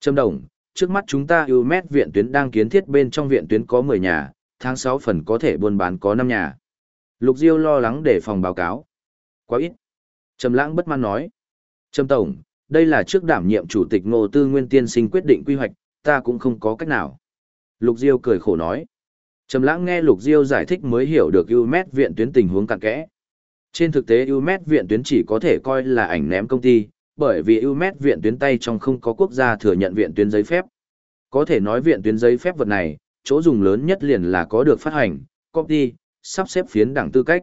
Trâm Đồng, trước mắt chúng ta UMED viện tuyến đang kiến thiết bên trong viện tuyến có 10 nhà, tháng 6 phần có thể buôn bán có 5 nhà. Lục Diêu lo lắng để phòng báo cáo. Quá ít. Trầm Lãng bất mãn nói. Trâm Tổng, đây là trước đảm nhiệm chủ tịch Ngô Tư Nguyên tiên sinh quyết định quy hoạch, ta cũng không có cách nào. Lục Diêu cười khổ nói. Trầm Lãng nghe Lục Diêu giải thích mới hiểu được UMED viện tuyến tình huống cặn kẽ. Trên thực tế UMED viện tuyến chỉ có thể coi là ảnh ném công ty, bởi vì UMED viện tuyến tay trong không có quốc gia thừa nhận viện tuyến giấy phép. Có thể nói viện tuyến giấy phép vật này, chỗ dùng lớn nhất liền là có được phát hành, copy, sắp xếp phiến đẳng tư cách.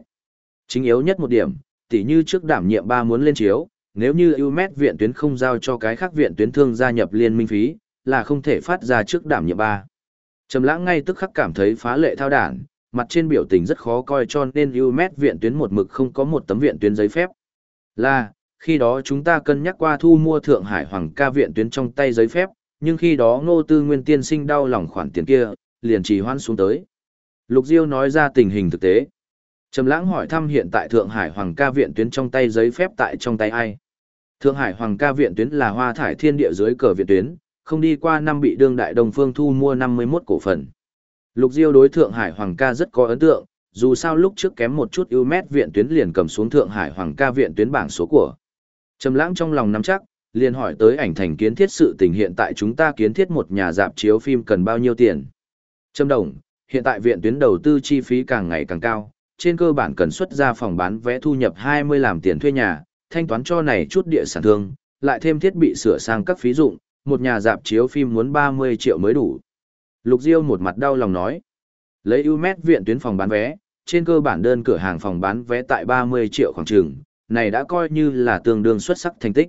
Chính yếu nhất một điểm, tỉ như trước đảm nhiệm ba muốn lên chiếu, nếu như UMED viện tuyến không giao cho cái khác viện tuyến thương gia nhập liên minh phí, là không thể phát ra trước đảm nhiệm ba. Trầm lãng ngay tức khắc cảm thấy phá lệ thao đản, mặt trên biểu tình rất khó coi cho nên UMED viện tuyến một mực không có một tấm viện tuyến giấy phép. Là, khi đó chúng ta cân nhắc qua thu mua Thượng Hải Hoàng ca viện tuyến trong tay giấy phép, nhưng khi đó ngô tư nguyên tiên sinh đau lòng khoản tiền kia, liền trì hoãn xuống tới. Lục Diêu nói ra tình hình thực tế. Trầm lãng hỏi thăm hiện tại Thượng Hải Hoàng ca viện tuyến trong tay giấy phép tại trong tay ai. Thượng Hải Hoàng ca viện tuyến là hoa thải thiên địa dưới cờ viện tuyến, không đi qua năm bị đương đại đồng phương thu mua 51 cổ phần. Lục Diêu đối Thượng Hải Hoàng ca rất có ấn tượng, dù sao lúc trước kém một chút ưu mét viện tuyến liền cầm xuống Thượng Hải Hoàng ca viện tuyến bảng số của. Trầm lãng trong lòng nắm chắc, liền hỏi tới ảnh thành kiến thiết sự tình hiện tại chúng ta kiến thiết một nhà dạp chiếu phim cần bao nhiêu tiền. Trầm Đồng, hiện tại viện tuyến đầu tư chi phí càng ngày càng cao, trên cơ bản cần xuất ra phòng bán vé thu nhập 20 làm tiền thuê nhà, thanh toán cho này chút địa sản thương, lại thêm thiết bị sửa sang các phí dụng, một nhà dạp chiếu phim muốn 30 triệu mới đủ. Lục Diêu một mặt đau lòng nói, lấy ưu mét viện tuyến phòng bán vé, trên cơ bản đơn cửa hàng phòng bán vé tại 30 triệu khoảng trường, này đã coi như là tương đương xuất sắc thành tích.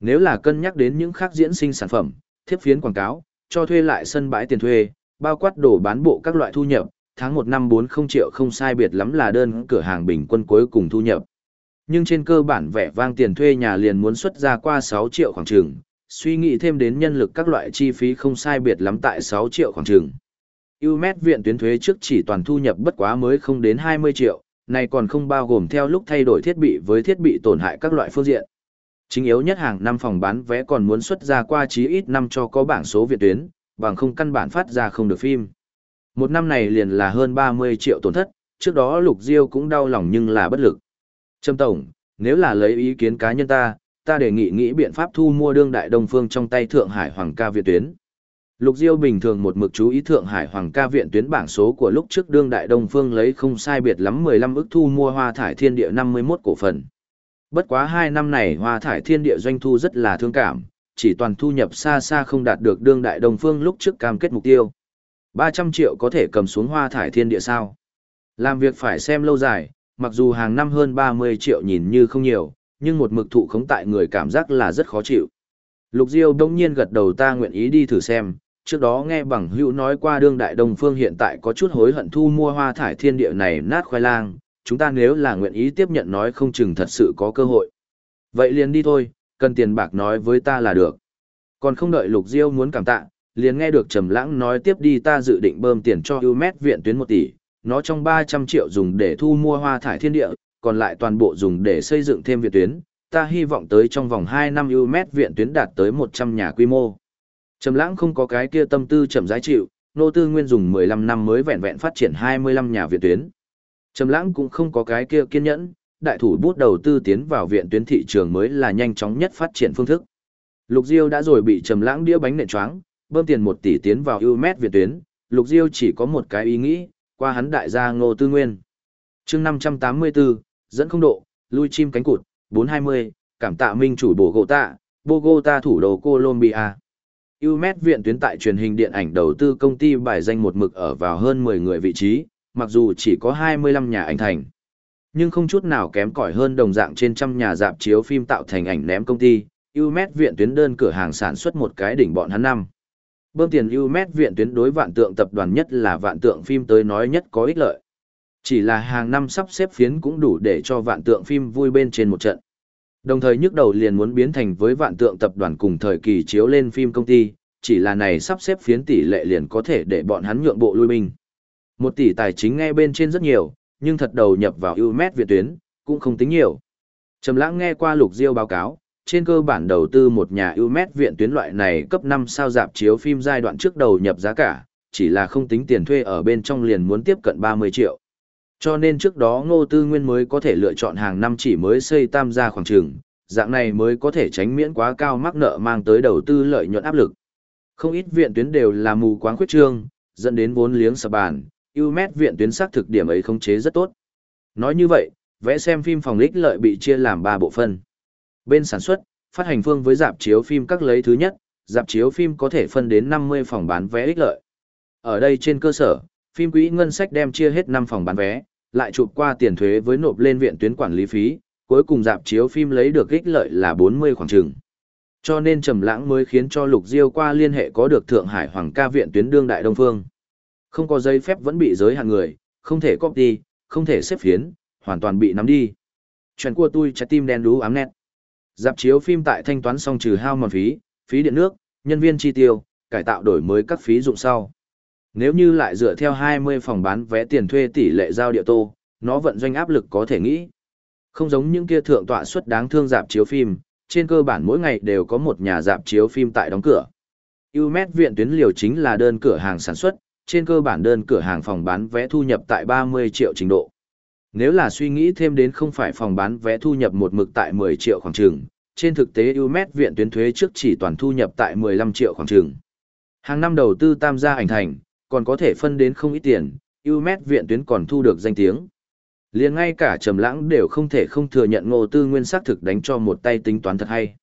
Nếu là cân nhắc đến những khác diễn sinh sản phẩm, thiếp phiến quảng cáo, cho thuê lại sân bãi tiền thuê, bao quát đổ bán bộ các loại thu nhập, tháng 1 năm 40 triệu không sai biệt lắm là đơn cửa hàng bình quân cuối cùng thu nhập. Nhưng trên cơ bản vẻ vang tiền thuê nhà liền muốn xuất ra qua 6 triệu khoảng trường, suy nghĩ thêm đến nhân lực các loại chi phí không sai biệt lắm tại 6 triệu khoảng trường. UMED viện tuyến thuế trước chỉ toàn thu nhập bất quá mới không đến 20 triệu, này còn không bao gồm theo lúc thay đổi thiết bị với thiết bị tổn hại các loại phương diện. Chính yếu nhất hàng năm phòng bán vé còn muốn xuất ra qua chí ít năm cho có bảng số việt tuyến, bằng không căn bản phát ra không được phim. Một năm này liền là hơn 30 triệu tổn thất, trước đó Lục Diêu cũng đau lòng nhưng là bất lực. Trâm Tổng, nếu là lấy ý kiến cá nhân ta, ta đề nghị nghĩ biện pháp thu mua đương đại Đông Phương trong tay Thượng Hải Hoàng ca việt tuyến. Lục Diêu bình thường một mực chú ý Thượng Hải Hoàng ca viện tuyến bảng số của lúc trước đương đại Đông Phương lấy không sai biệt lắm 15 ức thu mua hoa thải thiên địa 51 cổ phần. Bất quá hai năm này hoa thải thiên địa doanh thu rất là thương cảm, chỉ toàn thu nhập xa xa không đạt được đương đại Đông Phương lúc trước cam kết mục tiêu. 300 triệu có thể cầm xuống hoa thải thiên địa sao? Làm việc phải xem lâu dài, mặc dù hàng năm hơn 30 triệu nhìn như không nhiều, nhưng một mực thụ khống tại người cảm giác là rất khó chịu. Lục Diêu đông nhiên gật đầu ta nguyện ý đi thử xem, trước đó nghe bằng hữu nói qua đương đại Đông Phương hiện tại có chút hối hận thu mua hoa thải thiên địa này nát khoai lang, chúng ta nếu là nguyện ý tiếp nhận nói không chừng thật sự có cơ hội. Vậy liền đi thôi, cần tiền bạc nói với ta là được. Còn không đợi Lục Diêu muốn cảm tạ, liền nghe được Trầm Lãng nói tiếp đi ta dự định bơm tiền cho Umet viện tuyến 1 tỷ, nó trong 300 triệu dùng để thu mua hoa thải thiên địa, còn lại toàn bộ dùng để xây dựng thêm viện tuyến, ta hy vọng tới trong vòng 2 năm Umet viện tuyến đạt tới 100 nhà quy mô. Trầm Lãng không có cái kia tâm tư chậm rãi chịu, nô tư nguyên dùng 15 năm mới vẹn vẹn phát triển 25 nhà viện tuyến. Trầm Lãng cũng không có cái kia kiên nhẫn, đại thủ bút đầu tư tiến vào viện tuyến thị trường mới là nhanh chóng nhất phát triển phương thức. Lục Diêu đã rồi bị Trầm Lãng đĩa bánh nện choáng, bơm tiền 1 tỷ tiến vào Umet viện tuyến, Lục Diêu chỉ có một cái ý nghĩ, qua hắn đại gia Ngô Tư Nguyên. Chương 584, dẫn không độ, lui chim cánh cụt, 420, cảm tạ minh chủ Bogota, Bogota thủ đô Colombia. Umed viện tuyến tại truyền hình điện ảnh đầu tư công ty bài danh một mực ở vào hơn 10 người vị trí, mặc dù chỉ có 25 nhà ảnh thành. Nhưng không chút nào kém cỏi hơn đồng dạng trên trăm nhà dạp chiếu phim tạo thành ảnh ném công ty, Umed viện tuyến đơn cửa hàng sản xuất một cái đỉnh bọn hắn năm. Bơm tiền Umed viện tuyến đối vạn tượng tập đoàn nhất là vạn tượng phim tới nói nhất có ích lợi. Chỉ là hàng năm sắp xếp phiến cũng đủ để cho vạn tượng phim vui bên trên một trận. Đồng thời nhức đầu liền muốn biến thành với vạn tượng tập đoàn cùng thời kỳ chiếu lên phim công ty, chỉ là này sắp xếp phiến tỷ lệ liền có thể để bọn hắn nhượng bộ lui binh. Một tỷ tài chính nghe bên trên rất nhiều, nhưng thật đầu nhập vào Umet việt tuyến, cũng không tính nhiều. Trầm lãng nghe qua lục diêu báo cáo, trên cơ bản đầu tư một nhà ưu mét viện tuyến loại này cấp 5 sao dạp chiếu phim giai đoạn trước đầu nhập giá cả, chỉ là không tính tiền thuê ở bên trong liền muốn tiếp cận 30 triệu. Cho nên trước đó Ngô Tư Nguyên mới có thể lựa chọn hàng năm chỉ mới xây tam gia khoảng trường, dạng này mới có thể tránh miễn quá cao mắc nợ mang tới đầu tư lợi nhuận áp lực. Không ít viện tuyến đều là mù quáng khuyết trương, dẫn đến vốn liếng sập bàn, ưu mét viện tuyến xác thực điểm ấy khống chế rất tốt. Nói như vậy, vẽ xem phim phòng lích lợi bị chia làm 3 bộ phân. Bên sản xuất, phát hành phương với dạp chiếu phim các lấy thứ nhất, dạp chiếu phim có thể phân đến 50 phòng bán vé ích lợi. Ở đây trên cơ sở, phim quỹ ngân sách đem chia hết 5 phòng bán vé, lại chụp qua tiền thuế với nộp lên viện tuyến quản lý phí, cuối cùng dạp chiếu phim lấy được ích lợi là 40 khoảng chừng. Cho nên Trầm Lãng mới khiến cho Lục Diêu qua liên hệ có được Thượng Hải Hoàng ca viện tuyến đương đại Đông Phương. Không có giấy phép vẫn bị giới hạn người, không thể copy, không thể xếp phiến, hoàn toàn bị nắm đi. Chuyện của tôi trái tim đen đú ám nét. Dạp chiếu phim tại thanh toán xong trừ hao mòn phí, phí điện nước, nhân viên chi tiêu, cải tạo đổi mới các phí dụng sau. Nếu như lại dựa theo 20 phòng bán vé tiền thuê tỷ lệ giao địa tô, nó vận doanh áp lực có thể nghĩ. Không giống những kia thượng tọa suất đáng thương dạp chiếu phim, trên cơ bản mỗi ngày đều có một nhà dạp chiếu phim tại đóng cửa. Umed viện tuyến liều chính là đơn cửa hàng sản xuất, trên cơ bản đơn cửa hàng phòng bán vé thu nhập tại 30 triệu trình độ. Nếu là suy nghĩ thêm đến không phải phòng bán vé thu nhập một mực tại 10 triệu khoảng trường, trên thực tế Umed viện tuyến thuế trước chỉ toàn thu nhập tại 15 triệu khoảng trường. Hàng năm đầu tư tam gia ảnh thành, còn có thể phân đến không ít tiền, ưu mét viện tuyến còn thu được danh tiếng. liền ngay cả Trầm Lãng đều không thể không thừa nhận Ngô Tư Nguyên xác thực đánh cho một tay tính toán thật hay.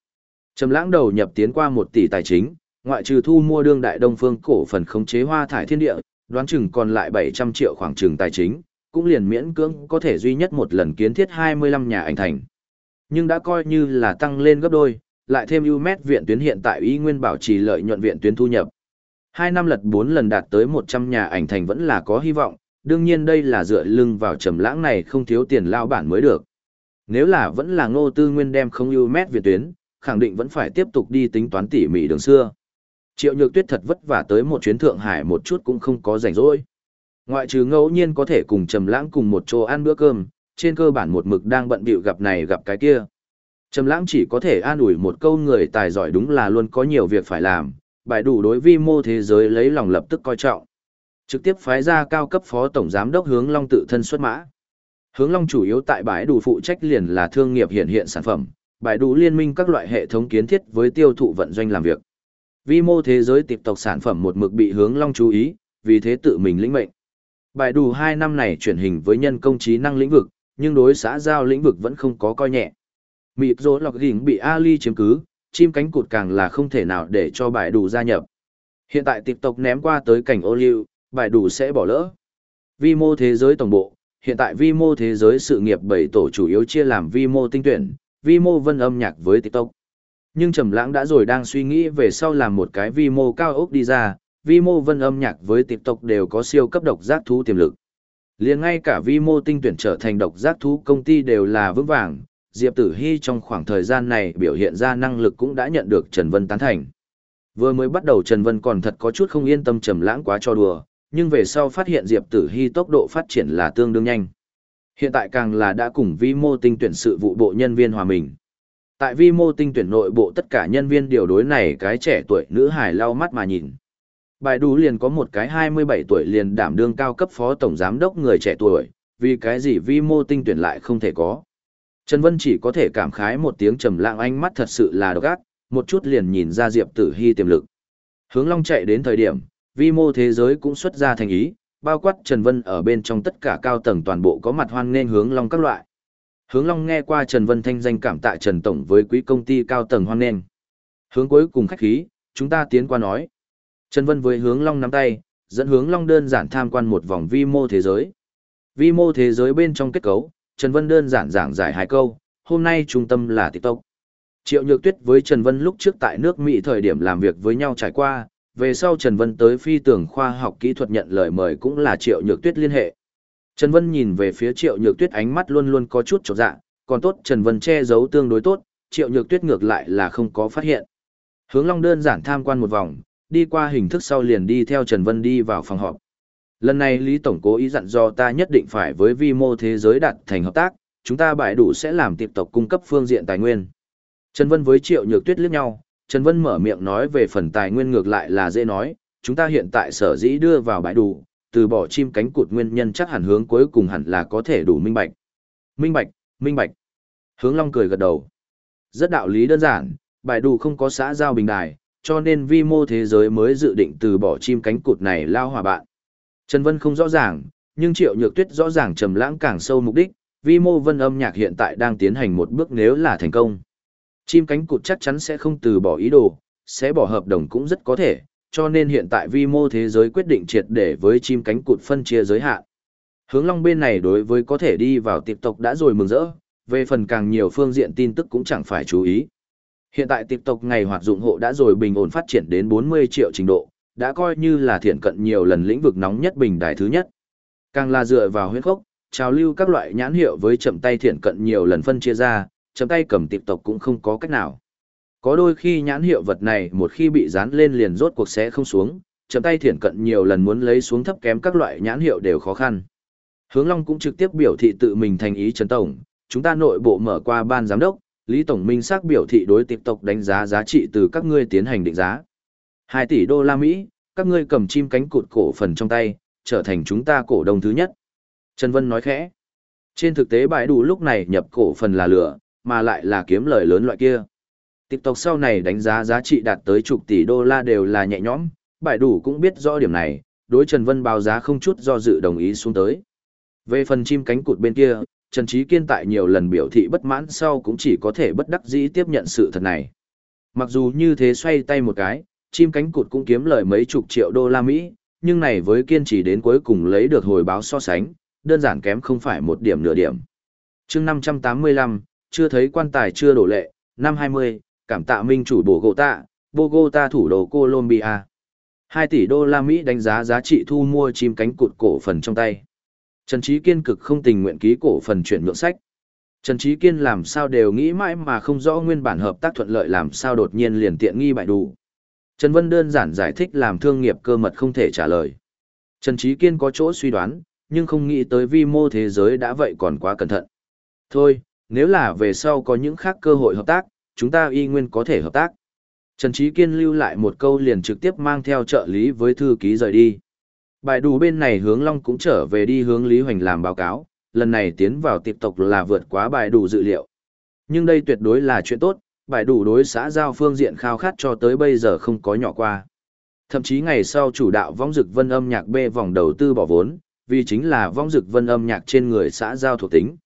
Trầm Lãng đầu nhập tiến qua 1 tỷ tài chính, ngoại trừ thu mua đương đại Đông Phương cổ phần khống chế Hoa thải thiên địa, đoán chừng còn lại 700 triệu khoảng chừng tài chính, cũng liền miễn cưỡng có thể duy nhất một lần kiến thiết 25 nhà ảnh thành. Nhưng đã coi như là tăng lên gấp đôi, lại thêm UMET viện tuyến hiện tại ý nguyên bảo trì lợi nhuận viện tuyến thu nhập. Hai năm lật bốn lần đạt tới 100 nhà ảnh thành vẫn là có hy vọng, đương nhiên đây là dựa lưng vào trầm lãng này không thiếu tiền lao bản mới được. Nếu là vẫn là ngô tư nguyên đem không ưu mét việt tuyến, khẳng định vẫn phải tiếp tục đi tính toán tỉ mỉ đường xưa. Triệu Nhược Tuyết thật vất vả tới một chuyến Thượng Hải một chút cũng không có rảnh rỗi. Ngoại trừ ngẫu nhiên có thể cùng Trầm Lãng cùng một chỗ ăn bữa cơm, trên cơ bản một mực đang bận bịu gặp này gặp cái kia. Trầm Lãng chỉ có thể an ủi một câu người tài giỏi đúng là luôn có nhiều việc phải làm, bài đủ đối vi mô thế giới lấy lòng lập tức coi trọng. Trực tiếp phái ra cao cấp phó tổng giám đốc hướng Long tự thân xuất mã. Hướng Long chủ yếu tại bãi đủ phụ trách liền là thương nghiệp hiện hiện sản phẩm, bãi đủ liên minh các loại hệ thống kiến thiết với tiêu thụ vận doanh làm việc. Vi mô thế giới tiếp tộc sản phẩm một mực bị hướng Long chú ý, vì thế tự mình lĩnh mệnh. Bài đủ hai năm này chuyển hình với nhân công trí năng lĩnh vực, nhưng đối xã giao lĩnh vực vẫn không có coi nhẹ. Mịp rỗ lọc gỉnh bị Ali chiếm cứ, chim cánh cụt càng là không thể nào để cho bài đủ gia nhập. Hiện tại tiếp tục ném qua tới cảnh ô liu, bài đủ sẽ bỏ lỡ. Vi mô thế giới tổng bộ, hiện tại vi mô thế giới sự nghiệp bảy tổ chủ yếu chia làm vi mô tinh tuyển, vi mô vân âm nhạc với TikTok. Nhưng Trầm Lãng đã rồi đang suy nghĩ về sau làm một cái vi mô cao ốc đi ra, vi mô vân âm nhạc với tiếp Tộc đều có siêu cấp độc giác thú tiềm lực. Liền ngay cả vi mô tinh tuyển trở thành độc giác thú công ty đều là vững vàng, Diệp Tử Hy trong khoảng thời gian này biểu hiện ra năng lực cũng đã nhận được Trần Vân tán thành. Vừa mới bắt đầu Trần Vân còn thật có chút không yên tâm trầm lãng quá cho đùa, nhưng về sau phát hiện Diệp Tử Hy tốc độ phát triển là tương đương nhanh. Hiện tại càng là đã cùng vi mô tinh tuyển sự vụ bộ nhân viên hòa mình. Tại vi mô tinh tuyển nội bộ tất cả nhân viên điều đối này cái trẻ tuổi nữ hài lau mắt mà nhìn. Bài đủ liền có một cái 27 tuổi liền đảm đương cao cấp phó tổng giám đốc người trẻ tuổi, vì cái gì vi mô tinh tuyển lại không thể có. Trần Vân chỉ có thể cảm khái một tiếng trầm lặng ánh mắt thật sự là độc ác, một chút liền nhìn ra Diệp Tử Hy tiềm lực. Hướng Long chạy đến thời điểm, vi mô thế giới cũng xuất ra thành ý, bao quát Trần Vân ở bên trong tất cả cao tầng toàn bộ có mặt hoan nên hướng Long các loại. Hướng Long nghe qua Trần Vân thanh danh cảm tạ Trần Tổng với quý công ty cao tầng hoan nên. Hướng cuối cùng khách khí, chúng ta tiến qua nói. Trần Vân với hướng Long nắm tay, dẫn hướng Long đơn giản tham quan một vòng vi mô thế giới. Vi mô thế giới bên trong kết cấu, Trần Vân đơn giản giảng giải hai câu, hôm nay trung tâm là TikTok. Triệu Nhược Tuyết với Trần Vân lúc trước tại nước Mỹ thời điểm làm việc với nhau trải qua, về sau Trần Vân tới phi tưởng khoa học kỹ thuật nhận lời mời cũng là Triệu Nhược Tuyết liên hệ. Trần Vân nhìn về phía Triệu Nhược Tuyết ánh mắt luôn luôn có chút chột dạ, còn tốt Trần Vân che giấu tương đối tốt, Triệu Nhược Tuyết ngược lại là không có phát hiện. Hướng Long đơn giản tham quan một vòng, đi qua hình thức sau liền đi theo Trần Vân đi vào phòng họp. Lần này Lý Tổng cố ý dặn do ta nhất định phải với vi mô thế giới đạt thành hợp tác, chúng ta bại đủ sẽ làm tiếp tục cung cấp phương diện tài nguyên. Trần Vân với Triệu Nhược Tuyết liếc nhau, Trần Vân mở miệng nói về phần tài nguyên ngược lại là dễ nói, chúng ta hiện tại sở dĩ đưa vào bãi đủ, từ bỏ chim cánh cụt nguyên nhân chắc hẳn hướng cuối cùng hẳn là có thể đủ minh bạch. Minh bạch, minh bạch. Hướng Long cười gật đầu. Rất đạo lý đơn giản, bãi đủ không có xã giao bình đài, cho nên vi mô thế giới mới dự định từ bỏ chim cánh cụt này lao hòa bạn. Trần Vân không rõ ràng, nhưng Triệu Nhược Tuyết rõ ràng trầm lãng càng sâu mục đích, vi mô vân âm nhạc hiện tại đang tiến hành một bước nếu là thành công. Chim cánh cụt chắc chắn sẽ không từ bỏ ý đồ, sẽ bỏ hợp đồng cũng rất có thể, cho nên hiện tại vi mô thế giới quyết định triệt để với chim cánh cụt phân chia giới hạn. Hướng long bên này đối với có thể đi vào tiệp tộc đã rồi mừng rỡ, về phần càng nhiều phương diện tin tức cũng chẳng phải chú ý. Hiện tại tiệp tộc ngày hoạt dụng hộ đã rồi bình ổn phát triển đến 40 triệu trình độ, đã coi như là thiện cận nhiều lần lĩnh vực nóng nhất bình đài thứ nhất. Càng là dựa vào huyết khốc, trào lưu các loại nhãn hiệu với chậm tay thiện cận nhiều lần phân chia ra, chậm tay cầm tiệp tộc cũng không có cách nào. Có đôi khi nhãn hiệu vật này một khi bị dán lên liền rốt cuộc sẽ không xuống, chậm tay thiện cận nhiều lần muốn lấy xuống thấp kém các loại nhãn hiệu đều khó khăn. Hướng Long cũng trực tiếp biểu thị tự mình thành ý Trần Tổng, chúng ta nội bộ mở qua ban giám đốc, Lý Tổng Minh xác biểu thị đối tiệp tộc đánh giá giá trị từ các ngươi tiến hành định giá. 2 tỷ đô la Mỹ, các ngươi cầm chim cánh cụt cổ phần trong tay, trở thành chúng ta cổ đông thứ nhất. Trần Vân nói khẽ. Trên thực tế bãi đủ lúc này nhập cổ phần là lửa, mà lại là kiếm lời lớn loại kia. TikTok sau này đánh giá giá trị đạt tới chục tỷ đô la đều là nhẹ nhõm, bãi đủ cũng biết rõ điểm này, đối Trần Vân báo giá không chút do dự đồng ý xuống tới. Về phần chim cánh cụt bên kia, Trần Trí Kiên tại nhiều lần biểu thị bất mãn sau cũng chỉ có thể bất đắc dĩ tiếp nhận sự thật này. Mặc dù như thế xoay tay một cái, chim cánh cụt cũng kiếm lời mấy chục triệu đô la Mỹ, nhưng này với kiên trì đến cuối cùng lấy được hồi báo so sánh, đơn giản kém không phải một điểm nửa điểm. chương 585, chưa thấy quan tài chưa đổ lệ, năm 20, cảm tạ minh chủ Bogota, Bogota thủ đô Colombia. 2 tỷ đô la Mỹ đánh giá giá trị thu mua chim cánh cụt cổ phần trong tay. Trần Trí Kiên cực không tình nguyện ký cổ phần chuyển nhượng sách. Trần Trí Kiên làm sao đều nghĩ mãi mà không rõ nguyên bản hợp tác thuận lợi làm sao đột nhiên liền tiện nghi bại đủ. Trần Vân đơn giản giải thích làm thương nghiệp cơ mật không thể trả lời. Trần Trí Kiên có chỗ suy đoán, nhưng không nghĩ tới vi mô thế giới đã vậy còn quá cẩn thận. Thôi, nếu là về sau có những khác cơ hội hợp tác, chúng ta y nguyên có thể hợp tác. Trần Trí Kiên lưu lại một câu liền trực tiếp mang theo trợ lý với thư ký rời đi. Bài đủ bên này hướng Long cũng trở về đi hướng Lý Hoành làm báo cáo, lần này tiến vào tiệp tộc là vượt quá bài đủ dự liệu. Nhưng đây tuyệt đối là chuyện tốt, bài đủ đối xã giao phương diện khao khát cho tới bây giờ không có nhỏ qua. Thậm chí ngày sau chủ đạo vong dực vân âm nhạc B vòng đầu tư bỏ vốn, vì chính là vong dực vân âm nhạc trên người xã giao thuộc tính.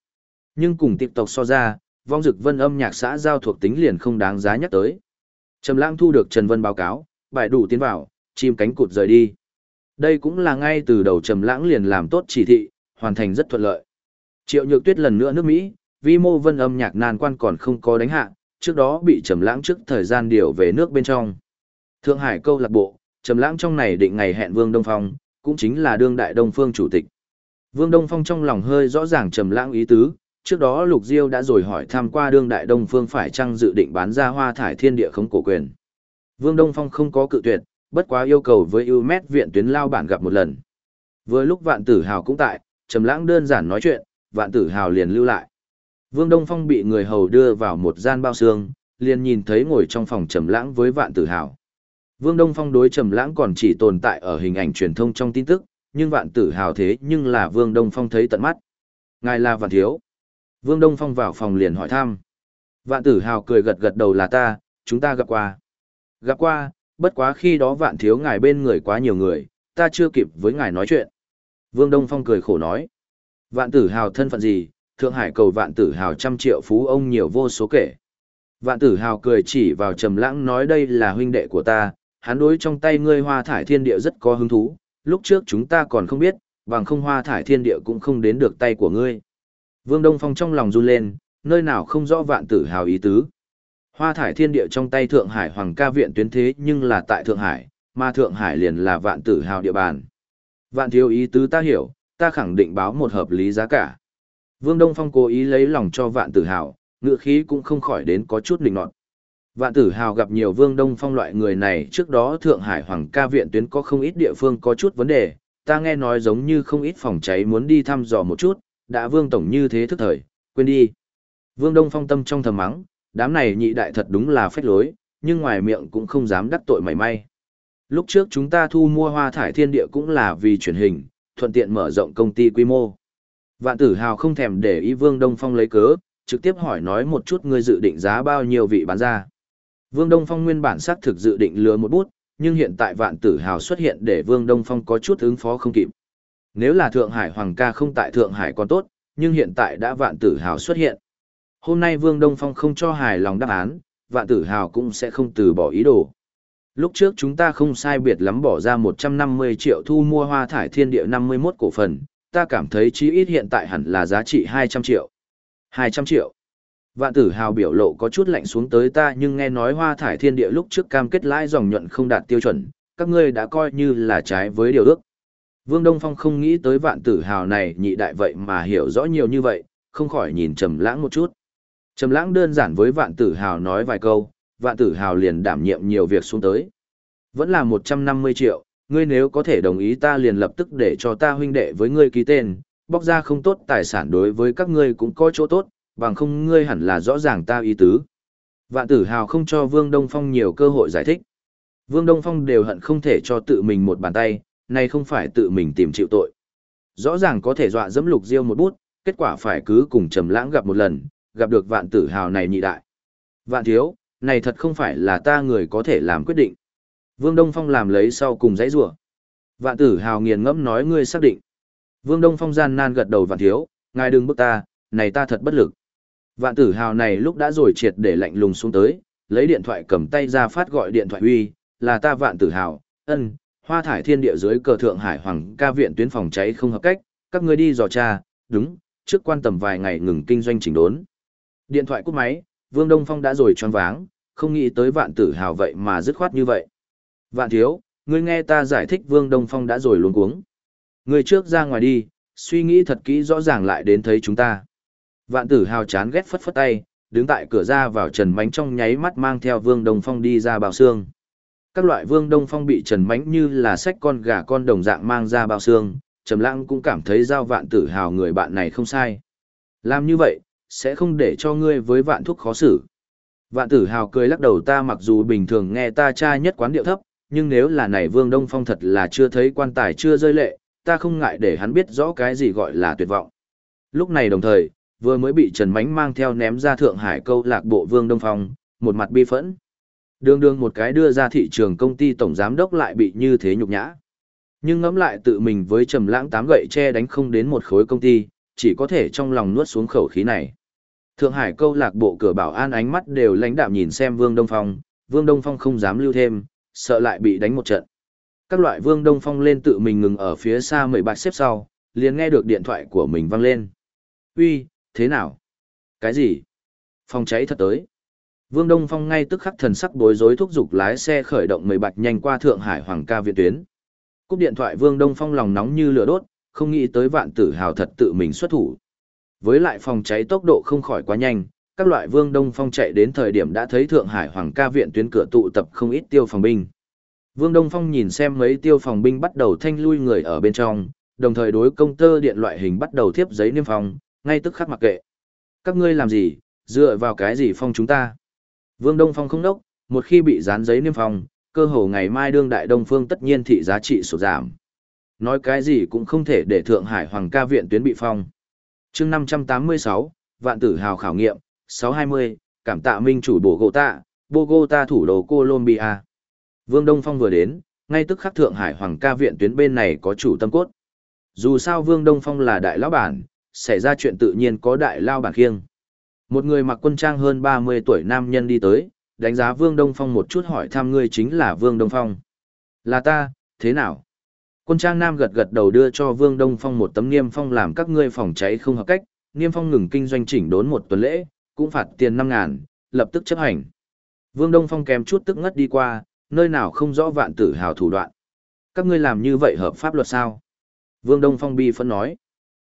Nhưng cùng tiếp tục so ra, vong dực vân âm nhạc xã giao thuộc tính liền không đáng giá nhắc tới. Trầm lãng thu được Trần Vân báo cáo, bài đủ tiến vào, chim cánh cụt rời đi. Đây cũng là ngay từ đầu Trầm lãng liền làm tốt chỉ thị, hoàn thành rất thuận lợi. Triệu Nhược Tuyết lần nữa nước Mỹ, vi mô vân âm nhạc nan quan còn không có đánh hạ, trước đó bị Trầm lãng trước thời gian điều về nước bên trong. Thượng Hải câu lạc bộ, Trầm lãng trong này định ngày hẹn Vương Đông Phong, cũng chính là đương đại Đông Phương chủ tịch. Vương Đông Phong trong lòng hơi rõ ràng Trầm lãng ý tứ, trước đó Lục Diêu đã rồi hỏi thăm qua đương đại Đông Phương phải chăng dự định bán ra hoa thải thiên địa không cổ quyền. Vương Đông Phong không có cự tuyệt, bất quá yêu cầu với UMET viện tuyến lao bản gặp một lần. Vừa lúc Vạn Tử Hào cũng tại, Trầm Lãng đơn giản nói chuyện, Vạn Tử Hào liền lưu lại. Vương Đông Phong bị người hầu đưa vào một gian bao xương, liền nhìn thấy ngồi trong phòng Trầm Lãng với Vạn Tử Hào. Vương Đông Phong đối Trầm Lãng còn chỉ tồn tại ở hình ảnh truyền thông trong tin tức, nhưng Vạn Tử Hào thế nhưng là Vương Đông Phong thấy tận mắt. Ngài là Vạn Thiếu. Vương Đông Phong vào phòng liền hỏi thăm. Vạn tử hào cười gật gật đầu là ta, chúng ta gặp qua. Gặp qua, bất quá khi đó vạn thiếu ngài bên người quá nhiều người, ta chưa kịp với ngài nói chuyện. Vương Đông Phong cười khổ nói. Vạn tử hào thân phận gì, Thượng Hải cầu vạn tử hào trăm triệu phú ông nhiều vô số kể. Vạn tử hào cười chỉ vào trầm lãng nói đây là huynh đệ của ta, hắn đối trong tay ngươi hoa thải thiên địa rất có hứng thú, lúc trước chúng ta còn không biết, bằng không hoa thải thiên địa cũng không đến được tay của ngươi. Vương Đông Phong trong lòng run lên, nơi nào không rõ vạn tử hào ý tứ. Hoa thải thiên địa trong tay Thượng Hải Hoàng ca viện tuyến thế nhưng là tại Thượng Hải, mà Thượng Hải liền là vạn tử hào địa bàn. Vạn thiếu ý tứ ta hiểu, ta khẳng định báo một hợp lý giá cả. Vương Đông Phong cố ý lấy lòng cho vạn tử hào, ngựa khí cũng không khỏi đến có chút định nọt. Vạn tử hào gặp nhiều Vương Đông Phong loại người này trước đó Thượng Hải Hoàng ca viện tuyến có không ít địa phương có chút vấn đề, ta nghe nói giống như không ít phòng cháy muốn đi thăm dò một chút, đã Vương Tổng như thế thức thời, quên đi. Vương Đông Phong tâm trong thầm mắng, đám này nhị đại thật đúng là phách lối, nhưng ngoài miệng cũng không dám đắc tội mảy may. Lúc trước chúng ta thu mua hoa thải thiên địa cũng là vì truyền hình, thuận tiện mở rộng công ty quy mô. Vạn tử hào không thèm để ý Vương Đông Phong lấy cớ, trực tiếp hỏi nói một chút ngươi dự định giá bao nhiêu vị bán ra. Vương Đông Phong nguyên bản xác thực dự định lừa một bút, nhưng hiện tại vạn tử hào xuất hiện để Vương Đông Phong có chút ứng phó không kịp. Nếu là Thượng Hải Hoàng ca không tại Thượng Hải còn tốt, nhưng hiện tại đã vạn tử hào xuất hiện. Hôm nay Vương Đông Phong không cho hài lòng đáp án, vạn tử hào cũng sẽ không từ bỏ ý đồ. Lúc trước chúng ta không sai biệt lắm bỏ ra 150 triệu thu mua hoa thải thiên địa 51 cổ phần, ta cảm thấy chí ít hiện tại hẳn là giá trị 200 triệu. 200 triệu. Vạn tử hào biểu lộ có chút lạnh xuống tới ta nhưng nghe nói hoa thải thiên địa lúc trước cam kết lãi dòng nhuận không đạt tiêu chuẩn, các ngươi đã coi như là trái với điều ước. Vương Đông Phong không nghĩ tới vạn tử hào này nhị đại vậy mà hiểu rõ nhiều như vậy, không khỏi nhìn trầm lãng một chút. Trầm lãng đơn giản với vạn tử hào nói vài câu, vạn tử hào liền đảm nhiệm nhiều việc xuống tới. Vẫn là 150 triệu, ngươi nếu có thể đồng ý ta liền lập tức để cho ta huynh đệ với ngươi ký tên, bóc ra không tốt tài sản đối với các ngươi cũng có chỗ tốt, bằng không ngươi hẳn là rõ ràng ta ý tứ. Vạn tử hào không cho Vương Đông Phong nhiều cơ hội giải thích. Vương Đông Phong đều hận không thể cho tự mình một bàn tay, này không phải tự mình tìm chịu tội. Rõ ràng có thể dọa dẫm lục diêu một bút, kết quả phải cứ cùng trầm lãng gặp một lần, gặp được vạn tử hào này nhị đại. Vạn thiếu, này thật không phải là ta người có thể làm quyết định. Vương Đông Phong làm lấy sau cùng dãy rủa. Vạn tử hào nghiền ngẫm nói ngươi xác định. Vương Đông Phong gian nan gật đầu vạn thiếu, ngài đừng bức ta, này ta thật bất lực. Vạn tử hào này lúc đã rồi triệt để lạnh lùng xuống tới, lấy điện thoại cầm tay ra phát gọi điện thoại uy, là ta vạn tử hào, ân, hoa thải thiên địa dưới cờ thượng hải hoàng ca viện tuyến phòng cháy không hợp cách, các ngươi đi dò tra, đúng, trước quan tầm vài ngày ngừng kinh doanh chỉnh đốn. Điện thoại cúp máy, Vương Đông Phong đã rồi choáng váng, không nghĩ tới vạn tử hào vậy mà dứt khoát như vậy. Vạn thiếu, ngươi nghe ta giải thích Vương Đông Phong đã rồi luống cuống. Ngươi trước ra ngoài đi, suy nghĩ thật kỹ rõ ràng lại đến thấy chúng ta. Vạn tử hào chán ghét phất phất tay, đứng tại cửa ra vào Trần Mánh trong nháy mắt mang theo Vương Đông Phong đi ra bào xương. Các loại Vương Đông Phong bị Trần Mánh như là sách con gà con đồng dạng mang ra bào xương, Trầm Lãng cũng cảm thấy giao vạn tử hào người bạn này không sai. Làm như vậy, sẽ không để cho ngươi với vạn thuốc khó xử. Vạn tử hào cười lắc đầu ta mặc dù bình thường nghe ta cha nhất quán điệu thấp, nhưng nếu là này Vương Đông Phong thật là chưa thấy quan tài chưa rơi lệ, ta không ngại để hắn biết rõ cái gì gọi là tuyệt vọng. Lúc này đồng thời, vừa mới bị Trần Mánh mang theo ném ra Thượng Hải câu lạc bộ Vương Đông Phong, một mặt bi phẫn. Đường đường một cái đưa ra thị trường công ty tổng giám đốc lại bị như thế nhục nhã. Nhưng ngẫm lại tự mình với Trầm Lãng tám gậy che đánh không đến một khối công ty, chỉ có thể trong lòng nuốt xuống khẩu khí này. Thượng Hải câu lạc bộ cửa bảo an ánh mắt đều lãnh đạm nhìn xem Vương Đông Phong, Vương Đông Phong không dám lưu thêm, sợ lại bị đánh một trận. Các loại Vương Đông Phong lên tự mình ngừng ở phía xa mười bạch xếp sau, liền nghe được điện thoại của mình vang lên. Uy, thế nào? Cái gì? Phòng cháy thật tới. Vương Đông Phong ngay tức khắc thần sắc bối rối thúc giục lái xe khởi động mười bạch nhanh qua Thượng Hải Hoàng ca viện tuyến. Cúp điện thoại Vương Đông Phong lòng nóng như lửa đốt, không nghĩ tới vạn tử hào thật tự mình xuất thủ. Với lại phòng cháy tốc độ không khỏi quá nhanh, các loại Vương Đông Phong chạy đến thời điểm đã thấy Thượng Hải Hoàng ca viện tuyến cửa tụ tập không ít tiêu phòng binh. Vương Đông Phong nhìn xem mấy tiêu phòng binh bắt đầu thanh lui người ở bên trong, đồng thời đối công tơ điện loại hình bắt đầu thiếp giấy niêm phong, ngay tức khắc mặc kệ. Các ngươi làm gì, dựa vào cái gì phong chúng ta? Vương Đông Phong không đốc, một khi bị dán giấy niêm phong, cơ hồ ngày mai đương đại Đông Phương tất nhiên thị giá trị sụt giảm. Nói cái gì cũng không thể để Thượng Hải Hoàng ca viện tuyến bị phong. chương 586, vạn tử hào khảo nghiệm, 620, cảm tạ minh chủ Bogota, Bogota thủ đô Colombia. Vương Đông Phong vừa đến, ngay tức khắc Thượng Hải Hoàng ca viện tuyến bên này có chủ tâm cốt. Dù sao Vương Đông Phong là đại lão bản, xảy ra chuyện tự nhiên có đại lao bản khiêng. Một người mặc quân trang hơn 30 tuổi nam nhân đi tới, đánh giá Vương Đông Phong một chút hỏi thăm ngươi chính là Vương Đông Phong. Là ta, thế nào? Quân trang nam gật gật đầu đưa cho Vương Đông Phong một tấm niêm phong làm các ngươi phòng cháy không hợp cách, niêm phong ngừng kinh doanh chỉnh đốn một tuần lễ, cũng phạt tiền 5 ngàn, lập tức chấp hành. Vương Đông Phong kèm chút tức ngất đi qua, nơi nào không rõ vạn tử hào thủ đoạn. Các ngươi làm như vậy hợp pháp luật sao? Vương Đông Phong bi phân nói.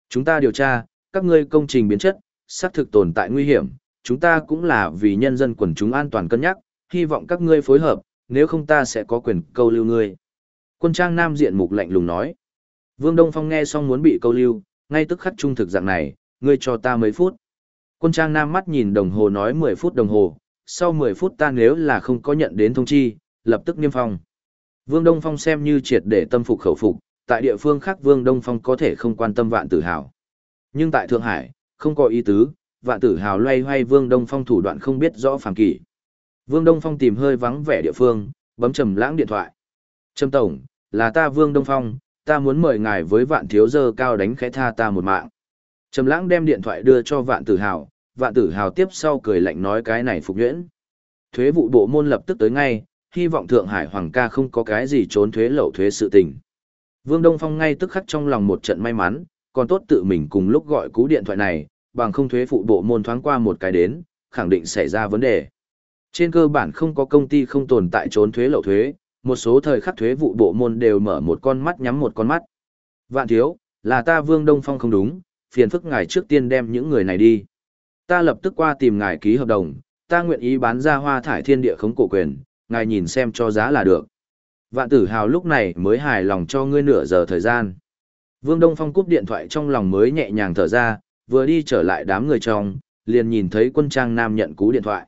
Chúng ta điều tra, các ngươi công trình biến chất, xác thực tồn tại nguy hiểm, chúng ta cũng là vì nhân dân quần chúng an toàn cân nhắc, hy vọng các ngươi phối hợp, nếu không ta sẽ có quyền câu lưu ngươi. Quân trang nam diện mục lạnh lùng nói. Vương Đông Phong nghe xong muốn bị câu lưu, ngay tức khắc trung thực dạng này, ngươi cho ta mấy phút. Quân trang nam mắt nhìn đồng hồ nói 10 phút đồng hồ, sau 10 phút ta nếu là không có nhận đến thông chi, lập tức niêm phong. Vương Đông Phong xem như triệt để tâm phục khẩu phục, tại địa phương khác Vương Đông Phong có thể không quan tâm vạn tử hào. Nhưng tại Thượng Hải, không có ý tứ, vạn tử hào loay hoay Vương Đông Phong thủ đoạn không biết rõ phàm kỷ. Vương Đông Phong tìm hơi vắng vẻ địa phương, bấm trầm lãng điện thoại. Trầm Tổng, là ta Vương Đông Phong, ta muốn mời ngài với vạn thiếu dơ cao đánh khẽ tha ta một mạng. Trầm lãng đem điện thoại đưa cho vạn tử hào, vạn tử hào tiếp sau cười lạnh nói cái này phục nhuyễn. Thuế vụ bộ môn lập tức tới ngay, hy vọng Thượng Hải Hoàng ca không có cái gì trốn thuế lậu thuế sự tình. Vương Đông Phong ngay tức khắc trong lòng một trận may mắn, còn tốt tự mình cùng lúc gọi cú điện thoại này, bằng không thuế phụ bộ môn thoáng qua một cái đến, khẳng định xảy ra vấn đề. Trên cơ bản không có công ty không tồn tại trốn thuế lậu thuế, một số thời khắc thuế vụ bộ môn đều mở một con mắt nhắm một con mắt. Vạn thiếu, là ta Vương Đông Phong không đúng, phiền phức ngài trước tiên đem những người này đi. Ta lập tức qua tìm ngài ký hợp đồng, ta nguyện ý bán ra hoa thải thiên địa khống cổ quyền, ngài nhìn xem cho giá là được. Vạn tử hào lúc này mới hài lòng cho ngươi nửa giờ thời gian. Vương Đông Phong cúp điện thoại trong lòng mới nhẹ nhàng thở ra, vừa đi trở lại đám người trong, liền nhìn thấy quân trang nam nhận cú điện thoại.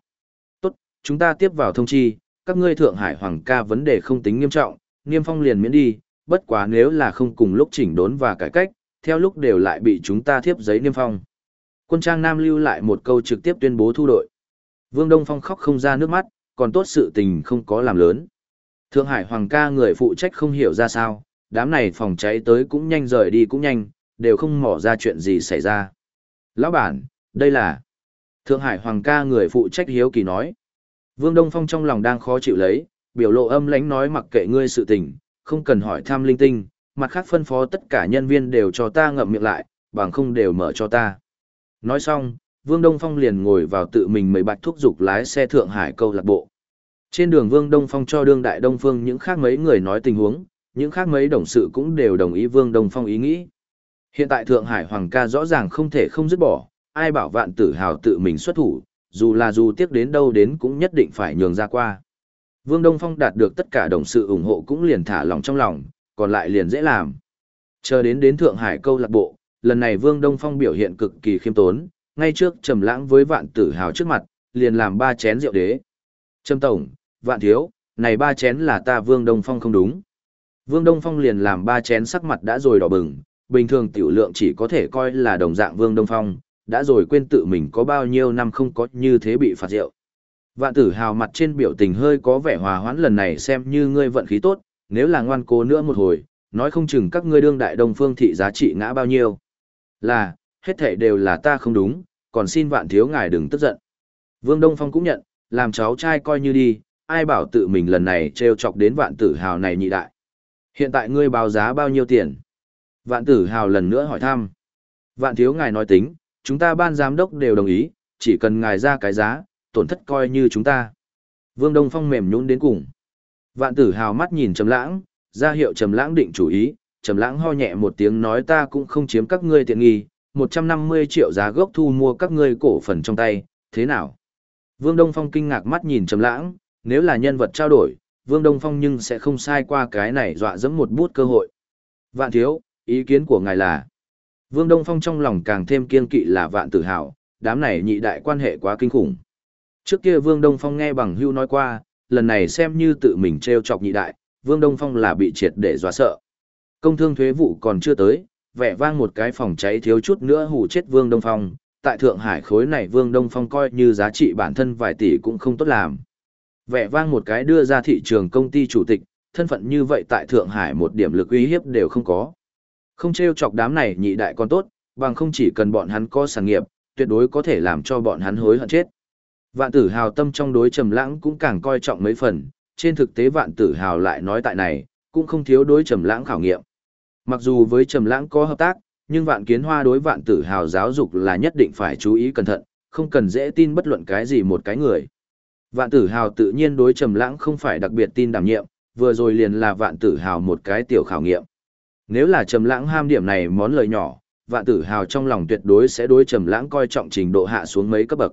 Tốt, chúng ta tiếp vào thông chi, các ngươi Thượng Hải Hoàng ca vấn đề không tính nghiêm trọng, Niêm Phong liền miễn đi, bất quá nếu là không cùng lúc chỉnh đốn và cải cách, theo lúc đều lại bị chúng ta thiếp giấy Niêm Phong. Quân trang nam lưu lại một câu trực tiếp tuyên bố thu đội. Vương Đông Phong khóc không ra nước mắt, còn tốt sự tình không có làm lớn. Thượng Hải Hoàng ca người phụ trách không hiểu ra sao, đám này phòng cháy tới cũng nhanh rời đi cũng nhanh, đều không mỏ ra chuyện gì xảy ra. Lão bản, đây là... Thượng Hải Hoàng ca người phụ trách hiếu kỳ nói. Vương Đông Phong trong lòng đang khó chịu lấy, biểu lộ âm lãnh nói mặc kệ ngươi sự tình, không cần hỏi thăm linh tinh, mặt khác phân phó tất cả nhân viên đều cho ta ngậm miệng lại, bằng không đều mở cho ta. Nói xong, Vương Đông Phong liền ngồi vào tự mình mấy bạch thúc dục lái xe Thượng Hải câu lạc bộ. Trên đường Vương Đông Phong cho đương đại Đông Phương những khác mấy người nói tình huống, những khác mấy đồng sự cũng đều đồng ý Vương Đông Phong ý nghĩ. Hiện tại Thượng Hải Hoàng ca rõ ràng không thể không dứt bỏ, ai bảo vạn tử hào tự mình xuất thủ, dù là dù tiếc đến đâu đến cũng nhất định phải nhường ra qua. Vương Đông Phong đạt được tất cả đồng sự ủng hộ cũng liền thả lòng trong lòng, còn lại liền dễ làm. Chờ đến đến Thượng Hải câu lạc bộ, lần này Vương Đông Phong biểu hiện cực kỳ khiêm tốn, ngay trước trầm lãng với vạn tử hào trước mặt, liền làm ba chén rượu đế. Trầm tổng, vạn thiếu, này ba chén là ta Vương Đông Phong không đúng. Vương Đông Phong liền làm ba chén sắc mặt đã rồi đỏ bừng, bình thường tiểu lượng chỉ có thể coi là đồng dạng Vương Đông Phong, đã rồi quên tự mình có bao nhiêu năm không có như thế bị phạt rượu. Vạn tử hào mặt trên biểu tình hơi có vẻ hòa hoãn lần này xem như ngươi vận khí tốt, nếu là ngoan cố nữa một hồi, nói không chừng các ngươi đương đại đông phương thị giá trị ngã bao nhiêu. Là, hết thảy đều là ta không đúng, còn xin vạn thiếu ngài đừng tức giận. Vương Đông Phong cũng nhận, làm cháu trai coi như đi, ai bảo tự mình lần này trêu chọc đến vạn tử hào này nhị đại. Hiện tại ngươi báo giá bao nhiêu tiền? Vạn tử hào lần nữa hỏi thăm. Vạn thiếu ngài nói tính, chúng ta ban giám đốc đều đồng ý, chỉ cần ngài ra cái giá, tổn thất coi như chúng ta. Vương Đông Phong mềm nhũn đến cùng. Vạn tử hào mắt nhìn Trầm Lãng, ra hiệu Trầm Lãng định chủ ý, Trầm Lãng ho nhẹ một tiếng nói ta cũng không chiếm các ngươi tiện nghi, 150 triệu giá gốc thu mua các ngươi cổ phần trong tay, thế nào? Vương Đông Phong kinh ngạc mắt nhìn Trầm Lãng, nếu là nhân vật trao đổi, Vương Đông Phong nhưng sẽ không sai qua cái này dọa dẫm một bút cơ hội. Vạn thiếu, ý kiến của ngài là? Vương Đông Phong trong lòng càng thêm kiên kỵ là vạn tử hào, đám này nhị đại quan hệ quá kinh khủng. Trước kia Vương Đông Phong nghe bằng hưu nói qua, lần này xem như tự mình treo chọc nhị đại, Vương Đông Phong là bị triệt để dọa sợ. Công thương thuế vụ còn chưa tới, vẻ vang một cái phòng cháy thiếu chút nữa hù chết Vương Đông Phong. Tại Thượng Hải khối này Vương Đông Phong coi như giá trị bản thân vài tỷ cũng không tốt làm. Vẻ vang một cái đưa ra thị trường công ty chủ tịch, thân phận như vậy tại Thượng Hải một điểm lực uy hiếp đều không có. Không trêu chọc đám này nhị đại con tốt, bằng không chỉ cần bọn hắn có sản nghiệp, tuyệt đối có thể làm cho bọn hắn hối hận chết. Vạn tử hào tâm trong đối trầm lãng cũng càng coi trọng mấy phần, trên thực tế vạn tử hào lại nói tại này, cũng không thiếu đối trầm lãng khảo nghiệm. Mặc dù với trầm lãng có hợp tác, nhưng vạn kiến hoa đối vạn tử hào giáo dục là nhất định phải chú ý cẩn thận, không cần dễ tin bất luận cái gì một cái người. Vạn tử hào tự nhiên đối trầm lãng không phải đặc biệt tin đảm nhiệm, vừa rồi liền là vạn tử hào một cái tiểu khảo nghiệm. Nếu là trầm lãng ham điểm này món lời nhỏ, vạn tử hào trong lòng tuyệt đối sẽ đối trầm lãng coi trọng trình độ hạ xuống mấy cấp bậc.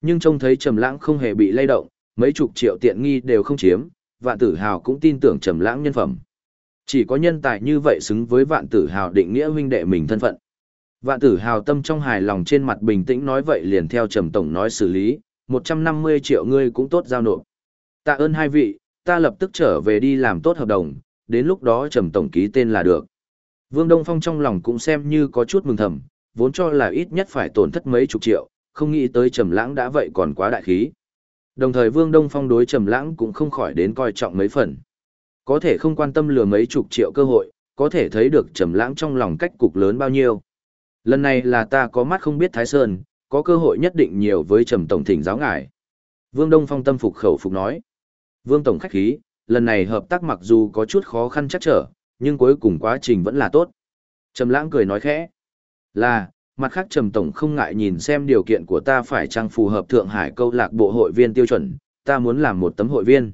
Nhưng trông thấy trầm lãng không hề bị lay động, mấy chục triệu tiện nghi đều không chiếm, vạn tử hào cũng tin tưởng trầm lãng nhân phẩm. Chỉ có nhân tài như vậy xứng với vạn tử hào định nghĩa huynh đệ mình thân phận. Vạn tử hào tâm trong hài lòng trên mặt bình tĩnh nói vậy liền theo trầm tổng nói xử lý, 150 triệu ngươi cũng tốt giao nộp. Tạ ơn hai vị, ta lập tức trở về đi làm tốt hợp đồng, đến lúc đó trầm tổng ký tên là được. Vương Đông Phong trong lòng cũng xem như có chút mừng thầm, vốn cho là ít nhất phải tổn thất mấy chục triệu, không nghĩ tới trầm lãng đã vậy còn quá đại khí. Đồng thời Vương Đông Phong đối trầm lãng cũng không khỏi đến coi trọng mấy phần. Có thể không quan tâm lừa mấy chục triệu cơ hội, có thể thấy được trầm lãng trong lòng cách cục lớn bao nhiêu. Lần này là ta có mắt không biết Thái Sơn, có cơ hội nhất định nhiều với trầm tổng thỉnh giáo ngài. Vương Đông Phong tâm phục khẩu phục nói. Vương Tổng khách khí, lần này hợp tác mặc dù có chút khó khăn chắc trở, nhưng cuối cùng quá trình vẫn là tốt. Trầm lãng cười nói khẽ. Là, mặt khác Trầm Tổng không ngại nhìn xem điều kiện của ta phải trang phù hợp Thượng Hải câu lạc bộ hội viên tiêu chuẩn, ta muốn làm một tấm hội viên.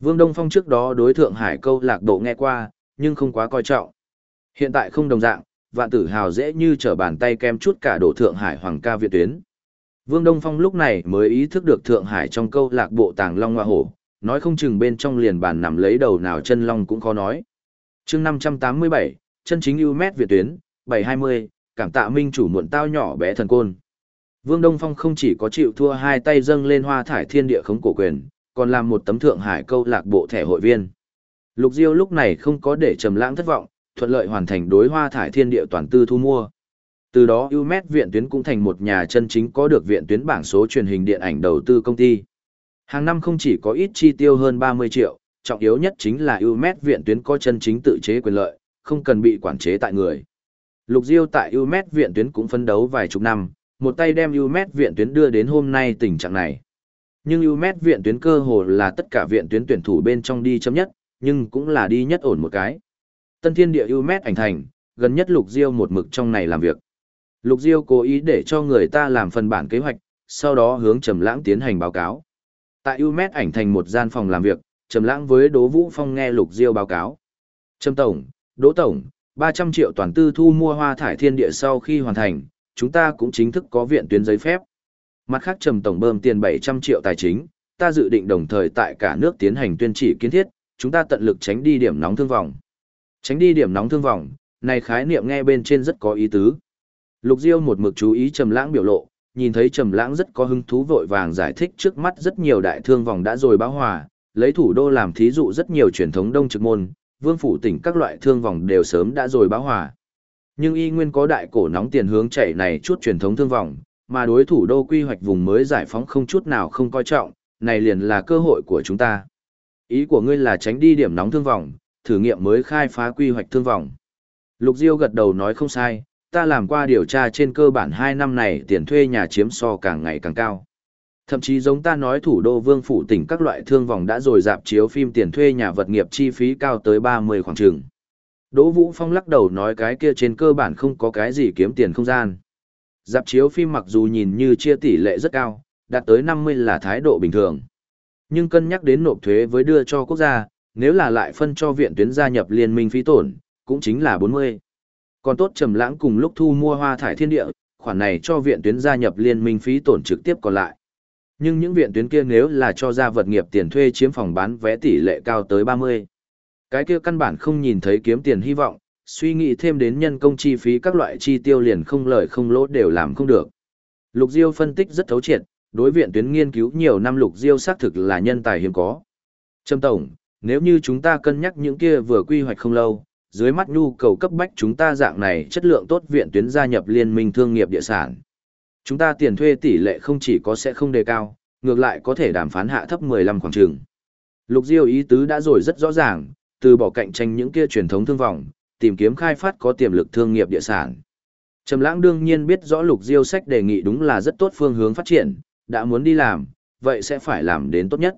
Vương Đông Phong trước đó đối Thượng Hải câu lạc bộ nghe qua, nhưng không quá coi trọng. Hiện tại không đồng dạng, vạn tử hào dễ như trở bàn tay kem chút cả đổ Thượng Hải Hoàng ca Việt tuyến. Vương Đông Phong lúc này mới ý thức được Thượng Hải trong câu lạc bộ tàng long hoa hổ, nói không chừng bên trong liền bàn nằm lấy đầu nào chân long cũng khó nói. chương 587, chân chính ưu mét Việt tuyến, 720, cảm tạ minh chủ muộn tao nhỏ bé thần côn. Vương Đông Phong không chỉ có chịu thua hai tay dâng lên hoa thải thiên địa khống cổ quyền, còn làm một tấm thượng hải câu lạc bộ thẻ hội viên. Lục Diêu lúc này không có để trầm lãng thất vọng, thuận lợi hoàn thành đối hoa thải thiên địa toàn tư thu mua. Từ đó Umet viện tuyến cũng thành một nhà chân chính có được viện tuyến bảng số truyền hình điện ảnh đầu tư công ty. Hàng năm không chỉ có ít chi tiêu hơn 30 triệu, trọng yếu nhất chính là Umet viện tuyến có chân chính tự chế quyền lợi, không cần bị quản chế tại người. Lục Diêu tại Umet viện tuyến cũng phấn đấu vài chục năm, một tay đem Umet viện tuyến đưa đến hôm nay tình trạng này. Nhưng ưu mét viện tuyến cơ hồ là tất cả viện tuyến tuyển thủ bên trong đi chấm nhất, nhưng cũng là đi nhất ổn một cái. Tân Thiên Địa ưu mét ảnh thành, gần nhất Lục Diêu một mực trong này làm việc. Lục Diêu cố ý để cho người ta làm phần bản kế hoạch, sau đó hướng Trầm Lãng tiến hành báo cáo. Tại ưu mét ảnh thành một gian phòng làm việc, Trầm Lãng với Đỗ Vũ Phong nghe Lục Diêu báo cáo. Trầm tổng, Đỗ tổng, 300 triệu toàn tư thu mua hoa thải thiên địa sau khi hoàn thành, chúng ta cũng chính thức có viện tuyến giấy phép. Mặt khác Trầm tổng bơm tiền 700 triệu tài chính, ta dự định đồng thời tại cả nước tiến hành tuyên chỉ kiến thiết, chúng ta tận lực tránh đi điểm nóng thương vòng. Tránh đi điểm nóng thương vòng, này khái niệm nghe bên trên rất có ý tứ. Lục Diêu một mực chú ý Trầm Lãng biểu lộ, nhìn thấy Trầm Lãng rất có hứng thú vội vàng giải thích trước mắt rất nhiều đại thương vòng đã rồi báo hòa, lấy thủ đô làm thí dụ rất nhiều truyền thống đông trực môn, vương phủ tỉnh các loại thương vòng đều sớm đã rồi báo hòa. Nhưng y nguyên có đại cổ nóng tiền hướng chảy này chút truyền thống thương vòng, mà đối thủ đô quy hoạch vùng mới giải phóng không chút nào không coi trọng, này liền là cơ hội của chúng ta. Ý của ngươi là tránh đi điểm nóng thương vòng, thử nghiệm mới khai phá quy hoạch thương vòng. Lục Diêu gật đầu nói không sai, ta làm qua điều tra trên cơ bản 2 năm này tiền thuê nhà chiếm so càng ngày càng cao. Thậm chí giống ta nói thủ đô vương phủ tỉnh các loại thương vòng đã rồi dạp chiếu phim tiền thuê nhà vật nghiệp chi phí cao tới 30 khoảng trường. Đỗ Vũ Phong lắc đầu nói cái kia trên cơ bản không có cái gì kiếm tiền không gian. Dạp chiếu phim mặc dù nhìn như chia tỷ lệ rất cao, đạt tới 50 là thái độ bình thường. Nhưng cân nhắc đến nộp thuế với đưa cho quốc gia, nếu là lại phân cho viện tuyến gia nhập liên minh phí tổn, cũng chính là 40. Còn tốt trầm lãng cùng lúc thu mua hoa thải thiên địa, khoản này cho viện tuyến gia nhập liên minh phí tổn trực tiếp còn lại. Nhưng những viện tuyến kia nếu là cho ra vật nghiệp tiền thuê chiếm phòng bán vé tỷ lệ cao tới 30. Cái kia căn bản không nhìn thấy kiếm tiền hy vọng, suy nghĩ thêm đến nhân công chi phí các loại chi tiêu liền không lợi không lỗ đều làm không được. Lục Diêu phân tích rất thấu triệt, đối viện tuyến nghiên cứu nhiều năm Lục Diêu xác thực là nhân tài hiếm có. Trâm Tổng, nếu như chúng ta cân nhắc những kia vừa quy hoạch không lâu, dưới mắt nhu cầu cấp bách chúng ta dạng này chất lượng tốt viện tuyến gia nhập liên minh thương nghiệp địa sản. Chúng ta tiền thuê tỷ lệ không chỉ có sẽ không đề cao, ngược lại có thể đàm phán hạ thấp 15 khoảng trường. Lục Diêu ý tứ đã rồi rất rõ ràng, từ bỏ cạnh tranh những kia truyền thống thương vọng, tìm kiếm khai phát có tiềm lực thương nghiệp địa sản. Trầm Lãng đương nhiên biết rõ Lục Diêu sách đề nghị đúng là rất tốt phương hướng phát triển, đã muốn đi làm, vậy sẽ phải làm đến tốt nhất.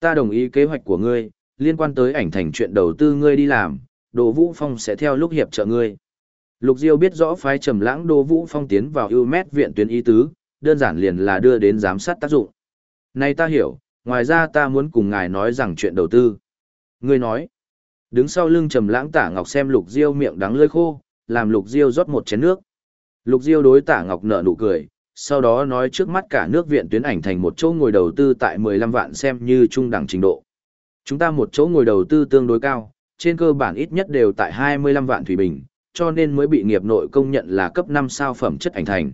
Ta đồng ý kế hoạch của ngươi, liên quan tới ảnh thành chuyện đầu tư ngươi đi làm, Đỗ Vũ Phong sẽ theo lúc hiệp trợ ngươi. Lục Diêu biết rõ phái Trầm Lãng Đỗ Vũ Phong tiến vào UMET viện tuyến ý tứ, đơn giản liền là đưa đến giám sát tác dụng. Nay ta hiểu, ngoài ra ta muốn cùng ngài nói rằng chuyện đầu tư. Ngươi nói. Đứng sau lưng Trầm Lãng Tả Ngọc xem Lục Diêu miệng đắng lưỡi khô, làm Lục Diêu rót một chén nước. Lục Diêu đối Tả Ngọc nở nụ cười, sau đó nói trước mắt cả nước viện tuyến ảnh thành một chỗ ngồi đầu tư tại 15 vạn xem như trung đẳng trình độ. Chúng ta một chỗ ngồi đầu tư tương đối cao, trên cơ bản ít nhất đều tại 25 vạn thủy bình, cho nên mới bị nghiệp nội công nhận là cấp 5 sao phẩm chất ảnh thành.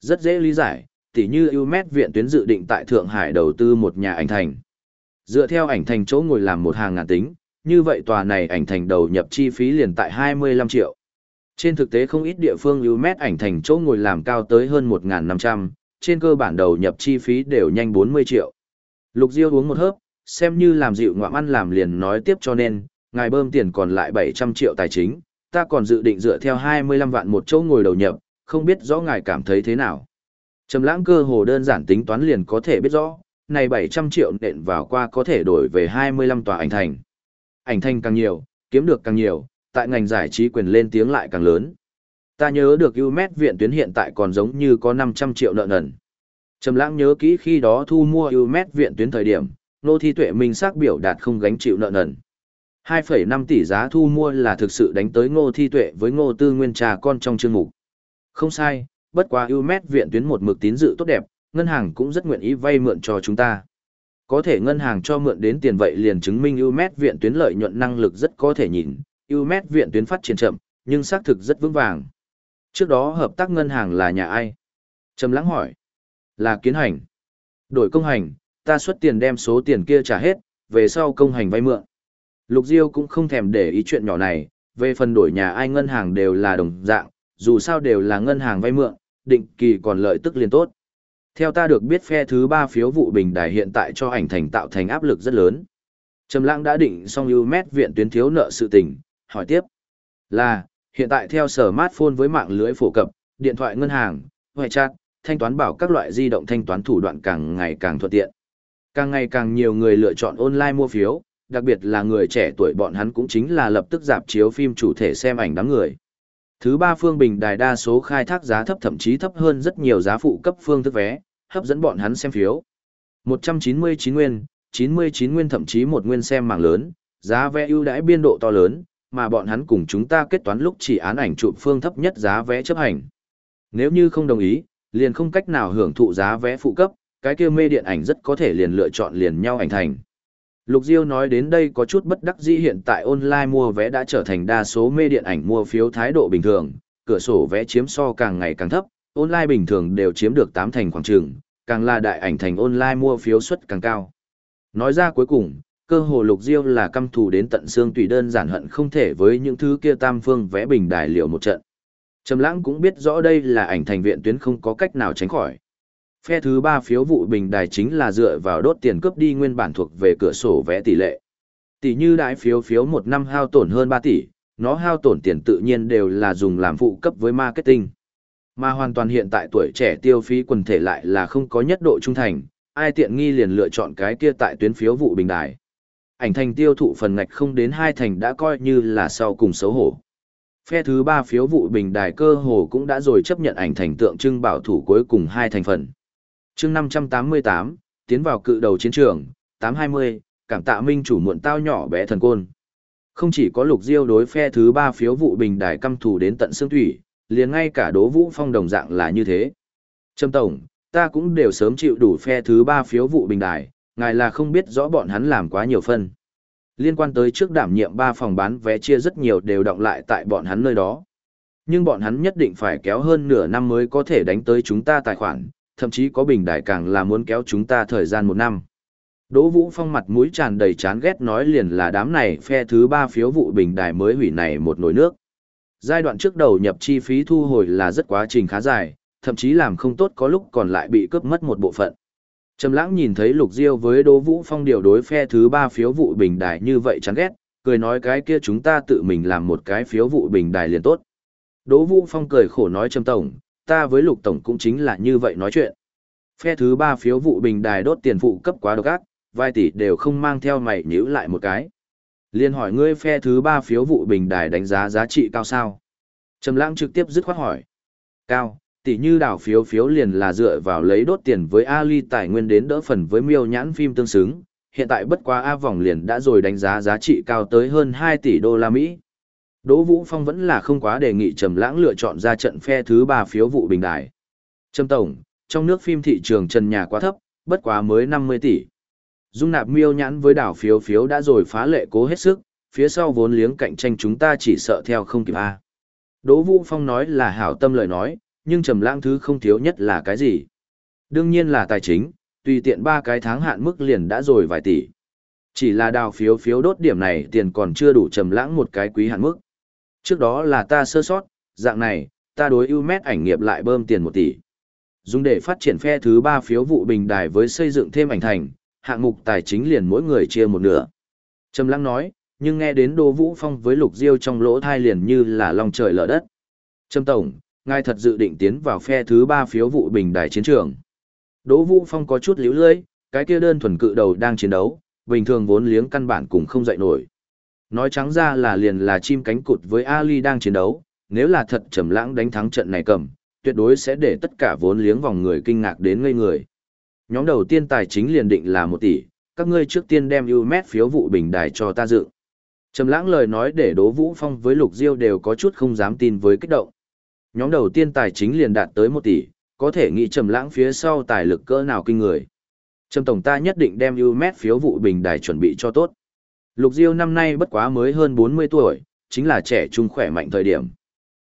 Rất dễ lý giải, tỉ như UMET viện tuyến dự định tại Thượng Hải đầu tư một nhà ảnh thành. Dựa theo ảnh thành chỗ ngồi làm một hàng ngàn tính, như vậy tòa này ảnh thành đầu nhập chi phí liền tại 25 triệu. Trên thực tế không ít địa phương UMET ảnh thành chỗ ngồi làm cao tới hơn 1.500, trên cơ bản đầu nhập chi phí đều nhanh 40 triệu. Lục Diêu uống một hớp, xem như làm dịu ngoạm ăn làm liền nói tiếp cho nên, ngài bơm tiền còn lại 700 triệu tài chính, ta còn dự định dựa theo 25 vạn một chỗ ngồi đầu nhập, không biết rõ ngài cảm thấy thế nào. Trầm lãng cơ hồ đơn giản tính toán liền có thể biết rõ, này 700 triệu nện vào qua có thể đổi về 25 tòa ảnh thành. Ảnh thành càng nhiều, kiếm được càng nhiều, tại ngành giải trí quyền lên tiếng lại càng lớn. Ta nhớ được Umed viện tuyến hiện tại còn giống như có 500 triệu nợ nần. Trầm lãng nhớ kỹ khi đó thu mua Umed viện tuyến thời điểm, nô thi tuệ minh xác biểu đạt không gánh chịu nợ nần. 2,5 tỷ giá thu mua là thực sự đánh tới ngô thi tuệ với ngô tư nguyên trà con trong chương mục. Không sai, bất quá Umed viện tuyến một mực tín dự tốt đẹp, ngân hàng cũng rất nguyện ý vay mượn cho chúng ta. Có thể ngân hàng cho mượn đến tiền vậy liền chứng minh UMET viện tuyến lợi nhuận năng lực rất có thể nhìn, UMET viện tuyến phát triển chậm, nhưng xác thực rất vững vàng. Trước đó hợp tác ngân hàng là nhà ai? Trầm lắng hỏi. Là kiến hành. Đổi công hành, ta xuất tiền đem số tiền kia trả hết, về sau công hành vay mượn. Lục Diêu cũng không thèm để ý chuyện nhỏ này, về phần đổi nhà ai ngân hàng đều là đồng dạng, dù sao đều là ngân hàng vay mượn, định kỳ còn lợi tức liền tốt. Theo ta được biết phe thứ ba phiếu vụ bình đài hiện tại cho ảnh thành tạo thành áp lực rất lớn. Trầm Lãng đã định xong mét viện tuyến thiếu nợ sự tình, hỏi tiếp. Là, hiện tại theo sở smartphone với mạng lưới phổ cập, điện thoại ngân hàng, ngoại chat, thanh toán bảo các loại di động thanh toán thủ đoạn càng ngày càng thuận tiện. Càng ngày càng nhiều người lựa chọn online mua phiếu, đặc biệt là người trẻ tuổi bọn hắn cũng chính là lập tức dạp chiếu phim chủ thể xem ảnh đám người. Thứ ba phương bình đài đa số khai thác giá thấp thậm chí thấp hơn rất nhiều giá phụ cấp phương thức vé, hấp dẫn bọn hắn xem phiếu. 199 nguyên, 99 nguyên thậm chí một nguyên xem mảng lớn, giá vé ưu đãi biên độ to lớn, mà bọn hắn cùng chúng ta kết toán lúc chỉ án ảnh chụp phương thấp nhất giá vé chấp hành. Nếu như không đồng ý, liền không cách nào hưởng thụ giá vé phụ cấp, cái kia mê điện ảnh rất có thể liền lựa chọn liền nhau ảnh thành. Lục Diêu nói đến đây có chút bất đắc dĩ hiện tại online mua vé đã trở thành đa số mê điện ảnh mua phiếu thái độ bình thường, cửa sổ vé chiếm so càng ngày càng thấp, online bình thường đều chiếm được 8 thành khoảng trường, càng là đại ảnh thành online mua phiếu suất càng cao. Nói ra cuối cùng, cơ hồ Lục Diêu là căm thù đến tận xương tùy đơn giản hận không thể với những thứ kia tam phương vẽ bình đài liệu một trận. Trầm Lãng cũng biết rõ đây là ảnh thành viện tuyến không có cách nào tránh khỏi. Phe thứ ba phiếu vụ bình đài chính là dựa vào đốt tiền cướp đi nguyên bản thuộc về cửa sổ vẽ tỷ lệ. Tỷ như đại phiếu phiếu một năm hao tổn hơn 3 tỷ, nó hao tổn tiền tự nhiên đều là dùng làm phụ cấp với marketing. Mà hoàn toàn hiện tại tuổi trẻ tiêu phí quần thể lại là không có nhất độ trung thành, ai tiện nghi liền lựa chọn cái kia tại tuyến phiếu vụ bình đài. Ảnh thành tiêu thụ phần ngạch không đến hai thành đã coi như là sau cùng xấu hổ. Phe thứ ba phiếu vụ bình đài cơ hồ cũng đã rồi chấp nhận ảnh thành tượng trưng bảo thủ cuối cùng hai thành phần chương 588, tiến vào cự đầu chiến trường, 820, cảm tạ minh chủ muộn tao nhỏ bé thần côn. Không chỉ có lục diêu đối phe thứ ba phiếu vụ bình đài căm thù đến tận xương thủy, liền ngay cả đố vũ phong đồng dạng là như thế. Trâm Tổng, ta cũng đều sớm chịu đủ phe thứ ba phiếu vụ bình đài, ngài là không biết rõ bọn hắn làm quá nhiều phân. Liên quan tới trước đảm nhiệm ba phòng bán vé chia rất nhiều đều động lại tại bọn hắn nơi đó. Nhưng bọn hắn nhất định phải kéo hơn nửa năm mới có thể đánh tới chúng ta tài khoản, thậm chí có bình đại càng là muốn kéo chúng ta thời gian một năm. Đỗ Vũ Phong mặt mũi tràn đầy chán ghét nói liền là đám này phe thứ ba phiếu vụ bình đài mới hủy này một nồi nước. Giai đoạn trước đầu nhập chi phí thu hồi là rất quá trình khá dài, thậm chí làm không tốt có lúc còn lại bị cướp mất một bộ phận. Trầm lãng nhìn thấy Lục Diêu với Đỗ Vũ Phong điều đối phe thứ ba phiếu vụ bình đài như vậy chán ghét, cười nói cái kia chúng ta tự mình làm một cái phiếu vụ bình đài liền tốt. Đỗ Vũ Phong cười khổ nói Trầm Tổng, ta với lục tổng cũng chính là như vậy nói chuyện. Phe thứ ba phiếu vụ bình đài đốt tiền phụ cấp quá độc ác, vài tỷ đều không mang theo mày nhíu lại một cái. Liên hỏi ngươi phe thứ ba phiếu vụ bình đài đánh giá giá trị cao sao? Trầm lãng trực tiếp dứt khoát hỏi. Cao, tỷ như đảo phiếu phiếu liền là dựa vào lấy đốt tiền với Ali tài nguyên đến đỡ phần với miêu nhãn phim tương xứng, hiện tại bất quá A vòng liền đã rồi đánh giá giá trị cao tới hơn 2 tỷ đô la Mỹ. Đỗ Vũ Phong vẫn là không quá đề nghị Trầm Lãng lựa chọn ra trận phe thứ ba phiếu vụ bình đài. Trầm tổng, trong nước phim thị trường trần nhà quá thấp, bất quá mới 50 tỷ. Dung nạp miêu nhãn với đảo phiếu phiếu đã rồi phá lệ cố hết sức, phía sau vốn liếng cạnh tranh chúng ta chỉ sợ theo không kịp a. Đỗ Vũ Phong nói là hảo tâm lời nói, nhưng trầm lãng thứ không thiếu nhất là cái gì? Đương nhiên là tài chính, tùy tiện ba cái tháng hạn mức liền đã rồi vài tỷ. Chỉ là đào phiếu phiếu đốt điểm này tiền còn chưa đủ trầm lãng một cái quý hạn mức. Trước đó là ta sơ sót, dạng này, ta đối ưu mét ảnh nghiệp lại bơm tiền một tỷ. Dùng để phát triển phe thứ ba phiếu vụ bình đài với xây dựng thêm ảnh thành, hạng mục tài chính liền mỗi người chia một nửa. Trầm lăng nói, nhưng nghe đến Đỗ Vũ Phong với Lục Diêu trong lỗ thai liền như là lòng trời lở đất. Trầm Tổng, ngài thật dự định tiến vào phe thứ ba phiếu vụ bình đài chiến trường. Đỗ Vũ Phong có chút liễu lưỡi, cái kia đơn thuần cự đầu đang chiến đấu, bình thường vốn liếng căn bản cũng không dậy nổi. Nói trắng ra là liền là chim cánh cụt với Ali đang chiến đấu, nếu là thật trầm lãng đánh thắng trận này cầm, tuyệt đối sẽ để tất cả vốn liếng vòng người kinh ngạc đến ngây người. Nhóm đầu tiên tài chính liền định là 1 tỷ, các ngươi trước tiên đem UMS phiếu vụ bình đài cho ta dự. Trầm lãng lời nói để Đỗ Vũ Phong với Lục Diêu đều có chút không dám tin với kích động. Nhóm đầu tiên tài chính liền đạt tới 1 tỷ, có thể nghĩ Trầm lãng phía sau tài lực cỡ nào kinh người. Trầm tổng ta nhất định đem UMS phiếu vụ bình đài chuẩn bị cho tốt. Lục Diêu năm nay bất quá mới hơn 40 tuổi, chính là trẻ trung khỏe mạnh thời điểm.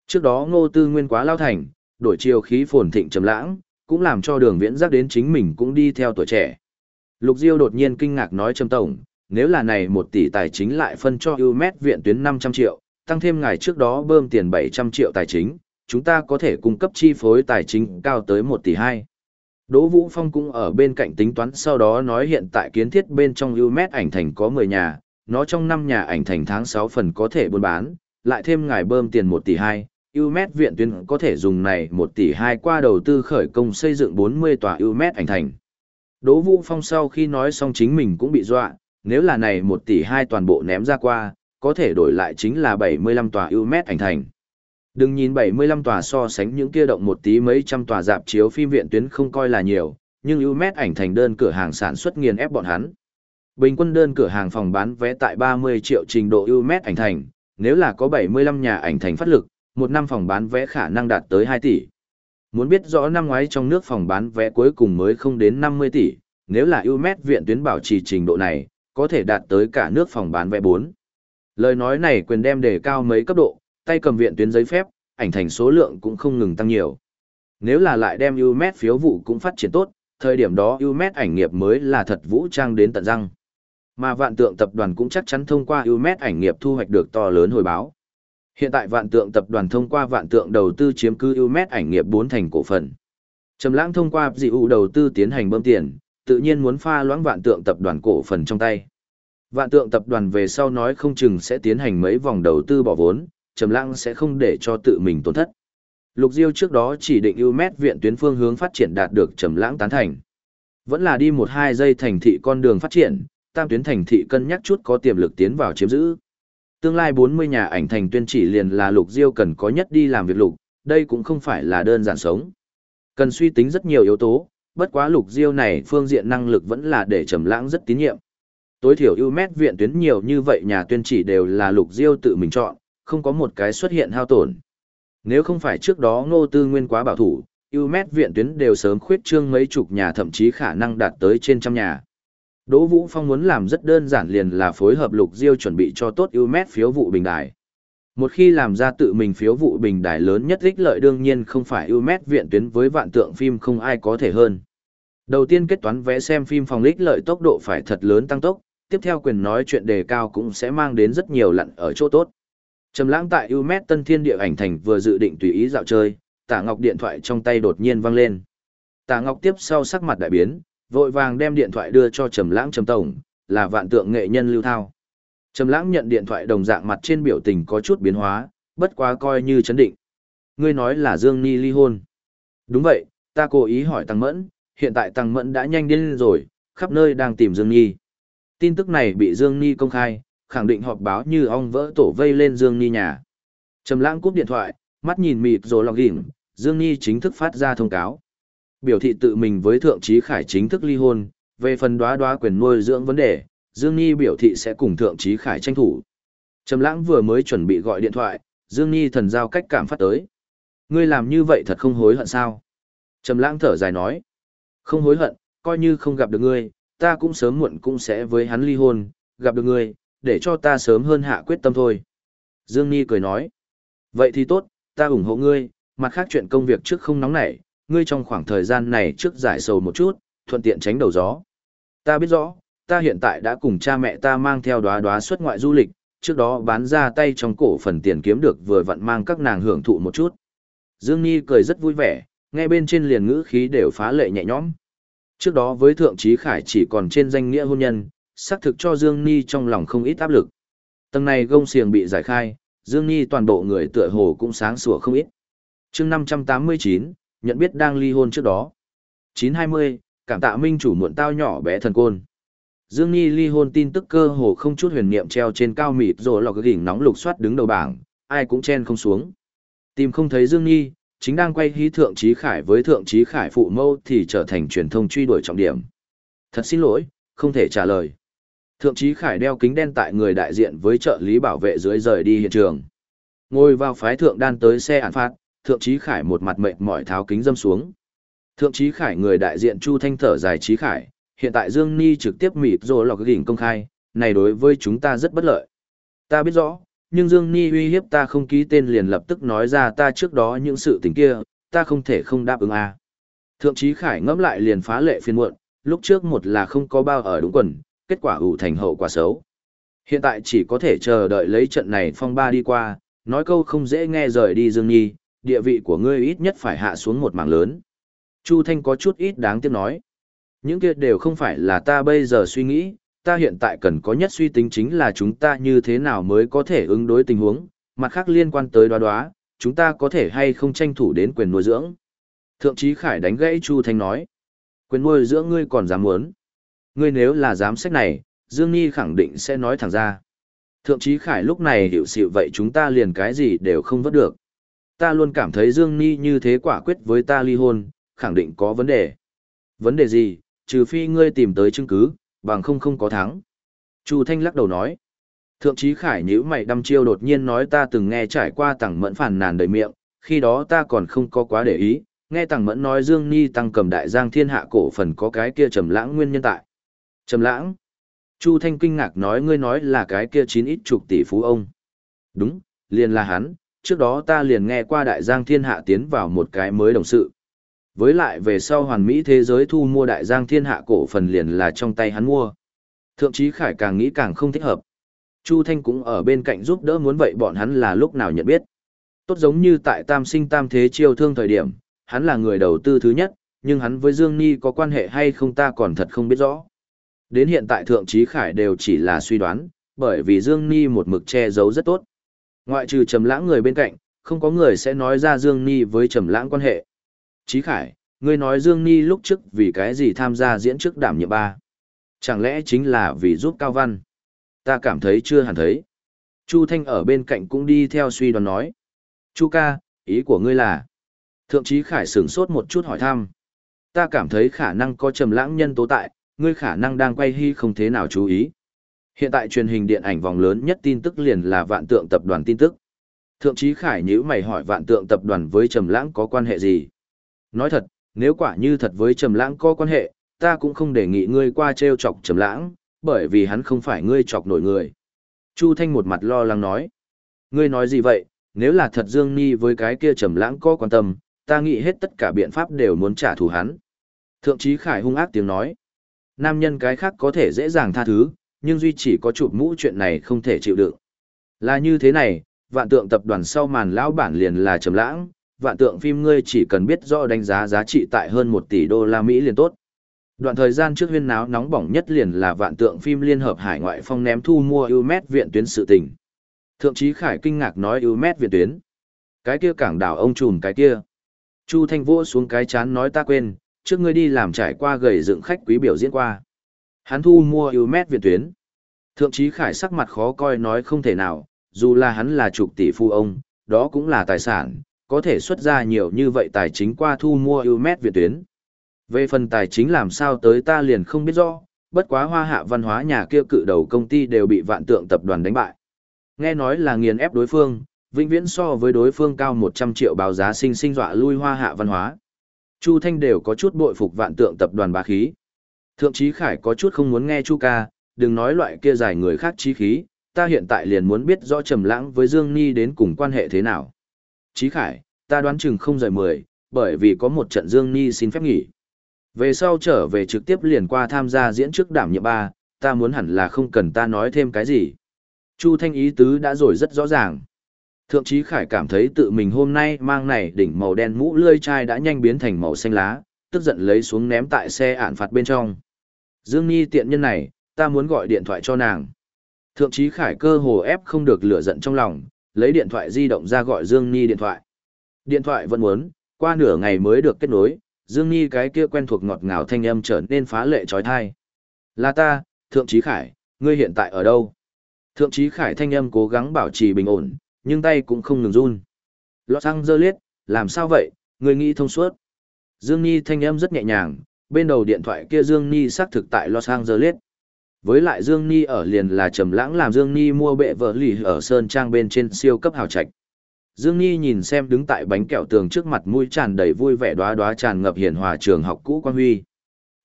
Trước đó Ngô Tư Nguyên quá lao thành, đổi chiều khí phồn thịnh trầm lãng, cũng làm cho đường viễn giác đến chính mình cũng đi theo tuổi trẻ. Lục Diêu đột nhiên kinh ngạc nói trầm tổng, nếu là này một tỷ tài chính lại phân cho UMS viện tuyến 500 triệu, tăng thêm ngày trước đó bơm tiền 700 triệu tài chính, chúng ta có thể cung cấp chi phối tài chính cao tới 1 tỷ 2. Đỗ Vũ Phong cũng ở bên cạnh tính toán sau đó nói hiện tại kiến thiết bên trong UMS ảnh thành có 10 nhà, nó trong năm nhà ảnh thành tháng 6 phần có thể buôn bán, lại thêm ngài bơm tiền 1 tỷ 2, UMET viện tuyến có thể dùng này 1 tỷ 2 qua đầu tư khởi công xây dựng 40 tòa UMET ảnh thành. Đỗ Vũ Phong sau khi nói xong chính mình cũng bị dọa, nếu là này 1 tỷ 2 toàn bộ ném ra qua, có thể đổi lại chính là 75 tòa UMET ảnh thành. Đừng nhìn 75 tòa so sánh những kia động một tí mấy trăm tòa dạp chiếu phim viện tuyến không coi là nhiều, nhưng UMET ảnh thành đơn cửa hàng sản xuất nghiền ép bọn hắn. Bình quân đơn cửa hàng phòng bán vé tại 30 triệu trình độ UMS ảnh thành, nếu là có 75 nhà ảnh thành phát lực, một năm phòng bán vé khả năng đạt tới 2 tỷ. Muốn biết rõ năm ngoái trong nước phòng bán vé cuối cùng mới không đến 50 tỷ, nếu là UMS viện tuyến bảo trì trình độ này, có thể đạt tới cả nước phòng bán vé 4. Lời nói này quyền đem đề cao mấy cấp độ, tay cầm viện tuyến giấy phép, ảnh thành số lượng cũng không ngừng tăng nhiều. Nếu là lại đem UMS phiếu vụ cũng phát triển tốt, thời điểm đó UMS ảnh nghiệp mới là thật vũ trang đến tận răng. Mà vạn tượng tập đoàn cũng chắc chắn thông qua UMS ảnh nghiệp thu hoạch được to lớn hồi báo. Hiện tại vạn tượng tập đoàn thông qua vạn tượng đầu tư chiếm cứ mét ảnh nghiệp bốn thành cổ phần. Trầm lãng thông qua dị ụ đầu tư tiến hành bơm tiền, tự nhiên muốn pha loãng vạn tượng tập đoàn cổ phần trong tay. Vạn tượng tập đoàn về sau nói không chừng sẽ tiến hành mấy vòng đầu tư bỏ vốn, Trầm lãng sẽ không để cho tự mình tổn thất. Lục Diêu trước đó chỉ định UMS viện tuyến phương hướng phát triển đạt được Trầm lãng tán thành. Vẫn là đi một hai giây thành thị con đường phát triển, tam tuyến thành thị cân nhắc chút có tiềm lực tiến vào chiếm giữ. Tương lai 40 nhà ảnh thành tuyên chỉ liền là Lục Diêu cần có nhất đi làm việc lục, đây cũng không phải là đơn giản sống. Cần suy tính rất nhiều yếu tố, bất quá Lục Diêu này phương diện năng lực vẫn là để trầm lãng rất tín nhiệm. Tối thiểu ưu mét viện tuyến nhiều như vậy nhà tuyên chỉ đều là Lục Diêu tự mình chọn, không có một cái xuất hiện hao tổn. Nếu không phải trước đó Ngô Tư Nguyên quá bảo thủ, ưu mét viện tuyến đều sớm khuyết trương mấy chục nhà thậm chí khả năng đạt tới trên trăm nhà. Đỗ Vũ Phong muốn làm rất đơn giản liền là phối hợp Lục Diêu chuẩn bị cho tốt ưu mét phiếu vụ bình đài. Một khi làm ra tự mình phiếu vụ bình đài lớn nhất ích lợi đương nhiên không phải ưu mét viện tuyến với vạn tượng phim không ai có thể hơn. Đầu tiên kết toán vẽ xem phim phòng ích lợi tốc độ phải thật lớn tăng tốc, tiếp theo quyền nói chuyện đề cao cũng sẽ mang đến rất nhiều lặn ở chỗ tốt. Trầm lãng tại UMS Tân Thiên Địa ảnh thành vừa dự định tùy ý dạo chơi, Tạ Ngọc điện thoại trong tay đột nhiên vang lên. Tạ Ngọc tiếp sau sắc mặt đại biến, vội vàng đem điện thoại đưa cho Trầm Lãng Trầm tổng, là vạn tượng nghệ nhân Lưu Thao. Trầm Lãng nhận điện thoại đồng dạng mặt trên biểu tình có chút biến hóa, bất quá coi như chấn định. Ngươi nói là Dương Ni ly hôn. Đúng vậy, ta cố ý hỏi Tăng Mẫn, hiện tại Tăng Mẫn đã nhanh đến rồi, khắp nơi đang tìm Dương Ni. Tin tức này bị Dương Ni công khai, khẳng định họp báo như ong vỡ tổ vây lên Dương Ni nhà. Trầm Lãng cúp điện thoại, mắt nhìn mịt rồi login, Dương Ni chính thức phát ra thông cáo biểu thị tự mình với Thượng Trí Khải chính thức ly hôn, về phần đoá đoá quyền nuôi dưỡng vấn đề, Dương Nhi biểu thị sẽ cùng Thượng Trí Khải tranh thủ. Trầm Lãng vừa mới chuẩn bị gọi điện thoại, Dương Nhi thần giao cách cảm phát tới. Ngươi làm như vậy thật không hối hận sao? Trầm Lãng thở dài nói, không hối hận, coi như không gặp được ngươi, ta cũng sớm muộn cũng sẽ với hắn ly hôn, gặp được ngươi, để cho ta sớm hơn hạ quyết tâm thôi. Dương Nhi cười nói, vậy thì tốt, ta ủng hộ ngươi, mặt khác chuyện công việc trước không nóng nảy, ngươi trong khoảng thời gian này trước giải sầu một chút, thuận tiện tránh đầu gió. Ta biết rõ, ta hiện tại đã cùng cha mẹ ta mang theo đóa đóa xuất ngoại du lịch, trước đó bán ra tay trong cổ phần tiền kiếm được vừa vặn mang các nàng hưởng thụ một chút. Dương Nhi cười rất vui vẻ, nghe bên trên liền ngữ khí đều phá lệ nhẹ nhõm. Trước đó với Thượng Trí Khải chỉ còn trên danh nghĩa hôn nhân, xác thực cho Dương Nhi trong lòng không ít áp lực. Tầng này gông xiềng bị giải khai, Dương Nhi toàn bộ người tựa hồ cũng sáng sủa không ít. chương 589, nhận biết đang ly hôn trước đó. 920, cảm tạ minh chủ muộn tao nhỏ bé thần côn. Dương Nhi ly hôn tin tức cơ hồ không chút huyền niệm treo trên cao mịt rồi lò cái đỉnh nóng lục soát đứng đầu bảng, ai cũng chen không xuống. Tìm không thấy Dương Nhi, chính đang quay hí thượng trí khải với thượng trí khải phụ mâu thì trở thành truyền thông truy đuổi trọng điểm. Thật xin lỗi, không thể trả lời. Thượng trí khải đeo kính đen tại người đại diện với trợ lý bảo vệ dưới rời đi hiện trường. Ngồi vào phái thượng đan tới xe án phạt, thượng trí khải một mặt mệt mỏi tháo kính dâm xuống. Thượng trí khải người đại diện Chu Thanh thở dài trí khải, hiện tại Dương Ni trực tiếp mịt rồi lọc đỉnh công khai, này đối với chúng ta rất bất lợi. Ta biết rõ, nhưng Dương Ni uy hiếp ta không ký tên liền lập tức nói ra ta trước đó những sự tình kia, ta không thể không đáp ứng a. À. Thượng trí Khải ngẫm lại liền phá lệ phiên muộn, lúc trước một là không có bao ở đúng quần, kết quả ủ thành hậu quả xấu. Hiện tại chỉ có thể chờ đợi lấy trận này phong ba đi qua, nói câu không dễ nghe rời đi Dương Nhi, địa vị của ngươi ít nhất phải hạ xuống một mảng lớn. Chu Thanh có chút ít đáng tiếc nói. Những kia đều không phải là ta bây giờ suy nghĩ, ta hiện tại cần có nhất suy tính chính là chúng ta như thế nào mới có thể ứng đối tình huống, mặt khác liên quan tới đoá đoá, chúng ta có thể hay không tranh thủ đến quyền nuôi dưỡng. Thượng trí Khải đánh gãy Chu Thanh nói, quyền nuôi dưỡng ngươi còn dám muốn. Ngươi nếu là dám sách này, Dương Nhi khẳng định sẽ nói thẳng ra. Thượng trí Khải lúc này hiểu sự vậy chúng ta liền cái gì đều không vất được. Ta luôn cảm thấy Dương ni như thế quả quyết với ta ly hôn, khẳng định có vấn đề. Vấn đề gì, trừ phi ngươi tìm tới chứng cứ, bằng không không có thắng. Chu Thanh lắc đầu nói. Thượng trí khải nhữ mày đăm chiêu đột nhiên nói ta từng nghe trải qua tẳng mẫn phản nàn đầy miệng, khi đó ta còn không có quá để ý, nghe tẳng mẫn nói Dương Ni tăng cầm đại giang thiên hạ cổ phần có cái kia trầm lãng nguyên nhân tại. Trầm lãng? Chu Thanh kinh ngạc nói ngươi nói là cái kia chín ít chục tỷ phú ông. Đúng, liền là hắn, trước đó ta liền nghe qua đại giang thiên hạ tiến vào một cái mới đồng sự. Với lại về sau hoàn mỹ thế giới thu mua đại giang thiên hạ cổ phần liền là trong tay hắn mua. Thượng chí Khải càng nghĩ càng không thích hợp. Chu Thanh cũng ở bên cạnh giúp đỡ muốn vậy bọn hắn là lúc nào nhận biết. Tốt giống như tại tam sinh tam thế chiêu thương thời điểm, hắn là người đầu tư thứ nhất, nhưng hắn với Dương Ni có quan hệ hay không ta còn thật không biết rõ. Đến hiện tại Thượng Chí Khải đều chỉ là suy đoán, bởi vì Dương Ni một mực che giấu rất tốt. Ngoại trừ Trầm Lãng người bên cạnh, không có người sẽ nói ra Dương Ni với Trầm Lãng quan hệ. Chí Khải, ngươi nói Dương Ni lúc trước vì cái gì tham gia diễn trước đảm nhiệm ba? Chẳng lẽ chính là vì giúp Cao Văn? Ta cảm thấy chưa hẳn thấy. Chu Thanh ở bên cạnh cũng đi theo suy đoán nói. Chu ca, ý của ngươi là? Thượng Chí Khải sửng sốt một chút hỏi thăm. Ta cảm thấy khả năng có trầm lãng nhân tố tại, ngươi khả năng đang quay hy không thế nào chú ý. Hiện tại truyền hình điện ảnh vòng lớn nhất tin tức liền là vạn tượng tập đoàn tin tức. Thượng Chí Khải nhíu mày hỏi vạn tượng tập đoàn với Trầm Lãng có quan hệ gì? Nói thật, nếu quả như thật với Trầm Lãng có quan hệ, ta cũng không đề nghị ngươi qua trêu chọc Trầm Lãng, bởi vì hắn không phải ngươi chọc nổi người. Chu Thanh một mặt lo lắng nói. Ngươi nói gì vậy, nếu là thật Dương Ni với cái kia Trầm Lãng có quan tâm, ta nghĩ hết tất cả biện pháp đều muốn trả thù hắn. Thượng Chí Khải hung ác tiếng nói. Nam nhân cái khác có thể dễ dàng tha thứ, nhưng duy chỉ có chụp mũ chuyện này không thể chịu đựng. Là như thế này, vạn tượng tập đoàn sau màn lão bản liền là Trầm Lãng, vạn tượng phim ngươi chỉ cần biết rõ đánh giá giá trị tại hơn 1 tỷ đô la Mỹ liền tốt. Đoạn thời gian trước huyên náo nóng bỏng nhất liền là vạn tượng phim liên hợp hải ngoại phong ném thu mua Umet viện tuyến sự tình. Thượng chí Khải kinh ngạc nói Umet viện tuyến. Cái kia cảng đảo ông trùm cái kia. Chu Thanh vũ xuống cái chán nói ta quên, trước ngươi đi làm trải qua gầy dựng khách quý biểu diễn qua. Hắn thu mua Umet viện tuyến. Thượng chí Khải sắc mặt khó coi nói không thể nào, dù là hắn là chục tỷ phu ông, đó cũng là tài sản, có thể xuất ra nhiều như vậy tài chính qua thu mua Umet Việt tuyến. Về phần tài chính làm sao tới ta liền không biết rõ, bất quá hoa hạ văn hóa nhà kia cự đầu công ty đều bị vạn tượng tập đoàn đánh bại. Nghe nói là nghiền ép đối phương, vĩnh viễn so với đối phương cao 100 triệu báo giá sinh sinh dọa lui hoa hạ văn hóa. Chu Thanh đều có chút bội phục vạn tượng tập đoàn bá khí. Thượng chí Khải có chút không muốn nghe Chu ca, đừng nói loại kia giải người khác chí khí, ta hiện tại liền muốn biết rõ Trầm Lãng với Dương Ni đến cùng quan hệ thế nào. Chí Khải, ta đoán chừng không rời 10, bởi vì có một trận Dương Ni xin phép nghỉ. Về sau trở về trực tiếp liền qua tham gia diễn trước đảm nhiệm ba, ta muốn hẳn là không cần ta nói thêm cái gì. Chu Thanh ý tứ đã rồi rất rõ ràng. Thượng chí Khải cảm thấy tự mình hôm nay mang này đỉnh màu đen mũ lươi chai đã nhanh biến thành màu xanh lá, tức giận lấy xuống ném tại xe ản phạt bên trong. Dương Nhi tiện nhân này, ta muốn gọi điện thoại cho nàng. Thượng chí Khải cơ hồ ép không được lửa giận trong lòng, lấy điện thoại di động ra gọi Dương Nhi điện thoại. Điện thoại vẫn muốn, qua nửa ngày mới được kết nối, Dương Nhi cái kia quen thuộc ngọt ngào thanh âm trở nên phá lệ trói thai. Là ta, Thượng Chí Khải, ngươi hiện tại ở đâu? Thượng Chí Khải thanh âm cố gắng bảo trì bình ổn, nhưng tay cũng không ngừng run. Los Angeles, làm sao vậy, ngươi nghĩ thông suốt. Dương Nhi thanh âm rất nhẹ nhàng, bên đầu điện thoại kia Dương ni xác thực tại Los Angeles. Với lại Dương ni ở liền là trầm lãng làm Dương ni mua bệ vợ lì ở Sơn Trang bên trên siêu cấp hào trạch. Dương ni nhìn xem đứng tại bánh kẹo tường trước mặt mũi tràn đầy vui vẻ đóa đóa tràn ngập hiền hòa trường học cũ quan huy.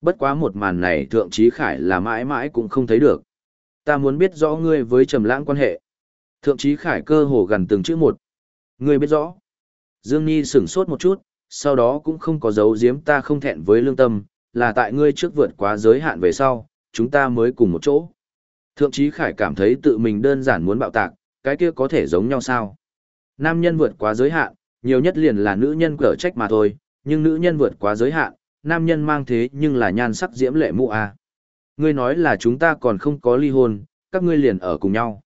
Bất quá một màn này thượng trí khải là mãi mãi cũng không thấy được. Ta muốn biết rõ ngươi với trầm lãng quan hệ. Thượng trí khải cơ hồ gần từng chữ một. Ngươi biết rõ. Dương ni sửng sốt một chút, sau đó cũng không có dấu giếm ta không thẹn với lương tâm, là tại ngươi trước vượt quá giới hạn về sau, chúng ta mới cùng một chỗ. Thượng trí khải cảm thấy tự mình đơn giản muốn bạo tạc, cái kia có thể giống nhau sao? Nam nhân vượt quá giới hạn, nhiều nhất liền là nữ nhân cở trách mà thôi, nhưng nữ nhân vượt quá giới hạn, nam nhân mang thế nhưng là nhan sắc diễm lệ mụ a. Ngươi nói là chúng ta còn không có ly hôn, các ngươi liền ở cùng nhau.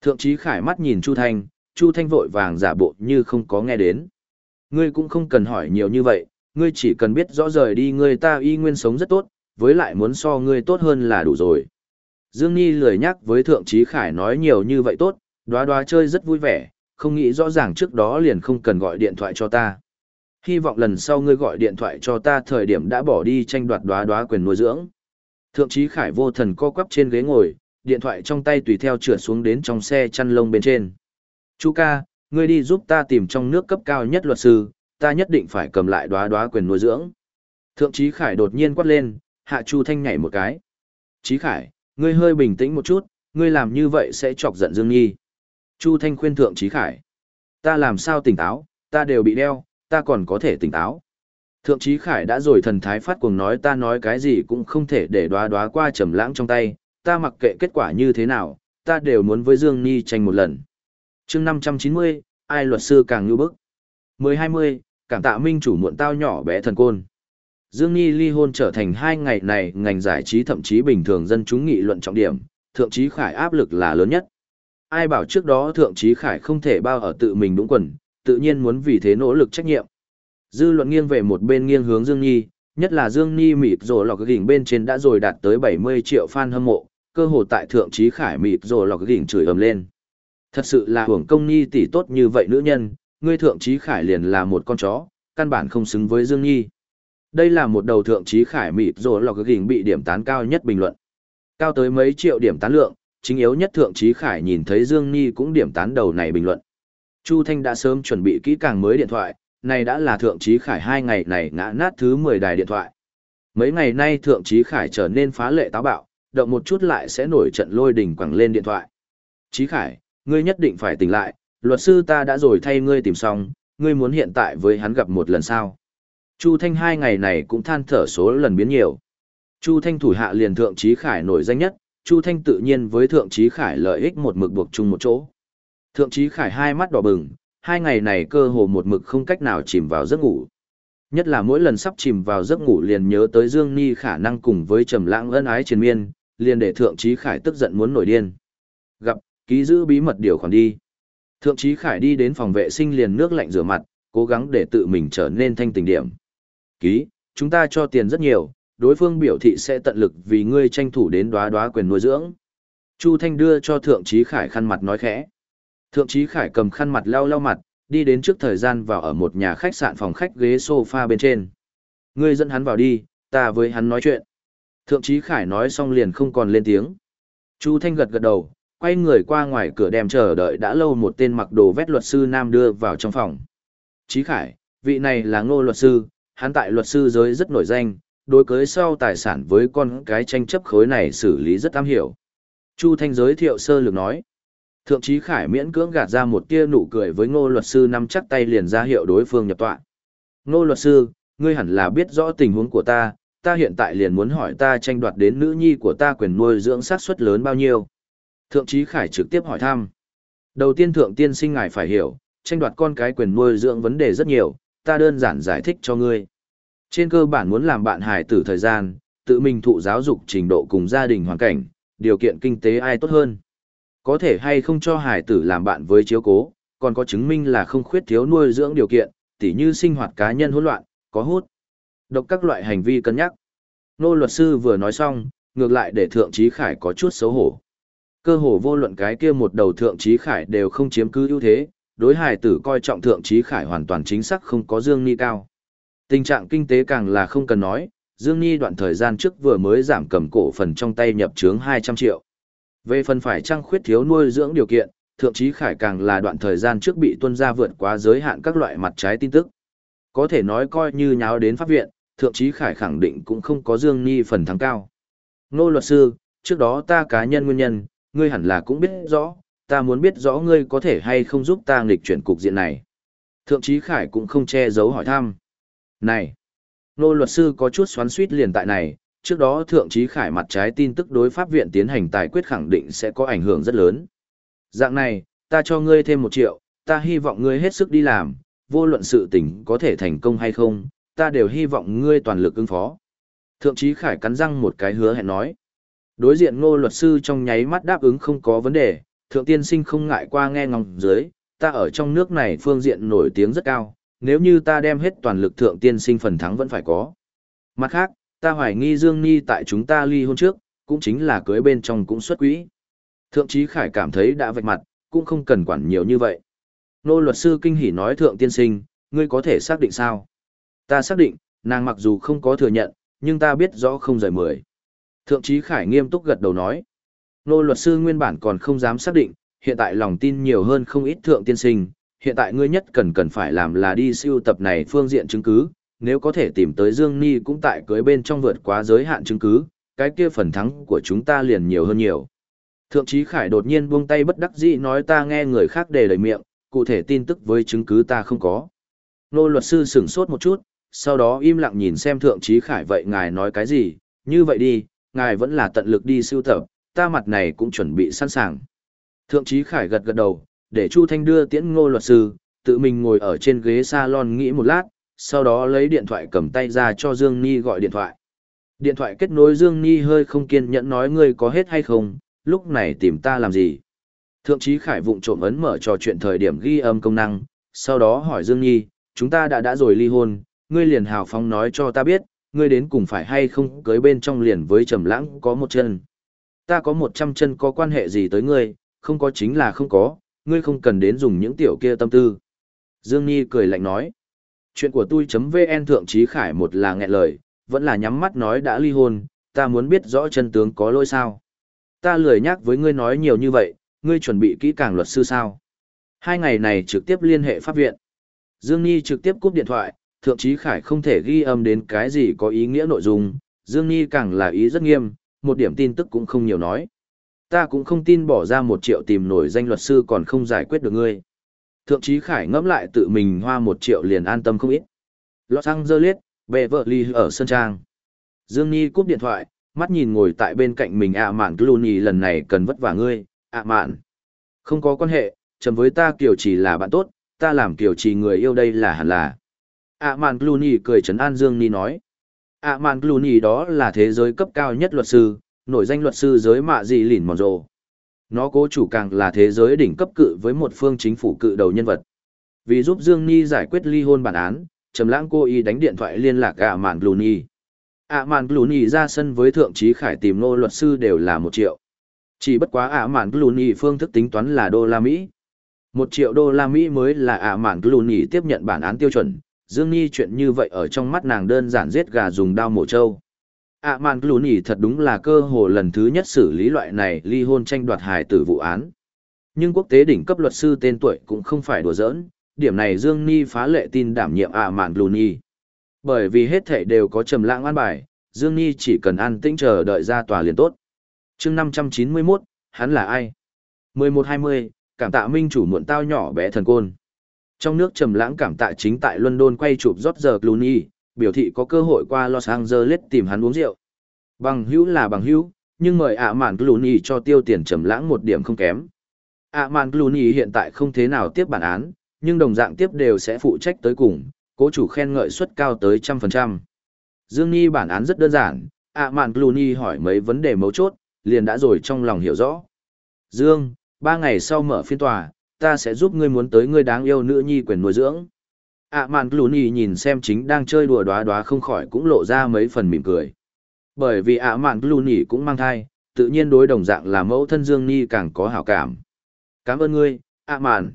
Thượng trí khải mắt nhìn Chu Thanh, Chu Thanh vội vàng giả bộ như không có nghe đến. Ngươi cũng không cần hỏi nhiều như vậy, ngươi chỉ cần biết rõ rời đi ngươi ta y nguyên sống rất tốt, với lại muốn so ngươi tốt hơn là đủ rồi. Dương Nhi lười nhắc với Thượng Trí Khải nói nhiều như vậy tốt, đoá đoá chơi rất vui vẻ, không nghĩ rõ ràng trước đó liền không cần gọi điện thoại cho ta. Hy vọng lần sau ngươi gọi điện thoại cho ta thời điểm đã bỏ đi tranh đoạt đoá đoá quyền nuôi dưỡng. Thượng trí khải vô thần co quắp trên ghế ngồi, điện thoại trong tay tùy theo trượt xuống đến trong xe chăn lông bên trên. Chú ca, ngươi đi giúp ta tìm trong nước cấp cao nhất luật sư, ta nhất định phải cầm lại đoá đoá quyền nuôi dưỡng. Thượng trí khải đột nhiên quát lên, hạ chu thanh nhảy một cái. Trí khải, ngươi hơi bình tĩnh một chút, ngươi làm như vậy sẽ chọc giận Dương Nhi. Chu Thanh khuyên Thượng Trí Khải. Ta làm sao tỉnh táo, ta đều bị đeo, ta còn có thể tỉnh táo. Thượng Trí Khải đã rồi thần thái phát cuồng nói ta nói cái gì cũng không thể để đoá đoá qua trầm lãng trong tay, ta mặc kệ kết quả như thế nào, ta đều muốn với Dương nhi tranh một lần. chương 590, ai luật sư càng như bức. 1020, cảm tạ minh chủ muộn tao nhỏ bé thần côn. Dương Nhi ly hôn trở thành hai ngày này ngành giải trí thậm chí bình thường dân chúng nghị luận trọng điểm, thượng trí khải áp lực là lớn nhất ai bảo trước đó thượng trí khải không thể bao ở tự mình đúng quần, tự nhiên muốn vì thế nỗ lực trách nhiệm. Dư luận nghiêng về một bên nghiêng hướng Dương Nhi, nhất là Dương Nhi mịp rồ lọc đỉnh bên trên đã rồi đạt tới 70 triệu fan hâm mộ, cơ hồ tại thượng trí khải mịp rồ lọc đỉnh chửi ầm lên. Thật sự là hưởng công Nhi tỷ tốt như vậy nữ nhân, ngươi thượng trí khải liền là một con chó, căn bản không xứng với Dương Nhi. Đây là một đầu thượng trí khải mịt rồi lọc đỉnh bị điểm tán cao nhất bình luận. Cao tới mấy triệu điểm tán lượng, chính yếu nhất thượng trí khải nhìn thấy Dương Nhi cũng điểm tán đầu này bình luận. Chu Thanh đã sớm chuẩn bị kỹ càng mới điện thoại, này đã là thượng trí khải hai ngày này ngã nát thứ 10 đài điện thoại. Mấy ngày nay thượng trí khải trở nên phá lệ táo bạo, động một chút lại sẽ nổi trận lôi đỉnh quẳng lên điện thoại. Trí khải, ngươi nhất định phải tỉnh lại, luật sư ta đã rồi thay ngươi tìm xong, ngươi muốn hiện tại với hắn gặp một lần sao. Chu Thanh hai ngày này cũng than thở số lần biến nhiều. Chu Thanh thủ hạ liền thượng trí khải nổi danh nhất, Chu Thanh tự nhiên với Thượng Trí Khải lợi ích một mực buộc chung một chỗ. Thượng Trí Khải hai mắt đỏ bừng, hai ngày này cơ hồ một mực không cách nào chìm vào giấc ngủ. Nhất là mỗi lần sắp chìm vào giấc ngủ liền nhớ tới Dương Ni khả năng cùng với Trầm Lãng ân ái triền miên, liền để Thượng Trí Khải tức giận muốn nổi điên. Gặp, ký giữ bí mật điều khoản đi. Thượng Trí Khải đi đến phòng vệ sinh liền nước lạnh rửa mặt, cố gắng để tự mình trở nên thanh tỉnh điểm. Ký, chúng ta cho tiền rất nhiều, đối phương biểu thị sẽ tận lực vì ngươi tranh thủ đến đóa đóa quyền nuôi dưỡng. Chu Thanh đưa cho Thượng Trí Khải khăn mặt nói khẽ. Thượng Trí Khải cầm khăn mặt lau lau mặt, đi đến trước thời gian vào ở một nhà khách sạn phòng khách ghế sofa bên trên. Ngươi dẫn hắn vào đi, ta với hắn nói chuyện. Thượng Trí Khải nói xong liền không còn lên tiếng. Chu Thanh gật gật đầu, quay người qua ngoài cửa đem chờ đợi đã lâu một tên mặc đồ vét luật sư nam đưa vào trong phòng. Chí Khải, vị này là ngô luật sư, hắn tại luật sư giới rất nổi danh, đối cưới sau tài sản với con cái tranh chấp khối này xử lý rất am hiểu. Chu Thanh giới thiệu sơ lược nói. Thượng Chí Khải miễn cưỡng gạt ra một tia nụ cười với ngô luật sư nắm chắc tay liền ra hiệu đối phương nhập tọa. Ngô luật sư, ngươi hẳn là biết rõ tình huống của ta, ta hiện tại liền muốn hỏi ta tranh đoạt đến nữ nhi của ta quyền nuôi dưỡng sát suất lớn bao nhiêu. Thượng trí Khải trực tiếp hỏi thăm. Đầu tiên thượng tiên sinh ngài phải hiểu, tranh đoạt con cái quyền nuôi dưỡng vấn đề rất nhiều, ta đơn giản giải thích cho ngươi. Trên cơ bản muốn làm bạn hài tử thời gian, tự mình thụ giáo dục trình độ cùng gia đình hoàn cảnh, điều kiện kinh tế ai tốt hơn. Có thể hay không cho hài tử làm bạn với chiếu cố, còn có chứng minh là không khuyết thiếu nuôi dưỡng điều kiện, tỉ như sinh hoạt cá nhân hỗn loạn, có hút, độc các loại hành vi cân nhắc. Nô luật sư vừa nói xong, ngược lại để thượng trí khải có chút xấu hổ. Cơ hồ vô luận cái kia một đầu thượng trí khải đều không chiếm cứ ưu thế, đối hải tử coi trọng thượng trí khải hoàn toàn chính xác không có dương ni cao. Tình trạng kinh tế càng là không cần nói, Dương Nhi đoạn thời gian trước vừa mới giảm cầm cổ phần trong tay nhập trướng 200 triệu. Về phần phải trăng khuyết thiếu nuôi dưỡng điều kiện, thượng trí khải càng là đoạn thời gian trước bị tuân ra vượt quá giới hạn các loại mặt trái tin tức. Có thể nói coi như nháo đến pháp viện, thượng trí khải khẳng định cũng không có Dương Nhi phần thắng cao. Nô luật sư, trước đó ta cá nhân nguyên nhân, ngươi hẳn là cũng biết rõ, ta muốn biết rõ ngươi có thể hay không giúp ta nghịch chuyển cục diện này. Thượng trí khải cũng không che giấu hỏi thăm. Này! Nô luật sư có chút xoắn suýt liền tại này, trước đó thượng trí khải mặt trái tin tức đối pháp viện tiến hành tài quyết khẳng định sẽ có ảnh hưởng rất lớn. Dạng này, ta cho ngươi thêm một triệu, ta hy vọng ngươi hết sức đi làm, vô luận sự tình có thể thành công hay không, ta đều hy vọng ngươi toàn lực ứng phó. Thượng trí khải cắn răng một cái hứa hẹn nói. Đối diện ngô luật sư trong nháy mắt đáp ứng không có vấn đề, thượng tiên sinh không ngại qua nghe ngóng dưới, ta ở trong nước này phương diện nổi tiếng rất cao, nếu như ta đem hết toàn lực thượng tiên sinh phần thắng vẫn phải có. Mặt khác, ta hoài nghi Dương Ni tại chúng ta ly hôn trước, cũng chính là cưới bên trong cũng xuất quỹ. Thượng trí Khải cảm thấy đã vạch mặt, cũng không cần quản nhiều như vậy. Nô luật sư kinh hỉ nói thượng tiên sinh, ngươi có thể xác định sao? Ta xác định, nàng mặc dù không có thừa nhận, nhưng ta biết rõ không rời mười. Thượng trí Khải nghiêm túc gật đầu nói. Nô luật sư nguyên bản còn không dám xác định, hiện tại lòng tin nhiều hơn không ít thượng tiên sinh, hiện tại ngươi nhất cần cần phải làm là đi siêu tập này phương diện chứng cứ, nếu có thể tìm tới Dương Ni cũng tại cưới bên trong vượt quá giới hạn chứng cứ, cái kia phần thắng của chúng ta liền nhiều hơn nhiều. Thượng trí Khải đột nhiên buông tay bất đắc dĩ nói ta nghe người khác đề lời miệng, cụ thể tin tức với chứng cứ ta không có. Nô luật sư sửng sốt một chút, sau đó im lặng nhìn xem thượng trí Khải vậy ngài nói cái gì, như vậy đi, ngài vẫn là tận lực đi siêu tập, ta mặt này cũng chuẩn bị sẵn sàng. Thượng trí Khải gật gật đầu, để Chu Thanh đưa tiễn ngô luật sư, tự mình ngồi ở trên ghế salon nghĩ một lát, sau đó lấy điện thoại cầm tay ra cho Dương Ni gọi điện thoại. Điện thoại kết nối Dương Ni hơi không kiên nhẫn nói ngươi có hết hay không, lúc này tìm ta làm gì. Thượng trí Khải vụng trộm ấn mở trò chuyện thời điểm ghi âm công năng, sau đó hỏi Dương Nhi, chúng ta đã đã rồi ly hôn, ngươi liền hào phóng nói cho ta biết, ngươi đến cùng phải hay không cưới bên trong liền với Trầm Lãng có một chân. Ta có một trăm chân có quan hệ gì tới ngươi, không có chính là không có, ngươi không cần đến dùng những tiểu kia tâm tư. Dương Nhi cười lạnh nói. Chuyện của tôi.vn thượng trí khải một là nghẹn lời, vẫn là nhắm mắt nói đã ly hôn, ta muốn biết rõ chân tướng có lỗi sao. Ta lười nhắc với ngươi nói nhiều như vậy, ngươi chuẩn bị kỹ càng luật sư sao. Hai ngày này trực tiếp liên hệ pháp viện. Dương Nhi trực tiếp cúp điện thoại, thượng trí khải không thể ghi âm đến cái gì có ý nghĩa nội dung, Dương Nhi càng là ý rất nghiêm, một điểm tin tức cũng không nhiều nói. Ta cũng không tin bỏ ra một triệu tìm nổi danh luật sư còn không giải quyết được ngươi. Thượng trí Khải ngẫm lại tự mình hoa một triệu liền an tâm không ít. Los Angeles, về vợ ly ở Sơn Trang. Dương Nhi cúp điện thoại, mắt nhìn ngồi tại bên cạnh mình ạ à mạn Clooney lần này cần vất vả ngươi, ạ mạn. Không có quan hệ, chầm với ta kiểu chỉ là bạn tốt, ta làm kiểu chỉ người yêu đây là hẳn là ạ mạn Clooney cười trấn an Dương Nhi nói. ạ mạn Clooney đó là thế giới cấp cao nhất luật sư, nổi danh luật sư giới mạ gì lỉn mòn rồ. Nó cố chủ càng là thế giới đỉnh cấp cự với một phương chính phủ cự đầu nhân vật. Vì giúp Dương Ni giải quyết ly hôn bản án, Trầm Lãng cô y đánh điện thoại liên lạc ạ Mạn Bluni. ạ Mạn Bluni ra sân với thượng trí khải tìm nô luật sư đều là một triệu. Chỉ bất quá ạ Mạn Bluni phương thức tính toán là đô la Mỹ. Một triệu đô la Mỹ mới là ạ Mạn Bluni tiếp nhận bản án tiêu chuẩn. Dương Nhi chuyện như vậy ở trong mắt nàng đơn giản giết gà dùng dao mổ trâu. Ạ mạn lùn nhỉ thật đúng là cơ hồ lần thứ nhất xử lý loại này ly hôn tranh đoạt hài tử vụ án. Nhưng quốc tế đỉnh cấp luật sư tên tuổi cũng không phải đùa giỡn điểm này dương Nhi phá lệ tin đảm nhiệm ạ mạn lùn nhỉ bởi vì hết thảy đều có trầm lãng an bài dương Nhi chỉ cần an tĩnh chờ đợi ra tòa liền tốt. Chương năm trăm chín mươi 591, hắn là ai? 1120, cảm tạ minh chủ muộn tao nhỏ bé thần côn. Trong nước trầm lãng cảm tạ chính tại London quay chụp George Clooney, biểu thị có cơ hội qua Los Angeles tìm hắn uống rượu. Bằng hữu là bằng hữu, nhưng mời ạ mạn Clooney cho tiêu tiền trầm lãng một điểm không kém. ạ mạn Clooney hiện tại không thế nào tiếp bản án, nhưng đồng dạng tiếp đều sẽ phụ trách tới cùng, cố chủ khen ngợi suất cao tới trăm phần trăm. Dương Nhi bản án rất đơn giản, ạ mạn Clooney hỏi mấy vấn đề mấu chốt, liền đã rồi trong lòng hiểu rõ. Dương, ba ngày sau mở phiên tòa, ta sẽ giúp ngươi muốn tới ngươi đáng yêu nữ nhi quyền nuôi dưỡng. À, ạ mạn Clooney nhìn xem chính đang chơi đùa đoá đoá không khỏi cũng lộ ra mấy phần mỉm cười. Bởi vì à, ạ mạn Clooney cũng mang thai, tự nhiên đối đồng dạng là mẫu thân Dương Nhi càng có hảo cảm. Cảm ơn ngươi, à, ạ mạn.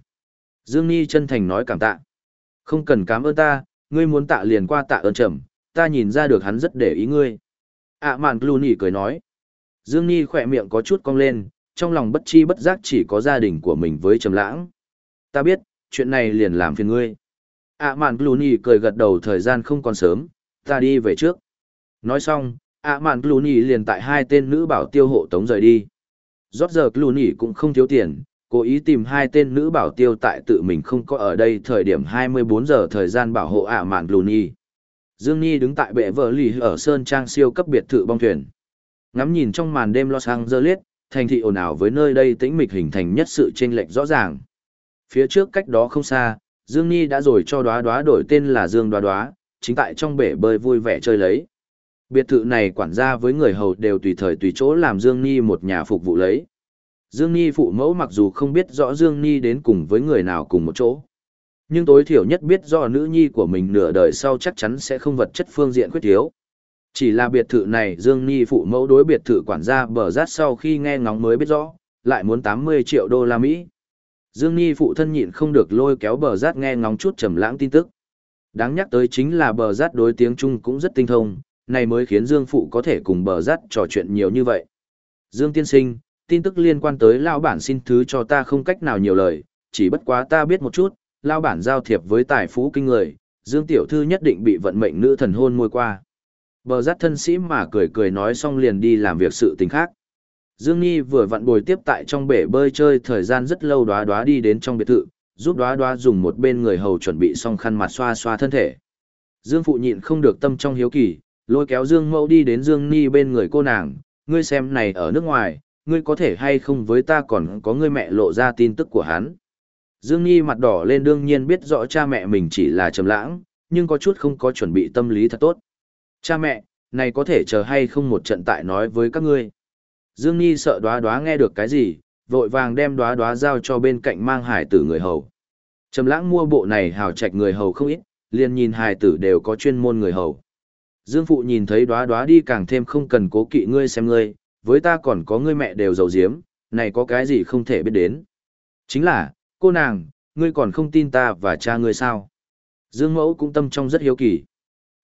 Dương Nhi chân thành nói cảm tạ. Không cần cảm ơn ta, ngươi muốn tạ liền qua tạ ơn trầm, ta nhìn ra được hắn rất để ý ngươi. ạ mạn Clooney cười nói. Dương Nhi khỏe miệng có chút cong lên, trong lòng bất chi bất giác chỉ có gia đình của mình với trầm lãng. Ta biết, chuyện này liền làm phiền ngươi. ạ mạn Clooney cười gật đầu thời gian không còn sớm, ta đi về trước. Nói xong, ạ mạn Clooney liền tại hai tên nữ bảo tiêu hộ tống rời đi. Rót giờ Clooney cũng không thiếu tiền, cố ý tìm hai tên nữ bảo tiêu tại tự mình không có ở đây thời điểm 24 giờ thời gian bảo hộ ạ mạn Clooney. Dương Nhi đứng tại bệ vợ lì ở Sơn Trang siêu cấp biệt thự bong thuyền. Ngắm nhìn trong màn đêm Los Angeles, thành thị ồn ào với nơi đây tĩnh mịch hình thành nhất sự chênh lệch rõ ràng. Phía trước cách đó không xa, Dương Nhi đã rồi cho đóa đóa đổi tên là Dương đóa đóa, chính tại trong bể bơi vui vẻ chơi lấy. Biệt thự này quản gia với người hầu đều tùy thời tùy chỗ làm Dương Nhi một nhà phục vụ lấy. Dương Nhi phụ mẫu mặc dù không biết rõ Dương Nhi đến cùng với người nào cùng một chỗ. Nhưng tối thiểu nhất biết rõ nữ nhi của mình nửa đời sau chắc chắn sẽ không vật chất phương diện khuyết thiếu. Chỉ là biệt thự này Dương Nhi phụ mẫu đối biệt thự quản gia bờ rát sau khi nghe ngóng mới biết rõ, lại muốn 80 triệu đô la Mỹ. Dương Nhi phụ thân nhịn không được lôi kéo bờ rát nghe ngóng chút trầm lãng tin tức. Đáng nhắc tới chính là bờ rát đối tiếng Trung cũng rất tinh thông, này mới khiến Dương phụ có thể cùng bờ rát trò chuyện nhiều như vậy. Dương tiên sinh, tin tức liên quan tới lao bản xin thứ cho ta không cách nào nhiều lời, chỉ bất quá ta biết một chút, lao bản giao thiệp với tài phú kinh người, Dương tiểu thư nhất định bị vận mệnh nữ thần hôn môi qua. Bờ giác thân sĩ mà cười cười nói xong liền đi làm việc sự tình khác. Dương Nhi vừa vặn bồi tiếp tại trong bể bơi chơi thời gian rất lâu đoá đoá đi đến trong biệt thự, giúp đoá đoá dùng một bên người hầu chuẩn bị xong khăn mặt xoa xoa thân thể. Dương phụ nhịn không được tâm trong hiếu kỳ, lôi kéo Dương mẫu đi đến Dương Nhi bên người cô nàng, ngươi xem này ở nước ngoài, ngươi có thể hay không với ta còn có ngươi mẹ lộ ra tin tức của hắn. Dương Nhi mặt đỏ lên đương nhiên biết rõ cha mẹ mình chỉ là trầm lãng, nhưng có chút không có chuẩn bị tâm lý thật tốt. Cha mẹ, này có thể chờ hay không một trận tại nói với các ngươi. Dương Nhi sợ đoá đoá nghe được cái gì, vội vàng đem đoá đoá giao cho bên cạnh mang hải tử người hầu. Trầm lãng mua bộ này hào trạch người hầu không ít, liền nhìn hải tử đều có chuyên môn người hầu. Dương Phụ nhìn thấy đoá đoá đi càng thêm không cần cố kỵ ngươi xem ngươi, với ta còn có ngươi mẹ đều giàu diếm, này có cái gì không thể biết đến. Chính là, cô nàng, ngươi còn không tin ta và cha ngươi sao. Dương Mẫu cũng tâm trong rất hiếu kỳ.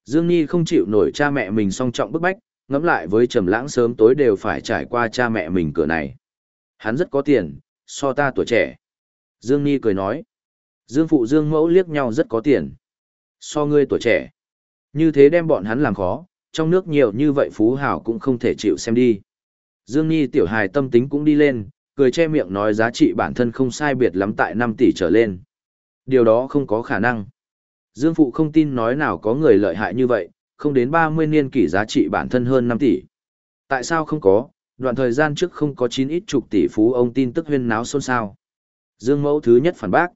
Dương Nhi không chịu nổi cha mẹ mình song trọng bức bách, ngẫm lại với trầm lãng sớm tối đều phải trải qua cha mẹ mình cửa này. Hắn rất có tiền, so ta tuổi trẻ. Dương Nhi cười nói. Dương phụ Dương mẫu liếc nhau rất có tiền. So ngươi tuổi trẻ. Như thế đem bọn hắn làm khó, trong nước nhiều như vậy phú hào cũng không thể chịu xem đi. Dương Nhi tiểu hài tâm tính cũng đi lên, cười che miệng nói giá trị bản thân không sai biệt lắm tại 5 tỷ trở lên. Điều đó không có khả năng. Dương Phụ không tin nói nào có người lợi hại như vậy, không đến 30 niên kỷ giá trị bản thân hơn 5 tỷ. Tại sao không có, đoạn thời gian trước không có 9 ít chục tỷ phú ông tin tức huyên náo xôn xao. Dương Mẫu thứ nhất phản bác.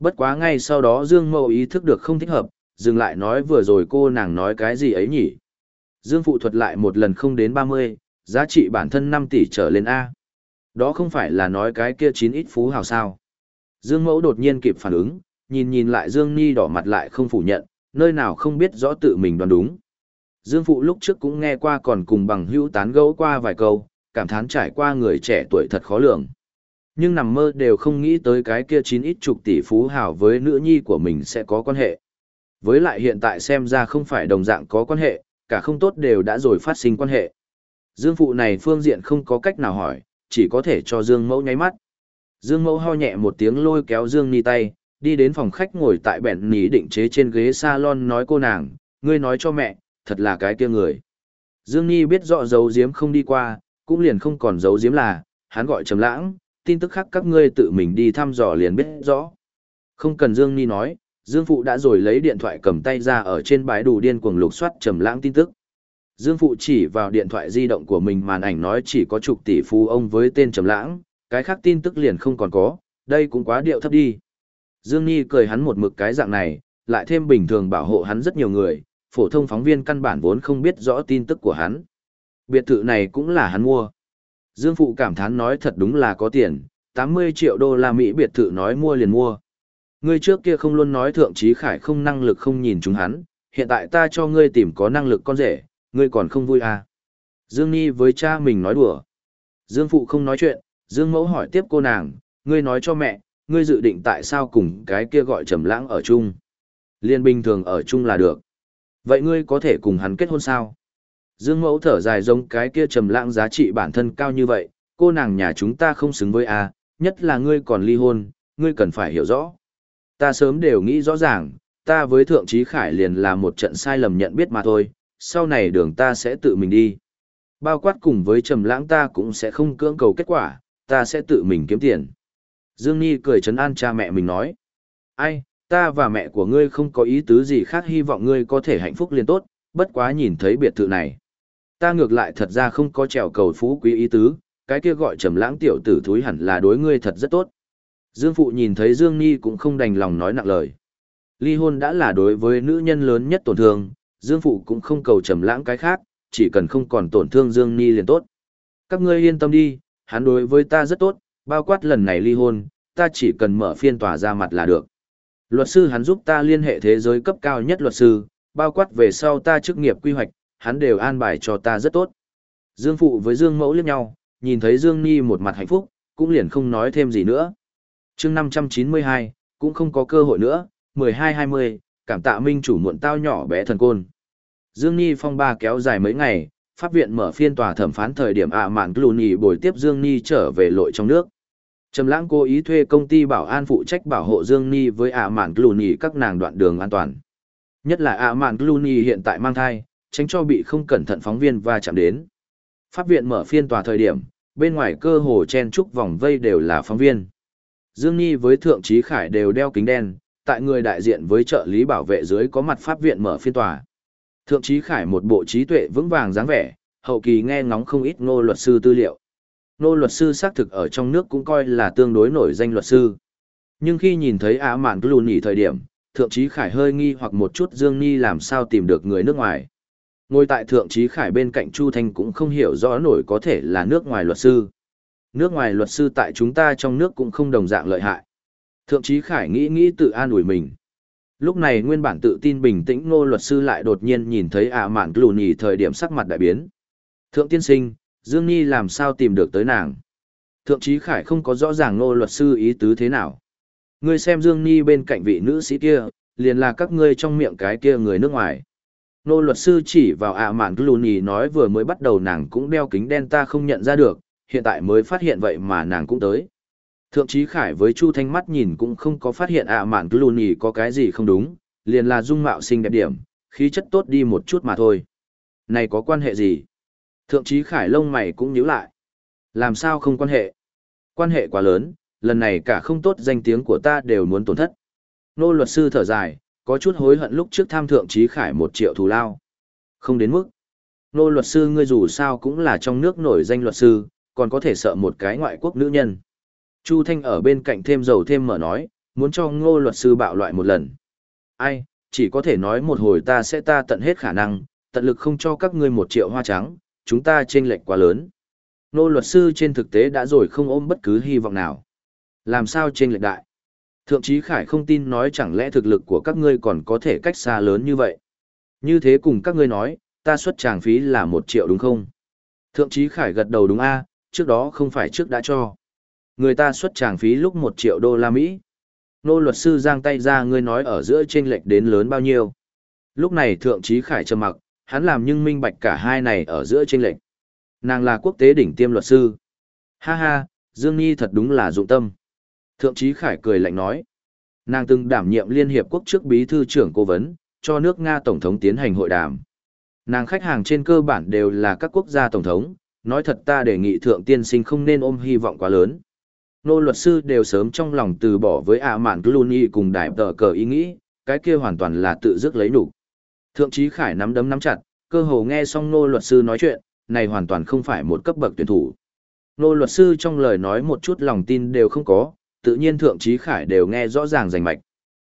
Bất quá ngay sau đó Dương Mẫu ý thức được không thích hợp, dừng lại nói vừa rồi cô nàng nói cái gì ấy nhỉ. Dương Phụ thuật lại một lần không đến 30, giá trị bản thân 5 tỷ trở lên A. Đó không phải là nói cái kia 9 ít phú hào sao. Dương Mẫu đột nhiên kịp phản ứng, nhìn nhìn lại Dương Ni đỏ mặt lại không phủ nhận, nơi nào không biết rõ tự mình đoán đúng. Dương Phụ lúc trước cũng nghe qua còn cùng bằng hữu tán gẫu qua vài câu, cảm thán trải qua người trẻ tuổi thật khó lường. Nhưng nằm mơ đều không nghĩ tới cái kia chín ít chục tỷ phú hào với nữ nhi của mình sẽ có quan hệ. Với lại hiện tại xem ra không phải đồng dạng có quan hệ, cả không tốt đều đã rồi phát sinh quan hệ. Dương Phụ này phương diện không có cách nào hỏi, chỉ có thể cho Dương Mẫu nháy mắt. Dương Mẫu ho nhẹ một tiếng lôi kéo Dương Ni tay, đi đến phòng khách ngồi tại bẹn nỉ định chế trên ghế salon nói cô nàng, ngươi nói cho mẹ, thật là cái kia người. Dương Nhi biết rõ dấu diếm không đi qua, cũng liền không còn dấu diếm là, hắn gọi trầm lãng, tin tức khác các ngươi tự mình đi thăm dò liền biết rõ. Không cần Dương Nhi nói, Dương Phụ đã rồi lấy điện thoại cầm tay ra ở trên bãi đủ điên cuồng lục soát trầm lãng tin tức. Dương Phụ chỉ vào điện thoại di động của mình màn ảnh nói chỉ có chục tỷ phú ông với tên trầm lãng, cái khác tin tức liền không còn có, đây cũng quá điệu thấp đi. Dương Ni cười hắn một mực cái dạng này, lại thêm bình thường bảo hộ hắn rất nhiều người, phổ thông phóng viên căn bản vốn không biết rõ tin tức của hắn. Biệt thự này cũng là hắn mua. Dương Phụ cảm thán nói thật đúng là có tiền, 80 triệu đô la Mỹ biệt thự nói mua liền mua. Ngươi trước kia không luôn nói thượng trí khải không năng lực không nhìn chúng hắn, hiện tại ta cho ngươi tìm có năng lực con rể, ngươi còn không vui à. Dương Nhi với cha mình nói đùa. Dương Phụ không nói chuyện, Dương Mẫu hỏi tiếp cô nàng, ngươi nói cho mẹ, ngươi dự định tại sao cùng cái kia gọi trầm lãng ở chung. Liên bình thường ở chung là được. Vậy ngươi có thể cùng hắn kết hôn sao? Dương Mẫu thở dài giống cái kia trầm lãng giá trị bản thân cao như vậy, cô nàng nhà chúng ta không xứng với a, nhất là ngươi còn ly hôn, ngươi cần phải hiểu rõ. Ta sớm đều nghĩ rõ ràng, ta với Thượng Trí Khải liền là một trận sai lầm nhận biết mà thôi, sau này đường ta sẽ tự mình đi. Bao quát cùng với trầm lãng ta cũng sẽ không cưỡng cầu kết quả, ta sẽ tự mình kiếm tiền. Dương Nhi cười trấn an cha mẹ mình nói. Ai, ta và mẹ của ngươi không có ý tứ gì khác hy vọng ngươi có thể hạnh phúc liền tốt, bất quá nhìn thấy biệt thự này. Ta ngược lại thật ra không có trèo cầu phú quý ý tứ, cái kia gọi trầm lãng tiểu tử thúi hẳn là đối ngươi thật rất tốt. Dương Phụ nhìn thấy Dương Nhi cũng không đành lòng nói nặng lời. Ly hôn đã là đối với nữ nhân lớn nhất tổn thương, Dương Phụ cũng không cầu trầm lãng cái khác, chỉ cần không còn tổn thương Dương Nhi liền tốt. Các ngươi yên tâm đi, hắn đối với ta rất tốt, bao quát lần này ly hôn, ta chỉ cần mở phiên tòa ra mặt là được. Luật sư hắn giúp ta liên hệ thế giới cấp cao nhất luật sư, bao quát về sau ta chức nghiệp quy hoạch, hắn đều an bài cho ta rất tốt. Dương Phụ với Dương Mẫu liếc nhau, nhìn thấy Dương Nhi một mặt hạnh phúc, cũng liền không nói thêm gì nữa. chương 592, cũng không có cơ hội nữa, 12-20, cảm tạ minh chủ muộn tao nhỏ bé thần côn. Dương Nhi phong ba kéo dài mấy ngày, pháp viện mở phiên tòa thẩm phán thời điểm ạ à mạn Cluny bồi tiếp Dương Nhi trở về lội trong nước. Trầm lãng cố ý thuê công ty bảo an phụ trách bảo hộ Dương Nhi với ạ à mạn Cluny các nàng đoạn đường an toàn. Nhất là ạ à mạn Cluny hiện tại mang thai, tránh cho bị không cẩn thận phóng viên va chạm đến. Pháp viện mở phiên tòa thời điểm, bên ngoài cơ hồ chen trúc vòng vây đều là phóng viên. Dương Nhi với Thượng Trí Khải đều đeo kính đen, tại người đại diện với trợ lý bảo vệ dưới có mặt pháp viện mở phiên tòa. Thượng Trí Khải một bộ trí tuệ vững vàng dáng vẻ, hậu kỳ nghe ngóng không ít ngô luật sư tư liệu. Ngô luật sư xác thực ở trong nước cũng coi là tương đối nổi danh luật sư. Nhưng khi nhìn thấy Á Mạn Lùn nhỉ thời điểm, Thượng Trí Khải hơi nghi hoặc một chút Dương nghi làm sao tìm được người nước ngoài. Ngồi tại Thượng Trí Khải bên cạnh Chu Thanh cũng không hiểu rõ nổi có thể là nước ngoài luật sư. Nước ngoài luật sư tại chúng ta trong nước cũng không đồng dạng lợi hại. Thượng Trí Khải nghĩ nghĩ tự an ủi mình. Lúc này nguyên bản tự tin bình tĩnh ngô luật sư lại đột nhiên nhìn thấy ạ mạn lù nhì thời điểm sắc mặt đại biến. Thượng tiên sinh, Dương Nhi làm sao tìm được tới nàng? Thượng Trí Khải không có rõ ràng ngô luật sư ý tứ thế nào. Ngươi xem Dương Nhi bên cạnh vị nữ sĩ kia, liền là các ngươi trong miệng cái kia người nước ngoài. ngô luật sư chỉ vào ạ mạn lù nhì nói vừa mới bắt đầu nàng cũng đeo kính đen ta không nhận ra được, hiện tại mới phát hiện vậy mà nàng cũng tới. Thượng trí khải với Chu Thanh mắt nhìn cũng không có phát hiện ạ mạn Clooney có cái gì không đúng, liền là dung mạo xinh đẹp điểm, khí chất tốt đi một chút mà thôi. Này có quan hệ gì? Thượng trí khải lông mày cũng nhíu lại. Làm sao không quan hệ? Quan hệ quá lớn, lần này cả không tốt danh tiếng của ta đều muốn tổn thất. Nô luật sư thở dài, có chút hối hận lúc trước tham thượng trí khải một triệu thù lao. Không đến mức. Nô luật sư ngươi dù sao cũng là trong nước nổi danh luật sư, còn có thể sợ một cái ngoại quốc nữ nhân. Chu Thanh ở bên cạnh thêm dầu thêm mở nói, muốn cho ngô luật sư bạo loại một lần. Ai, chỉ có thể nói một hồi ta sẽ ta tận hết khả năng, tận lực không cho các ngươi một triệu hoa trắng, chúng ta chênh lệch quá lớn. Ngô luật sư trên thực tế đã rồi không ôm bất cứ hy vọng nào. Làm sao chênh lệch đại? Thượng Chí Khải không tin nói chẳng lẽ thực lực của các ngươi còn có thể cách xa lớn như vậy. Như thế cùng các ngươi nói, ta xuất tràng phí là một triệu đúng không? Thượng Chí Khải gật đầu đúng a, trước đó không phải trước đã cho. Người ta xuất tràng phí lúc một triệu đô la Mỹ. Nô luật sư giang tay ra ngươi nói ở giữa chênh lệch đến lớn bao nhiêu. Lúc này thượng trí Khải trầm mặc, hắn làm nhưng minh bạch cả hai này ở giữa chênh lệch. Nàng là quốc tế đỉnh tiêm luật sư. Ha ha, Dương Nhi thật đúng là dụng tâm. Thượng trí Khải cười lạnh nói. Nàng từng đảm nhiệm Liên Hiệp Quốc trước bí thư trưởng cố vấn, cho nước Nga Tổng thống tiến hành hội đàm. Nàng khách hàng trên cơ bản đều là các quốc gia Tổng thống, nói thật ta đề nghị Thượng Tiên Sinh không nên ôm hy vọng quá lớn nô luật sư đều sớm trong lòng từ bỏ với ạ mạn Clooney cùng đại tờ cờ ý nghĩ, cái kia hoàn toàn là tự dứt lấy đủ. Thượng trí Khải nắm đấm nắm chặt, cơ hồ nghe xong nô luật sư nói chuyện, này hoàn toàn không phải một cấp bậc tuyển thủ. Nô luật sư trong lời nói một chút lòng tin đều không có, tự nhiên thượng trí Khải đều nghe rõ ràng rành mạch.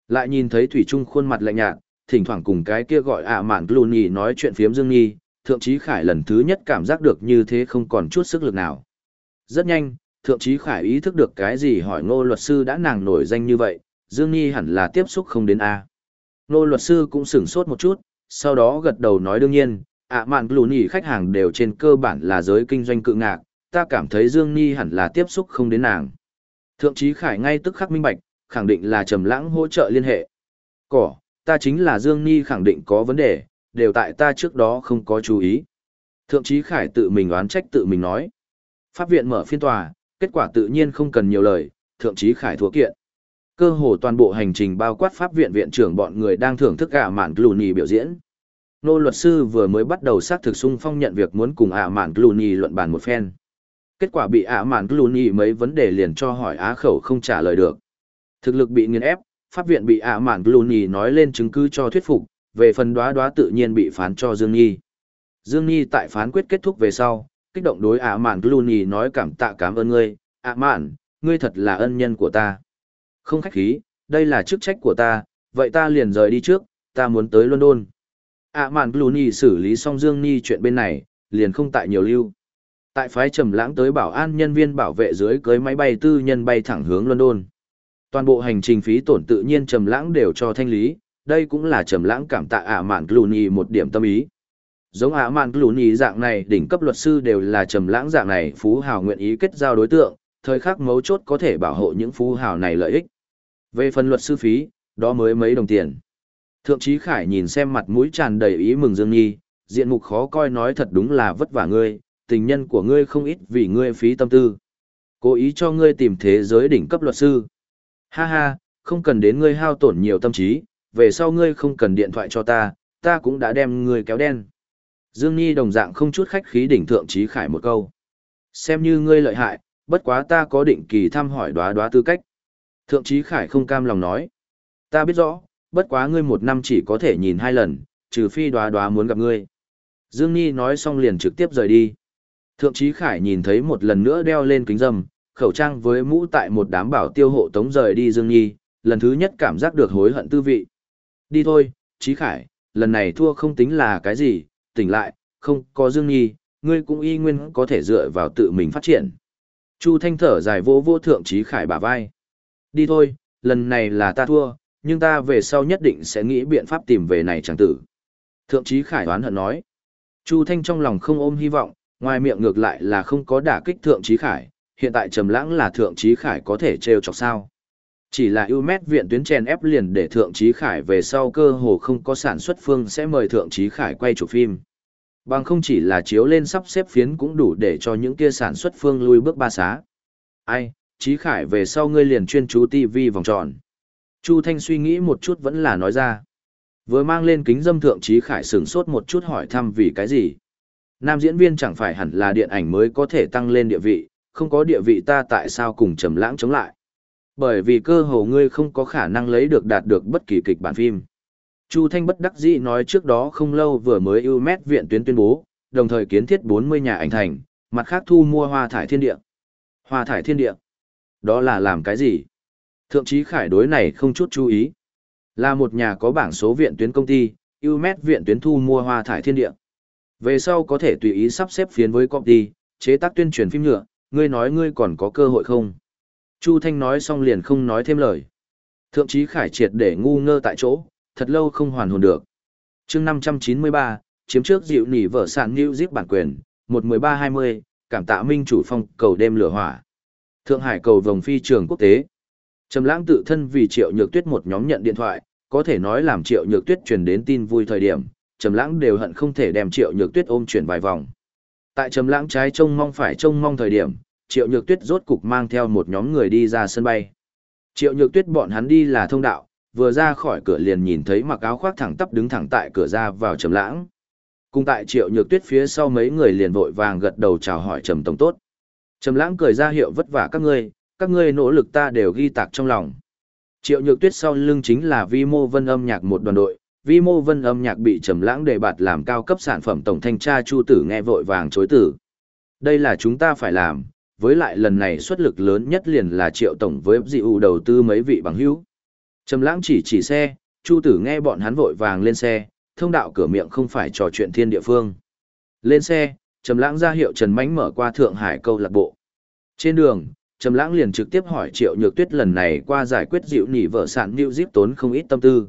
Lại nhìn thấy Thủy Trung khuôn mặt lạnh nhạt, thỉnh thoảng cùng cái kia gọi ạ mạn Clooney nói chuyện phiếm Dương Nhi, thượng trí Khải lần thứ nhất cảm giác được như thế không còn chút sức lực nào. Rất nhanh, thượng trí khải ý thức được cái gì hỏi ngô luật sư đã nàng nổi danh như vậy, Dương Nhi hẳn là tiếp xúc không đến A. Ngô luật sư cũng sửng sốt một chút, sau đó gật đầu nói đương nhiên, ạ mạn lù nhỉ khách hàng đều trên cơ bản là giới kinh doanh cự ngạc, ta cảm thấy Dương Nhi hẳn là tiếp xúc không đến nàng. Thượng trí khải ngay tức khắc minh bạch, khẳng định là trầm lãng hỗ trợ liên hệ. Cỏ, ta chính là Dương Nhi khẳng định có vấn đề, đều tại ta trước đó không có chú ý. Thượng trí khải tự mình oán trách tự mình nói. Pháp viện mở phiên tòa, kết quả tự nhiên không cần nhiều lời, thượng trí khải thua kiện. Cơ hồ toàn bộ hành trình bao quát pháp viện viện trưởng bọn người đang thưởng thức ả mạn Clooney biểu diễn. Nô luật sư vừa mới bắt đầu xác thực sung phong nhận việc muốn cùng ả mạn Clooney luận bàn một phen. Kết quả bị ả mạn Clooney mấy vấn đề liền cho hỏi á khẩu không trả lời được. Thực lực bị nghiền ép, pháp viện bị ả mạn Clooney nói lên chứng cứ cho thuyết phục, về phần đoá đoá tự nhiên bị phán cho Dương Nhi. Dương Nhi tại phán quyết kết thúc về sau, kích động đối ả mạn Clooney nói cảm tạ cảm ơn ngươi, ả mạn, ngươi thật là ân nhân của ta. Không khách khí, đây là chức trách của ta, vậy ta liền rời đi trước, ta muốn tới London. ả mạn Clooney xử lý xong Dương Ni chuyện bên này, liền không tại nhiều lưu. Tại phái trầm lãng tới bảo an nhân viên bảo vệ dưới cưới máy bay tư nhân bay thẳng hướng London. Toàn bộ hành trình phí tổn tự nhiên trầm lãng đều cho thanh lý, đây cũng là trầm lãng cảm tạ ả mạn Clooney một điểm tâm ý. Giống ả mạn Clooney dạng này đỉnh cấp luật sư đều là trầm lãng dạng này phú hào nguyện ý kết giao đối tượng, thời khắc mấu chốt có thể bảo hộ những phú hào này lợi ích. Về phần luật sư phí, đó mới mấy đồng tiền. Thượng trí Khải nhìn xem mặt mũi tràn đầy ý mừng Dương Nhi, diện mục khó coi nói thật đúng là vất vả ngươi, tình nhân của ngươi không ít vì ngươi phí tâm tư. Cố ý cho ngươi tìm thế giới đỉnh cấp luật sư. Ha ha, không cần đến ngươi hao tổn nhiều tâm trí, về sau ngươi không cần điện thoại cho ta, ta cũng đã đem ngươi kéo đen. Dương Nhi đồng dạng không chút khách khí đỉnh thượng trí khải một câu. Xem như ngươi lợi hại, bất quá ta có định kỳ thăm hỏi đoá đoá tư cách. Thượng trí khải không cam lòng nói. Ta biết rõ, bất quá ngươi một năm chỉ có thể nhìn hai lần, trừ phi đoá đoá muốn gặp ngươi. Dương Nhi nói xong liền trực tiếp rời đi. Thượng trí khải nhìn thấy một lần nữa đeo lên kính dâm, khẩu trang với mũ tại một đám bảo tiêu hộ tống rời đi Dương Nhi, lần thứ nhất cảm giác được hối hận tư vị. Đi thôi, trí khải, lần này thua không tính là cái gì, tỉnh lại, không có Dương Nhi, ngươi cũng y nguyên có thể dựa vào tự mình phát triển. Chu Thanh thở dài vô vô thượng trí khải bả vai. Đi thôi, lần này là ta thua, nhưng ta về sau nhất định sẽ nghĩ biện pháp tìm về này chẳng tử. Thượng trí khải đoán hận nói. Chu Thanh trong lòng không ôm hy vọng, ngoài miệng ngược lại là không có đả kích thượng trí khải, hiện tại trầm lãng là thượng trí khải có thể trêu chọc sao. Chỉ là ưu mét viện tuyến chèn ép liền để Thượng Trí Khải về sau cơ hồ không có sản xuất phương sẽ mời Thượng Trí Khải quay chụp phim. Bằng không chỉ là chiếu lên sắp xếp phiến cũng đủ để cho những kia sản xuất phương lui bước ba xá. Ai, Trí Khải về sau ngươi liền chuyên chú TV vòng tròn. Chu Thanh suy nghĩ một chút vẫn là nói ra. Vừa mang lên kính dâm Thượng Trí Khải sửng sốt một chút hỏi thăm vì cái gì. Nam diễn viên chẳng phải hẳn là điện ảnh mới có thể tăng lên địa vị, không có địa vị ta tại sao cùng trầm lãng chống lại. Bởi vì cơ hồ ngươi không có khả năng lấy được đạt được bất kỳ kịch bản phim. Chu Thanh bất đắc dĩ nói trước đó không lâu vừa mới ưu mét viện tuyến tuyên bố, đồng thời kiến thiết 40 nhà ảnh thành, mặt khác thu mua hoa thải thiên địa. Hoa thải thiên địa. Đó là làm cái gì? Thượng trí khải đối này không chút chú ý. Là một nhà có bảng số viện tuyến công ty, ưu mét viện tuyến thu mua hoa thải thiên địa. Về sau có thể tùy ý sắp xếp phiến với công ty, chế tác tuyên truyền phim nhựa, ngươi nói ngươi còn có cơ hội không? Chu Thanh nói xong liền không nói thêm lời. Thượng trí khải triệt để ngu ngơ tại chỗ, thật lâu không hoàn hồn được. chương 593, chiếm trước dịu nỉ vợ sản New Zip bản quyền, 11320, cảm tạ minh chủ phong cầu đêm lửa hỏa. Thượng Hải cầu vòng phi trường quốc tế. Trầm lãng tự thân vì triệu nhược tuyết một nhóm nhận điện thoại, có thể nói làm triệu nhược tuyết truyền đến tin vui thời điểm, Trầm lãng đều hận không thể đem triệu nhược tuyết ôm chuyển vài vòng. Tại Trầm lãng trái trông mong phải trông mong thời điểm, triệu nhược tuyết rốt cục mang theo một nhóm người đi ra sân bay. Triệu nhược tuyết bọn hắn đi là thông đạo, vừa ra khỏi cửa liền nhìn thấy mặc áo khoác thẳng tắp đứng thẳng tại cửa ra vào trầm lãng. Cùng tại triệu nhược tuyết phía sau mấy người liền vội vàng gật đầu chào hỏi trầm tổng tốt. Trầm lãng cười ra hiệu vất vả các ngươi, các ngươi nỗ lực ta đều ghi tạc trong lòng. Triệu Nhược Tuyết sau lưng chính là Vi Mô Vân âm nhạc một đoàn đội, Vi Mô Vân âm nhạc bị trầm lãng đề bạt làm cao cấp sản phẩm tổng thanh tra Chu Tử nghe vội vàng chối từ. Đây là chúng ta phải làm, với lại lần này xuất lực lớn nhất liền là Triệu tổng với dịu đầu tư mấy vị bằng hữu. Trầm lãng chỉ chỉ xe, Chu Tử nghe bọn hắn vội vàng lên xe, thông đạo cửa miệng không phải trò chuyện thiên địa phương. Lên xe, Trầm lãng ra hiệu Trần Mánh mở qua Thượng Hải câu lạc bộ. Trên đường, Trầm lãng liền trực tiếp hỏi Triệu Nhược Tuyết lần này qua giải quyết dịu nỉ vợ sản New Zip tốn không ít tâm tư.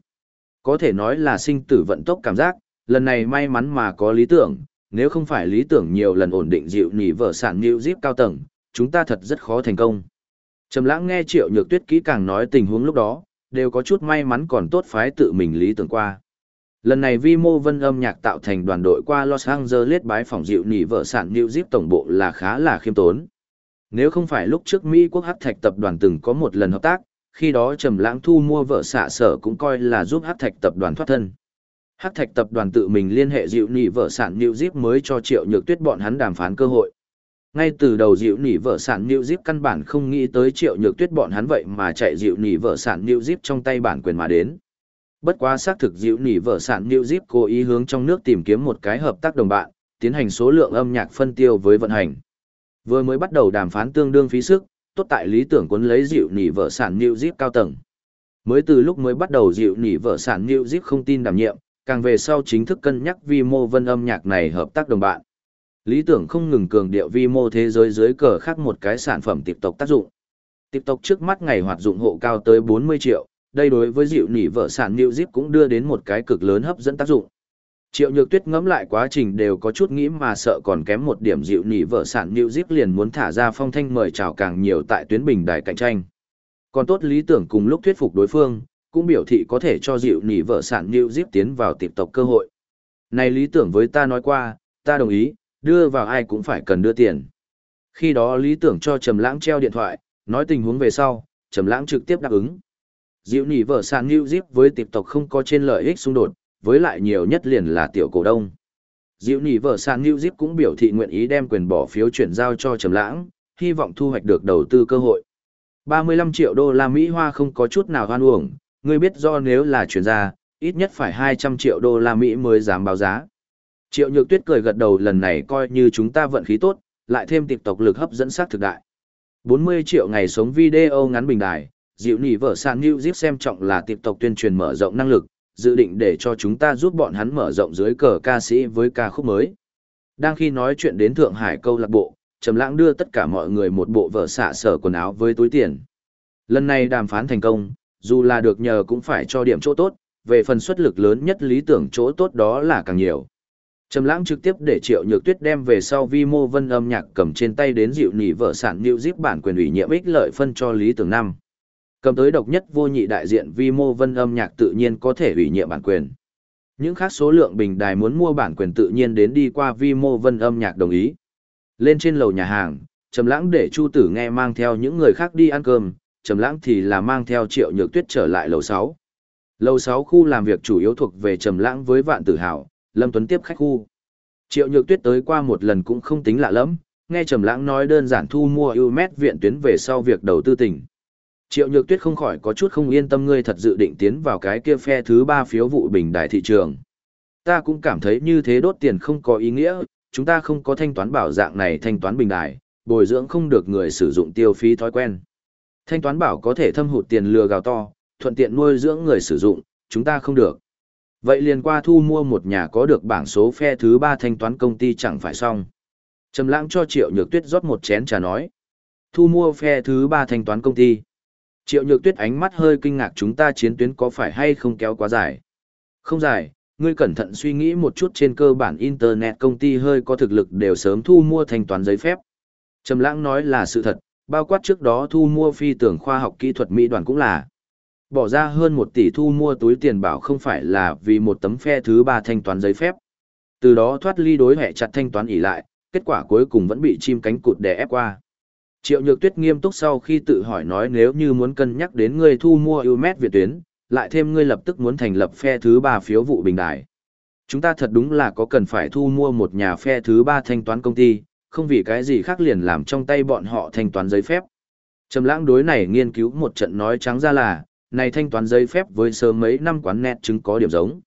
Có thể nói là sinh tử vận tốc cảm giác, lần này may mắn mà có lý tưởng, nếu không phải lý tưởng nhiều lần ổn định dịu nỉ vợ sản New Zip cao tầng, chúng ta thật rất khó thành công. Trầm lãng nghe Triệu Nhược Tuyết kỹ càng nói tình huống lúc đó, đều có chút may mắn còn tốt phái tự mình lý tưởng qua. Lần này vi mô vân âm nhạc tạo thành đoàn đội qua Los Angeles bái phòng dịu nỉ vợ sản New Zip tổng bộ là khá là khiêm tốn. Nếu không phải lúc trước Mỹ quốc hắc thạch tập đoàn từng có một lần hợp tác, khi đó Trầm Lãng thu mua vợ xạ sở cũng coi là giúp hắc thạch tập đoàn thoát thân. Hắc thạch tập đoàn tự mình liên hệ dịu nỉ vợ sản New Zip mới cho Triệu Nhược Tuyết bọn hắn đàm phán cơ hội. Ngay từ đầu dịu nỉ vợ sản New Zip căn bản không nghĩ tới Triệu Nhược Tuyết bọn hắn vậy mà chạy dịu nỉ vợ sản New Zip trong tay bản quyền mà đến. Bất quá xác thực dịu nỉ vợ sản New Zip cố ý hướng trong nước tìm kiếm một cái hợp tác đồng bạn, tiến hành số lượng âm nhạc phân tiêu với vận hành. Vừa mới bắt đầu đàm phán tương đương phí sức, tốt tại lý tưởng cuốn lấy dịu nỉ vợ sản New Zip cao tầng. Mới từ lúc mới bắt đầu dịu nỉ vợ sản New Zip không tin đảm nhiệm, càng về sau chính thức cân nhắc vi mô vân âm nhạc này hợp tác đồng bạn. Lý tưởng không ngừng cường điệu vi mô thế giới dưới cờ khác một cái sản phẩm tiếp tục tác dụng. Tiếp tục trước mắt ngày hoạt dụng hộ cao tới 40 triệu, đây đối với dịu nỉ vợ sản New Zip cũng đưa đến một cái cực lớn hấp dẫn tác dụng. Triệu Nhược Tuyết ngẫm lại quá trình đều có chút nghĩ mà sợ còn kém một điểm dịu nỉ vợ sản New Zip liền muốn thả ra phong thanh mời chào càng nhiều tại tuyến bình đài cạnh tranh. Còn tốt lý tưởng cùng lúc thuyết phục đối phương, cũng biểu thị có thể cho dịu nỉ vợ sản New Zip tiến vào tiệp tộc cơ hội. Này lý tưởng với ta nói qua, ta đồng ý, đưa vào ai cũng phải cần đưa tiền. Khi đó lý tưởng cho Trầm Lãng treo điện thoại, nói tình huống về sau, Trầm Lãng trực tiếp đáp ứng. diệu nỉ vợ sạn New Zip với tiệp tộc không có trên lợi ích xung đột, với lại nhiều nhất liền là tiểu cổ đông. Diệu nỉ vợ sàn New Zip cũng biểu thị nguyện ý đem quyền bỏ phiếu chuyển giao cho Trầm Lãng, hy vọng thu hoạch được đầu tư cơ hội. 35 triệu đô la Mỹ hoa không có chút nào hoan uổng, ngươi biết do nếu là chuyển ra, ít nhất phải 200 triệu đô la Mỹ mới dám báo giá. Triệu Nhược Tuyết cười gật đầu lần này coi như chúng ta vận khí tốt, lại thêm tiệp tộc lực hấp dẫn sát thực đại. 40 triệu ngày sống video ngắn bình đài, dịu Nỉ vợ sàn New Zip xem trọng là tiệp tộc tuyên truyền mở rộng năng lực, dự định để cho chúng ta giúp bọn hắn mở rộng dưới cờ ca sĩ với ca khúc mới. Đang khi nói chuyện đến Thượng Hải câu lạc bộ, Trầm Lãng đưa tất cả mọi người một bộ vợ xạ sở quần áo với túi tiền. Lần này đàm phán thành công, dù là được nhờ cũng phải cho điểm chỗ tốt, về phần suất lực lớn nhất lý tưởng chỗ tốt đó là càng nhiều. Trầm Lãng trực tiếp để Triệu Nhược Tuyết đem về sau vi mô vân âm nhạc cầm trên tay đến dịu nỉ vợ sản New Zip bản quyền ủy nhiệm ích lợi phân cho lý tưởng năm. Cầm tới độc nhất vô nhị đại diện vi mô vân âm nhạc tự nhiên có thể ủy nhiệm bản quyền. Những khác số lượng bình đài muốn mua bản quyền tự nhiên đến đi qua vi mô vân âm nhạc đồng ý. Lên trên lầu nhà hàng, Trầm Lãng để Chu Tử nghe mang theo những người khác đi ăn cơm, Trầm Lãng thì là mang theo Triệu Nhược Tuyết trở lại lầu 6. Lầu 6 khu làm việc chủ yếu thuộc về Trầm Lãng với Vạn Tử Hào, Lâm Tuấn tiếp khách khu. Triệu Nhược Tuyết tới qua một lần cũng không tính lạ lắm, nghe Trầm Lãng nói đơn giản thu mua UMS viện tuyến về sau việc đầu tư tỉnh. Triệu Nhược Tuyết không khỏi có chút không yên tâm ngươi thật dự định tiến vào cái kia phe thứ ba phiếu vụ bình đại thị trường. Ta cũng cảm thấy như thế đốt tiền không có ý nghĩa, chúng ta không có thanh toán bảo dạng này thanh toán bình đại, bồi dưỡng không được người sử dụng tiêu phí thói quen. Thanh toán bảo có thể thâm hụt tiền lừa gào to, thuận tiện nuôi dưỡng người sử dụng, chúng ta không được. Vậy liền qua thu mua một nhà có được bảng số phe thứ ba thanh toán công ty chẳng phải xong. Trầm lãng cho Triệu Nhược Tuyết rót một chén trà nói. Thu mua phe thứ ba thanh toán công ty. Triệu nhược tuyết ánh mắt hơi kinh ngạc chúng ta chiến tuyến có phải hay không kéo quá dài. Không dài, ngươi cẩn thận suy nghĩ một chút trên cơ bản Internet công ty hơi có thực lực đều sớm thu mua thanh toán giấy phép. Trầm lãng nói là sự thật, bao quát trước đó thu mua phi tưởng khoa học kỹ thuật Mỹ đoàn cũng là. Bỏ ra hơn một tỷ thu mua túi tiền bảo không phải là vì một tấm phe thứ ba thanh toán giấy phép. Từ đó thoát ly đối hệ chặt thanh toán ỉ lại, kết quả cuối cùng vẫn bị chim cánh cụt đè ép qua. Triệu Nhược Tuyết nghiêm túc sau khi tự hỏi nói nếu như muốn cân nhắc đến ngươi thu mua Umet Việt tuyến, lại thêm ngươi lập tức muốn thành lập phe thứ ba phiếu vụ bình đại. Chúng ta thật đúng là có cần phải thu mua một nhà phe thứ ba thanh toán công ty, không vì cái gì khác liền làm trong tay bọn họ thanh toán giấy phép. Trầm lãng đối này nghiên cứu một trận nói trắng ra là, này thanh toán giấy phép với sớm mấy năm quán net chứng có điểm giống.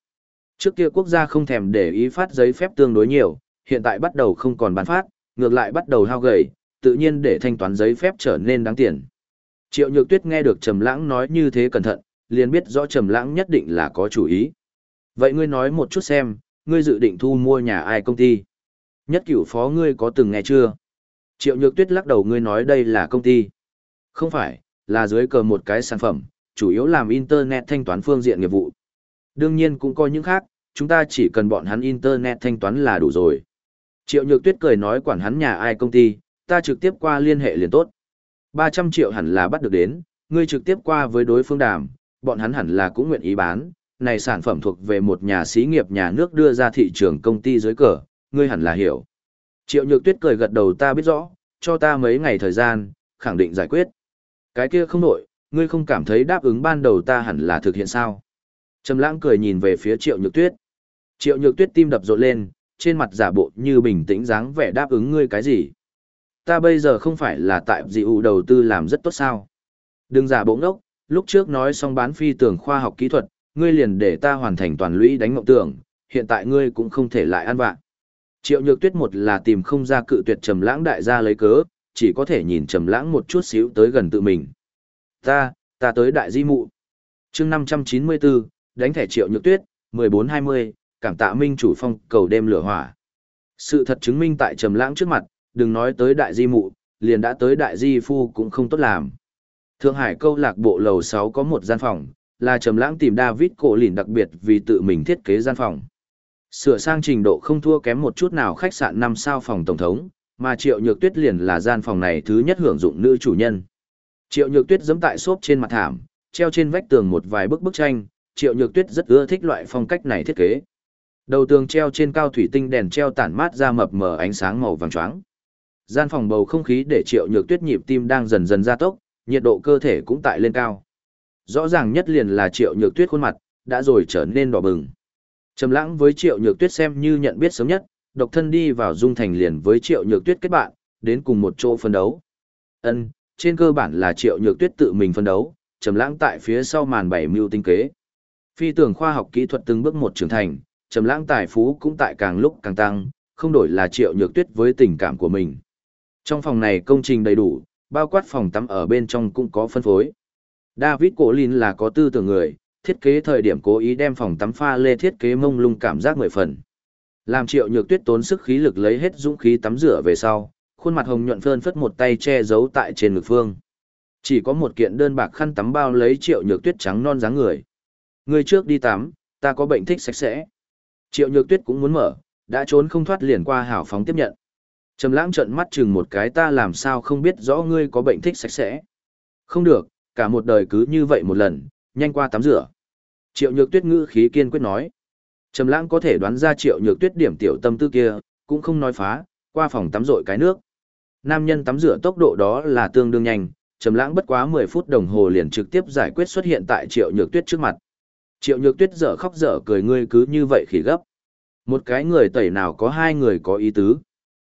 Trước kia quốc gia không thèm để ý phát giấy phép tương đối nhiều, hiện tại bắt đầu không còn bán phát, ngược lại bắt đầu hao gầy, tự nhiên để thanh toán giấy phép trở nên đáng tiền. Triệu Nhược Tuyết nghe được Trầm Lãng nói như thế cẩn thận, liền biết rõ Trầm Lãng nhất định là có chủ ý. Vậy ngươi nói một chút xem, ngươi dự định thu mua nhà ai công ty? Nhất cửu phó ngươi có từng nghe chưa? Triệu Nhược Tuyết lắc đầu ngươi nói đây là công ty. Không phải, là dưới cờ một cái sản phẩm, chủ yếu làm Internet thanh toán phương diện nghiệp vụ. Đương nhiên cũng có những khác, chúng ta chỉ cần bọn hắn Internet thanh toán là đủ rồi. Triệu Nhược Tuyết cười nói quản hắn nhà ai công ty, ta trực tiếp qua liên hệ liền tốt. 300 triệu hẳn là bắt được đến, ngươi trực tiếp qua với đối phương đàm, bọn hắn hẳn là cũng nguyện ý bán, này sản phẩm thuộc về một nhà xí nghiệp nhà nước đưa ra thị trường công ty dưới cờ, ngươi hẳn là hiểu. Triệu Nhược Tuyết cười gật đầu ta biết rõ, cho ta mấy ngày thời gian, khẳng định giải quyết. Cái kia không nổi, ngươi không cảm thấy đáp ứng ban đầu ta hẳn là thực hiện sao? Trầm lãng cười nhìn về phía Triệu Nhược Tuyết. Triệu Nhược Tuyết tim đập rộn lên, trên mặt giả bộ như bình tĩnh dáng vẻ đáp ứng ngươi cái gì? Ta bây giờ không phải là tại dị ụ đầu tư làm rất tốt sao? Đừng giả bộ ngốc, lúc trước nói xong bán phi tưởng khoa học kỹ thuật, ngươi liền để ta hoàn thành toàn lũy đánh mộng tưởng, hiện tại ngươi cũng không thể lại ăn vạ. Triệu Nhược Tuyết một là tìm không ra cự tuyệt Trầm Lãng đại gia lấy cớ, chỉ có thể nhìn Trầm Lãng một chút xíu tới gần tự mình. Ta, ta tới đại di mụ. Chương 594, đánh thẻ Triệu Nhược Tuyết, 1420, cảm tạ minh chủ phong cầu đêm lửa hỏa. Sự thật chứng minh tại Trầm Lãng trước mặt, đừng nói tới đại di mụ, liền đã tới đại di phu cũng không tốt làm. Thượng Hải câu lạc bộ lầu 6 có một gian phòng, là Trầm Lãng tìm David Cổ Lìn đặc biệt vì tự mình thiết kế gian phòng. Sửa sang trình độ không thua kém một chút nào khách sạn 5 sao phòng tổng thống, mà Triệu Nhược Tuyết liền là gian phòng này thứ nhất hưởng dụng nữ chủ nhân. Triệu Nhược Tuyết giẫm tại xốp trên mặt thảm, treo trên vách tường một vài bức bức tranh, Triệu Nhược Tuyết rất ưa thích loại phong cách này thiết kế. Đầu tường treo trên cao thủy tinh đèn treo tản mát ra mập mờ ánh sáng màu vàng choáng. Gian phòng bầu không khí để Triệu Nhược Tuyết nhịp tim đang dần dần gia tốc, nhiệt độ cơ thể cũng tại lên cao. Rõ ràng nhất liền là Triệu Nhược Tuyết khuôn mặt đã rồi trở nên đỏ bừng. Trầm lãng với Triệu Nhược Tuyết xem như nhận biết sớm nhất, độc thân đi vào dung thành liền với Triệu Nhược Tuyết kết bạn, đến cùng một chỗ phân đấu. Ân, trên cơ bản là Triệu Nhược Tuyết tự mình phân đấu, Trầm lãng tại phía sau màn bảy mưu tinh kế. Phi tưởng khoa học kỹ thuật từng bước một trưởng thành, Trầm lãng tài phú cũng tại càng lúc càng tăng, không đổi là Triệu Nhược Tuyết với tình cảm của mình. Trong phòng này công trình đầy đủ, bao quát phòng tắm ở bên trong cũng có phân phối. David Cổ Lin là có tư tưởng người, thiết kế thời điểm cố ý đem phòng tắm pha lê thiết kế mông lung cảm giác mười phần. Làm triệu nhược tuyết tốn sức khí lực lấy hết dũng khí tắm rửa về sau, khuôn mặt hồng nhuận phơn phất một tay che giấu tại trên ngực phương. Chỉ có một kiện đơn bạc khăn tắm bao lấy triệu nhược tuyết trắng non dáng người. Người trước đi tắm, ta có bệnh thích sạch sẽ. Triệu nhược tuyết cũng muốn mở, đã trốn không thoát liền qua hảo phóng tiếp nhận. Trầm lãng trợn mắt chừng một cái ta làm sao không biết rõ ngươi có bệnh thích sạch sẽ. Không được, cả một đời cứ như vậy một lần, nhanh qua tắm rửa. Triệu nhược tuyết ngữ khí kiên quyết nói. Trầm lãng có thể đoán ra triệu nhược tuyết điểm tiểu tâm tư kia, cũng không nói phá, qua phòng tắm rội cái nước. Nam nhân tắm rửa tốc độ đó là tương đương nhanh, trầm lãng bất quá 10 phút đồng hồ liền trực tiếp giải quyết xuất hiện tại triệu nhược tuyết trước mặt. Triệu nhược tuyết dở khóc dở cười ngươi cứ như vậy khỉ gấp. Một cái người tẩy nào có hai người có ý tứ.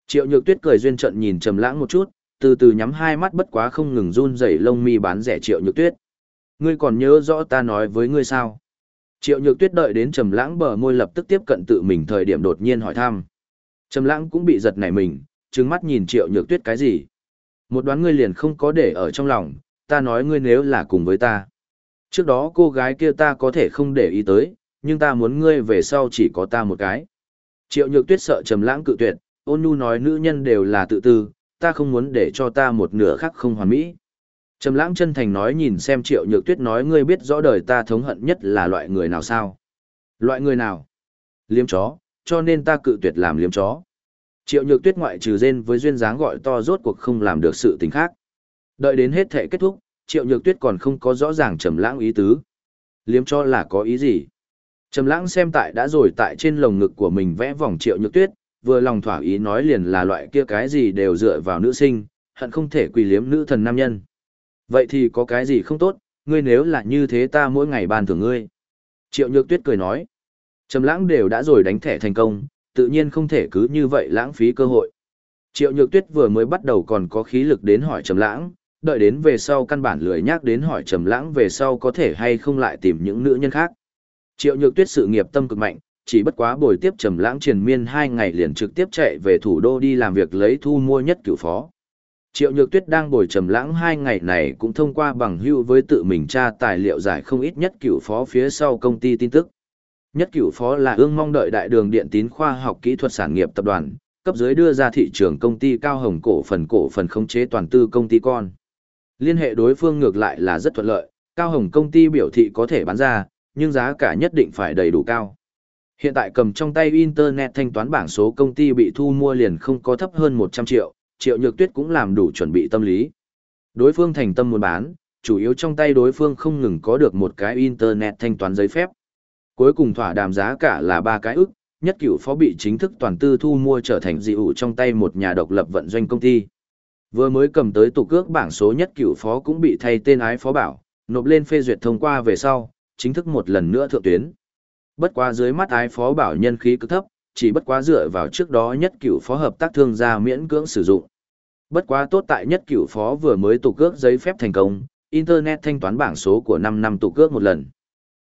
Triệu nhược tuyết cười duyên trận nhìn trầm lãng một chút, từ từ nhắm hai mắt bất quá không ngừng run rẩy lông mi bán rẻ triệu nhược tuyết. Ngươi còn nhớ rõ ta nói với ngươi sao? Triệu nhược tuyết đợi đến trầm lãng bờ môi lập tức tiếp cận tự mình thời điểm đột nhiên hỏi thăm. Trầm lãng cũng bị giật nảy mình, trừng mắt nhìn triệu nhược tuyết cái gì? Một đoán ngươi liền không có để ở trong lòng, ta nói ngươi nếu là cùng với ta. Trước đó cô gái kia ta có thể không để ý tới, nhưng ta muốn ngươi về sau chỉ có ta một cái. Triệu nhược tuyết sợ trầm lãng cự tuyệt, ôn nhu nói nữ nhân đều là tự tư, ta không muốn để cho ta một nửa khác không hoàn mỹ. Trầm lãng chân thành nói nhìn xem triệu nhược tuyết nói ngươi biết rõ đời ta thống hận nhất là loại người nào sao? Loại người nào? Liếm chó, cho nên ta cự tuyệt làm liếm chó. Triệu nhược tuyết ngoại trừ rên với duyên dáng gọi to rốt cuộc không làm được sự tình khác. Đợi đến hết thể kết thúc, triệu nhược tuyết còn không có rõ ràng trầm lãng ý tứ. Liếm cho là có ý gì? Trầm lãng xem tại đã rồi tại trên lồng ngực của mình vẽ vòng triệu nhược tuyết, vừa lòng thỏa ý nói liền là loại kia cái gì đều dựa vào nữ sinh, hận không thể quỳ liếm nữ thần nam nhân. Vậy thì có cái gì không tốt, ngươi nếu là như thế ta mỗi ngày ban thưởng ngươi. Triệu Nhược Tuyết cười nói, Trầm lãng đều đã rồi đánh thẻ thành công, tự nhiên không thể cứ như vậy lãng phí cơ hội. Triệu Nhược Tuyết vừa mới bắt đầu còn có khí lực đến hỏi Trầm lãng, đợi đến về sau căn bản lười nhắc đến hỏi Trầm Lãng về sau có thể hay không lại tìm những nữ nhân khác. Triệu Nhược Tuyết sự nghiệp tâm cực mạnh, chỉ bất quá buổi tiếp Trầm Lãng triền miên hai ngày liền trực tiếp chạy về thủ đô đi làm việc lấy thu mua nhất cửu phó. Triệu Nhược Tuyết đang bồi Trầm Lãng hai ngày này cũng thông qua bằng hữu với tự mình tra tài liệu giải không ít nhất cửu phó phía sau công ty tin tức. Nhất cửu phó là ương mong đợi đại đường điện tín khoa học kỹ thuật sản nghiệp tập đoàn, cấp dưới đưa ra thị trường công ty cao hồng cổ phần cổ phần khống chế toàn tư công ty con. Liên hệ đối phương ngược lại là rất thuận lợi, cao hồng công ty biểu thị có thể bán ra, nhưng giá cả nhất định phải đầy đủ cao. Hiện tại cầm trong tay Internet thanh toán bảng số công ty bị thu mua liền không có thấp hơn 100 triệu, triệu nhược tuyết cũng làm đủ chuẩn bị tâm lý. Đối phương thành tâm muốn bán, chủ yếu trong tay đối phương không ngừng có được một cái Internet thanh toán giấy phép. Cuối cùng thỏa đàm giá cả là ba cái ức, nhất cửu phó bị chính thức toàn tư thu mua trở thành dị ủ trong tay một nhà độc lập vận doanh công ty. Vừa mới cầm tới tụ cước bảng số nhất cửu phó cũng bị thay tên ái phó bảo, nộp lên phê duyệt thông qua về sau, chính thức một lần nữa thượng tuyến. Bất quá dưới mắt ái phó bảo nhân khí cực thấp, chỉ bất quá dựa vào trước đó nhất cửu phó hợp tác thương gia miễn cưỡng sử dụng. Bất quá tốt tại nhất cửu phó vừa mới tụ cước giấy phép thành công, Internet thanh toán bảng số của 5 năm tụ cước một lần.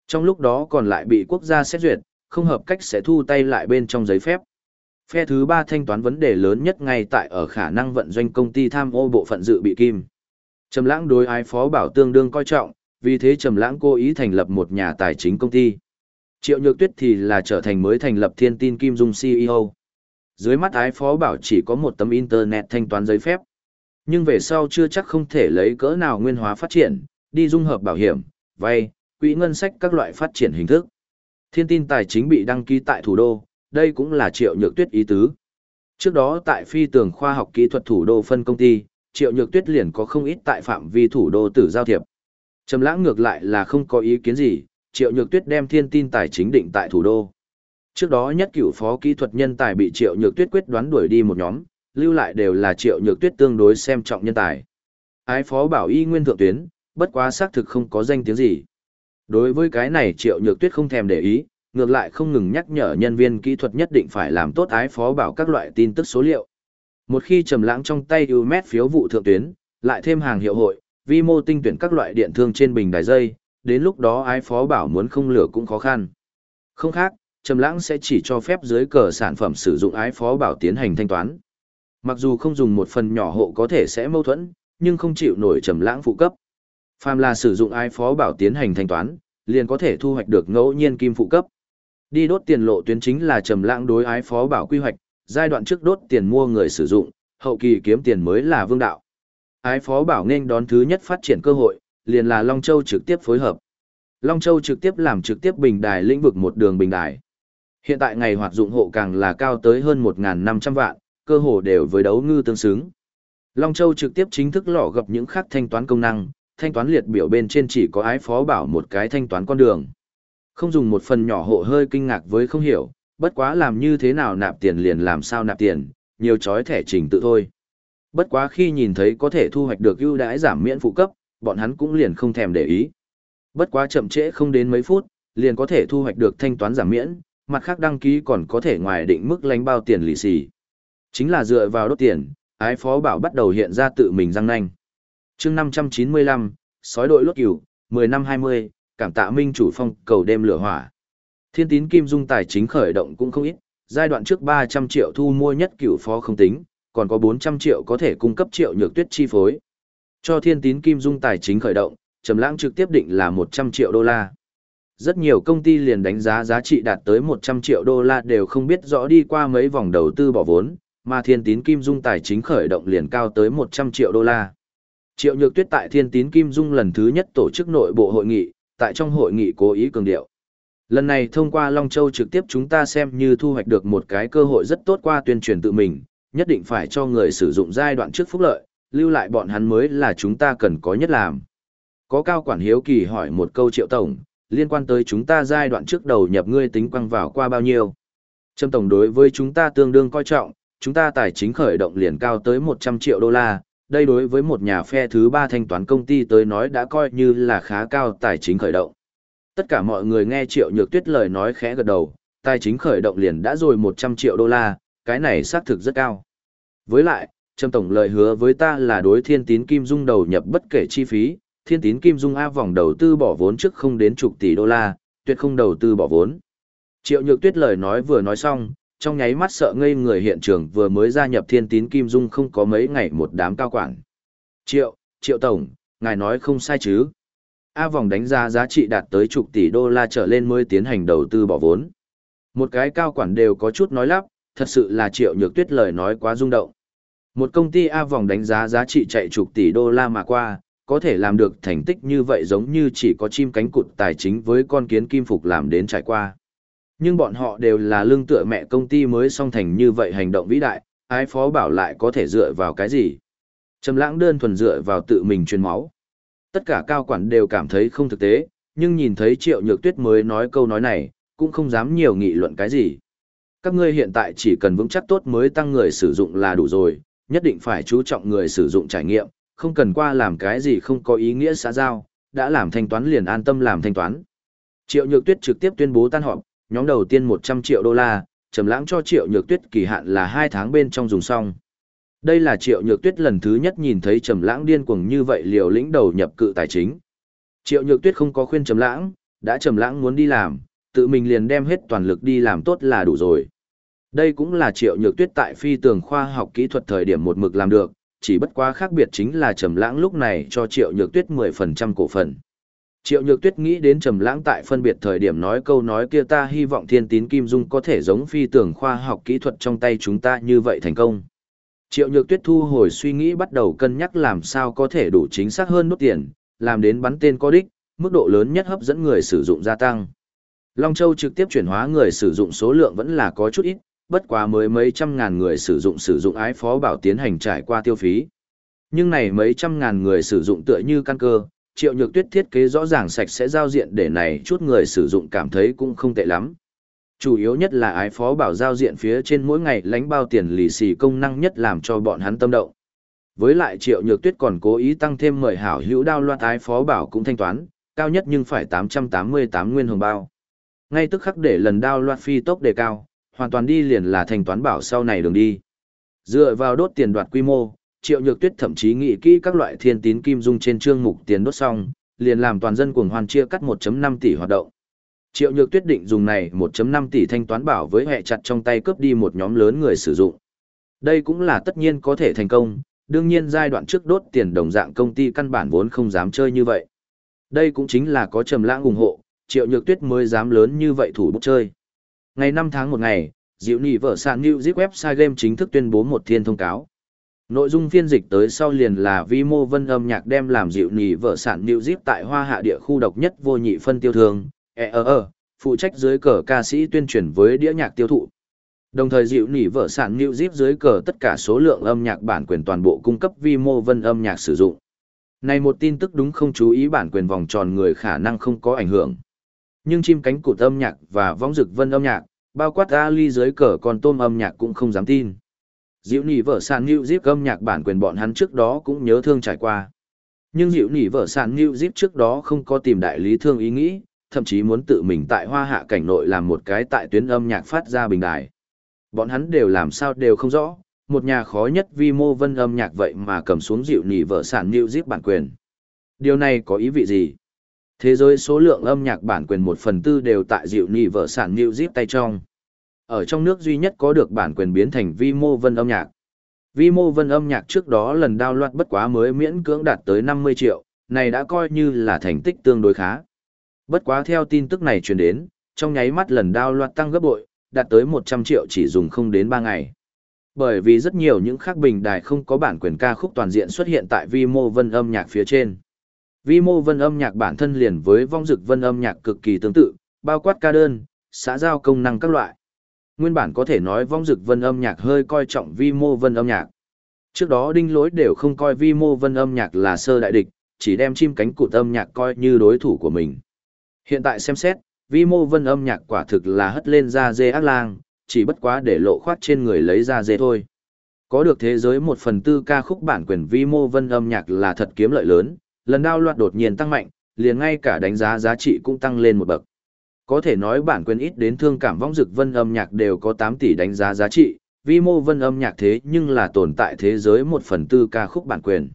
Trong lúc đó còn lại bị quốc gia xét duyệt, không hợp cách sẽ thu tay lại bên trong giấy phép. Phe thứ ba thanh toán vấn đề lớn nhất ngay tại ở khả năng vận doanh công ty tham ô bộ phận dự bị kim. Trầm lãng đối ái phó bảo tương đương coi trọng, vì thế Trầm lãng cố ý thành lập một nhà tài chính công ty. Triệu Nhược Tuyết thì là trở thành mới thành lập Thiên Tin Kim Dung CEO. Dưới mắt ái phó bảo chỉ có một tấm internet thanh toán giấy phép. Nhưng về sau chưa chắc không thể lấy cỡ nào nguyên hóa phát triển, đi dung hợp bảo hiểm, vay, quỹ ngân sách các loại phát triển hình thức. Thiên tin tài chính bị đăng ký tại thủ đô, đây cũng là triệu nhược tuyết ý tứ. Trước đó tại phi tường khoa học kỹ thuật thủ đô phân công ty, triệu nhược tuyết liền có không ít tại phạm vi thủ đô tử giao thiệp. Trầm lãng ngược lại là không có ý kiến gì, triệu nhược tuyết đem thiên tin tài chính định tại thủ đô. Trước đó nhất cửu phó kỹ thuật nhân tài bị triệu nhược tuyết quyết đoán đuổi đi một nhóm, lưu lại đều là triệu nhược tuyết tương đối xem trọng nhân tài. Ái phó bảo y nguyên thượng tuyến, bất quá xác thực không có danh tiếng gì. Đối với cái này triệu nhược tuyết không thèm để ý, ngược lại không ngừng nhắc nhở nhân viên kỹ thuật nhất định phải làm tốt ái phó bảo các loại tin tức số liệu. Một khi trầm lãng trong tay ưu mét phiếu vụ thượng tuyến, lại thêm hàng hiệu hội, vi mô tinh tuyển các loại điện thương trên bình đài dây, đến lúc đó ái phó bảo muốn không lửa cũng khó khăn. Không khác, trầm lãng sẽ chỉ cho phép dưới cờ sản phẩm sử dụng ái phó bảo tiến hành thanh toán. Mặc dù không dùng một phần nhỏ hộ có thể sẽ mâu thuẫn, nhưng không chịu nổi trầm lãng phụ cấp. Phàm là sử dụng ai phó bảo tiến hành thanh toán, liền có thể thu hoạch được ngẫu nhiên kim phụ cấp. Đi đốt tiền lộ tuyến chính là trầm lãng đối ái phó bảo quy hoạch, giai đoạn trước đốt tiền mua người sử dụng, hậu kỳ kiếm tiền mới là vương đạo. Ái phó bảo nên đón thứ nhất phát triển cơ hội, liền là Long Châu trực tiếp phối hợp. Long Châu trực tiếp làm trực tiếp bình đài lĩnh vực một đường bình đài. Hiện tại ngày hoạt dụng hộ càng là cao tới hơn 1.500 vạn, cơ hồ đều với đấu ngư tương xứng. Long Châu trực tiếp chính thức lọ gặp những khác thanh toán công năng, thanh toán liệt biểu bên trên chỉ có ái phó bảo một cái thanh toán con đường. Không dùng một phần nhỏ hộ hơi kinh ngạc với không hiểu, bất quá làm như thế nào nạp tiền liền làm sao nạp tiền, nhiều chói thẻ trình tự thôi. Bất quá khi nhìn thấy có thể thu hoạch được ưu đãi giảm miễn phụ cấp, bọn hắn cũng liền không thèm để ý. Bất quá chậm trễ không đến mấy phút, liền có thể thu hoạch được thanh toán giảm miễn, mặt khác đăng ký còn có thể ngoài định mức lánh bao tiền lì xì. Chính là dựa vào đốt tiền, ái phó bảo bắt đầu hiện ra tự mình răng nanh chương 595, sói đội lốt cửu, 10 năm 20, cảm tạ minh chủ phong cầu đêm lửa hỏa. Thiên tín kim dung tài chính khởi động cũng không ít, giai đoạn trước 300 triệu thu mua nhất cửu phó không tính, còn có 400 triệu có thể cung cấp triệu nhược tuyết chi phối. Cho thiên tín kim dung tài chính khởi động, trầm lãng trực tiếp định là 100 triệu đô la. Rất nhiều công ty liền đánh giá giá trị đạt tới 100 triệu đô la đều không biết rõ đi qua mấy vòng đầu tư bỏ vốn, mà thiên tín kim dung tài chính khởi động liền cao tới 100 triệu đô la. Triệu Nhược Tuyết tại Thiên Tín Kim Dung lần thứ nhất tổ chức nội bộ hội nghị, tại trong hội nghị cố ý cường điệu. Lần này thông qua Long Châu trực tiếp chúng ta xem như thu hoạch được một cái cơ hội rất tốt qua tuyên truyền tự mình, nhất định phải cho người sử dụng giai đoạn trước phúc lợi, lưu lại bọn hắn mới là chúng ta cần có nhất làm. Có cao quản hiếu kỳ hỏi một câu triệu tổng, liên quan tới chúng ta giai đoạn trước đầu nhập ngươi tính quăng vào qua bao nhiêu. Trâm tổng đối với chúng ta tương đương coi trọng, chúng ta tài chính khởi động liền cao tới 100 triệu đô la, đây đối với một nhà phe thứ ba thanh toán công ty tới nói đã coi như là khá cao tài chính khởi động. Tất cả mọi người nghe Triệu Nhược Tuyết lời nói khẽ gật đầu, tài chính khởi động liền đã rồi 100 triệu đô la, cái này xác thực rất cao. Với lại, Trâm tổng lời hứa với ta là đối thiên tín kim dung đầu nhập bất kể chi phí, thiên tín kim dung A vòng đầu tư bỏ vốn trước không đến chục tỷ đô la, tuyệt không đầu tư bỏ vốn. Triệu Nhược Tuyết lời nói vừa nói xong, trong nháy mắt sợ ngây người hiện trường vừa mới gia nhập thiên tín kim dung không có mấy ngày một đám cao quản. Triệu, Triệu Tổng, ngài nói không sai chứ. A vòng đánh giá giá trị đạt tới chục tỷ đô la trở lên mới tiến hành đầu tư bỏ vốn. Một cái cao quản đều có chút nói lắp, thật sự là Triệu Nhược Tuyết lời nói quá rung động. Một công ty A vòng đánh giá giá trị chạy chục tỷ đô la mà qua, có thể làm được thành tích như vậy giống như chỉ có chim cánh cụt tài chính với con kiến kim phục làm đến trải qua. Nhưng bọn họ đều là lương tựa mẹ công ty mới song thành như vậy hành động vĩ đại, ái phó bảo lại có thể dựa vào cái gì. Trầm lãng đơn thuần dựa vào tự mình truyền máu. Tất cả cao quản đều cảm thấy không thực tế, nhưng nhìn thấy triệu nhược tuyết mới nói câu nói này, cũng không dám nhiều nghị luận cái gì. Các ngươi hiện tại chỉ cần vững chắc tốt mới tăng người sử dụng là đủ rồi, nhất định phải chú trọng người sử dụng trải nghiệm, không cần qua làm cái gì không có ý nghĩa xã giao, đã làm thanh toán liền an tâm làm thanh toán. Triệu Nhược Tuyết trực tiếp tuyên bố tan họp, nhóm đầu tiên 100 triệu đô la, trầm lãng cho Triệu Nhược Tuyết kỳ hạn là 2 tháng bên trong dùng xong. Đây là Triệu Nhược Tuyết lần thứ nhất nhìn thấy Trầm Lãng điên cuồng như vậy liều lĩnh đầu nhập cự tài chính. Triệu Nhược Tuyết không có khuyên Trầm Lãng, đã Trầm Lãng muốn đi làm, tự mình liền đem hết toàn lực đi làm tốt là đủ rồi. Đây cũng là Triệu Nhược Tuyết tại phi tường khoa học kỹ thuật thời điểm một mực làm được, chỉ bất quá khác biệt chính là Trầm Lãng lúc này cho Triệu Nhược Tuyết 10% cổ phần. Triệu Nhược Tuyết nghĩ đến Trầm Lãng tại phân biệt thời điểm nói câu nói kia ta hy vọng Thiên Tín Kim Dung có thể giống phi tưởng khoa học kỹ thuật trong tay chúng ta như vậy thành công. Triệu Nhược Tuyết thu hồi suy nghĩ bắt đầu cân nhắc làm sao có thể đủ chính xác hơn nốt tiền, làm đến bắn tên có đích, mức độ lớn nhất hấp dẫn người sử dụng gia tăng. Long Châu trực tiếp chuyển hóa người sử dụng số lượng vẫn là có chút ít, bất quá mới mấy trăm ngàn người sử dụng sử dụng ái phó bảo tiến hành trải qua tiêu phí. Nhưng này mấy trăm ngàn người sử dụng tựa như căn cơ, triệu nhược tuyết thiết kế rõ ràng sạch sẽ giao diện để này chút người sử dụng cảm thấy cũng không tệ lắm. Chủ yếu nhất là ái phó bảo giao diện phía trên mỗi ngày lánh bao tiền lì xì công năng nhất làm cho bọn hắn tâm động. Với lại triệu nhược tuyết còn cố ý tăng thêm mời hảo hữu đao loạt ái phó bảo cũng thanh toán, cao nhất nhưng phải 888 nguyên hồng bao. Ngay tức khắc để lần đao loạt phi tốc đề cao, hoàn toàn đi liền là thanh toán bảo sau này đường đi. Dựa vào đốt tiền đoạt quy mô, Triệu Nhược Tuyết thậm chí nghĩ kỹ các loại thiên tín kim dung trên chương mục tiền đốt xong, liền làm toàn dân cuồng hoan chia cắt 1.5 tỷ hoạt động. Triệu Nhược Tuyết định dùng này 1.5 tỷ thanh toán bảo với hệ chặt trong tay cướp đi một nhóm lớn người sử dụng. Đây cũng là tất nhiên có thể thành công, đương nhiên giai đoạn trước đốt tiền đồng dạng công ty căn bản vốn không dám chơi như vậy. Đây cũng chính là có trầm lãng ủng hộ, Triệu Nhược Tuyết mới dám lớn như vậy thủ bút chơi. Ngày 5 tháng 1 ngày, Diệu Nị vợ sàn New Zip website game chính thức tuyên bố một thiên thông cáo. Nội dung phiên dịch tới sau liền là vi mô vân âm nhạc đem làm dịu Nị vợ sản New Zip tại hoa hạ địa khu độc nhất vô nhị phân tiêu thương, e ờ ờ, phụ trách dưới cờ ca sĩ tuyên truyền với đĩa nhạc tiêu thụ. Đồng thời dịu Nị vợ sản New Zip dưới cờ tất cả số lượng âm nhạc bản quyền toàn bộ cung cấp vi mô vân âm nhạc sử dụng. Này một tin tức đúng không chú ý bản quyền vòng tròn người khả năng không có ảnh hưởng. Nhưng chim cánh cụt âm nhạc và võng rực vân âm nhạc, bao quát Ali dưới cờ còn tôm âm nhạc cũng không dám tin. Diệu nỉ Vở sàn New Zip âm nhạc bản quyền bọn hắn trước đó cũng nhớ thương trải qua. Nhưng Diệu nỉ Vở sàn New Zip trước đó không có tìm đại lý thương ý nghĩ, thậm chí muốn tự mình tại hoa hạ cảnh nội làm một cái tại tuyến âm nhạc phát ra bình đài. Bọn hắn đều làm sao đều không rõ, một nhà khó nhất vi mô vân âm nhạc vậy mà cầm xuống dịu nỉ vở sàn New Zip bản quyền. Điều này có ý vị gì? Thế giới số lượng âm nhạc bản quyền một phần tư đều tại dịu nỉ vở sàn New Zip tay trong. Ở trong nước duy nhất có được bản quyền biến thành vi mô vân âm nhạc. Vi mô vân âm nhạc trước đó lần đao loạt bất quá mới miễn cưỡng đạt tới 50 triệu, này đã coi như là thành tích tương đối khá. Bất quá theo tin tức này truyền đến, trong nháy mắt lần đao loạt tăng gấp bội, đạt tới 100 triệu chỉ dùng không đến 3 ngày. Bởi vì rất nhiều những khác bình đài không có bản quyền ca khúc toàn diện xuất hiện tại vi mô vân âm nhạc phía trên. Vi mô vân âm nhạc bản thân liền với vong dực vân âm nhạc cực kỳ tương tự, bao quát ca đơn, xã giao công năng các loại. Nguyên bản có thể nói vong dực vân âm nhạc hơi coi trọng vi mô vân âm nhạc. Trước đó đinh lối đều không coi vi mô vân âm nhạc là sơ đại địch, chỉ đem chim cánh cụt âm nhạc coi như đối thủ của mình. Hiện tại xem xét, vi mô vân âm nhạc quả thực là hất lên ra dê ác lang, chỉ bất quá để lộ khoát trên người lấy ra dê thôi. Có được thế giới một phần tư ca khúc bản quyền vi mô vân âm nhạc là thật kiếm lợi lớn, lần đao loạt đột nhiên tăng mạnh, liền ngay cả đánh giá giá trị cũng tăng lên một bậc. Có thể nói bản quyền ít đến thương cảm vong dực vân âm nhạc đều có 8 tỷ đánh giá giá trị, vi mô vân âm nhạc thế nhưng là tồn tại thế giới một phần tư ca khúc bản quyền.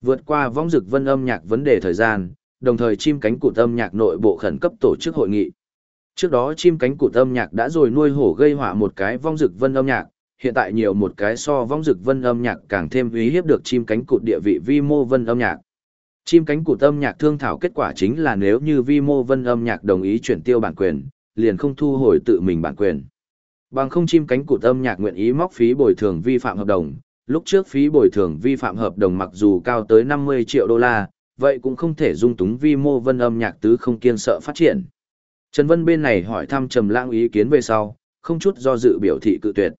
Vượt qua vong dực vân âm nhạc vấn đề thời gian, đồng thời chim cánh cụt âm nhạc nội bộ khẩn cấp tổ chức hội nghị. Trước đó chim cánh cụt âm nhạc đã rồi nuôi hổ gây họa một cái vong dực vân âm nhạc, hiện tại nhiều một cái so vong dực vân âm nhạc càng thêm uy hiếp được chim cánh cụt địa vị vi mô vân âm nhạc. Chim cánh cụt âm nhạc thương thảo kết quả chính là nếu như vi mô vân âm nhạc đồng ý chuyển tiêu bản quyền, liền không thu hồi tự mình bản quyền. Bằng không chim cánh cụt âm nhạc nguyện ý móc phí bồi thường vi phạm hợp đồng, lúc trước phí bồi thường vi phạm hợp đồng mặc dù cao tới 50 triệu đô la, vậy cũng không thể dung túng vi mô vân âm nhạc tứ không kiên sợ phát triển. Trần Vân bên này hỏi thăm Trầm Lãng ý kiến về sau, không chút do dự biểu thị cự tuyệt.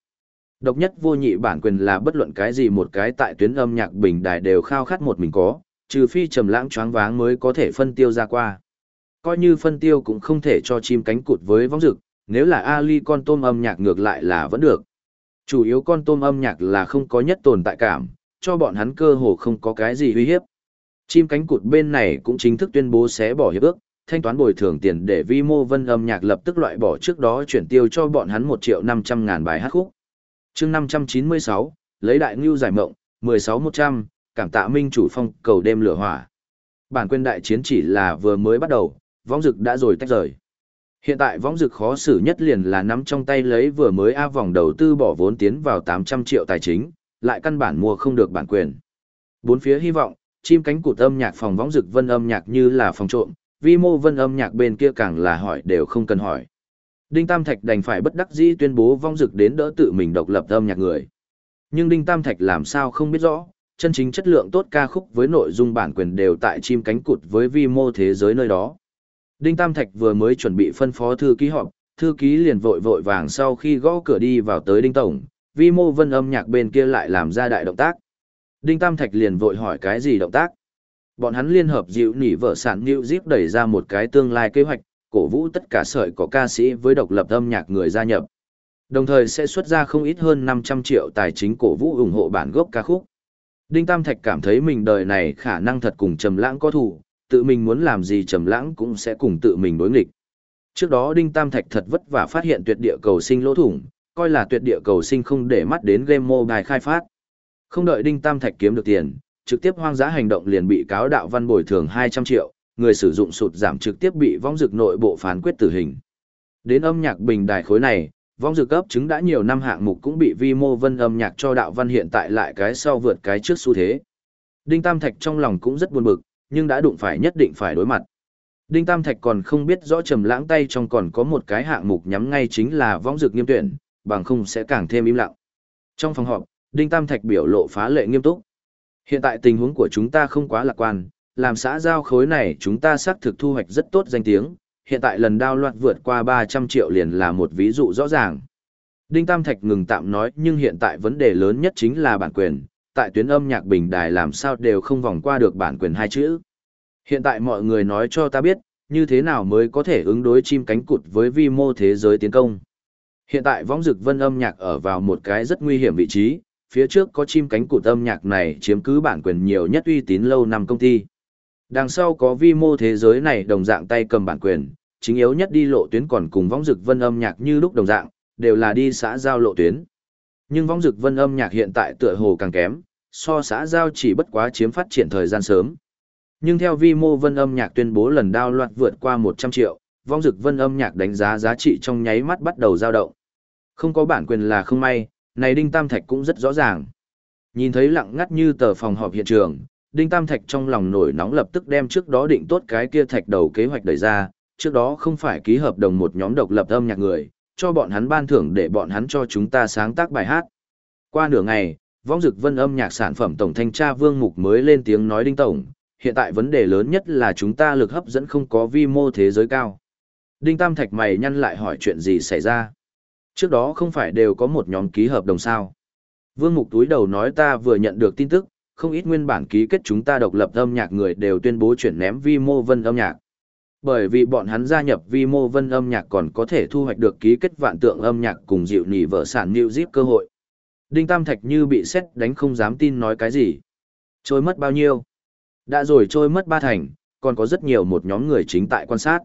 Độc nhất vô nhị bản quyền là bất luận cái gì một cái tại tuyến âm nhạc bình đài đều khao khát một mình có, trừ phi Trầm Lãng choáng váng mới có thể phân tiêu ra qua. Coi như phân tiêu cũng không thể cho chim cánh cụt với vong rực, nếu là Ali con tôm âm nhạc ngược lại là vẫn được. Chủ yếu con tôm âm nhạc là không có nhất tồn tại cảm, cho bọn hắn cơ hồ không có cái gì uy hiếp. Chim cánh cụt bên này cũng chính thức tuyên bố sẽ bỏ hiệp ước, thanh toán bồi thường tiền để vi mô vân âm nhạc lập tức loại bỏ trước đó chuyển tiêu cho bọn hắn một triệu năm trăm ngàn bài hát khúc. chương năm trăm chín mươi sáu lấy đại ngưu giải mộng, mười sáu một trăm cảm tạ minh chủ phong cầu đêm lửa hỏa. Bản quyền đại chiến chỉ là vừa mới bắt đầu, võng dực đã rồi tách rời. Hiện tại võng dực khó xử nhất liền là nắm trong tay lấy vừa mới A vòng đầu tư bỏ vốn tiến vào tám trăm triệu tài chính, lại căn bản mua không được bản quyền. Bốn phía hy vọng, chim cánh cụt âm nhạc phòng võng dực vân âm nhạc như là phòng trộm, vi mô vân âm nhạc bên kia càng là hỏi đều không cần hỏi. Đinh Tam Thạch đành phải bất đắc dĩ tuyên bố vong dực đến đỡ tự mình độc lập âm nhạc người. Nhưng Đinh Tam Thạch làm sao không biết rõ, chân chính chất lượng tốt ca khúc với nội dung bản quyền đều tại chim cánh cụt với vi mô thế giới nơi đó. Đinh Tam Thạch vừa mới chuẩn bị phân phó thư ký họp, thư ký liền vội vội vàng sau khi gõ cửa đi vào tới Đinh Tổng, vi mô vân âm nhạc bên kia lại làm ra đại động tác. Đinh Tam Thạch liền vội hỏi cái gì động tác. Bọn hắn liên hợp dịu nỉ vợ sản New Zip đẩy ra một cái tương lai kế hoạch, cổ vũ tất cả sợi có ca sĩ với độc lập âm nhạc người gia nhập. Đồng thời sẽ xuất ra không ít hơn 500 triệu tài chính cổ vũ ủng hộ bản gốc ca khúc. Đinh Tam Thạch cảm thấy mình đời này khả năng thật cùng Trầm Lãng có thù, tự mình muốn làm gì Trầm Lãng cũng sẽ cùng tự mình đối nghịch. Trước đó Đinh Tam Thạch thật vất vả phát hiện tuyệt địa cầu sinh lỗ thủng, coi là tuyệt địa cầu sinh không để mắt đến game mobile khai phát. Không đợi Đinh Tam Thạch kiếm được tiền, trực tiếp hoang dã hành động liền bị cáo đạo văn bồi thường 200 triệu, người sử dụng sụt giảm trực tiếp bị vong dực nội bộ phán quyết tử hình. Đến âm nhạc bình đài khối này, vong dược cấp chứng đã nhiều năm hạng mục cũng bị vi mô vân âm nhạc cho đạo văn hiện tại lại cái sau vượt cái trước xu thế. Đinh Tam Thạch trong lòng cũng rất buồn bực, nhưng đã đụng phải nhất định phải đối mặt. Đinh Tam Thạch còn không biết rõ trầm lãng tay trong còn có một cái hạng mục nhắm ngay chính là vong dược nghiêm tuyển, bằng không sẽ càng thêm im lặng. Trong phòng họp, Đinh Tam Thạch biểu lộ phá lệ nghiêm túc. Hiện tại tình huống của chúng ta không quá lạc quan, làm xã giao khối này chúng ta xác thực thu hoạch rất tốt danh tiếng, hiện tại lần đao loạt vượt qua 300 triệu liền là một ví dụ rõ ràng. Đinh Tam Thạch ngừng tạm nói nhưng hiện tại vấn đề lớn nhất chính là bản quyền, tại tuyến âm nhạc bình đài làm sao đều không vòng qua được bản quyền hai chữ. Hiện tại mọi người nói cho ta biết, như thế nào mới có thể ứng đối chim cánh cụt với vi mô thế giới tiến công. Hiện tại võng dực vân âm nhạc ở vào một cái rất nguy hiểm vị trí, phía trước có chim cánh cụt âm nhạc này chiếm cứ bản quyền nhiều nhất uy tín lâu năm công ty. Đằng sau có vi mô thế giới này đồng dạng tay cầm bản quyền, chính yếu nhất đi lộ tuyến còn cùng võng dực vân âm nhạc như lúc đồng dạng, đều là đi xã giao lộ tuyến. Nhưng võng dực vân âm nhạc hiện tại tựa hồ càng kém, so xã giao chỉ bất quá chiếm phát triển thời gian sớm. Nhưng theo vi mô vân âm nhạc tuyên bố lần đao loạt vượt qua 100 triệu, võng dực vân âm nhạc đánh giá giá trị trong nháy mắt bắt đầu dao động. Không có bản quyền là không may, này Đinh Tam Thạch cũng rất rõ ràng. Nhìn thấy lặng ngắt như tờ phòng họp hiện trường, Đinh Tam Thạch trong lòng nổi nóng lập tức đem trước đó định tốt cái kia thạch đầu kế hoạch đẩy ra, trước đó không phải ký hợp đồng một nhóm độc lập âm nhạc người, cho bọn hắn ban thưởng để bọn hắn cho chúng ta sáng tác bài hát. Qua nửa ngày, Vong Dực Vân âm nhạc sản phẩm tổng thanh tra Vương Mục mới lên tiếng nói Đinh Tổng, hiện tại vấn đề lớn nhất là chúng ta lực hấp dẫn không có vi mô thế giới cao. Đinh Tam Thạch mày nhăn lại hỏi chuyện gì xảy ra. Trước đó không phải đều có một nhóm ký hợp đồng sao. Vương Mục túi đầu nói ta vừa nhận được tin tức, không ít nguyên bản ký kết chúng ta độc lập âm nhạc người đều tuyên bố chuyển ném vi mô vân âm nhạc. Bởi vì bọn hắn gia nhập vi mô vân âm nhạc còn có thể thu hoạch được ký kết vạn tượng âm nhạc cùng dịu nỉ vợ sản New Zip cơ hội. Đinh Tam Thạch như bị xét đánh không dám tin nói cái gì. Trôi mất bao nhiêu? Đã rồi trôi mất ba thành, còn có rất nhiều một nhóm người chính tại quan sát.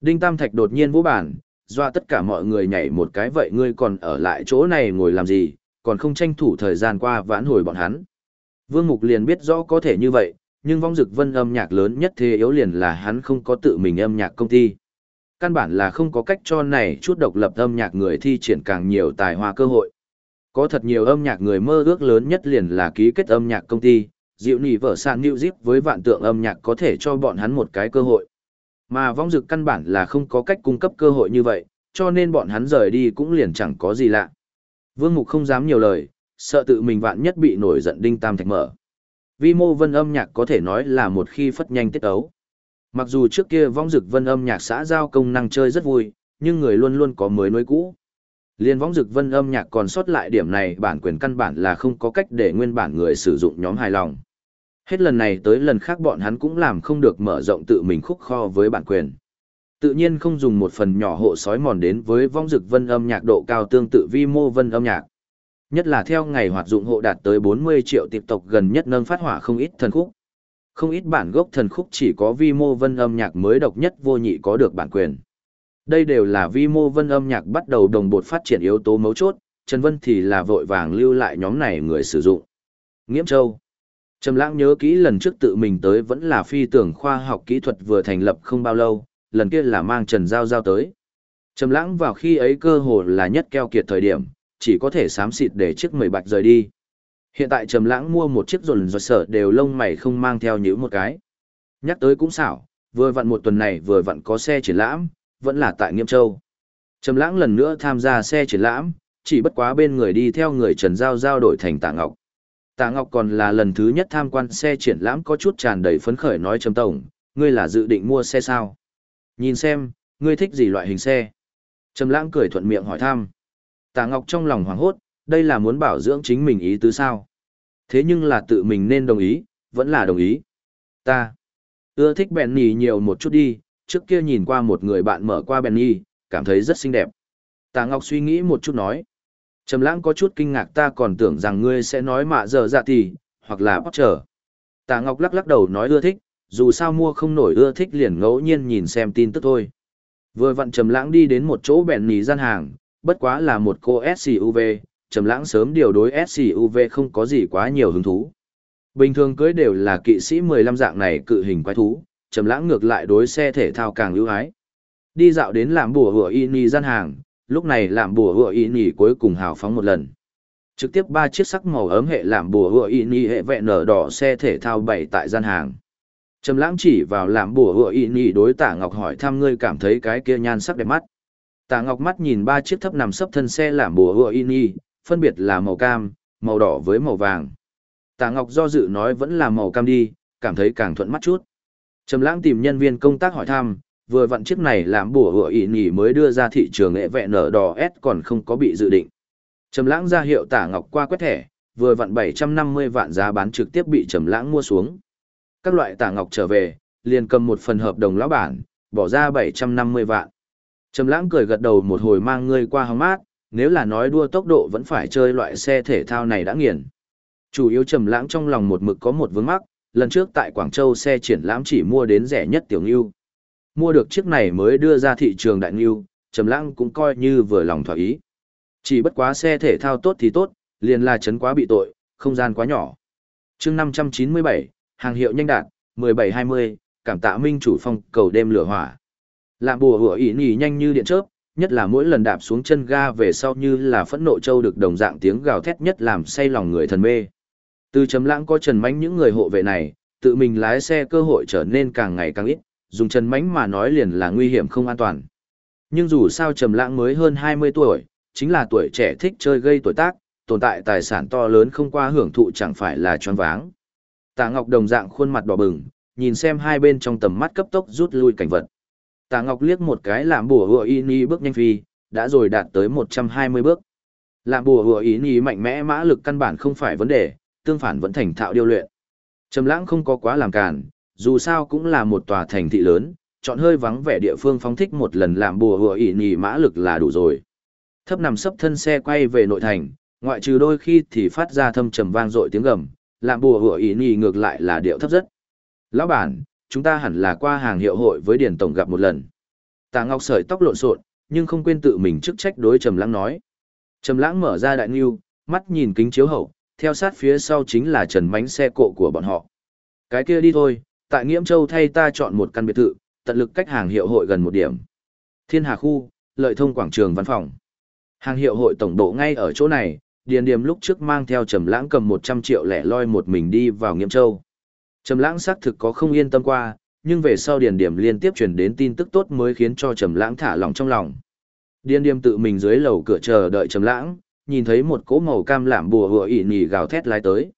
Đinh Tam Thạch đột nhiên vũ bản, doa tất cả mọi người nhảy một cái vậy ngươi còn ở lại chỗ này ngồi làm gì, còn không tranh thủ thời gian qua vãn hồi bọn hắn. Vương Mục liền biết rõ có thể như vậy, nhưng vong dực vân âm nhạc lớn nhất thế yếu liền là hắn không có tự mình âm nhạc công ty. Căn bản là không có cách cho này chút độc lập âm nhạc người thi triển càng nhiều tài hoa cơ hội. Có thật nhiều âm nhạc người mơ ước lớn nhất liền là ký kết âm nhạc công ty, dịu nỉ vợ sàn New Zip với vạn tượng âm nhạc có thể cho bọn hắn một cái cơ hội. Mà vong dực căn bản là không có cách cung cấp cơ hội như vậy, cho nên bọn hắn rời đi cũng liền chẳng có gì lạ. Vương Mục không dám nhiều lời, sợ tự mình vạn nhất bị nổi giận đinh tam thạch mở. Vi mô vân âm nhạc có thể nói là một khi phất nhanh tiết ấu. Mặc dù trước kia vong dực vân âm nhạc xã giao công năng chơi rất vui, nhưng người luôn luôn có mới nối cũ. Liên võng dực vân âm nhạc còn sót lại điểm này bản quyền căn bản là không có cách để nguyên bản người sử dụng nhóm hài lòng. Hết lần này tới lần khác bọn hắn cũng làm không được mở rộng tự mình khúc kho với bản quyền. Tự nhiên không dùng một phần nhỏ hộ sói mòn đến với vong dực vân âm nhạc độ cao tương tự vi mô vân âm nhạc. Nhất là theo ngày hoạt dụng hộ đạt tới 40 triệu tiệp tộc gần nhất nâng phát hỏa không ít thần khúc. Không ít bản gốc thần khúc chỉ có vi mô vân âm nhạc mới độc nhất vô nhị có được bản quyền. Đây đều là vi mô vân âm nhạc bắt đầu đồng bột phát triển yếu tố mấu chốt, Trần Vân thì là vội vàng lưu lại nhóm này người sử dụng. Nghiễm Châu Trầm lãng nhớ kỹ lần trước tự mình tới vẫn là phi tưởng khoa học kỹ thuật vừa thành lập không bao lâu, lần kia là mang Trần Giao Giao tới. Trầm lãng vào khi ấy cơ hồ là nhất keo kiệt thời điểm, chỉ có thể xám xịt để chiếc mười bạch rời đi. Hiện tại Trầm lãng mua một chiếc rồn rồi sở đều lông mày không mang theo nhíu một cái. Nhắc tới cũng xảo, vừa vặn một tuần này vừa vặn có xe triển lãm, vẫn là tại Nghiêm Châu. Trầm lãng lần nữa tham gia xe triển lãm, chỉ bất quá bên người đi theo người Trần Giao Giao đổi thành Tạ Ngọc. Tạ Ngọc còn là lần thứ nhất tham quan xe triển lãm có chút tràn đầy phấn khởi nói Trầm Tổng, ngươi là dự định mua xe sao? Nhìn xem, ngươi thích gì loại hình xe? Trầm lãng cười thuận miệng hỏi thăm. Tạ Ngọc trong lòng hoảng hốt, đây là muốn bảo dưỡng chính mình ý tứ sao? Thế nhưng là tự mình nên đồng ý, vẫn là đồng ý. Ta, ưa thích bèn nhì nhiều một chút đi, trước kia nhìn qua một người bạn mở qua Benny, cảm thấy rất xinh đẹp. Tà Ngọc suy nghĩ một chút nói. Trầm lãng có chút kinh ngạc ta còn tưởng rằng ngươi sẽ nói mạ giờ dạ thì, hoặc là bóc trở. Tà Ngọc lắc lắc đầu nói ưa thích, dù sao mua không nổi ưa thích liền ngẫu nhiên nhìn xem tin tức thôi. Vừa vặn Trầm lãng đi đến một chỗ bèn nhì gian hàng, bất quá là một cô SUV, Trầm lãng sớm điều đối SUV không có gì quá nhiều hứng thú. Bình thường cưới đều là kỵ sĩ 15 dạng này cự hình quái thú, trầm lãng ngược lại đối xe thể thao càng ưu ái. Đi dạo đến làm bùa hựa y nì gian hàng, lúc này làm bùa hựa y nì cuối cùng hào phóng một lần. Trực tiếp ba chiếc sắc màu ấm hệ làm bùa hựa y nì hệ vẹn nở đỏ xe thể thao bảy tại gian hàng. Trầm lãng chỉ vào làm bùa hựa y nì đối tả ngọc hỏi thăm ngươi cảm thấy cái kia nhan sắc đẹp mắt. Tạ ngọc mắt nhìn ba chiếc thấp nằm sấp thân xe làm bùa hựa y phân biệt là màu cam, màu đỏ với màu vàng. Tạ ngọc do dự nói vẫn là màu cam đi, cảm thấy càng thuận mắt chút. Trầm lãng tìm nhân viên công tác hỏi thăm, vừa vặn chiếc này làm bùa hựa in y mới đưa ra thị trường nghệ vẹn nở đỏ S còn không có bị dự định. Trầm lãng ra hiệu Tạ ngọc qua quét thẻ, vừa vặn 750 vạn giá bán trực tiếp bị trầm lãng mua xuống. Các loại Tạ ngọc trở về, liền cầm một phần hợp đồng lão bản, bỏ ra 750 vạn. Trầm lãng cười gật đầu một hồi mang ngươi qua hóng mát, nếu là nói đua tốc độ vẫn phải chơi loại xe thể thao này đã nghiền. Chủ yếu trầm lãng trong lòng một mực có một vướng mắc, lần trước tại Quảng Châu xe triển lãm chỉ mua đến rẻ nhất tiểu ngưu. Mua được chiếc này mới đưa ra thị trường đại ngưu, Trầm Lãng cũng coi như vừa lòng thỏa ý. Chỉ bất quá xe thể thao tốt thì tốt, liền là chấn quá bị tội, không gian quá nhỏ. Chương 597, hàng hiệu nhanh đạt, 1720, cảm tạ minh chủ phong cầu đêm lửa hỏa. Làm bùa hủa ỉ nhì nhanh như điện chớp, nhất là mỗi lần đạp xuống chân ga về sau như là phẫn nộ châu được đồng dạng tiếng gào thét nhất làm say lòng người thần mê. Từ chấm lãng có trần mánh những người hộ vệ này, tự mình lái xe cơ hội trở nên càng ngày càng ít, dùng trần mánh mà nói liền là nguy hiểm không an toàn. Nhưng dù sao trầm lãng mới hơn 20 tuổi, chính là tuổi trẻ thích chơi gây tuổi tác, tồn tại tài sản to lớn không qua hưởng thụ chẳng phải là choáng váng. Tạ Ngọc đồng dạng khuôn mặt đỏ bừng, nhìn xem hai bên trong tầm mắt cấp tốc rút lui cảnh vật. Tạ Ngọc liếc một cái làm bùa hựa y ni bước nhanh phi, đã rồi đạt tới 120 bước. Làm bùa hựa ý ni mạnh mẽ mã lực căn bản không phải vấn đề, tương phản vẫn thành thạo điêu luyện. Trầm lãng không có quá làm cản, dù sao cũng là một tòa thành thị lớn, chọn hơi vắng vẻ địa phương phóng thích một lần làm bùa hựa y ni mã lực là đủ rồi. Thấp nằm sấp thân xe quay về nội thành, ngoại trừ đôi khi thì phát ra thâm trầm vang dội tiếng gầm, làm bùa hựa y ni ngược lại là điệu thấp rất. Lão bản, chúng ta hẳn là qua hàng hiệu hội với Điền Tổng gặp một lần. Tạ Ngọc sợi tóc lộn xộn, nhưng không quên tự mình chức trách đối Trầm Lãng nói. Trầm Lãng mở ra đại nưu, mắt nhìn kính chiếu hậu, theo sát phía sau chính là Trần Mánh xe cộ của bọn họ. Cái kia đi thôi, tại Nghiễm Châu thay ta chọn một căn biệt thự, tận lực cách hàng hiệu hội gần một điểm. Thiên Hà khu, lợi thông quảng trường văn phòng. Hàng hiệu hội tổng độ ngay ở chỗ này, Điền Điềm lúc trước mang theo Trầm Lãng cầm 100 triệu lẻ loi một mình đi vào Nghiễm Châu. Trầm Lãng xác thực có không yên tâm qua, nhưng về sau Điền Điềm liên tiếp truyền đến tin tức tốt mới khiến cho Trầm Lãng thả lỏng trong lòng. Điền Điềm tự mình dưới lầu cửa chờ đợi Trầm Lãng, nhìn thấy một cỗ màu cam làm bùa hựa ỉ nhỉ gào thét lái tới.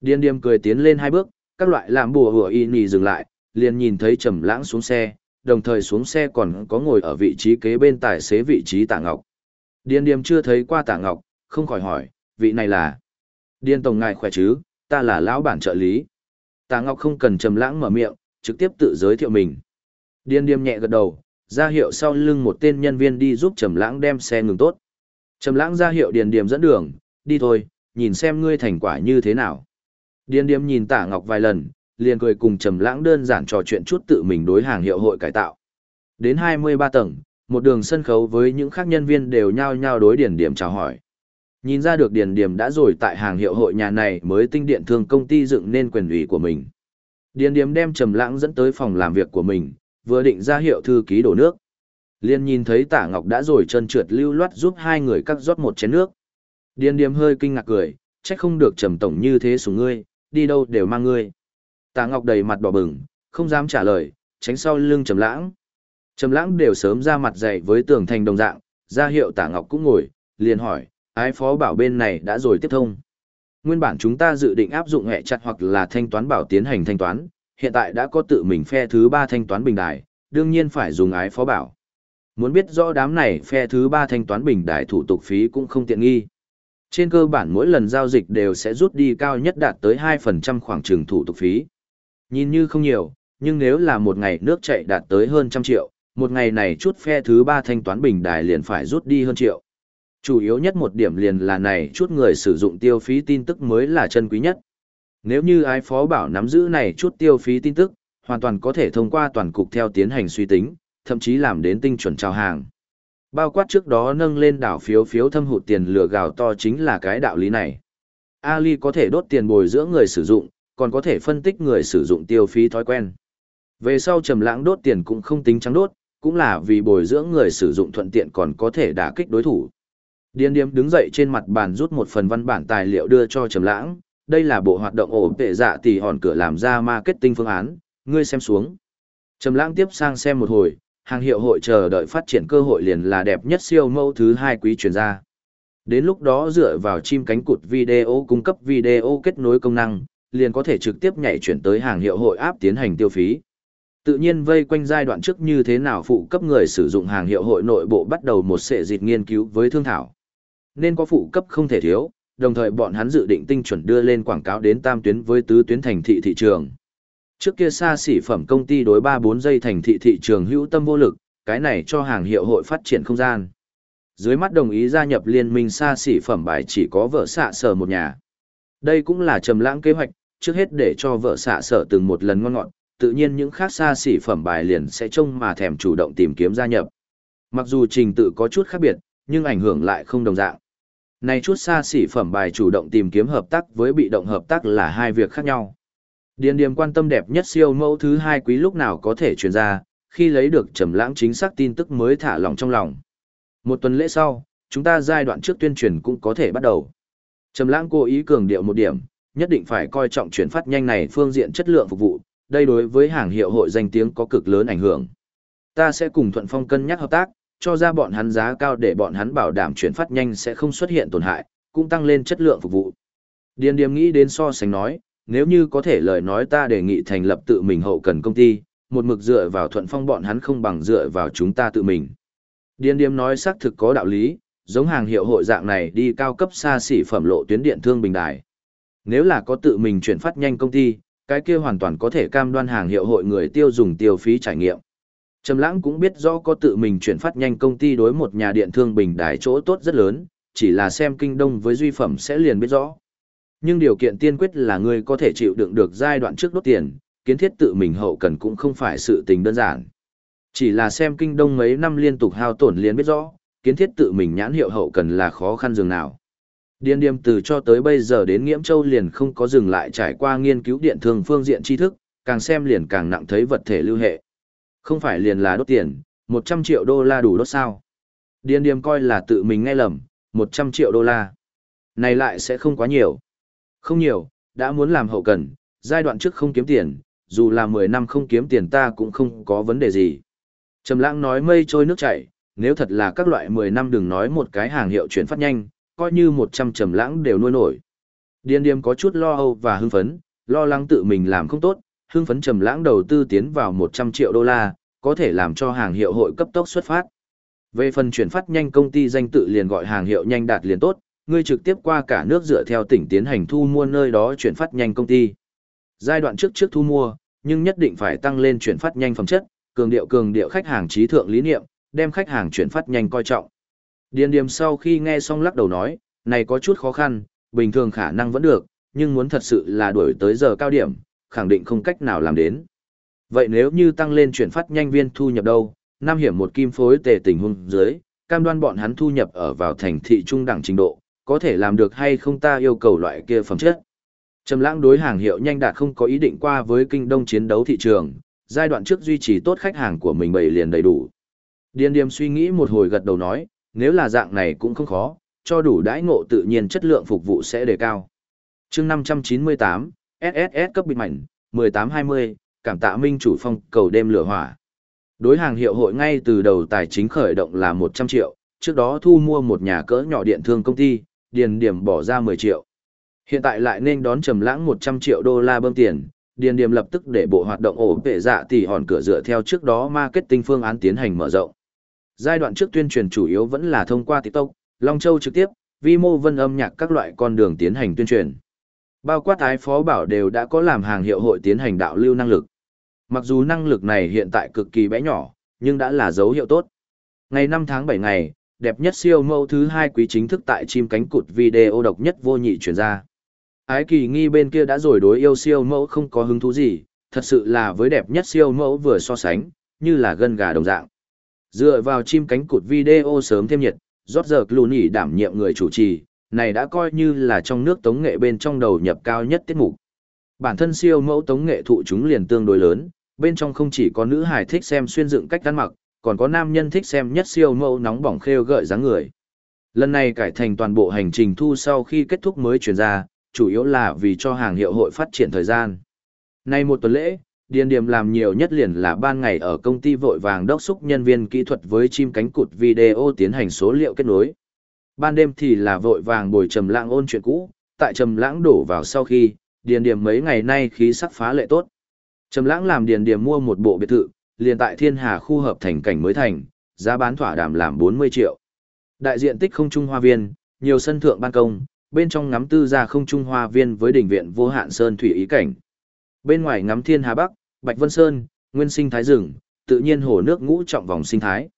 Điền Điềm cười tiến lên hai bước, các loại làm bùa hựa ỉ nhỉ dừng lại, liền nhìn thấy Trầm Lãng xuống xe, đồng thời xuống xe còn có ngồi ở vị trí kế bên tài xế vị trí Tạ Ngọc. Điền Điềm chưa thấy qua Tạ Ngọc, không khỏi hỏi, vị này là? Điền tổng ngài khỏe chứ, ta là lão bản trợ lý. Tạ Ngọc không cần Trầm Lãng mở miệng, trực tiếp tự giới thiệu mình. Điền Điềm nhẹ gật đầu, ra hiệu sau lưng một tên nhân viên đi giúp Trầm Lãng đem xe ngừng tốt. Trầm Lãng ra hiệu Điền Điềm dẫn đường, đi thôi, nhìn xem ngươi thành quả như thế nào. Điền Điềm nhìn Tạ Ngọc vài lần, liền cười cùng Trầm Lãng đơn giản trò chuyện chút tự mình đối hàng hiệu hội cải tạo. Đến 23 tầng, một đường sân khấu với những khác nhân viên đều nhao nhao đối Điền Điềm chào hỏi. Nhìn ra được Điền Điềm đã rồi tại hàng hiệu hội nhà này mới tinh điện thương công ty dựng nên quyền ủy của mình. Điền Điềm đem Trầm Lãng dẫn tới phòng làm việc của mình, vừa định ra hiệu thư ký đổ nước. Liên nhìn thấy Tả Ngọc đã rồi chân trượt lưu loát giúp hai người cắt rót một chén nước. Điền Điềm hơi kinh ngạc cười, trách không được Trầm tổng như thế sủng ngươi, đi đâu đều mang ngươi. Tả Ngọc đầy mặt đỏ bừng, không dám trả lời, tránh sau lưng Trầm Lãng. Trầm Lãng đều sớm ra mặt dày với tường Thành đồng dạng, ra hiệu Tả Ngọc cũng ngồi, liền hỏi, ái phó bảo bên này đã rồi tiếp thông. Nguyên bản chúng ta dự định áp dụng hệ chặt hoặc là thanh toán bảo tiến hành thanh toán, hiện tại đã có tự mình phe thứ ba thanh toán bình đài, đương nhiên phải dùng ái phó bảo. Muốn biết rõ đám này phe thứ ba thanh toán bình đài thủ tục phí cũng không tiện nghi. Trên cơ bản mỗi lần giao dịch đều sẽ rút đi cao nhất đạt tới 2% khoảng trường thủ tục phí. Nhìn như không nhiều, nhưng nếu là một ngày nước chạy đạt tới hơn trăm triệu, một ngày này chút phe thứ ba thanh toán bình đài liền phải rút đi hơn triệu. Chủ yếu nhất một điểm liền là này chút người sử dụng tiêu phí tin tức mới là chân quý nhất. Nếu như ai phó bảo nắm giữ này chút tiêu phí tin tức, hoàn toàn có thể thông qua toàn cục theo tiến hành suy tính, thậm chí làm đến tinh chuẩn trao hàng. Bao quát trước đó nâng lên đảo phiếu phiếu thâm hụt tiền lừa gào to chính là cái đạo lý này. Ali có thể đốt tiền bồi dưỡng người sử dụng, còn có thể phân tích người sử dụng tiêu phí thói quen. Về sau trầm lãng đốt tiền cũng không tính trắng đốt, cũng là vì bồi dưỡng người sử dụng thuận tiện còn có thể đả kích đối thủ. Điên điếm đứng dậy trên mặt bàn rút một phần văn bản tài liệu đưa cho Trầm Lãng, đây là bộ hoạt động ổ tệ dạ tỷ hòn cửa làm ra marketing phương án, ngươi xem xuống. Trầm Lãng tiếp sang xem một hồi, hàng hiệu hội chờ đợi phát triển cơ hội liền là đẹp nhất siêu mẫu thứ hai quý truyền ra. Đến lúc đó dựa vào chim cánh cụt video cung cấp video kết nối công năng, liền có thể trực tiếp nhảy chuyển tới hàng hiệu hội áp tiến hành tiêu phí. Tự nhiên vây quanh giai đoạn trước như thế nào phụ cấp người sử dụng hàng hiệu hội nội bộ bắt đầu một sệ dịch nghiên cứu với thương thảo nên có phụ cấp không thể thiếu, đồng thời bọn hắn dự định tinh chuẩn đưa lên quảng cáo đến tam tuyến với tứ tuyến thành thị thị trường. Trước kia xa xỉ phẩm công ty đối 3-4 giây thành thị thị trường hữu tâm vô lực, cái này cho hàng hiệu hội phát triển không gian. Dưới mắt đồng ý gia nhập liên minh xa xỉ phẩm bài chỉ có vợ xạ sở một nhà. Đây cũng là trầm lãng kế hoạch, trước hết để cho vợ xạ sở từng một lần ngon ngọt, tự nhiên những khác xa xỉ phẩm bài liền sẽ trông mà thèm chủ động tìm kiếm gia nhập. Mặc dù trình tự có chút khác biệt, nhưng ảnh hưởng lại không đồng dạng. Này chút xa xỉ phẩm bài chủ động tìm kiếm hợp tác với bị động hợp tác là hai việc khác nhau. Điền điểm quan tâm đẹp nhất siêu mẫu thứ hai quý lúc nào có thể truyền ra, khi lấy được trầm lãng chính xác tin tức mới thả lòng trong lòng. Một tuần lễ sau, chúng ta giai đoạn trước tuyên truyền cũng có thể bắt đầu. Trầm lãng cố ý cường điệu một điểm, nhất định phải coi trọng chuyển phát nhanh này phương diện chất lượng phục vụ, đây đối với hàng hiệu hội danh tiếng có cực lớn ảnh hưởng. Ta sẽ cùng Thuận Phong cân nhắc hợp tác, cho ra bọn hắn giá cao để bọn hắn bảo đảm chuyển phát nhanh sẽ không xuất hiện tổn hại, cũng tăng lên chất lượng phục vụ. Điền Điềm nghĩ đến so sánh nói, nếu như có thể lời nói ta đề nghị thành lập tự mình hậu cần công ty, một mực dựa vào thuận phong bọn hắn không bằng dựa vào chúng ta tự mình. Điền Điềm nói xác thực có đạo lý, giống hàng hiệu hội dạng này đi cao cấp xa xỉ phẩm lộ tuyến điện thương bình đài. Nếu là có tự mình chuyển phát nhanh công ty, cái kia hoàn toàn có thể cam đoan hàng hiệu hội người tiêu dùng tiêu phí trải nghiệm. Trầm Lãng cũng biết rõ có tự mình chuyển phát nhanh công ty đối một nhà điện thương bình đài chỗ tốt rất lớn, chỉ là xem kinh đông với duy phẩm sẽ liền biết rõ. Nhưng điều kiện tiên quyết là ngươi có thể chịu đựng được giai đoạn trước đốt tiền, kiến thiết tự mình hậu cần cũng không phải sự tình đơn giản. Chỉ là xem kinh đông mấy năm liên tục hao tổn liền biết rõ, kiến thiết tự mình nhãn hiệu hậu cần là khó khăn dường nào. Điên điềm từ cho tới bây giờ đến Nghiễm Châu liền không có dừng lại trải qua nghiên cứu điện thương phương diện tri thức, càng xem liền càng nặng thấy vật thể lưu hệ. Không phải liền là đốt tiền, 100 triệu đô la đủ đốt sao. Điền điềm coi là tự mình nghe lầm, 100 triệu đô la. Này lại sẽ không quá nhiều. Không nhiều, đã muốn làm hậu cần, giai đoạn trước không kiếm tiền, dù là 10 năm không kiếm tiền ta cũng không có vấn đề gì. Trầm lãng nói mây trôi nước chảy, nếu thật là các loại 10 năm đừng nói một cái hàng hiệu chuyển phát nhanh, coi như 100 trầm lãng đều nuôi nổi. Điên điềm có chút lo âu và hưng phấn, lo lắng tự mình làm không tốt, hưng phấn trầm lãng đầu tư tiến vào 100 triệu đô la, có thể làm cho hàng hiệu hội cấp tốc xuất phát. Về phần chuyển phát nhanh công ty danh tự liền gọi hàng hiệu nhanh đạt liền tốt, ngươi trực tiếp qua cả nước dựa theo tỉnh tiến hành thu mua nơi đó chuyển phát nhanh công ty. Giai đoạn trước trước thu mua, nhưng nhất định phải tăng lên chuyển phát nhanh phẩm chất, cường điệu cường điệu khách hàng trí thượng lý niệm, đem khách hàng chuyển phát nhanh coi trọng. Điền điểm sau khi nghe xong lắc đầu nói, này có chút khó khăn, bình thường khả năng vẫn được, nhưng muốn thật sự là đuổi tới giờ cao điểm, khẳng định không cách nào làm đến. Vậy nếu như tăng lên chuyển phát nhanh viên thu nhập đâu, năm hiểm một kim phối tề tình huống dưới, cam đoan bọn hắn thu nhập ở vào thành thị trung đẳng trình độ, có thể làm được hay không ta yêu cầu loại kia phẩm chất. Trầm lãng đối hàng hiệu nhanh đạt không có ý định qua với kinh đông chiến đấu thị trường, giai đoạn trước duy trì tốt khách hàng của mình bày liền đầy đủ. Điền điềm suy nghĩ một hồi gật đầu nói, nếu là dạng này cũng không khó, cho đủ đãi ngộ tự nhiên chất lượng phục vụ sẽ đề cao. chương 598, SSS cấp bịt mảnh, 1820, cảm tạ minh chủ phong cầu đêm lửa hỏa. Đối hàng hiệu hội ngay từ đầu tài chính khởi động là 100 triệu, trước đó thu mua một nhà cỡ nhỏ điện thương công ty, điền điểm bỏ ra 10 triệu. Hiện tại lại nên đón trầm lãng 100 triệu đô la bơm tiền, điền điểm lập tức để bộ hoạt động ổ vệ dạ tỷ hòn cửa dựa theo trước đó marketing phương án tiến hành mở rộng. Giai đoạn trước tuyên truyền chủ yếu vẫn là thông qua TikTok, Long Châu trực tiếp, vi mô vân âm nhạc các loại con đường tiến hành tuyên truyền. Bao quát ái phó bảo đều đã có làm hàng hiệu hội tiến hành đạo lưu năng lực. Mặc dù năng lực này hiện tại cực kỳ bé nhỏ, nhưng đã là dấu hiệu tốt. Ngày năm tháng bảy ngày, đẹp nhất siêu mẫu thứ hai quý chính thức tại chim cánh cụt video độc nhất vô nhị truyền ra. Ái kỳ nghi bên kia đã rồi đối yêu siêu mẫu không có hứng thú gì, thật sự là với đẹp nhất siêu mẫu vừa so sánh, như là gân gà đồng dạng. Dựa vào chim cánh cụt video sớm thêm nhiệt, rót giờ Clooney đảm nhiệm người chủ trì, này đã coi như là trong nước tống nghệ bên trong đầu nhập cao nhất tiết mục. Bản thân siêu mẫu tống nghệ thụ chúng liền tương đối lớn, bên trong không chỉ có nữ hài thích xem xuyên dựng cách ăn mặc, còn có nam nhân thích xem nhất siêu mẫu nóng bỏng khêu gợi dáng người. Lần này cải thành toàn bộ hành trình thu sau khi kết thúc mới chuyển ra, chủ yếu là vì cho hàng hiệu hội phát triển thời gian. Nay một tuần lễ, Điền Điềm làm nhiều nhất liền là ban ngày ở công ty vội vàng đốc xúc nhân viên kỹ thuật với chim cánh cụt video tiến hành số liệu kết nối. Ban đêm thì là vội vàng bồi trầm lãng ôn chuyện cũ, tại trầm lãng đổ vào sau khi, Điền điểm mấy ngày nay khí sắc phá lệ tốt. Trầm lãng làm Điền điểm mua một bộ biệt thự, liền tại Thiên Hà khu hợp thành cảnh mới thành, giá bán thỏa đàm làm 40 triệu. Đại diện tích không trung hoa viên, nhiều sân thượng ban công, bên trong ngắm tư gia không trung hoa viên với đỉnh viện vô hạn sơn thủy ý cảnh. Bên ngoài ngắm Thiên Hà Bắc, Bạch Vân Sơn, Nguyên Sinh Thái rừng, tự nhiên hồ nước ngũ trọng vòng sinh thái.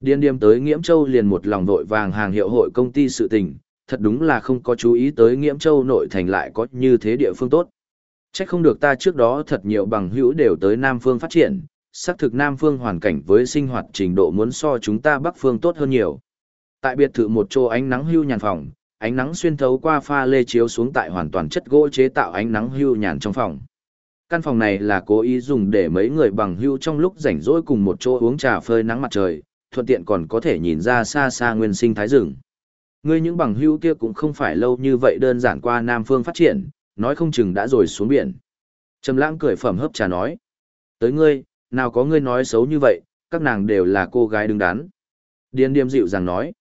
Điên điềm tới Nghiễm Châu liền một lòng vội vàng hàng hiệu hội công ty sự tình, thật đúng là không có chú ý tới Nghiễm Châu nội thành lại có như thế địa phương tốt. Chắc không được ta trước đó thật nhiều bằng hữu đều tới Nam Phương phát triển, xác thực Nam Phương hoàn cảnh với sinh hoạt trình độ muốn so chúng ta Bắc Phương tốt hơn nhiều. Tại biệt thự một chỗ ánh nắng hưu nhàn phòng, ánh nắng xuyên thấu qua pha lê chiếu xuống tại hoàn toàn chất gỗ chế tạo ánh nắng hưu nhàn trong phòng. Căn phòng này là cố ý dùng để mấy người bằng hưu trong lúc rảnh rỗi cùng một chỗ uống trà phơi nắng mặt trời, thuận tiện còn có thể nhìn ra xa xa nguyên sinh thái rừng. Ngươi những bằng hữu kia cũng không phải lâu như vậy đơn giản qua Nam Phương phát triển, nói không chừng đã rồi xuống biển. Trầm lãng cười phẩm hấp trà nói. Tới ngươi, nào có ngươi nói xấu như vậy, các nàng đều là cô gái đứng đắn. Điên điềm dịu dàng nói.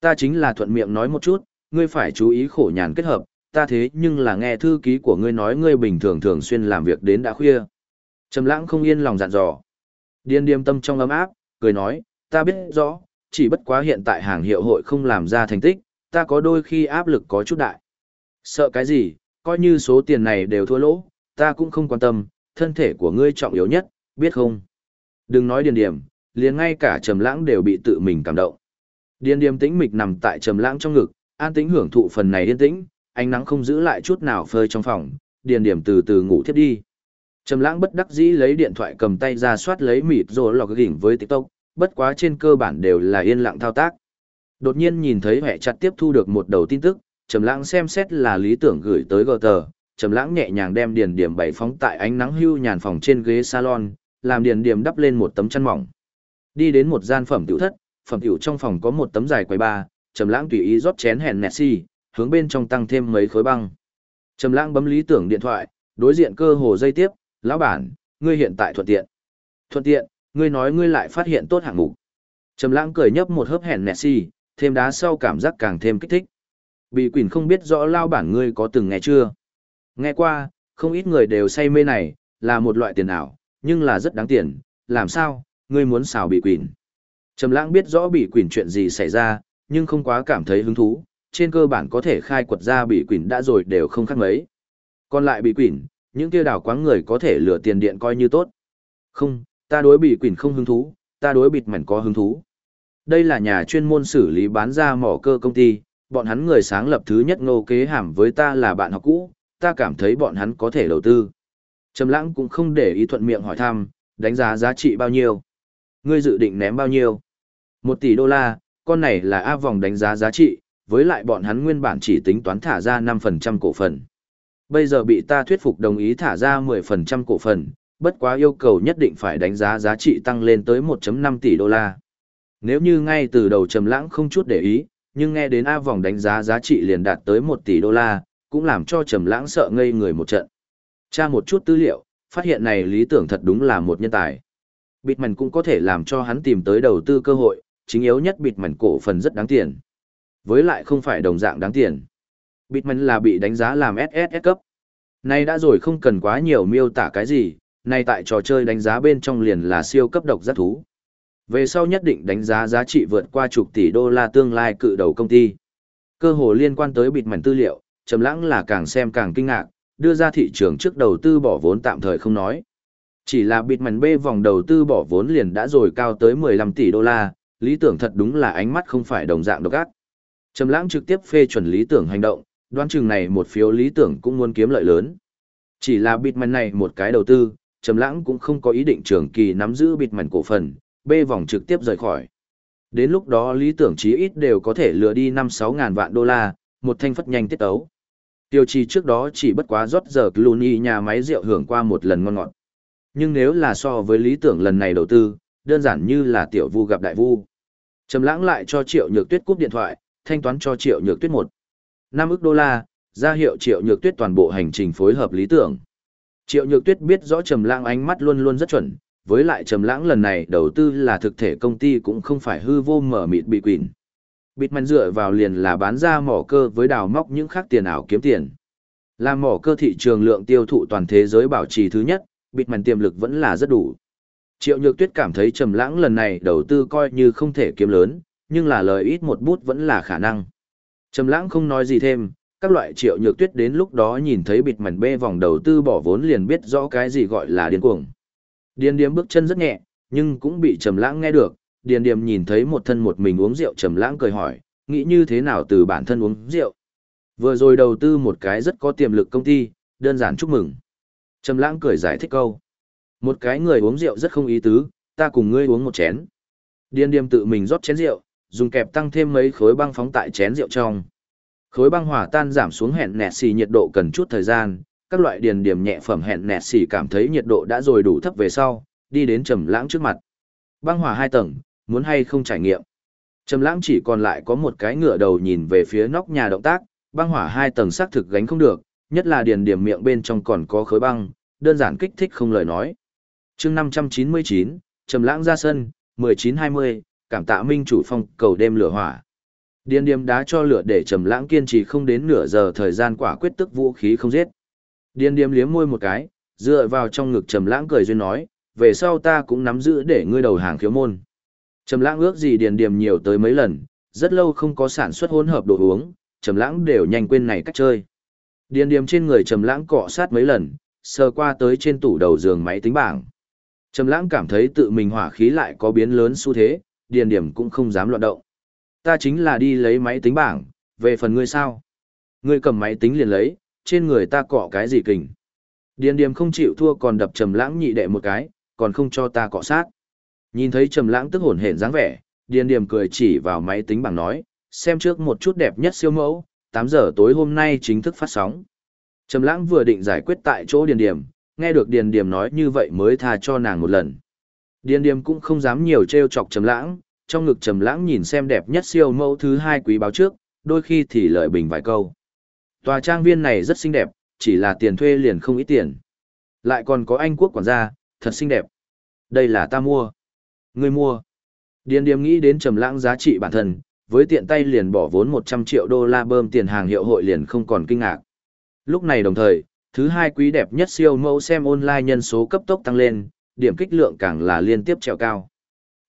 Ta chính là thuận miệng nói một chút, ngươi phải chú ý khổ nhàn kết hợp, ta thế nhưng là nghe thư ký của ngươi nói ngươi bình thường thường xuyên làm việc đến đã khuya. Trầm lãng không yên lòng dặn dò. Điên điềm tâm trong ấm áp, cười nói, ta biết rõ, chỉ bất quá hiện tại hàng hiệu hội không làm ra thành tích, ta có đôi khi áp lực có chút đại. Sợ cái gì, coi như số tiền này đều thua lỗ, ta cũng không quan tâm, thân thể của ngươi trọng yếu nhất, biết không? Đừng nói điền điểm, liền ngay cả trầm lãng đều bị tự mình cảm động. Điền điểm tĩnh mịch nằm tại trầm lãng trong ngực, an tĩnh hưởng thụ phần này yên tĩnh, ánh nắng không giữ lại chút nào phơi trong phòng, điền điểm từ từ ngủ thiếp đi. Trầm lãng bất đắc dĩ lấy điện thoại cầm tay ra soát lấy mịt rồi lò gỉnh với TikTok, bất quá trên cơ bản đều là yên lặng thao tác. Đột nhiên nhìn thấy hệ chặt tiếp thu được một đầu tin tức, Trầm lãng xem xét là lý tưởng gửi tới gờ tờ, Trầm lãng nhẹ nhàng đem điền điểm bảy phóng tại ánh nắng hưu nhàn phòng trên ghế salon, làm điền điểm đắp lên một tấm chăn mỏng. Đi đến một gian phẩm tiểu thất, phẩm tiểu trong phòng có một tấm dài quầy ba, Trầm lãng tùy ý rót chén hèn Nessie, hướng bên trong tăng thêm mấy khối băng. Trầm lãng bấm lý tưởng điện thoại, đối diện cơ hồ dây tiếp, lão bản, ngươi hiện tại thuận tiện. Thuận tiện, ngươi nói ngươi lại phát hiện tốt hạng mục. Trầm lãng cười nhấp một hớp hẹn Nessie, thêm đá sau cảm giác càng thêm kích thích. Bị quỷ không biết rõ lao bản ngươi có từng nghe chưa? Nghe qua, không ít người đều say mê này, là một loại tiền ảo, nhưng là rất đáng tiền, làm sao, ngươi muốn xào bị quỷ. Trầm lãng biết rõ bị quỷ chuyện gì xảy ra, nhưng không quá cảm thấy hứng thú, trên cơ bản có thể khai quật ra bị quỷ đã rồi đều không khác mấy. Còn lại bị quỷ, những kia đảo quáng người có thể lừa tiền điện coi như tốt. Không, ta đối bị quỷ không hứng thú, ta đối bịt mảnh có hứng thú. Đây là nhà chuyên môn xử lý bán ra mỏ cơ công ty, bọn hắn người sáng lập thứ nhất ngô kế hàm với ta là bạn học cũ, ta cảm thấy bọn hắn có thể đầu tư. Trầm lãng cũng không để ý thuận miệng hỏi thăm, đánh giá giá trị bao nhiêu. Ngươi dự định ném bao nhiêu? Một tỷ đô la, con này là A vòng đánh giá giá trị, với lại bọn hắn nguyên bản chỉ tính toán thả ra 5% cổ phần. Bây giờ bị ta thuyết phục đồng ý thả ra 10% cổ phần, bất quá yêu cầu nhất định phải đánh giá giá trị tăng lên tới 1.5 tỷ đô la. Nếu như ngay từ đầu trầm lãng không chút để ý, nhưng nghe đến A vòng đánh giá giá trị liền đạt tới 1 tỷ đô la, cũng làm cho trầm lãng sợ ngây người một trận. Tra một chút tư liệu, phát hiện này lý tưởng thật đúng là một nhân tài. Bịt Bitman cũng có thể làm cho hắn tìm tới đầu tư cơ hội, chính yếu nhất bịt Bitman cổ phần rất đáng tiền. Với lại không phải đồng dạng đáng tiền. Bịt Bitman là bị đánh giá làm SSS cấp. Này đã rồi không cần quá nhiều miêu tả cái gì, này tại trò chơi đánh giá bên trong liền là siêu cấp độc giác thú. Về sau nhất định đánh giá giá trị vượt qua chục tỷ đô la tương lai cự đầu công ty. Cơ hồ liên quan tới bịt mảnh tư liệu, Trầm Lãng là càng xem càng kinh ngạc, đưa ra thị trường trước đầu tư bỏ vốn tạm thời không nói. Chỉ là bịt mảnh B vòng đầu tư bỏ vốn liền đã rồi cao tới 15 tỷ đô la, lý tưởng thật đúng là ánh mắt không phải đồng dạng độc ác. Trầm Lãng trực tiếp phê chuẩn lý tưởng hành động, đoán chừng này một phiếu lý tưởng cũng muốn kiếm lợi lớn. Chỉ là bịt mảnh này một cái đầu tư, Trầm Lãng cũng không có ý định trường kỳ nắm giữ bịt mảnh cổ phần, B vòng trực tiếp rời khỏi. Đến lúc đó lý tưởng chí ít đều có thể lừa đi 5-6 ngàn vạn đô la, một thanh phất nhanh tiết ấu. Tiêu trì trước đó chỉ bất quá rót giờ Clooney nhà máy rượu hưởng qua một lần ngon ngọt. Nhưng nếu là so với lý tưởng lần này đầu tư, đơn giản như là tiểu vu gặp đại vu. Trầm lãng lại cho triệu nhược tuyết cúp điện thoại, thanh toán cho triệu nhược tuyết một năm ức đô la, ra hiệu triệu nhược tuyết toàn bộ hành trình phối hợp lý tưởng. Triệu nhược tuyết biết rõ trầm lãng ánh mắt luôn luôn rất chuẩn, với lại trầm lãng lần này đầu tư là thực thể công ty cũng không phải hư vô mở mịt bị quỷ. Bịt màn dựa vào liền là bán ra mỏ cơ với đào móc những khác tiền ảo kiếm tiền. Làm mỏ cơ thị trường lượng tiêu thụ toàn thế giới bảo trì thứ nhất, bịt màn tiềm lực vẫn là rất đủ. Triệu Nhược Tuyết cảm thấy trầm lãng lần này đầu tư coi như không thể kiếm lớn, nhưng là lời ít một bút vẫn là khả năng. Trầm lãng không nói gì thêm, các loại Triệu Nhược Tuyết đến lúc đó nhìn thấy bịt mảnh bê vòng đầu tư bỏ vốn liền biết rõ cái gì gọi là điên cuồng. Điền điếm bước chân rất nhẹ, nhưng cũng bị trầm lãng nghe được, điền điềm nhìn thấy một thân một mình uống rượu trầm lãng cười hỏi, nghĩ như thế nào từ bản thân uống rượu. Vừa rồi đầu tư một cái rất có tiềm lực công ty, đơn giản chúc mừng. Trầm lãng cười giải thích câu. Một cái người uống rượu rất không ý tứ, ta cùng ngươi uống một chén. Điền điềm tự mình rót chén rượu, dùng kẹp tăng thêm mấy khối băng phóng tại chén rượu trong. Khối băng hòa tan giảm xuống hẹn nẹt xì nhiệt độ cần chút thời gian, các loại điền điểm nhẹ phẩm hẹn nẹt xì cảm thấy nhiệt độ đã rồi đủ thấp về sau, đi đến trầm lãng trước mặt. Băng hỏa hai tầng, muốn hay không trải nghiệm. Trầm lãng chỉ còn lại có một cái ngựa đầu nhìn về phía nóc nhà động tác, băng hỏa hai tầng xác thực gánh không được, nhất là điền điểm miệng bên trong còn có khối băng, đơn giản kích thích không lời nói. Chương 599, Trầm lãng ra sân, 1920, cảm tạ minh chủ phong cầu đêm lửa hỏa. Điền Điềm đá cho lửa để Trầm lãng kiên trì không đến nửa giờ thời gian quả quyết tức vũ khí không giết. Điền Điềm liếm môi một cái, dựa vào trong ngực Trầm lãng cười duyên nói, về sau ta cũng nắm giữ để ngươi đầu hàng khiếu môn. Trầm lãng ước gì điền Điềm nhiều tới mấy lần, rất lâu không có sản xuất hỗn hợp đồ uống, trầm lãng đều nhanh quên này cách chơi. Điền Điềm trên người trầm lãng cọ sát mấy lần, sờ qua tới trên tủ đầu giường máy tính bảng. Trầm lãng cảm thấy tự mình hỏa khí lại có biến lớn xu thế, điền Điềm cũng không dám loạn động. Ta chính là đi lấy máy tính bảng, về phần ngươi sao? Ngươi cầm máy tính liền lấy, trên người ta cọ cái gì kình. Điền điềm không chịu thua còn đập trầm lãng nhị đệ một cái, còn không cho ta cọ sát. Nhìn thấy trầm lãng tức hổn hển dáng vẻ, điền điềm cười chỉ vào máy tính bảng nói, xem trước một chút đẹp nhất siêu mẫu, 8 giờ tối hôm nay chính thức phát sóng. Trầm lãng vừa định giải quyết tại chỗ điền điềm, nghe được điền điềm nói như vậy mới tha cho nàng một lần. Điền điềm cũng không dám nhiều trêu chọc trầm lãng, trong ngực trầm lãng nhìn xem đẹp nhất siêu mẫu thứ hai quý báo trước, đôi khi thì lợi bình vài câu. Tòa trang viên này rất xinh đẹp, chỉ là tiền thuê liền không ít tiền. Lại còn có anh quốc quản gia, thật xinh đẹp. Đây là ta mua. Ngươi mua. Điền điềm nghĩ đến trầm lãng giá trị bản thân, với tiện tay liền bỏ vốn 100 triệu đô la bơm tiền hàng hiệu hội liền không còn kinh ngạc. Lúc này đồng thời, thứ hai quý đẹp nhất siêu mẫu xem online nhân số cấp tốc tăng lên, điểm kích lượng càng là liên tiếp trèo cao.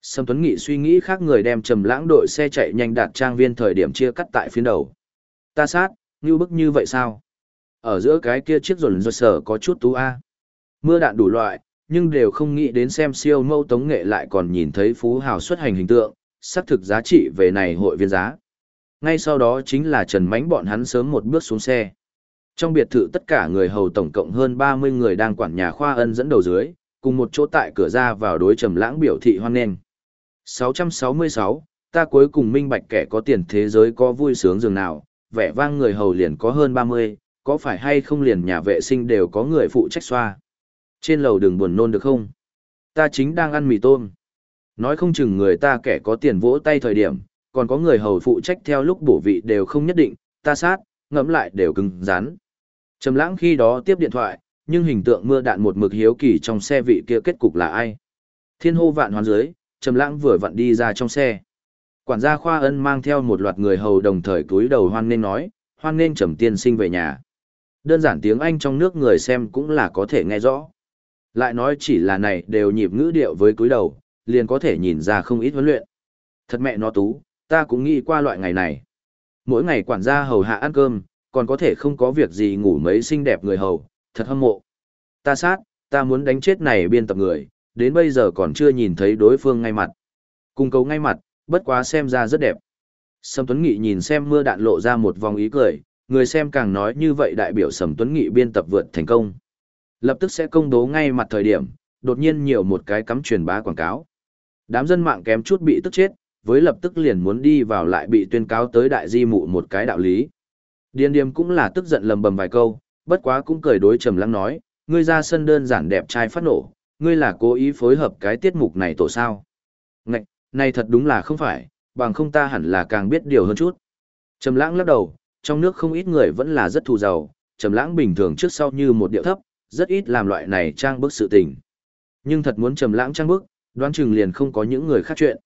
Sâm Tuấn Nghị suy nghĩ khác người đem trầm lãng đội xe chạy nhanh đạt trang viên thời điểm chia cắt tại phiến đầu. Ta sát, như bức như vậy sao? Ở giữa cái kia chiếc rồn rột sở có chút tú A. Mưa đạn đủ loại, nhưng đều không nghĩ đến xem siêu mâu tống nghệ lại còn nhìn thấy phú hào xuất hành hình tượng, xác thực giá trị về này hội viên giá. Ngay sau đó chính là Trần Mánh bọn hắn sớm một bước xuống xe. Trong biệt thự tất cả người hầu tổng cộng hơn 30 người đang quản nhà khoa ân dẫn đầu dưới, cùng một chỗ tại cửa ra vào đối trầm lãng biểu thị hoan nghênh. 666, ta cuối cùng minh bạch kẻ có tiền thế giới có vui sướng dường nào, vẻ vang người hầu liền có hơn 30, có phải hay không liền nhà vệ sinh đều có người phụ trách xoa. Trên lầu đừng buồn nôn được không? Ta chính đang ăn mì tôm. Nói không chừng người ta kẻ có tiền vỗ tay thời điểm, còn có người hầu phụ trách theo lúc bổ vị đều không nhất định, ta sát, ngẫm lại đều cứng rắn. Trầm lãng khi đó tiếp điện thoại, nhưng hình tượng mưa đạn một mực hiếu kỳ trong xe vị kia kết cục là ai. Thiên hô vạn hoán dưới, Trầm lãng vừa vặn đi ra trong xe. Quản gia Khoa Ân mang theo một loạt người hầu đồng thời cúi đầu hoan nên nói, hoan nên Trầm tiên sinh về nhà. Đơn giản tiếng Anh trong nước người xem cũng là có thể nghe rõ. Lại nói chỉ là này đều nhịp ngữ điệu với cúi đầu, liền có thể nhìn ra không ít huấn luyện. Thật mẹ nó tú, ta cũng nghĩ qua loại ngày này. Mỗi ngày quản gia hầu hạ ăn cơm, còn có thể không có việc gì ngủ mấy xinh đẹp người hầu, thật hâm mộ. Ta sát, ta muốn đánh chết này biên tập người, đến bây giờ còn chưa nhìn thấy đối phương ngay mặt. Cùng cấu ngay mặt, bất quá xem ra rất đẹp. Sầm Tuấn Nghị nhìn xem mưa đạn lộ ra một vòng ý cười, người xem càng nói như vậy đại biểu Sầm Tuấn Nghị biên tập vượt thành công. Lập tức sẽ công bố ngay mặt thời điểm, đột nhiên nhiều một cái cắm truyền bá quảng cáo. Đám dân mạng kém chút bị tức chết, với lập tức liền muốn đi vào lại bị tuyên cáo tới đại di mụ một cái đạo lý. Điền điềm cũng là tức giận lầm bầm vài câu, bất quá cũng cười đối trầm lắng nói, ngươi ra sân đơn giản đẹp trai phát nổ, ngươi là cố ý phối hợp cái tiết mục này tổ sao. Ngạch, này thật đúng là không phải, bằng không ta hẳn là càng biết điều hơn chút. Trầm lãng lắc đầu, trong nước không ít người vẫn là rất thù giàu, trầm lãng bình thường trước sau như một điệu thấp, rất ít làm loại này trang bức sự tình. Nhưng thật muốn trầm lãng trang bức, đoán chừng liền không có những người khác chuyện.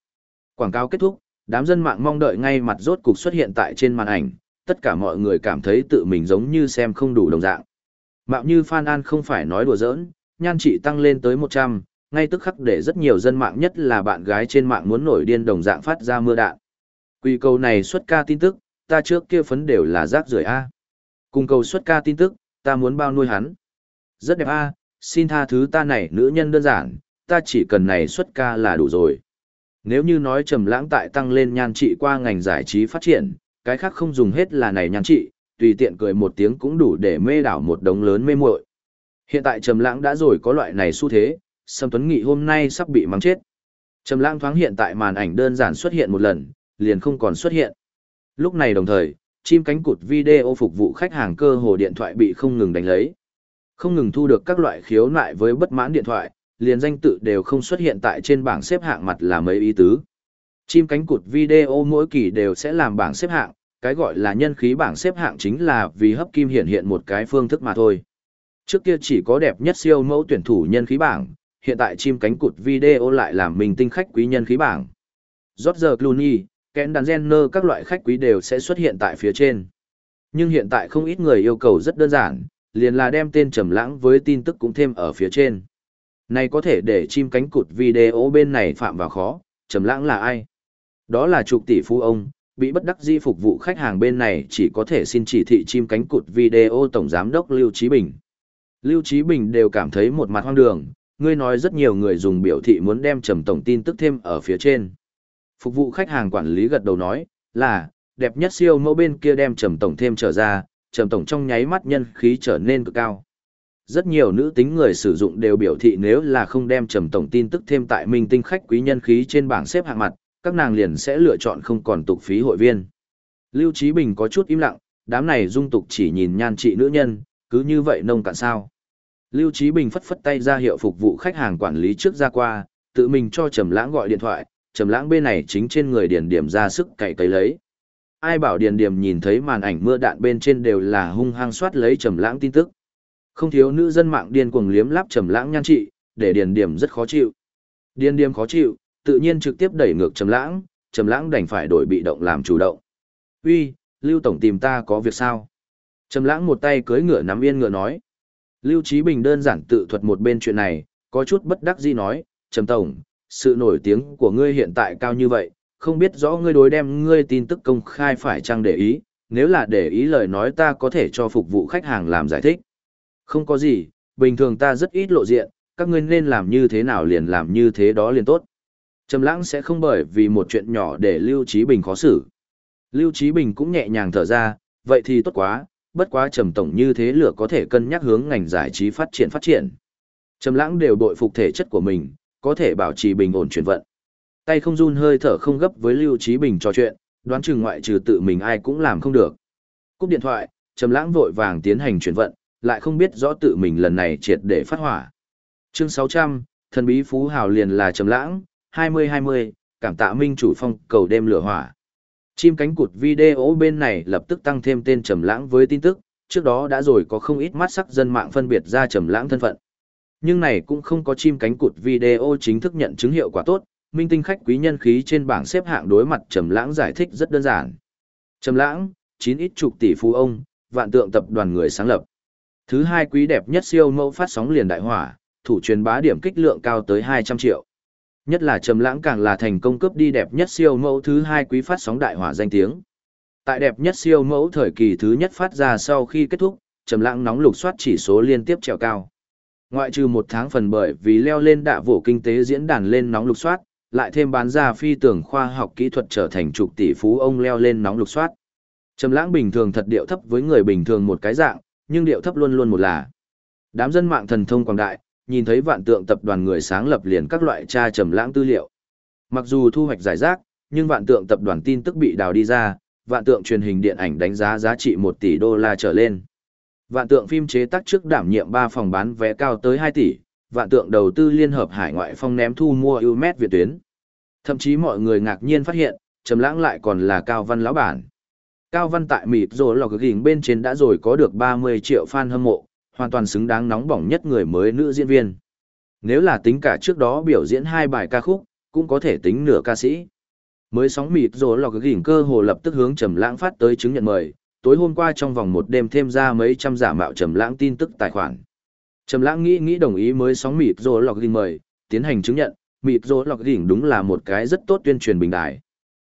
Quảng cáo kết thúc, đám dân mạng mong đợi ngay mặt rốt cục xuất hiện tại trên màn ảnh, tất cả mọi người cảm thấy tự mình giống như xem không đủ đồng dạng. Mạo như Phan An không phải nói đùa giỡn, nhan trị tăng lên tới 100, ngay tức khắc để rất nhiều dân mạng nhất là bạn gái trên mạng muốn nổi điên đồng dạng phát ra mưa đạn. Quy cầu này xuất ca tin tức, ta trước kia phấn đều là rác rưởi A. Cùng cầu xuất ca tin tức, ta muốn bao nuôi hắn. Rất đẹp A, xin tha thứ ta này nữ nhân đơn giản, ta chỉ cần này xuất ca là đủ rồi. Nếu như nói trầm lãng tại tăng lên nhan trị qua ngành giải trí phát triển, cái khác không dùng hết là này nhan trị, tùy tiện cười một tiếng cũng đủ để mê đảo một đống lớn mê muội. Hiện tại trầm lãng đã rồi có loại này xu thế, Sâm Tuấn Nghị hôm nay sắp bị mắng chết. Trầm lãng thoáng hiện tại màn ảnh đơn giản xuất hiện một lần, liền không còn xuất hiện. Lúc này đồng thời, chim cánh cụt video phục vụ khách hàng cơ hồ điện thoại bị không ngừng đánh lấy. Không ngừng thu được các loại khiếu nại với bất mãn điện thoại, liền danh tự đều không xuất hiện tại trên bảng xếp hạng mặt là mấy ý tứ. Chim cánh cụt video mỗi kỳ đều sẽ làm bảng xếp hạng, cái gọi là nhân khí bảng xếp hạng chính là vì hấp kim hiện hiện một cái phương thức mà thôi. Trước kia chỉ có đẹp nhất siêu mẫu tuyển thủ nhân khí bảng, hiện tại chim cánh cụt video lại làm mình tinh khách quý nhân khí bảng. George Clooney, Kendall Jenner các loại khách quý đều sẽ xuất hiện tại phía trên. Nhưng hiện tại không ít người yêu cầu rất đơn giản, liền là đem tên trầm lãng với tin tức cũng thêm ở phía trên. Này có thể để chim cánh cụt video bên này phạm vào khó, trầm lãng là ai? Đó là trục tỷ phú ông, bị bất đắc dĩ phục vụ khách hàng bên này chỉ có thể xin chỉ thị chim cánh cụt video tổng giám đốc Lưu Trí Bình. Lưu Trí Bình đều cảm thấy một mặt hoang đường, ngươi nói rất nhiều người dùng biểu thị muốn đem trầm tổng tin tức thêm ở phía trên. Phục vụ khách hàng quản lý gật đầu nói, là, đẹp nhất siêu mẫu bên kia đem trầm tổng thêm trở ra, trầm tổng trong nháy mắt nhân khí trở nên cực cao. rất nhiều nữ tính người sử dụng đều biểu thị nếu là không đem trầm tổng tin tức thêm tại minh tinh khách quý nhân khí trên bảng xếp hạng mặt, các nàng liền sẽ lựa chọn không còn tục phí hội viên. Lưu Trí Bình có chút im lặng, đám này dung tục chỉ nhìn nhan trị nữ nhân, cứ như vậy nông cạn sao. Lưu Trí Bình phất phất tay ra hiệu phục vụ khách hàng quản lý trước ra qua, tự mình cho Trầm Lãng gọi điện thoại, Trầm Lãng bên này chính trên người điền điểm ra sức cày cấy lấy. Ai bảo điền điểm nhìn thấy màn ảnh mưa đạn bên trên đều là hung hăng soát lấy Trầm Lãng tin tức. Không thiếu nữ dân mạng điên cuồng liếm láp Trầm Lãng nhan trị, để điền điểm rất khó chịu. Điền điểm khó chịu, tự nhiên trực tiếp đẩy ngược Trầm Lãng, Trầm Lãng đành phải đổi bị động làm chủ động. "Uy, Lưu tổng tìm ta có việc sao?" Trầm Lãng một tay cưỡi ngựa nắm yên ngựa nói. Lưu Chí Bình đơn giản tự thuật một bên chuyện này, có chút bất đắc dĩ nói, Trầm Tổng, sự nổi tiếng của ngươi hiện tại cao như vậy, không biết rõ ngươi đối đem ngươi tin tức công khai phải chăng để ý, nếu là để ý lời nói ta có thể cho phục vụ khách hàng làm giải thích. Không có gì, bình thường ta rất ít lộ diện, các ngươi nên làm như thế nào liền làm như thế đó liền tốt. Trầm lãng sẽ không bởi vì một chuyện nhỏ để Lưu Chí Bình khó xử. Lưu Chí Bình cũng nhẹ nhàng thở ra, vậy thì tốt quá, bất quá trầm tổng như thế lửa có thể cân nhắc hướng ngành giải trí phát triển phát triển. Trầm lãng đều bội phục thể chất của mình, có thể bảo trì bình ổn chuyển vận. Tay không run hơi thở không gấp với Lưu Chí Bình trò chuyện, đoán chừng ngoại trừ tự mình ai cũng làm không được. Cúp điện thoại, Trầm lãng vội vàng tiến hành chuyển vận, lại không biết rõ tự mình lần này triệt để phát hỏa. Chương 600, thần bí phú hào liền là Trầm lãng, 2020, cảm tạ minh chủ phong cầu đêm lửa hỏa. Chim cánh cụt video bên này lập tức tăng thêm tên Trầm Lãng với tin tức, trước đó đã rồi có không ít mắt sắc dân mạng phân biệt ra Trầm Lãng thân phận. Nhưng này cũng không có chim cánh cụt video chính thức nhận chứng hiệu quả tốt, minh tinh khách quý nhân khí trên bảng xếp hạng đối mặt Trầm Lãng giải thích rất đơn giản. Trầm Lãng, 9 ít chục tỷ phú ông, vạn tượng tập đoàn người sáng lập. Thứ hai quý đẹp nhất siêu mẫu phát sóng liền đại hỏa, thủ truyền bá điểm kích lượng cao tới 200 triệu. Nhất là Trầm Lãng càng là thành công cướp đi đẹp nhất siêu mẫu thứ hai quý phát sóng đại hỏa danh tiếng. Tại đẹp nhất siêu mẫu thời kỳ thứ nhất phát ra sau khi kết thúc, Trầm Lãng nóng lục soát chỉ số liên tiếp trèo cao. Ngoại trừ một tháng phần bởi vì leo lên đạ vụ kinh tế diễn đàn lên nóng lục soát, lại thêm bán ra phi tưởng khoa học kỹ thuật trở thành trục tỷ phú ông leo lên nóng lục soát. Trầm Lãng bình thường thật điệu thấp với người bình thường một cái dạng, nhưng điệu thấp luôn luôn một là. Đám dân mạng thần thông quảng đại, nhìn thấy vạn tượng tập đoàn người sáng lập liền các loại tra trầm lãng tư liệu. Mặc dù thu hoạch giải rác, nhưng vạn tượng tập đoàn tin tức bị đào đi ra, vạn tượng truyền hình điện ảnh đánh giá giá trị 1 tỷ đô la trở lên. Vạn tượng phim chế tác trước đảm nhiệm 3 phòng bán vé cao tới 2 tỷ, vạn tượng đầu tư liên hợp hải ngoại phong ném thu mua Umet Việt tuyến. Thậm chí mọi người ngạc nhiên phát hiện, trầm lãng lại còn là Cao Văn lão bản. Cao Văn tại mịt rồi lò gỉnh bên trên đã rồi có được 30 triệu fan hâm mộ, hoàn toàn xứng đáng nóng bỏng nhất người mới nữ diễn viên. Nếu là tính cả trước đó biểu diễn hai bài ca khúc, cũng có thể tính nửa ca sĩ. Mới sóng mịt rồi lọc gỉnh cơ hồ lập tức hướng Trầm Lãng phát tới chứng nhận mời, tối hôm qua trong vòng một đêm thêm ra mấy trăm giả mạo Trầm Lãng tin tức tài khoản. Trầm Lãng nghĩ nghĩ đồng ý mới sóng mịt rồi lọc gỉnh mời, tiến hành chứng nhận, mịt rồi lọc gỉnh đúng là một cái rất tốt tuyên truyền bình đại.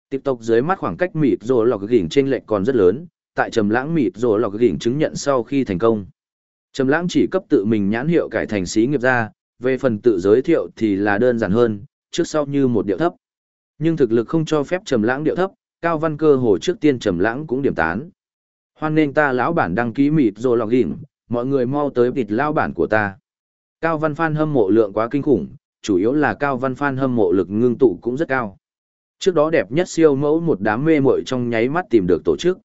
TikTok dưới mắt khoảng cách mịt rồi lọc gỉnh trên lệch còn rất lớn, tại Trầm Lãng mịt rồi lọc gỉnh chứng nhận sau khi thành công Trầm lãng chỉ cấp tự mình nhãn hiệu cải thành xí nghiệp ra, về phần tự giới thiệu thì là đơn giản hơn, trước sau như một điệu thấp. Nhưng thực lực không cho phép trầm lãng điệu thấp, cao văn cơ hồ trước tiên trầm lãng cũng điểm tán. Hoan nên ta lão bản đăng ký mịt rồi log in, mọi người mau tới vịt lão bản của ta. Cao văn Phan hâm mộ lượng quá kinh khủng, chủ yếu là cao văn Phan hâm mộ lực ngưng tụ cũng rất cao. Trước đó đẹp nhất siêu mẫu một đám mê muội trong nháy mắt tìm được tổ chức.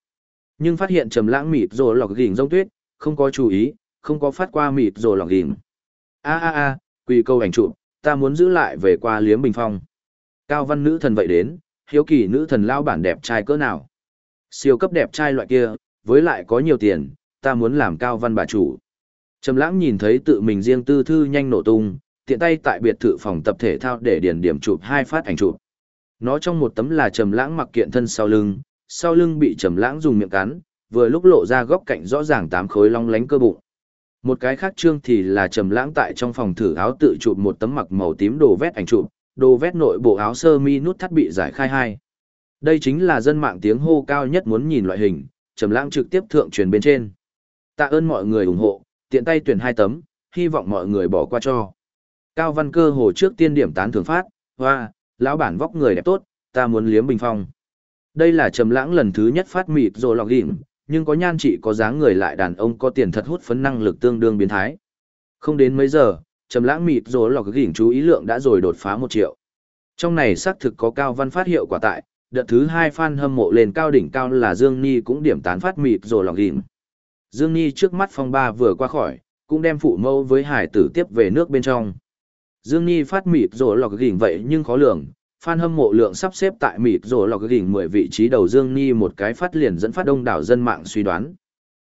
Nhưng phát hiện trầm lãng mịt rồi log in rông tuyết, không có chú ý, không có phát qua mịt rồi lòng ghim. A a a, quỳ câu ảnh chụp, ta muốn giữ lại về qua liếm bình phong. Cao văn nữ thần vậy đến, hiếu kỳ nữ thần lao bản đẹp trai cỡ nào. Siêu cấp đẹp trai loại kia, với lại có nhiều tiền, ta muốn làm cao văn bà chủ. Trầm lãng nhìn thấy tự mình riêng tư thư nhanh nổ tung, tiện tay tại biệt thự phòng tập thể thao để điền điểm chụp hai phát ảnh chụp. Nó trong một tấm là trầm lãng mặc kiện thân sau lưng, sau lưng bị trầm lãng dùng miệng cắn, vừa lúc lộ ra góc cạnh rõ ràng tám khối long lánh cơ bụng. Một cái khác trương thì là trầm lãng tại trong phòng thử áo tự chụp một tấm mặc màu tím đồ vét ảnh chụp, đồ vét nội bộ áo sơ mi nút thắt bị giải khai hai. Đây chính là dân mạng tiếng hô cao nhất muốn nhìn loại hình, trầm lãng trực tiếp thượng truyền bên trên. Tạ ơn mọi người ủng hộ, tiện tay tuyển hai tấm, hy vọng mọi người bỏ qua cho. Cao Văn Cơ hồ trước tiên điểm tán thưởng phát, hoa, lão bản vóc người đẹp tốt, ta muốn liếm bình phong. Đây là trầm lãng lần thứ nhất phát mịt rồi lọc điểm nhưng có nhan trị có dáng người lại đàn ông có tiền thật hút phấn năng lực tương đương biến thái. Không đến mấy giờ, trầm lãng mịt rồi lọc gỉnh chú ý lượng đã rồi đột phá một triệu. Trong này xác thực có cao văn phát hiệu quả tại, đợt thứ hai fan hâm mộ lên cao đỉnh cao là Dương Ni cũng điểm tán phát mịt rồi lọc gỉnh. Dương Ni trước mắt phong ba vừa qua khỏi, cũng đem phụ mẫu với hải tử tiếp về nước bên trong. Dương Ni phát mịt rồi lọc gỉnh vậy nhưng khó lường, fan hâm mộ lượng sắp xếp tại mịt rồi lọc gỉnh 10 vị trí đầu Dương Ni một cái phát liền dẫn phát đông đảo dân mạng suy đoán.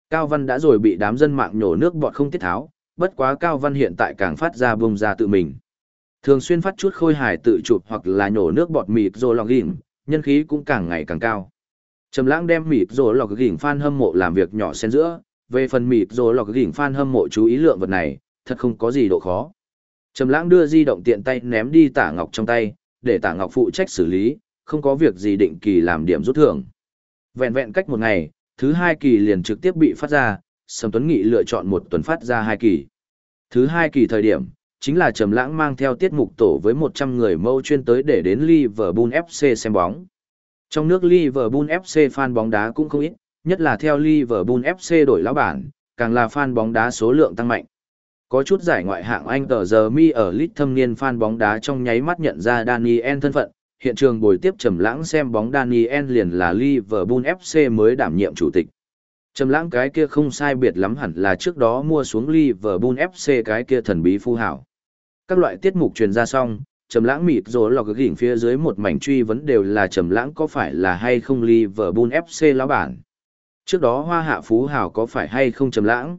Cao Văn đã rồi bị đám dân mạng nhổ nước bọt không tiết tháo, bất quá Cao Văn hiện tại càng phát ra bùng ra tự mình. Thường xuyên phát chút khôi hài tự chụp hoặc là nhổ nước bọt mịt rồi lọc gỉnh, nhân khí cũng càng ngày càng cao. Trầm lãng đem mịt rồi lọc gỉnh fan hâm mộ làm việc nhỏ xen giữa, về phần mịt rồi lọc gỉnh fan hâm mộ chú ý lượng vật này, thật không có gì độ khó. Trầm lãng đưa di động tiện tay ném đi tả ngọc trong tay, để tả ngọc phụ trách xử lý, không có việc gì định kỳ làm điểm rút thưởng. Vẹn vẹn cách một ngày, thứ hai kỳ liền trực tiếp bị phát ra, Sầm Tuấn Nghị lựa chọn một tuần phát ra hai kỳ. Thứ hai kỳ thời điểm, chính là Trầm Lãng mang theo tiết mục tổ với 100 người mâu chuyên tới để đến Liverpool FC xem bóng. Trong nước Liverpool FC fan bóng đá cũng không ít, nhất là theo Liverpool FC đổi lão bản, càng là fan bóng đá số lượng tăng mạnh. Có chút giải ngoại hạng Anh tờ giờ mi ở lit thâm niên fan bóng đá trong nháy mắt nhận ra Daniel thân phận, hiện trường buổi tiếp trầm lãng xem bóng Daniel liền là Liverpool FC mới đảm nhiệm chủ tịch. Trầm lãng cái kia không sai biệt lắm hẳn là trước đó mua xuống Liverpool FC cái kia thần bí phu hảo. Các loại tiết mục truyền ra xong, trầm lãng mịt rồi lọc gỉnh phía dưới một mảnh truy vấn đều là trầm lãng có phải là hay không Liverpool FC lão bản. Trước đó hoa hạ phú hảo có phải hay không trầm lãng.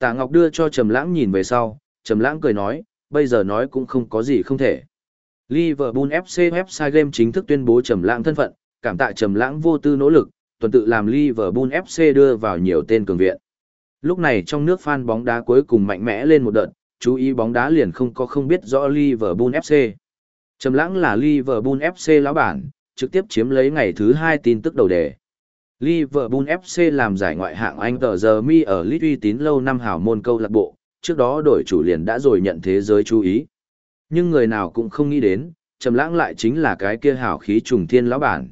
Tạ Ngọc đưa cho Trầm Lãng nhìn về sau, Trầm Lãng cười nói, bây giờ nói cũng không có gì không thể. Liverpool FC website game chính thức tuyên bố Trầm Lãng thân phận, cảm tạ Trầm Lãng vô tư nỗ lực, tuần tự làm Liverpool FC đưa vào nhiều tên cường viện. Lúc này trong nước fan bóng đá cuối cùng mạnh mẽ lên một đợt, chú ý bóng đá liền không có không biết rõ Liverpool FC. Trầm Lãng là Liverpool FC lão bản, trực tiếp chiếm lấy ngày thứ 2 tin tức đầu đề. Liverpool FC làm giải ngoại hạng Anh tờ giờ mi ở Leeds uy tín lâu năm hảo môn câu lạc bộ, trước đó đổi chủ liền đã rồi nhận thế giới chú ý. Nhưng người nào cũng không nghĩ đến, trầm lãng lại chính là cái kia hảo khí trùng thiên lão bản.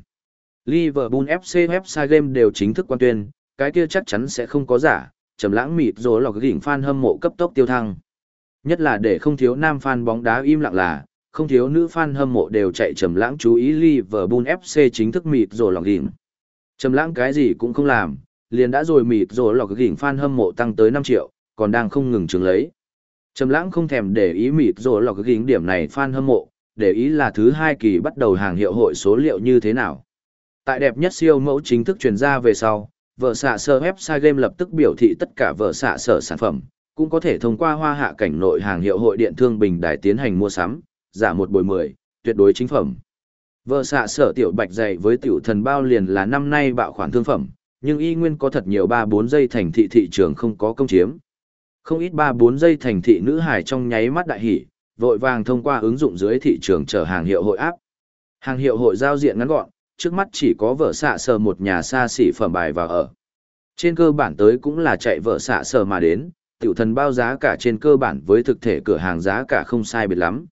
Liverpool FC website game đều chính thức quan tuyên, cái kia chắc chắn sẽ không có giả, trầm lãng mịt rồi lọc gỉnh fan hâm mộ cấp tốc tiêu thăng. Nhất là để không thiếu nam fan bóng đá im lặng là, không thiếu nữ fan hâm mộ đều chạy trầm lãng chú ý Liverpool FC chính thức mịt rồi lọc gỉnh. Trầm lãng cái gì cũng không làm, liền đã rồi mịt rồi lọc gỉnh fan hâm mộ tăng tới 5 triệu, còn đang không ngừng chứng lấy. Trầm lãng không thèm để ý mịt rồi lọc gỉnh điểm này fan hâm mộ, để ý là thứ hai kỳ bắt đầu hàng hiệu hội số liệu như thế nào. Tại đẹp nhất siêu mẫu chính thức truyền ra về sau, vợ xạ sở website game lập tức biểu thị tất cả vợ xạ sở sản phẩm, cũng có thể thông qua hoa hạ cảnh nội hàng hiệu hội điện thương bình đài tiến hành mua sắm, giả một bồi 10, tuyệt đối chính phẩm. Vợ xạ sở tiểu bạch dày với tiểu thần bao liền là năm nay bạo khoản thương phẩm, nhưng y nguyên có thật nhiều 3-4 giây thành thị thị trường không có công chiếm. Không ít 3-4 giây thành thị nữ hải trong nháy mắt đại hỉ, vội vàng thông qua ứng dụng dưới thị trường chở hàng hiệu hội áp. Hàng hiệu hội giao diện ngắn gọn, trước mắt chỉ có vợ xạ sở một nhà xa xỉ phẩm bài và ở. Trên cơ bản tới cũng là chạy vợ xạ sở mà đến, tiểu thần bao giá cả trên cơ bản với thực thể cửa hàng giá cả không sai biệt lắm.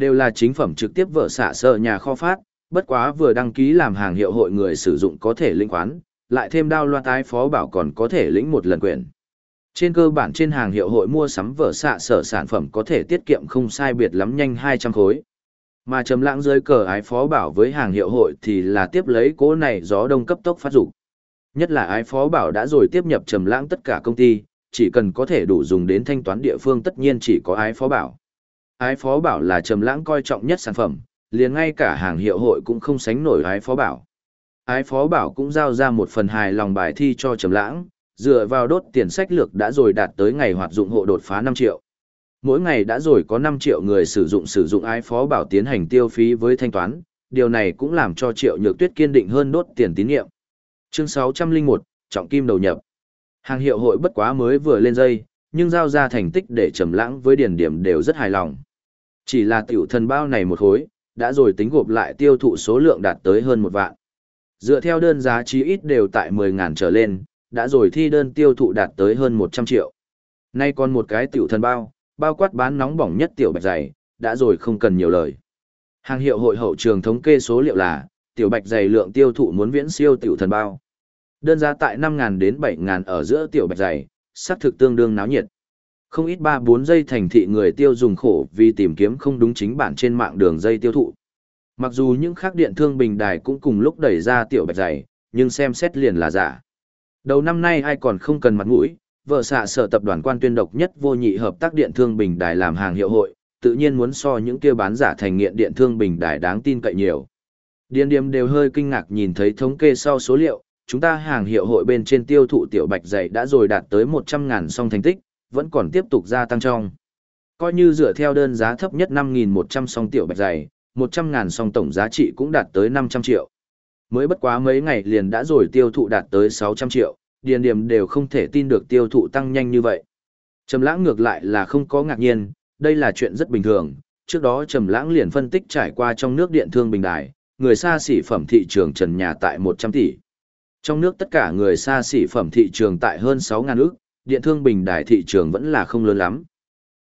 Đều là chính phẩm trực tiếp vợ xạ sở nhà kho phát, bất quá vừa đăng ký làm hàng hiệu hội người sử dụng có thể lĩnh khoán, lại thêm đao loa tái phó bảo còn có thể lĩnh một lần quyền. Trên cơ bản trên hàng hiệu hội mua sắm vợ xạ sở sản phẩm có thể tiết kiệm không sai biệt lắm nhanh 200 khối. Mà trầm lãng dưới cờ ái phó bảo với hàng hiệu hội thì là tiếp lấy cố này gió đông cấp tốc phát dục. Nhất là ái phó bảo đã rồi tiếp nhập trầm lãng tất cả công ty, chỉ cần có thể đủ dùng đến thanh toán địa phương tất nhiên chỉ có ái phó bảo. Ái phó bảo là trầm lãng coi trọng nhất sản phẩm, liền ngay cả hàng hiệu hội cũng không sánh nổi ái phó bảo. Ái phó bảo cũng giao ra một phần hài lòng bài thi cho trầm lãng, dựa vào đốt tiền sách lược đã rồi đạt tới ngày hoạt dụng hộ đột phá 5 triệu. Mỗi ngày đã rồi có 5 triệu người sử dụng sử dụng ái phó bảo tiến hành tiêu phí với thanh toán, điều này cũng làm cho triệu nhược tuyết kiên định hơn đốt tiền tín nhiệm. Chương 601, Trọng Kim đầu nhập. Hàng hiệu hội bất quá mới vừa lên dây, nhưng giao ra thành tích để trầm lãng với điển điểm đều rất hài lòng. Chỉ là tiểu thần bao này một khối, đã rồi tính gộp lại tiêu thụ số lượng đạt tới hơn một vạn. Dựa theo đơn giá chí ít đều tại 10.000 trở lên, đã rồi thi đơn tiêu thụ đạt tới hơn 100 triệu. Nay còn một cái tiểu thần bao, bao quát bán nóng bỏng nhất tiểu bạch dày, đã rồi không cần nhiều lời. Hàng hiệu hội hậu trường thống kê số liệu là, tiểu bạch dày lượng tiêu thụ muốn viễn siêu tiểu thần bao. Đơn giá tại 5.000 đến 7.000 ở giữa tiểu bạch dày, sắc thực tương đương náo nhiệt. Không ít 3-4 giây thành thị người tiêu dùng khổ vì tìm kiếm không đúng chính bản trên mạng đường dây tiêu thụ. Mặc dù những khác điện thương bình đài cũng cùng lúc đẩy ra tiểu bạch giày, nhưng xem xét liền là giả. Đầu năm nay ai còn không cần mặt mũi, vợ xạ sở tập đoàn quan tuyên độc nhất vô nhị hợp tác điện thương bình đài làm hàng hiệu hội, tự nhiên muốn so những kia bán giả thành nghiện điện thương bình đài đáng tin cậy nhiều. Điền điềm đều hơi kinh ngạc nhìn thấy thống kê sau số liệu, chúng ta hàng hiệu hội bên trên tiêu thụ tiểu bạch dày đã rồi đạt tới 100.000 song thành tích, vẫn còn tiếp tục gia tăng trong. Coi như dựa theo đơn giá thấp nhất 5.100 song tiểu bạch dày, 100.000 song tổng giá trị cũng đạt tới 500 triệu. Mới bất quá mấy ngày liền đã rồi tiêu thụ đạt tới 600 triệu, điền điểm đều không thể tin được tiêu thụ tăng nhanh như vậy. Trầm lãng ngược lại là không có ngạc nhiên, đây là chuyện rất bình thường. Trước đó Trầm lãng liền phân tích trải qua trong nước điện thương bình đài, người xa xỉ phẩm thị trường trần nhà tại 100 tỷ. Trong nước tất cả người xa xỉ phẩm thị trường tại hơn 6.000 ức, điện thương bình đại thị trường vẫn là không lớn lắm.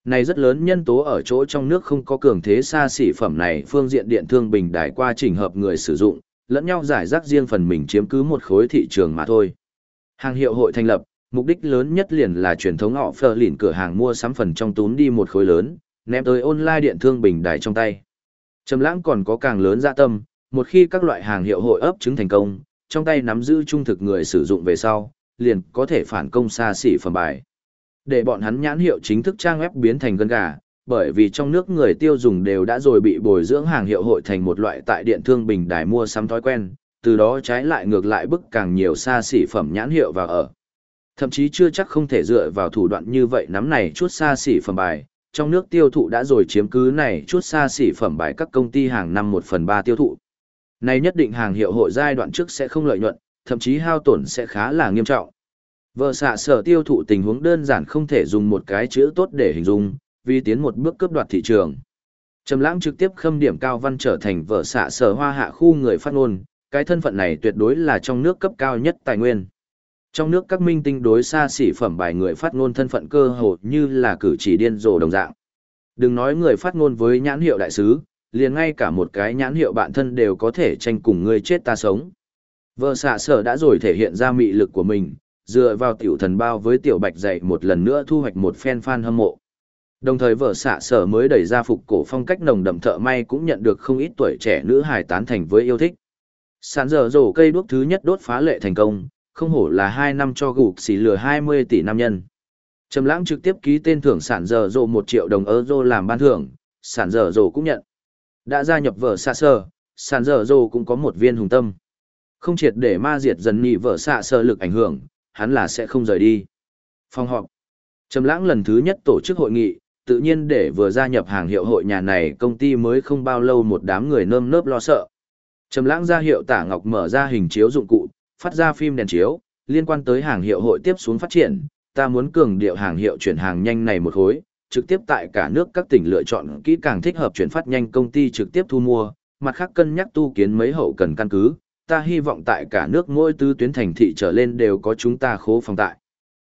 Này rất lớn nhân tố ở chỗ trong nước không có cường thế xa xỉ phẩm này phương diện điện thương bình đại qua trình hợp người sử dụng, lẫn nhau giải rác riêng phần mình chiếm cứ một khối thị trường mà thôi. Hàng hiệu hội thành lập, mục đích lớn nhất liền là truyền thống họ phờ lỉn cửa hàng mua sắm phần trong tún đi một khối lớn, ném tới online điện thương bình đài trong tay. Trầm lãng còn có càng lớn dạ tâm, một khi các loại hàng hiệu hội ấp chứng thành công, trong tay nắm giữ trung thực người sử dụng về sau, liền có thể phản công xa xỉ phẩm bài. Để bọn hắn nhãn hiệu chính thức trang web biến thành gân gà, bởi vì trong nước người tiêu dùng đều đã rồi bị bồi dưỡng hàng hiệu hội thành một loại tại điện thương bình đài mua sắm thói quen, từ đó trái lại ngược lại bức càng nhiều xa xỉ phẩm nhãn hiệu vào ở. Thậm chí chưa chắc không thể dựa vào thủ đoạn như vậy nắm này chút xa xỉ phẩm bài, trong nước tiêu thụ đã rồi chiếm cứ này chút xa xỉ phẩm bài các công ty hàng năm 1 phần 3 tiêu thụ. Này nhất định hàng hiệu hội giai đoạn trước sẽ không lợi nhuận, thậm chí hao tổn sẽ khá là nghiêm trọng. Vợ xạ sở tiêu thụ tình huống đơn giản không thể dùng một cái chữ tốt để hình dung, vì tiến một bước cướp đoạt thị trường. Trầm lãng trực tiếp khâm điểm cao văn trở thành vợ xạ sở hoa hạ khu người phát ngôn, cái thân phận này tuyệt đối là trong nước cấp cao nhất tài nguyên. Trong nước các minh tinh đối xa xỉ phẩm bài người phát ngôn thân phận cơ hồ như là cử chỉ điên rồ đồng dạng. Đừng nói người phát ngôn với nhãn hiệu đại sứ, liền ngay cả một cái nhãn hiệu bạn thân đều có thể tranh cùng người chết ta sống. Vợ xạ sở đã rồi thể hiện ra mị lực của mình, dựa vào tiểu thần bao với tiểu bạch dạy một lần nữa thu hoạch một fan fan hâm mộ. Đồng thời vợ xạ sở mới đẩy ra phục cổ phong cách nồng đậm thợ may cũng nhận được không ít tuổi trẻ nữ hài tán thành với yêu thích. Sản dở rổ cây đuốc thứ nhất đốt phá lệ thành công, không hổ là 2 năm cho gục xỉ lừa 20 tỷ nam nhân. Trầm lãng trực tiếp ký tên thưởng sản dở rổ 1 triệu đồng euro làm ban thưởng, sản dở rổ cũng nhận. Đã gia nhập vợ xạ sở, sản dở rổ cũng có một viên hùng tâm. Không triệt để ma diệt dần nhị vợ xạ sơ lực ảnh hưởng, hắn là sẽ không rời đi. Phòng họp. Trầm lãng lần thứ nhất tổ chức hội nghị, tự nhiên để vừa gia nhập hàng hiệu hội nhà này công ty mới không bao lâu một đám người nơm nớp lo sợ. Trầm lãng ra hiệu tả ngọc mở ra hình chiếu dụng cụ, phát ra phim đèn chiếu, liên quan tới hàng hiệu hội tiếp xuống phát triển, ta muốn cường điệu hàng hiệu chuyển hàng nhanh này một khối, trực tiếp tại cả nước các tỉnh lựa chọn kỹ càng thích hợp chuyển phát nhanh công ty trực tiếp thu mua, mặt khác cân nhắc tu kiến mấy hậu cần căn cứ, ta hy vọng tại cả nước mỗi tư tuyến thành thị trở lên đều có chúng ta khố phòng tại.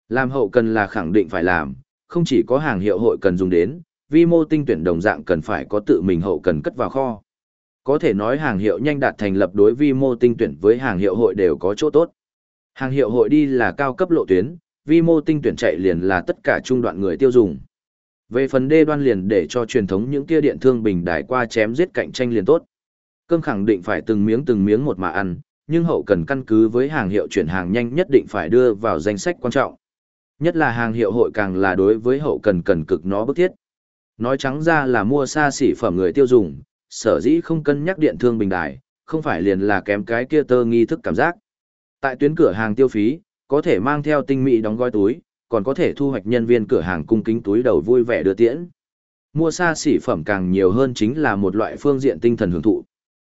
Làm hậu cần là khẳng định phải làm, không chỉ có hàng hiệu hội cần dùng đến, vi mô tinh tuyển đồng dạng cần phải có tự mình hậu cần cất vào kho. Có thể nói hàng hiệu nhanh đạt thành lập đối vi mô tinh tuyển với hàng hiệu hội đều có chỗ tốt. Hàng hiệu hội đi là cao cấp lộ tuyến, vi mô tinh tuyển chạy liền là tất cả trung đoạn người tiêu dùng. Về phần đê đoan liền để cho truyền thống những kia điện thương bình đài qua chém giết cạnh tranh liền tốt. Cơm khẳng định phải từng miếng từng miếng một mà ăn, nhưng hậu cần căn cứ với hàng hiệu chuyển hàng nhanh nhất định phải đưa vào danh sách quan trọng. Nhất là hàng hiệu hội càng là đối với hậu cần cần cực nó bức thiết. Nói trắng ra là mua xa xỉ phẩm người tiêu dùng, sở dĩ không cân nhắc điện thương bình đài, không phải liền là kém cái kia tơ nghi thức cảm giác. Tại tuyến cửa hàng tiêu phí, có thể mang theo tinh mỹ đóng gói túi, còn có thể thu hoạch nhân viên cửa hàng cung kính túi đầu vui vẻ đưa tiễn. Mua xa xỉ phẩm càng nhiều hơn chính là một loại phương diện tinh thần hưởng thụ.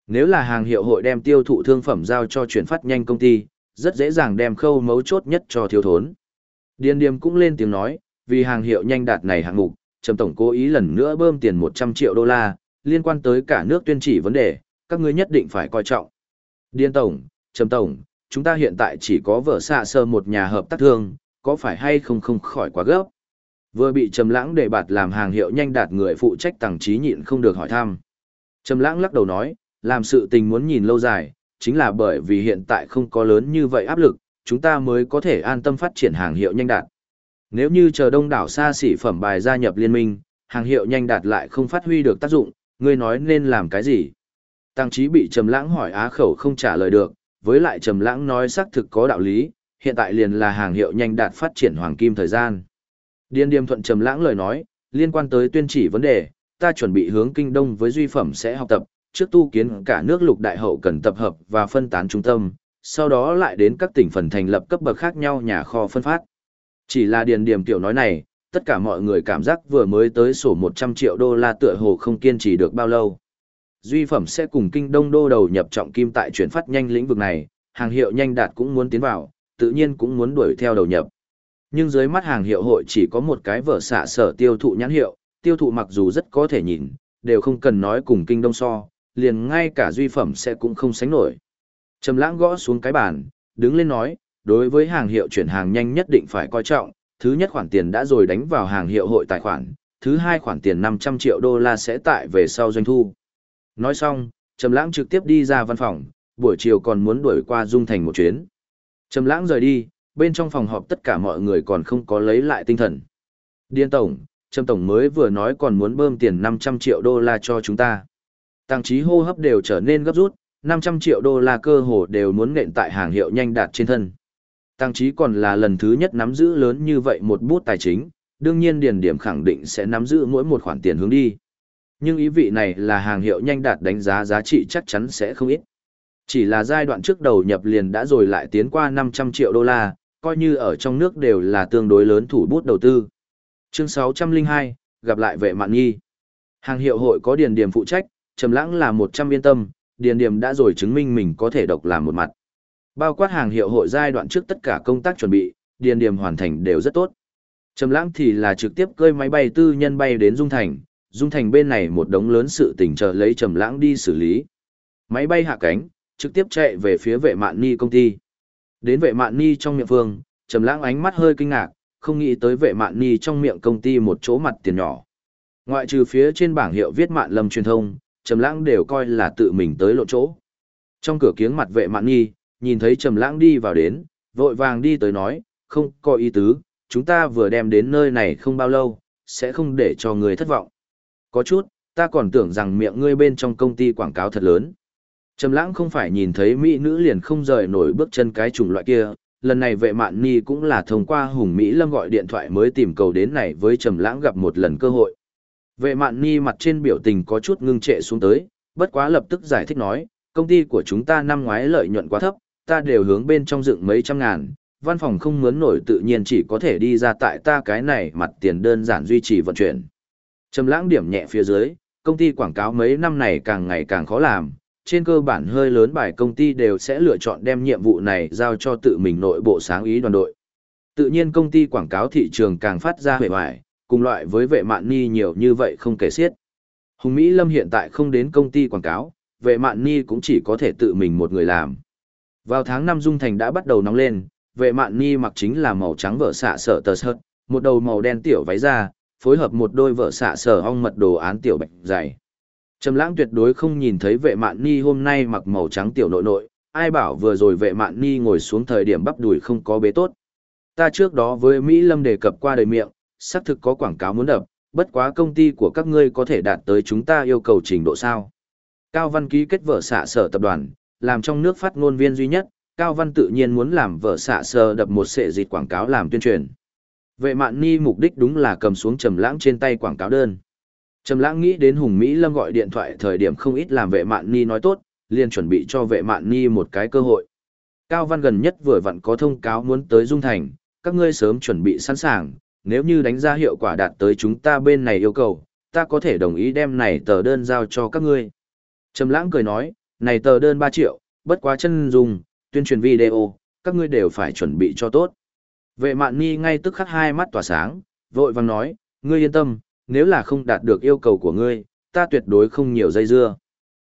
Nếu là hàng hiệu hội đem tiêu thụ thương phẩm giao cho chuyển phát nhanh công ty, rất dễ dàng đem khâu mấu chốt nhất cho thiếu thốn. Điền Điềm cũng lên tiếng nói, vì hàng hiệu nhanh đạt này hạng mục, Trầm Tổng cố ý lần nữa bơm tiền 100 triệu đô la, liên quan tới cả nước tuyên chỉ vấn đề, các ngươi nhất định phải coi trọng. Điền Tổng, Trầm Tổng, chúng ta hiện tại chỉ có vợ xạ sơ một nhà hợp tác thương, có phải hay không không khỏi quá gấp. Vừa bị Trầm Lãng đề bạt làm hàng hiệu nhanh đạt người phụ trách tàng trí nhịn không được hỏi thăm. Trầm Lãng lắc đầu nói, làm sự tình muốn nhìn lâu dài, chính là bởi vì hiện tại không có lớn như vậy áp lực, chúng ta mới có thể an tâm phát triển hàng hiệu nhanh đạt. Nếu như chờ đông đảo xa xỉ phẩm bài gia nhập liên minh, hàng hiệu nhanh đạt lại không phát huy được tác dụng, ngươi nói nên làm cái gì? Tăng trí bị trầm lãng hỏi á khẩu không trả lời được, với lại trầm lãng nói xác thực có đạo lý, hiện tại liền là hàng hiệu nhanh đạt phát triển hoàng kim thời gian. Điên điềm thuận trầm lãng lời nói, liên quan tới tuyên chỉ vấn đề, ta chuẩn bị hướng kinh đông với duy phẩm sẽ học tập, trước tu kiến cả nước lục đại hậu cần tập hợp và phân tán trung tâm, sau đó lại đến các tỉnh phần thành lập cấp bậc khác nhau nhà kho phân phát. Chỉ là điền điểm tiểu nói này, tất cả mọi người cảm giác vừa mới tới sổ 100 triệu đô la tựa hồ không kiên trì được bao lâu. Duy phẩm sẽ cùng kinh đông đô đầu nhập trọng kim tại chuyển phát nhanh lĩnh vực này, hàng hiệu nhanh đạt cũng muốn tiến vào, tự nhiên cũng muốn đuổi theo đầu nhập. Nhưng dưới mắt hàng hiệu hội chỉ có một cái vở xạ sở tiêu thụ nhãn hiệu, tiêu thụ mặc dù rất có thể nhìn, đều không cần nói cùng kinh đông so, liền ngay cả duy phẩm sẽ cũng không sánh nổi. Trầm lãng gõ xuống cái bàn, đứng lên nói, đối với hàng hiệu chuyển hàng nhanh nhất định phải coi trọng, thứ nhất khoản tiền đã rồi đánh vào hàng hiệu hội tài khoản, thứ hai khoản tiền 500 triệu đô la sẽ tại về sau doanh thu. Nói xong, Trầm lãng trực tiếp đi ra văn phòng, buổi chiều còn muốn đuổi qua Dung Thành một chuyến. Trầm lãng rời đi, bên trong phòng họp tất cả mọi người còn không có lấy lại tinh thần. Điên Tổng, Trầm Tổng mới vừa nói còn muốn bơm tiền 500 triệu đô la cho chúng ta. Tăng trí hô hấp đều trở nên gấp rút, 500 triệu đô la cơ hồ đều muốn nện tại hàng hiệu nhanh đạt trên thân. Tăng trí còn là lần thứ nhất nắm giữ lớn như vậy một bút tài chính, đương nhiên điền điểm khẳng định sẽ nắm giữ mỗi một khoản tiền hướng đi. Nhưng ý vị này là hàng hiệu nhanh đạt đánh giá giá trị chắc chắn sẽ không ít. Chỉ là giai đoạn trước đầu nhập liền đã rồi lại tiến qua 500 triệu đô la, coi như ở trong nước đều là tương đối lớn thủ bút đầu tư. Chương 602, gặp lại vệ mạn nghi. Hàng hiệu hội có điền điểm phụ trách, trầm lãng là 100 yên tâm, điền điểm đã rồi chứng minh mình có thể độc làm một mặt. Bao quát hàng hiệu hội giai đoạn trước tất cả công tác chuẩn bị, điền điểm hoàn thành đều rất tốt. Trầm lãng thì là trực tiếp cơi máy bay tư nhân bay đến Dung Thành, Dung Thành bên này một đống lớn sự tình chờ lấy Trầm lãng đi xử lý. Máy bay hạ cánh, trực tiếp chạy về phía vệ mạn ni công ty. Đến vệ mạn ni trong miệng phương, Trầm lãng ánh mắt hơi kinh ngạc, không nghĩ tới vệ mạn ni trong miệng công ty một chỗ mặt tiền nhỏ. Ngoại trừ phía trên bảng hiệu viết mạn lâm truyền thông, Trầm lãng đều coi là tự mình tới lộ chỗ. Trong cửa kiếng mặt vệ mạn nghi, nhìn thấy Trầm lãng đi vào đến, vội vàng đi tới nói, không có ý tứ, chúng ta vừa đem đến nơi này không bao lâu, sẽ không để cho người thất vọng. Có chút, ta còn tưởng rằng miệng ngươi bên trong công ty quảng cáo thật lớn. Trầm lãng không phải nhìn thấy mỹ nữ liền không rời nổi bước chân cái chủng loại kia, lần này vệ mạn ni cũng là thông qua Hùng Mỹ Lâm gọi điện thoại mới tìm cầu đến này với Trầm lãng gặp một lần cơ hội. Vệ mạn ni mặt trên biểu tình có chút ngưng trệ xuống tới, bất quá lập tức giải thích nói, công ty của chúng ta năm ngoái lợi nhuận quá thấp, ta đều hướng bên trong dựng mấy trăm ngàn, văn phòng không mướn nổi tự nhiên chỉ có thể đi ra tại ta cái này mặt tiền đơn giản duy trì vận chuyển. Trầm lãng điểm nhẹ phía dưới, công ty quảng cáo mấy năm này càng ngày càng khó làm, trên cơ bản hơi lớn bài công ty đều sẽ lựa chọn đem nhiệm vụ này giao cho tự mình nội bộ sáng ý đoàn đội. Tự nhiên công ty quảng cáo thị trường càng phát ra hề hoài, cùng loại với vệ mạn ni nhiều như vậy không kể xiết. Hùng Mỹ Lâm hiện tại không đến công ty quảng cáo, vệ mạn ni cũng chỉ có thể tự mình một người làm. Vào tháng 5 Dung Thành đã bắt đầu nóng lên, vệ mạn ni mặc chính là màu trắng vợ xạ sở tờ sợt, một đầu màu đen tiểu váy da, phối hợp một đôi vợ xạ sở ong mật đồ án tiểu bạch dày. Trầm lãng tuyệt đối không nhìn thấy vệ mạn ni hôm nay mặc màu trắng tiểu nội nội, ai bảo vừa rồi vệ mạn ni ngồi xuống thời điểm bắp đùi không có bế tốt. Ta trước đó với Mỹ Lâm đề cập qua đời miệng, xác thực có quảng cáo muốn đập, bất quá công ty của các ngươi có thể đạt tới chúng ta yêu cầu trình độ sao. Cao Văn ký kết vợ xạ sở tập đoàn, làm trong nước phát ngôn viên duy nhất, Cao Văn tự nhiên muốn làm vợ xạ sở đập một sệ dịch quảng cáo làm tuyên truyền. Vệ mạn ni mục đích đúng là cầm xuống trầm lãng trên tay quảng cáo đơn. Trầm lãng nghĩ đến Hùng Mỹ Lâm gọi điện thoại thời điểm không ít làm vệ mạn ni nói tốt, liền chuẩn bị cho vệ mạn ni một cái cơ hội. Cao Văn gần nhất vừa vặn có thông cáo muốn tới Dung Thành, các ngươi sớm chuẩn bị sẵn sàng, nếu như đánh ra hiệu quả đạt tới chúng ta bên này yêu cầu, ta có thể đồng ý đem này tờ đơn giao cho các ngươi. Trầm lãng cười nói, này tờ đơn 3 triệu, bất quá chân dùng, tuyên truyền video, các ngươi đều phải chuẩn bị cho tốt. Vệ mạn ni ngay tức khắc hai mắt tỏa sáng, vội vàng nói, ngươi yên tâm, nếu là không đạt được yêu cầu của ngươi, ta tuyệt đối không nhiều dây dưa.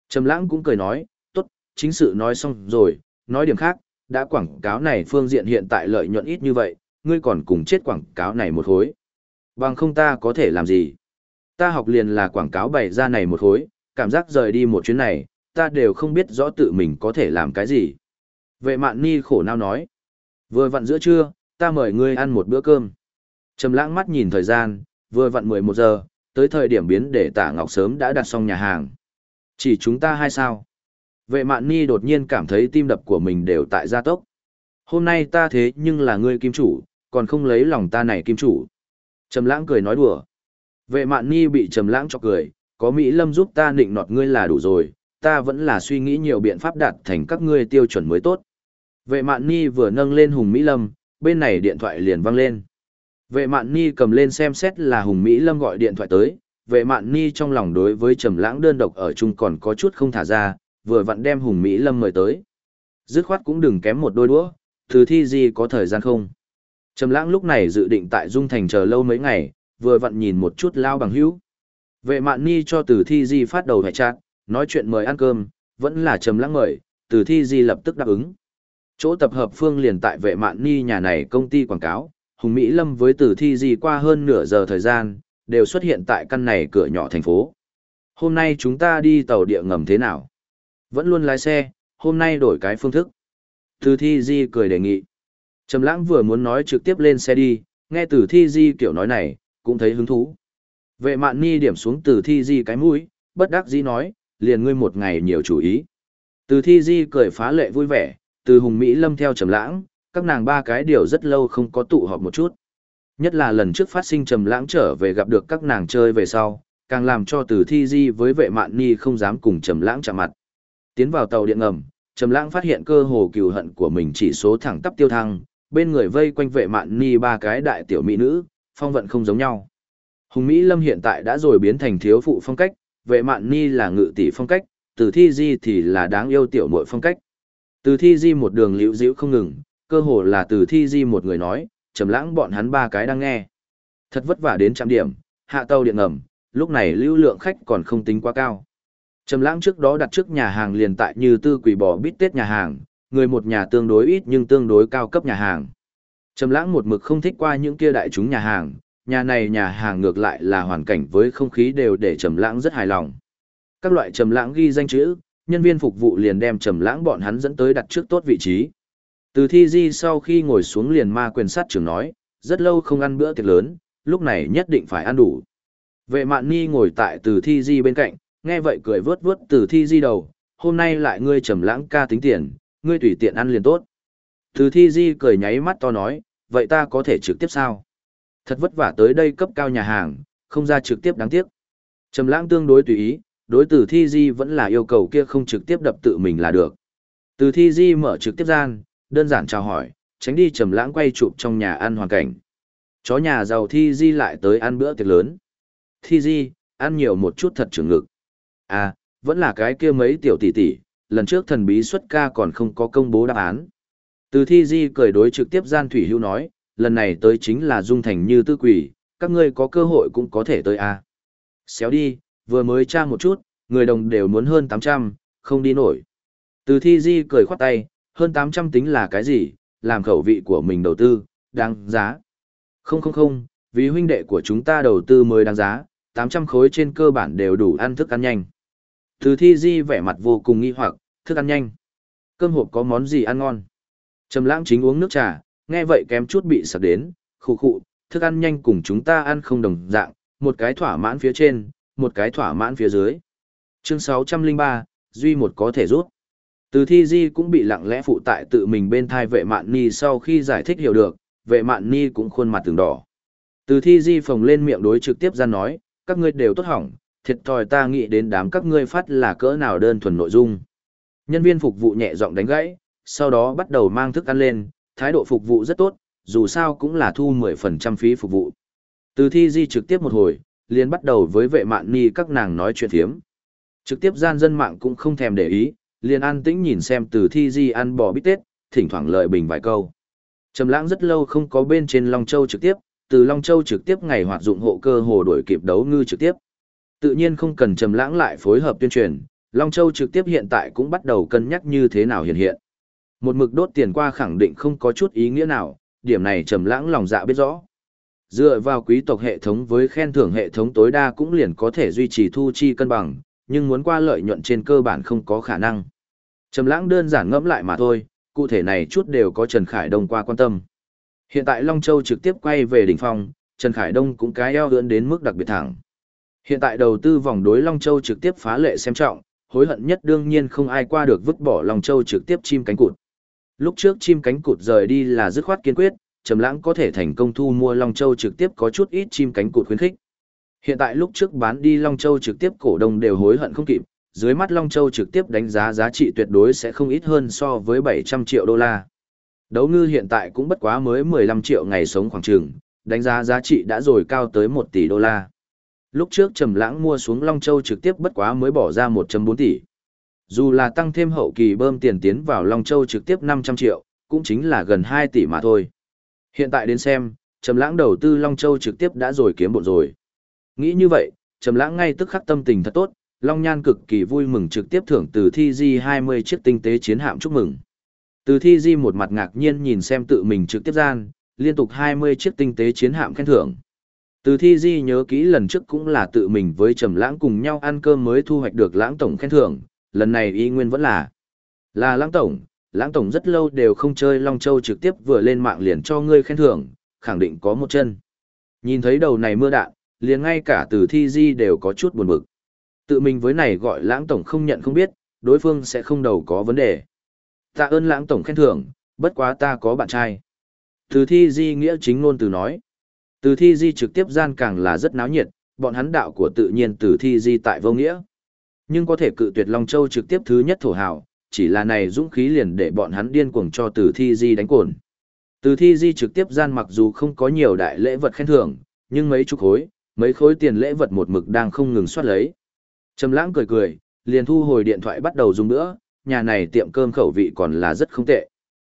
Trầm lãng cũng cười nói, tốt, chính sự nói xong rồi, nói điểm khác, đã quảng cáo này phương diện hiện tại lợi nhuận ít như vậy, ngươi còn cùng chết quảng cáo này một hối. Bằng không ta có thể làm gì? Ta học liền là quảng cáo bày ra này một hối, cảm giác rời đi một chuyến này, ta đều không biết rõ tự mình có thể làm cái gì. Vệ mạn ni khổ nào nói. Vừa vặn giữa trưa, ta mời ngươi ăn một bữa cơm. Trầm lãng mắt nhìn thời gian, vừa vặn 11 giờ, tới thời điểm biến để Tả Ngọc sớm đã đặt xong nhà hàng. Chỉ chúng ta hai sao? Vệ Mạn Ni đột nhiên cảm thấy tim đập của mình đều tại gia tốc. Hôm nay ta thế nhưng là ngươi kim chủ, còn không lấy lòng ta này kim chủ. Trầm lãng cười nói đùa. Vệ Mạn Ni bị Trầm lãng chọc cười, có Mỹ Lâm giúp ta định nọt ngươi là đủ rồi, ta vẫn là suy nghĩ nhiều biện pháp đạt thành các ngươi tiêu chuẩn mới tốt. Vệ Mạn Ni vừa nâng lên Hùng Mỹ Lâm, bên này điện thoại liền vang lên. Vệ Mạn Ni cầm lên xem xét là Hùng Mỹ Lâm gọi điện thoại tới, vệ Mạn Ni trong lòng đối với Trầm Lãng đơn độc ở chung còn có chút không thả ra, vừa vặn đem Hùng Mỹ Lâm mời tới. Dứt khoát cũng đừng kém một đôi đũa, từ thi gì có thời gian không? Trầm Lãng lúc này dự định tại Dung Thành chờ lâu mấy ngày, vừa vặn nhìn một chút lao bằng hữu. Vệ Mạn Ni cho Từ Thi Di phát đầu hệ chat, nói chuyện mời ăn cơm, vẫn là Trầm Lãng mời, Từ Thi Di lập tức đáp ứng. Chỗ tập hợp phương liền tại Vệ Mạn Ni nhà này công ty quảng cáo, Hùng Mỹ Lâm với Từ Thi Di qua hơn nửa giờ thời gian, đều xuất hiện tại căn này cửa nhỏ thành phố. Hôm nay chúng ta đi tàu địa ngầm thế nào? Vẫn luôn lái xe, hôm nay đổi cái phương thức. Từ Thi Di cười đề nghị. Trầm Lãng vừa muốn nói trực tiếp lên xe đi, nghe Từ Thi Di kiểu nói này, cũng thấy hứng thú. Vệ Mạn Ni điểm xuống Từ Thi Di cái mũi, bất đắc dĩ nói, liền ngươi một ngày nhiều chủ ý. Từ Thi Di cười phá lệ vui vẻ, từ Hùng Mỹ Lâm theo Trầm Lãng, các nàng ba cái điều rất lâu không có tụ họp một chút. Nhất là lần trước phát sinh Trầm Lãng trở về gặp được các nàng chơi về sau, càng làm cho Từ Thi Di với Vệ Mạn Ni không dám cùng Trầm Lãng chạm mặt. Tiến vào tàu điện ngầm, Trầm Lãng phát hiện cơ hồ cừu hận của mình chỉ số thẳng tắp tiêu thăng, bên người vây quanh Vệ Mạn Ni ba cái đại tiểu mỹ nữ, phong vận không giống nhau. Hùng Mỹ Lâm hiện tại đã rồi biến thành thiếu phụ phong cách, Vệ Mạn Ni là ngự tỷ phong cách, Từ Thi Di thì là đáng yêu tiểu muội phong cách. Từ Thi Di một đường liễu diễu không ngừng, cơ hồ là Từ Thi Di một người nói, Trầm Lãng bọn hắn ba cái đang nghe. Thật vất vả đến trạm điểm, hạ tàu điện ngầm, lúc này lưu lượng khách còn không tính quá cao. Trầm lãng trước đó đặt trước nhà hàng liền tại như tư quỷ bò bít tết nhà hàng, người một nhà tương đối ít nhưng tương đối cao cấp nhà hàng. Trầm lãng một mực không thích qua những kia đại chúng nhà hàng, nhà này nhà hàng ngược lại là hoàn cảnh với không khí đều để trầm lãng rất hài lòng. Các loại trầm lãng ghi danh chữ, nhân viên phục vụ liền đem trầm lãng bọn hắn dẫn tới đặt trước tốt vị trí. Từ thi di sau khi ngồi xuống liền ma quyền sát trưởng nói, rất lâu không ăn bữa tiệc lớn, lúc này nhất định phải ăn đủ. Vệ mạn ni ngồi tại từ thi di bên cạnh, nghe vậy cười vớt vớt từ thi di đầu, hôm nay lại ngươi trầm lãng ca tính tiền, ngươi tùy tiện ăn liền tốt. Từ thi di cười nháy mắt to nói, vậy ta có thể trực tiếp sao? Thật vất vả tới đây cấp cao nhà hàng, không ra trực tiếp đáng tiếc. Trầm lãng tương đối tùy ý, đối từ thi di vẫn là yêu cầu kia không trực tiếp đập tự mình là được. Từ thi di mở trực tiếp gian, đơn giản chào hỏi, tránh đi trầm lãng quay chụp trong nhà ăn hoàn cảnh. Chó nhà giàu thi di lại tới ăn bữa tiệc lớn. Thi di, ăn nhiều một chút thật trưởng ngực. À, vẫn là cái kia mấy tiểu tỷ tỷ, lần trước thần bí xuất ca còn không có công bố đáp án. Từ thi di cười đối trực tiếp gian thủy hưu nói, lần này tới chính là dung thành như tư quỷ, các ngươi có cơ hội cũng có thể tới à. Xéo đi, vừa mới tra một chút, người đồng đều muốn hơn 800, không đi nổi. Từ thi di cười khoát tay, hơn 800 tính là cái gì, làm khẩu vị của mình đầu tư, đáng giá. Không không không, vì huynh đệ của chúng ta đầu tư mới đáng giá, 800 khối trên cơ bản đều đủ ăn thức ăn nhanh. Từ thi di vẻ mặt vô cùng nghi hoặc, thức ăn nhanh. Cơm hộp có món gì ăn ngon? Trầm lãng chính uống nước trà, nghe vậy kém chút bị sặc đến, khụ khụ, thức ăn nhanh cùng chúng ta ăn không đồng dạng, một cái thỏa mãn phía trên, một cái thỏa mãn phía dưới. Chương 603, duy một có thể rút. Từ thi di cũng bị lặng lẽ phụ tại tự mình bên thai vệ mạn ni sau khi giải thích hiểu được, vệ mạn ni cũng khuôn mặt từng đỏ. Từ thi di phồng lên miệng đối trực tiếp ra nói, các ngươi đều tốt hỏng, thiệt thòi ta nghĩ đến đám các ngươi phát là cỡ nào đơn thuần nội dung. Nhân viên phục vụ nhẹ giọng đánh gãy, sau đó bắt đầu mang thức ăn lên, thái độ phục vụ rất tốt, dù sao cũng là thu 10% phí phục vụ. Từ thi di trực tiếp một hồi, liền bắt đầu với vệ mạn ni các nàng nói chuyện thiếm. Trực tiếp gian dân mạng cũng không thèm để ý, liền an tĩnh nhìn xem từ thi di ăn bò bít tết, thỉnh thoảng lợi bình vài câu. Trầm lãng rất lâu không có bên trên Long Châu trực tiếp, từ Long Châu trực tiếp ngày hoạt dụng hộ cơ hồ đổi kịp đấu ngư trực tiếp. Tự nhiên không cần trầm lãng lại phối hợp tuyên truyền, Long Châu trực tiếp hiện tại cũng bắt đầu cân nhắc như thế nào hiện hiện. Một mực đốt tiền qua khẳng định không có chút ý nghĩa nào, điểm này trầm lãng lòng dạ biết rõ. Dựa vào quý tộc hệ thống với khen thưởng hệ thống tối đa cũng liền có thể duy trì thu chi cân bằng, nhưng muốn qua lợi nhuận trên cơ bản không có khả năng. Trầm lãng đơn giản ngẫm lại mà thôi, cụ thể này chút đều có Trần Khải Đông qua quan tâm. Hiện tại Long Châu trực tiếp quay về đỉnh phong, Trần Khải Đông cũng cái eo ưỡn đến mức đặc biệt thẳng. Hiện tại đầu tư vòng đối Long Châu trực tiếp phá lệ xem trọng, hối hận nhất đương nhiên không ai qua được vứt bỏ Long Châu trực tiếp chim cánh cụt. Lúc trước chim cánh cụt rời đi là dứt khoát kiên quyết, Trầm Lãng có thể thành công thu mua Long Châu trực tiếp có chút ít chim cánh cụt khuyến khích. Hiện tại lúc trước bán đi Long Châu trực tiếp cổ đông đều hối hận không kịp, dưới mắt Long Châu trực tiếp đánh giá giá trị tuyệt đối sẽ không ít hơn so với 700 triệu đô la. Đấu ngư hiện tại cũng bất quá mới 15 triệu ngày sống khoảng trường, đánh giá giá trị đã rồi cao tới 1 tỷ đô la. Lúc trước Trầm Lãng mua xuống Long Châu trực tiếp bất quá mới bỏ ra 1.4 tỷ. Dù là tăng thêm hậu kỳ bơm tiền tiến vào Long Châu trực tiếp 500 triệu, cũng chính là gần 2 tỷ mà thôi. Hiện tại đến xem, Trầm Lãng đầu tư Long Châu trực tiếp đã rồi kiếm bộn rồi. Nghĩ như vậy, Trầm Lãng ngay tức khắc tâm tình thật tốt, Long Nhan cực kỳ vui mừng trực tiếp thưởng từ thi di 20 chiếc tinh tế chiến hạm chúc mừng. Từ thi di một mặt ngạc nhiên nhìn xem tự mình trực tiếp gian, liên tục 20 chiếc tinh tế chiến hạm khen thưởng. Từ thi di nhớ kỹ lần trước cũng là tự mình với Trầm Lãng cùng nhau ăn cơm mới thu hoạch được Lãng Tổng khen thưởng, lần này y nguyên vẫn là là Lãng Tổng, Lãng Tổng rất lâu đều không chơi Long Châu trực tiếp vừa lên mạng liền cho ngươi khen thưởng, khẳng định có một chân. Nhìn thấy đầu này mưa đạn, liền ngay cả từ thi di đều có chút buồn bực. Tự mình với này gọi lãng tổng không nhận không biết, đối phương sẽ không đầu có vấn đề. Tạ ơn lãng tổng khen thưởng, bất quá ta có bạn trai. Từ thi di nghĩa chính ngôn từ nói. Từ thi di trực tiếp gian càng là rất náo nhiệt, bọn hắn đạo của tự nhiên từ thi di tại vô nghĩa. Nhưng có thể cự tuyệt Long Châu trực tiếp thứ nhất thổ hào, chỉ là này dũng khí liền để bọn hắn điên cuồng cho từ thi di đánh cồn. Từ thi di trực tiếp gian mặc dù không có nhiều đại lễ vật khen thưởng, nhưng mấy chục khối, mấy khối tiền lễ vật một mực đang không ngừng soát lấy. Trầm lãng cười cười, liền thu hồi điện thoại bắt đầu dùng nữa, nhà này tiệm cơm khẩu vị còn là rất không tệ.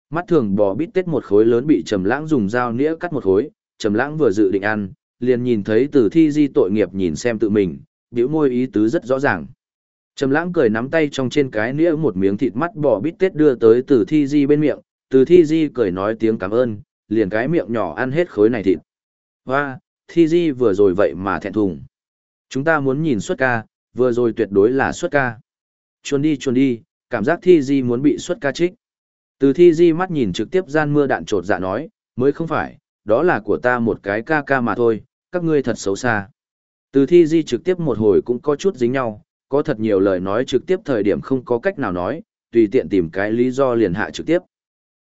Mắt thường bò bít tết một khối lớn bị Trầm lãng dùng dao nĩa cắt một khối, Trầm lãng vừa dự định ăn, liền nhìn thấy Từ Thi Di tội nghiệp nhìn xem tự mình, biểu môi ý tứ rất rõ ràng. Trầm lãng cười nắm tay trong trên cái nĩa một miếng thịt mắt bò bít tết đưa tới Từ Thi Di bên miệng, Từ Thi Di cười nói tiếng cảm ơn, liền cái miệng nhỏ ăn hết khối này thịt. Hoa, Thi Di vừa rồi vậy mà thẹn thùng. Chúng ta muốn nhìn xuất ca, vừa rồi tuyệt đối là xuất ca. Chuồn đi chuồn đi, cảm giác Thi Di muốn bị xuất ca trích. Từ Thi Di mắt nhìn trực tiếp gian mưa đạn trột dạ nói, mới không phải, đó là của ta một cái ca ca mà thôi, các ngươi thật xấu xa. Từ Thi Di trực tiếp một hồi cũng có chút dính nhau, có thật nhiều lời nói trực tiếp thời điểm không có cách nào nói, tùy tiện tìm cái lý do liền hạ trực tiếp.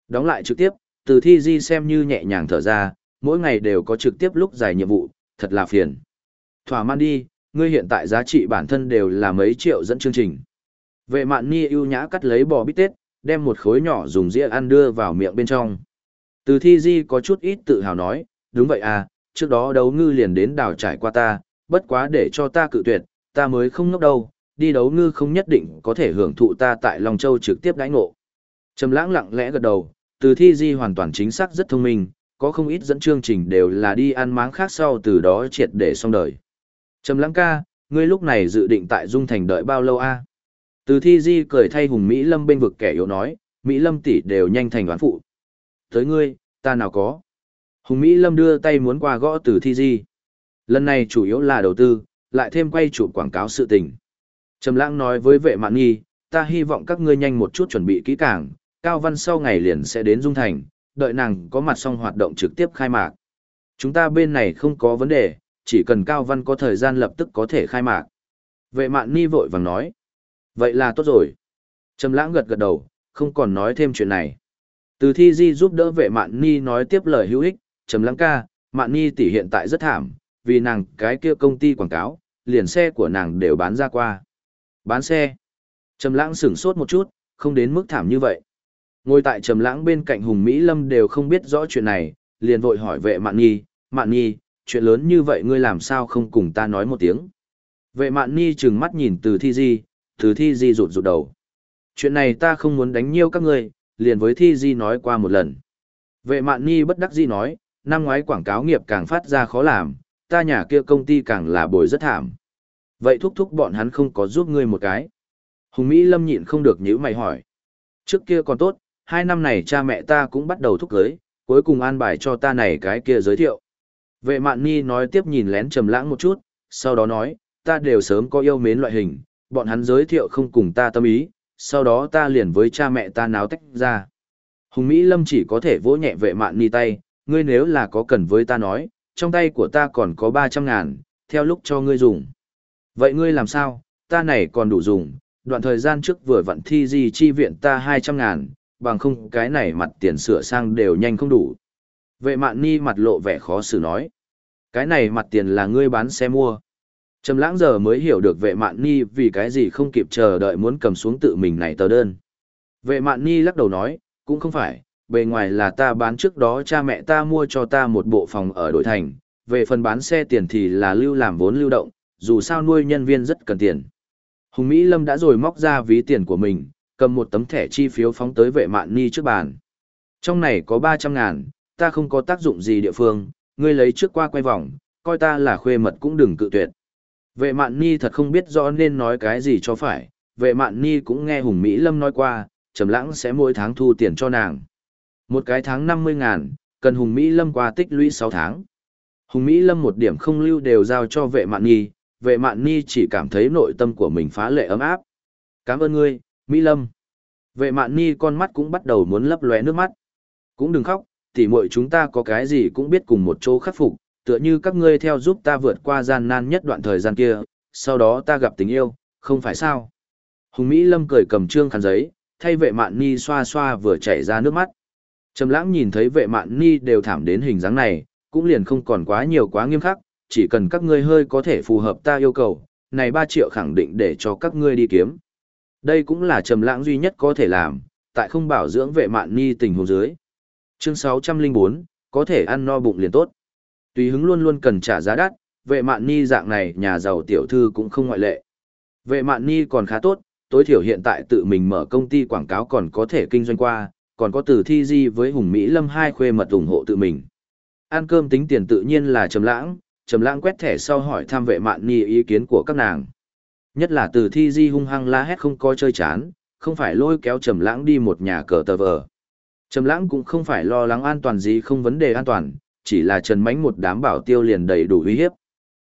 Đóng lại trực tiếp, từ Thi Di xem như nhẹ nhàng thở ra, mỗi ngày đều có trực tiếp lúc giải nhiệm vụ, thật là phiền. Thỏa man đi, ngươi hiện tại giá trị bản thân đều là mấy triệu dẫn chương trình. Vệ mạn ni ưu nhã cắt lấy bò bít tết, đem một khối nhỏ dùng dĩa ăn đưa vào miệng bên trong. Từ thi di có chút ít tự hào nói, đúng vậy à, trước đó đấu ngư liền đến đảo trải qua ta, bất quá để cho ta cự tuyệt, ta mới không ngốc đâu, đi đấu ngư không nhất định có thể hưởng thụ ta tại Long Châu trực tiếp đãi ngộ. Trầm lãng lặng lẽ gật đầu, từ thi di hoàn toàn chính xác rất thông minh, có không ít dẫn chương trình đều là đi ăn máng khác sau từ đó triệt để xong đời. Trầm lãng ca, ngươi lúc này dự định tại Dung Thành đợi bao lâu a? Từ thi di cười thay Hùng Mỹ Lâm bên vực kẻ yếu nói, Mỹ Lâm tỷ đều nhanh thành đoán phụ. Tới ngươi, ta nào có. Hùng Mỹ Lâm đưa tay muốn qua gõ từ thi di. Lần này chủ yếu là đầu tư, lại thêm quay chụp quảng cáo sự tình. Trầm lãng nói với vệ mạn nghi, ta hy vọng các ngươi nhanh một chút chuẩn bị kỹ càng, Cao Văn sau ngày liền sẽ đến Dung Thành, đợi nàng có mặt xong hoạt động trực tiếp khai mạc. Chúng ta bên này không có vấn đề, chỉ cần Cao Văn có thời gian lập tức có thể khai mạc. Vệ mạn ni vội vàng nói. Vậy là tốt rồi. Trầm lãng gật gật đầu, không còn nói thêm chuyện này. Từ thi di giúp đỡ vệ mạn ni nói tiếp lời hữu ích, Trầm lãng ca, mạn ni tỷ hiện tại rất thảm, vì nàng cái kia công ty quảng cáo, liền xe của nàng đều bán ra qua. Bán xe. Trầm lãng sửng sốt một chút, không đến mức thảm như vậy. Ngồi tại trầm lãng bên cạnh Hùng Mỹ Lâm đều không biết rõ chuyện này, liền vội hỏi vệ mạn nhi, mạn nhi, chuyện lớn như vậy ngươi làm sao không cùng ta nói một tiếng. Vệ mạn nhi trừng mắt nhìn từ thi di, từ thi di rụt rụt đầu. Chuyện này ta không muốn đánh nhiêu các ngươi, liền với thi di nói qua một lần. Vệ mạn nhi bất đắc di nói, năm ngoái quảng cáo nghiệp càng phát ra khó làm, ta nhà kia công ty càng là bồi rất thảm. Vậy thúc thúc bọn hắn không có giúp ngươi một cái. Hùng Mỹ Lâm nhịn không được nhữ mày hỏi. Trước kia còn tốt, hai năm này cha mẹ ta cũng bắt đầu thúc cưới, cuối cùng an bài cho ta này cái kia giới thiệu. Vệ mạn ni nói tiếp nhìn lén trầm lãng một chút, sau đó nói, ta đều sớm có yêu mến loại hình, bọn hắn giới thiệu không cùng ta tâm ý, sau đó ta liền với cha mẹ ta náo tách ra. Hùng Mỹ Lâm chỉ có thể vỗ nhẹ vệ mạn ni tay, ngươi nếu là có cần với ta nói, trong tay của ta còn có 300 ngàn, theo lúc cho ngươi dùng. Vậy ngươi làm sao, ta này còn đủ dùng, đoạn thời gian trước vừa vặn thi gì chi viện ta 200 ngàn, bằng không cái này mặt tiền sửa sang đều nhanh không đủ. Vệ mạn ni mặt lộ vẻ khó xử nói. Cái này mặt tiền là ngươi bán xe mua. Trầm lãng giờ mới hiểu được vệ mạn ni vì cái gì không kịp chờ đợi muốn cầm xuống tự mình này tờ đơn. Vệ mạn ni lắc đầu nói, cũng không phải, bề ngoài là ta bán trước đó cha mẹ ta mua cho ta một bộ phòng ở đổi thành, về phần bán xe tiền thì là lưu làm vốn lưu động, dù sao nuôi nhân viên rất cần tiền. Hùng Mỹ Lâm đã rồi móc ra ví tiền của mình, cầm một tấm thẻ chi phiếu phóng tới vệ mạn ni trước bàn. Trong này có 300 ngàn, ta không có tác dụng gì địa phương, ngươi lấy trước qua quay vòng, coi ta là khuê mật cũng đừng cự tuyệt. Vệ mạn ni thật không biết rõ nên nói cái gì cho phải, vệ mạn ni cũng nghe Hùng Mỹ Lâm nói qua, trầm lãng sẽ mỗi tháng thu tiền cho nàng. Một cái tháng 50 ngàn, cần Hùng Mỹ Lâm qua tích lũy 6 tháng. Hùng Mỹ Lâm một điểm không lưu đều giao cho vệ mạn ni, vệ mạn ni chỉ cảm thấy nội tâm của mình phá lệ ấm áp. Cảm ơn ngươi, Mỹ Lâm. Vệ mạn ni con mắt cũng bắt đầu muốn lấp lóe nước mắt. Cũng đừng khóc, tỉ muội chúng ta có cái gì cũng biết cùng một chỗ khắc phục, tựa như các ngươi theo giúp ta vượt qua gian nan nhất đoạn thời gian kia, sau đó ta gặp tình yêu, không phải sao. Hùng Mỹ Lâm cười cầm trương khăn giấy, thay vệ mạn ni xoa xoa vừa chảy ra nước mắt. Trầm lãng nhìn thấy vệ mạn ni đều thảm đến hình dáng này, cũng liền không còn quá nhiều quá nghiêm khắc, chỉ cần các ngươi hơi có thể phù hợp ta yêu cầu, này 3 triệu khẳng định để cho các ngươi đi kiếm. Đây cũng là trầm lãng duy nhất có thể làm, tại không bảo dưỡng vệ mạn ni tình huống dưới. Chương 604, có thể ăn no bụng liền tốt. Tùy hứng luôn luôn cần trả giá đắt, vệ mạn ni dạng này nhà giàu tiểu thư cũng không ngoại lệ. Vệ mạn ni còn khá tốt, tối thiểu hiện tại tự mình mở công ty quảng cáo còn có thể kinh doanh qua, còn có từ thi di với Hùng Mỹ Lâm hai khuê mật ủng hộ tự mình. Ăn cơm tính tiền tự nhiên là trầm lãng, trầm lãng quét thẻ sau hỏi thăm vệ mạn ni ý kiến của các nàng. Nhất là từ thi di hung hăng la hét không coi chơi chán, không phải lôi kéo trầm lãng đi một nhà cờ tờ vờ. Trầm lãng cũng không phải lo lắng an toàn gì không vấn đề an toàn, chỉ là trần mánh một đám bảo tiêu liền đầy đủ uy hiếp.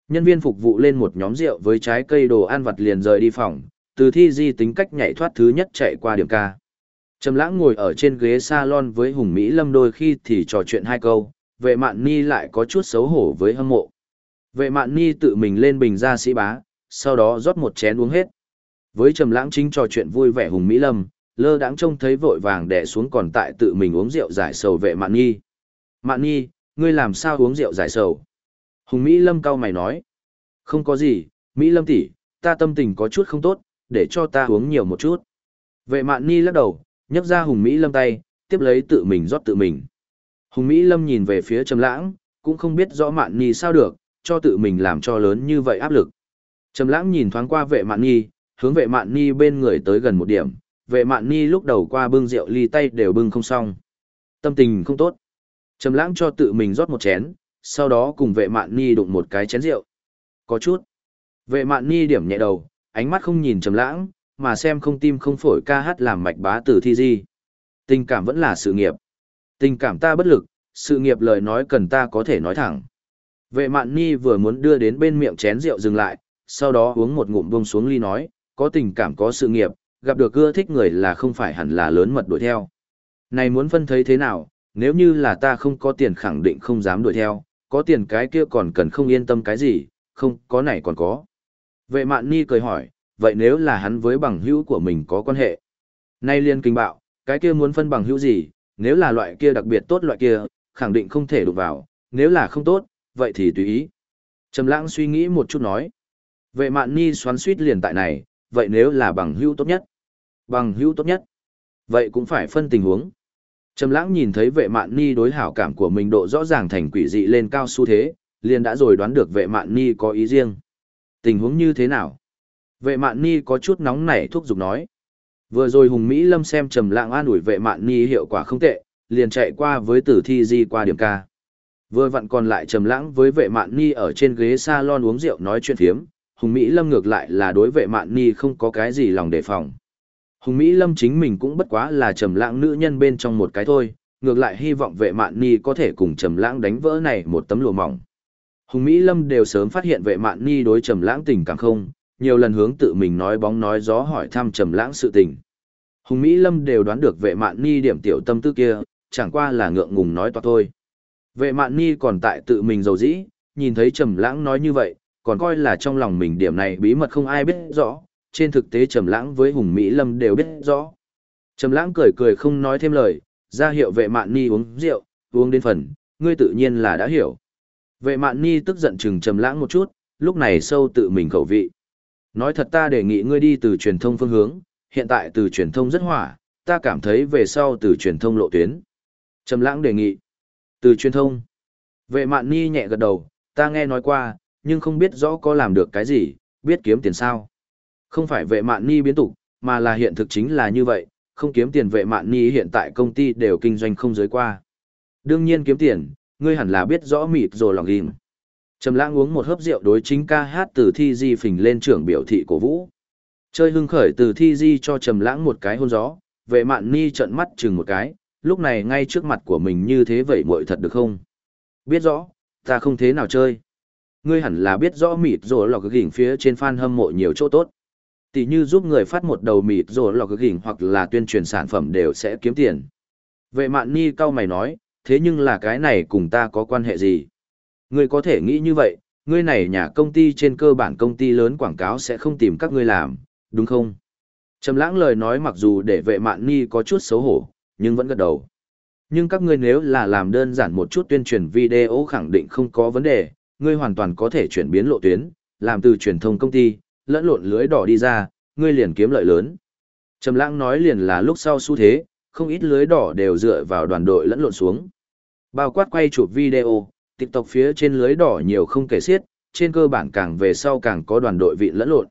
Nhân viên phục vụ lên một nhóm rượu với trái cây đồ ăn vặt liền rời đi phòng, từ thi di tính cách nhảy thoát thứ nhất chạy qua điểm ca. Trầm lãng ngồi ở trên ghế salon với Hùng Mỹ Lâm đôi khi thì trò chuyện hai câu, vệ mạn ni lại có chút xấu hổ với hâm mộ. Vệ mạn ni tự mình lên bình ra sĩ bá, sau đó rót một chén uống hết. Với trầm lãng chính trò chuyện vui vẻ Hùng Mỹ Lâm, lơ đãng trông thấy vội vàng đè xuống còn tại tự mình uống rượu giải sầu vệ mạn ni. Mạn ni, ngươi làm sao uống rượu giải sầu? Hùng Mỹ Lâm cau mày nói. Không có gì, Mỹ Lâm tỷ, ta tâm tình có chút không tốt, để cho ta uống nhiều một chút. Vệ mạn ni lắc đầu, nhấc ra Hùng Mỹ Lâm tay, tiếp lấy tự mình rót tự mình. Hùng Mỹ Lâm nhìn về phía Trầm Lãng, cũng không biết rõ Mạn Nhi sao được, cho tự mình làm cho lớn như vậy áp lực. Trầm Lãng nhìn thoáng qua vệ Mạn Nhi, hướng vệ Mạn Nhi bên người tới gần một điểm, vệ Mạn Nhi lúc đầu qua bưng rượu ly tay đều bưng không xong. Tâm tình không tốt. Trầm Lãng cho tự mình rót một chén, sau đó cùng vệ Mạn Nhi đụng một cái chén rượu. Có chút. Vệ Mạn Nhi điểm nhẹ đầu, ánh mắt không nhìn Trầm Lãng, mà xem không tim không phổi ca hát làm mạch bá tử thi di. Tình cảm vẫn là sự nghiệp. Tình cảm ta bất lực, sự nghiệp lời nói cần ta có thể nói thẳng. Vệ mạn ni vừa muốn đưa đến bên miệng chén rượu dừng lại, sau đó uống một ngụm bông xuống ly nói, có tình cảm có sự nghiệp, gặp được ưa thích người là không phải hẳn là lớn mật đuổi theo. Này muốn phân thấy thế nào, nếu như là ta không có tiền khẳng định không dám đuổi theo, có tiền cái kia còn cần không yên tâm cái gì, không, có này còn có. Vệ mạn ni cười hỏi, vậy nếu là hắn với bằng hữu của mình có quan hệ? Nay liên kinh bạo, cái kia muốn phân bằng hữu gì, nếu là loại kia đặc biệt tốt loại kia, khẳng định không thể đụng vào, nếu là không tốt, vậy thì tùy ý. Trầm lãng suy nghĩ một chút nói. Vệ mạn ni xoắn suýt liền tại này, vậy nếu là bằng hữu tốt nhất? Bằng hữu tốt nhất? Vậy cũng phải phân tình huống. Trầm lãng nhìn thấy vệ mạn ni đối hảo cảm của mình độ rõ ràng thành quỷ dị lên cao xu thế, liền đã rồi đoán được vệ mạn ni có ý riêng. Tình huống như thế nào? Vệ mạn ni có chút nóng nảy thúc giục nói. Vừa rồi Hùng Mỹ Lâm xem trầm lãng an ủi vệ mạn ni hiệu quả không tệ, liền chạy qua với tử thi di qua điểm ca. Vừa vặn còn lại trầm lãng với vệ mạn ni ở trên ghế salon uống rượu nói chuyện phiếm, Hùng Mỹ Lâm ngược lại là đối vệ mạn ni không có cái gì lòng đề phòng. Hùng Mỹ Lâm chính mình cũng bất quá là trầm lãng nữ nhân bên trong một cái thôi, ngược lại hy vọng vệ mạn ni có thể cùng trầm lãng đánh vỡ này một tấm lụa mỏng. Hùng Mỹ Lâm đều sớm phát hiện vệ mạn ni đối trầm lãng tình cảm không, nhiều lần hướng tự mình nói bóng nói gió hỏi thăm trầm lãng sự tình. Hùng Mỹ Lâm đều đoán được vệ mạn ni điểm tiểu tâm tư kia, chẳng qua là ngượng ngùng nói toạc thôi. Vệ mạn ni còn tại tự mình dầu dĩ, nhìn thấy Trầm Lãng nói như vậy, còn coi là trong lòng mình điểm này bí mật không ai biết rõ, trên thực tế Trầm Lãng với Hùng Mỹ Lâm đều biết rõ. Trầm Lãng cười cười không nói thêm lời, ra hiệu vệ mạn ni uống rượu, uống đến phần, ngươi tự nhiên là đã hiểu. Vệ mạn ni tức giận chừng Trầm Lãng một chút, lúc này sâu tự mình khẩu vị. Nói thật ta đề nghị ngươi đi từ truyền thông phương hướng, hiện tại từ truyền thông rất hỏa, ta cảm thấy về sau từ truyền thông lộ tuyến. Trầm Lãng đề nghị. Từ truyền thông. Vệ mạn ni nhẹ gật đầu, ta nghe nói qua, nhưng không biết rõ có làm được cái gì, biết kiếm tiền sao. Không phải vệ mạn ni biến tục, mà là hiện thực chính là như vậy, không kiếm tiền vệ mạn ni hiện tại công ty đều kinh doanh không giới qua. Đương nhiên kiếm tiền, ngươi hẳn là biết rõ mịt rồi lòng ghim. Trầm lãng uống một hớp rượu đối chính ca hát từ thi di phình lên trưởng biểu thị cổ vũ. Chơi hưng khởi từ thi di cho trầm lãng một cái hôn gió, vệ mạn ni trợn mắt chừng một cái, lúc này ngay trước mặt của mình như thế vậy muội thật được không? Biết rõ, ta không thế nào chơi. Ngươi hẳn là biết rõ mịt rồi lọc gỉnh phía trên fan hâm mộ nhiều chỗ tốt. Tỷ như giúp người phát một đầu mịt rồi lọc gỉnh hoặc là tuyên truyền sản phẩm đều sẽ kiếm tiền. Vệ mạn ni cao mày nói, thế nhưng là cái này cùng ta có quan hệ gì? Ngươi có thể nghĩ như vậy, ngươi này nhà công ty trên cơ bản công ty lớn quảng cáo sẽ không tìm các ngươi làm, đúng không? Trầm lãng lời nói mặc dù để vệ mạn ni có chút xấu hổ, nhưng vẫn gật đầu. Nhưng các ngươi nếu là làm đơn giản một chút tuyên truyền video khẳng định không có vấn đề, ngươi hoàn toàn có thể chuyển biến lộ tuyến, làm từ truyền thông công ty, lẫn lộn lưới đỏ đi ra, ngươi liền kiếm lợi lớn. Trầm lãng nói liền là lúc sau xu thế, không ít lưới đỏ đều dựa vào đoàn đội lẫn lộn xuống. Bao quát quay chụp video, TikTok phía trên lưới đỏ nhiều không kể xiết, trên cơ bản càng về sau càng có đoàn đội vị lẫn lộn.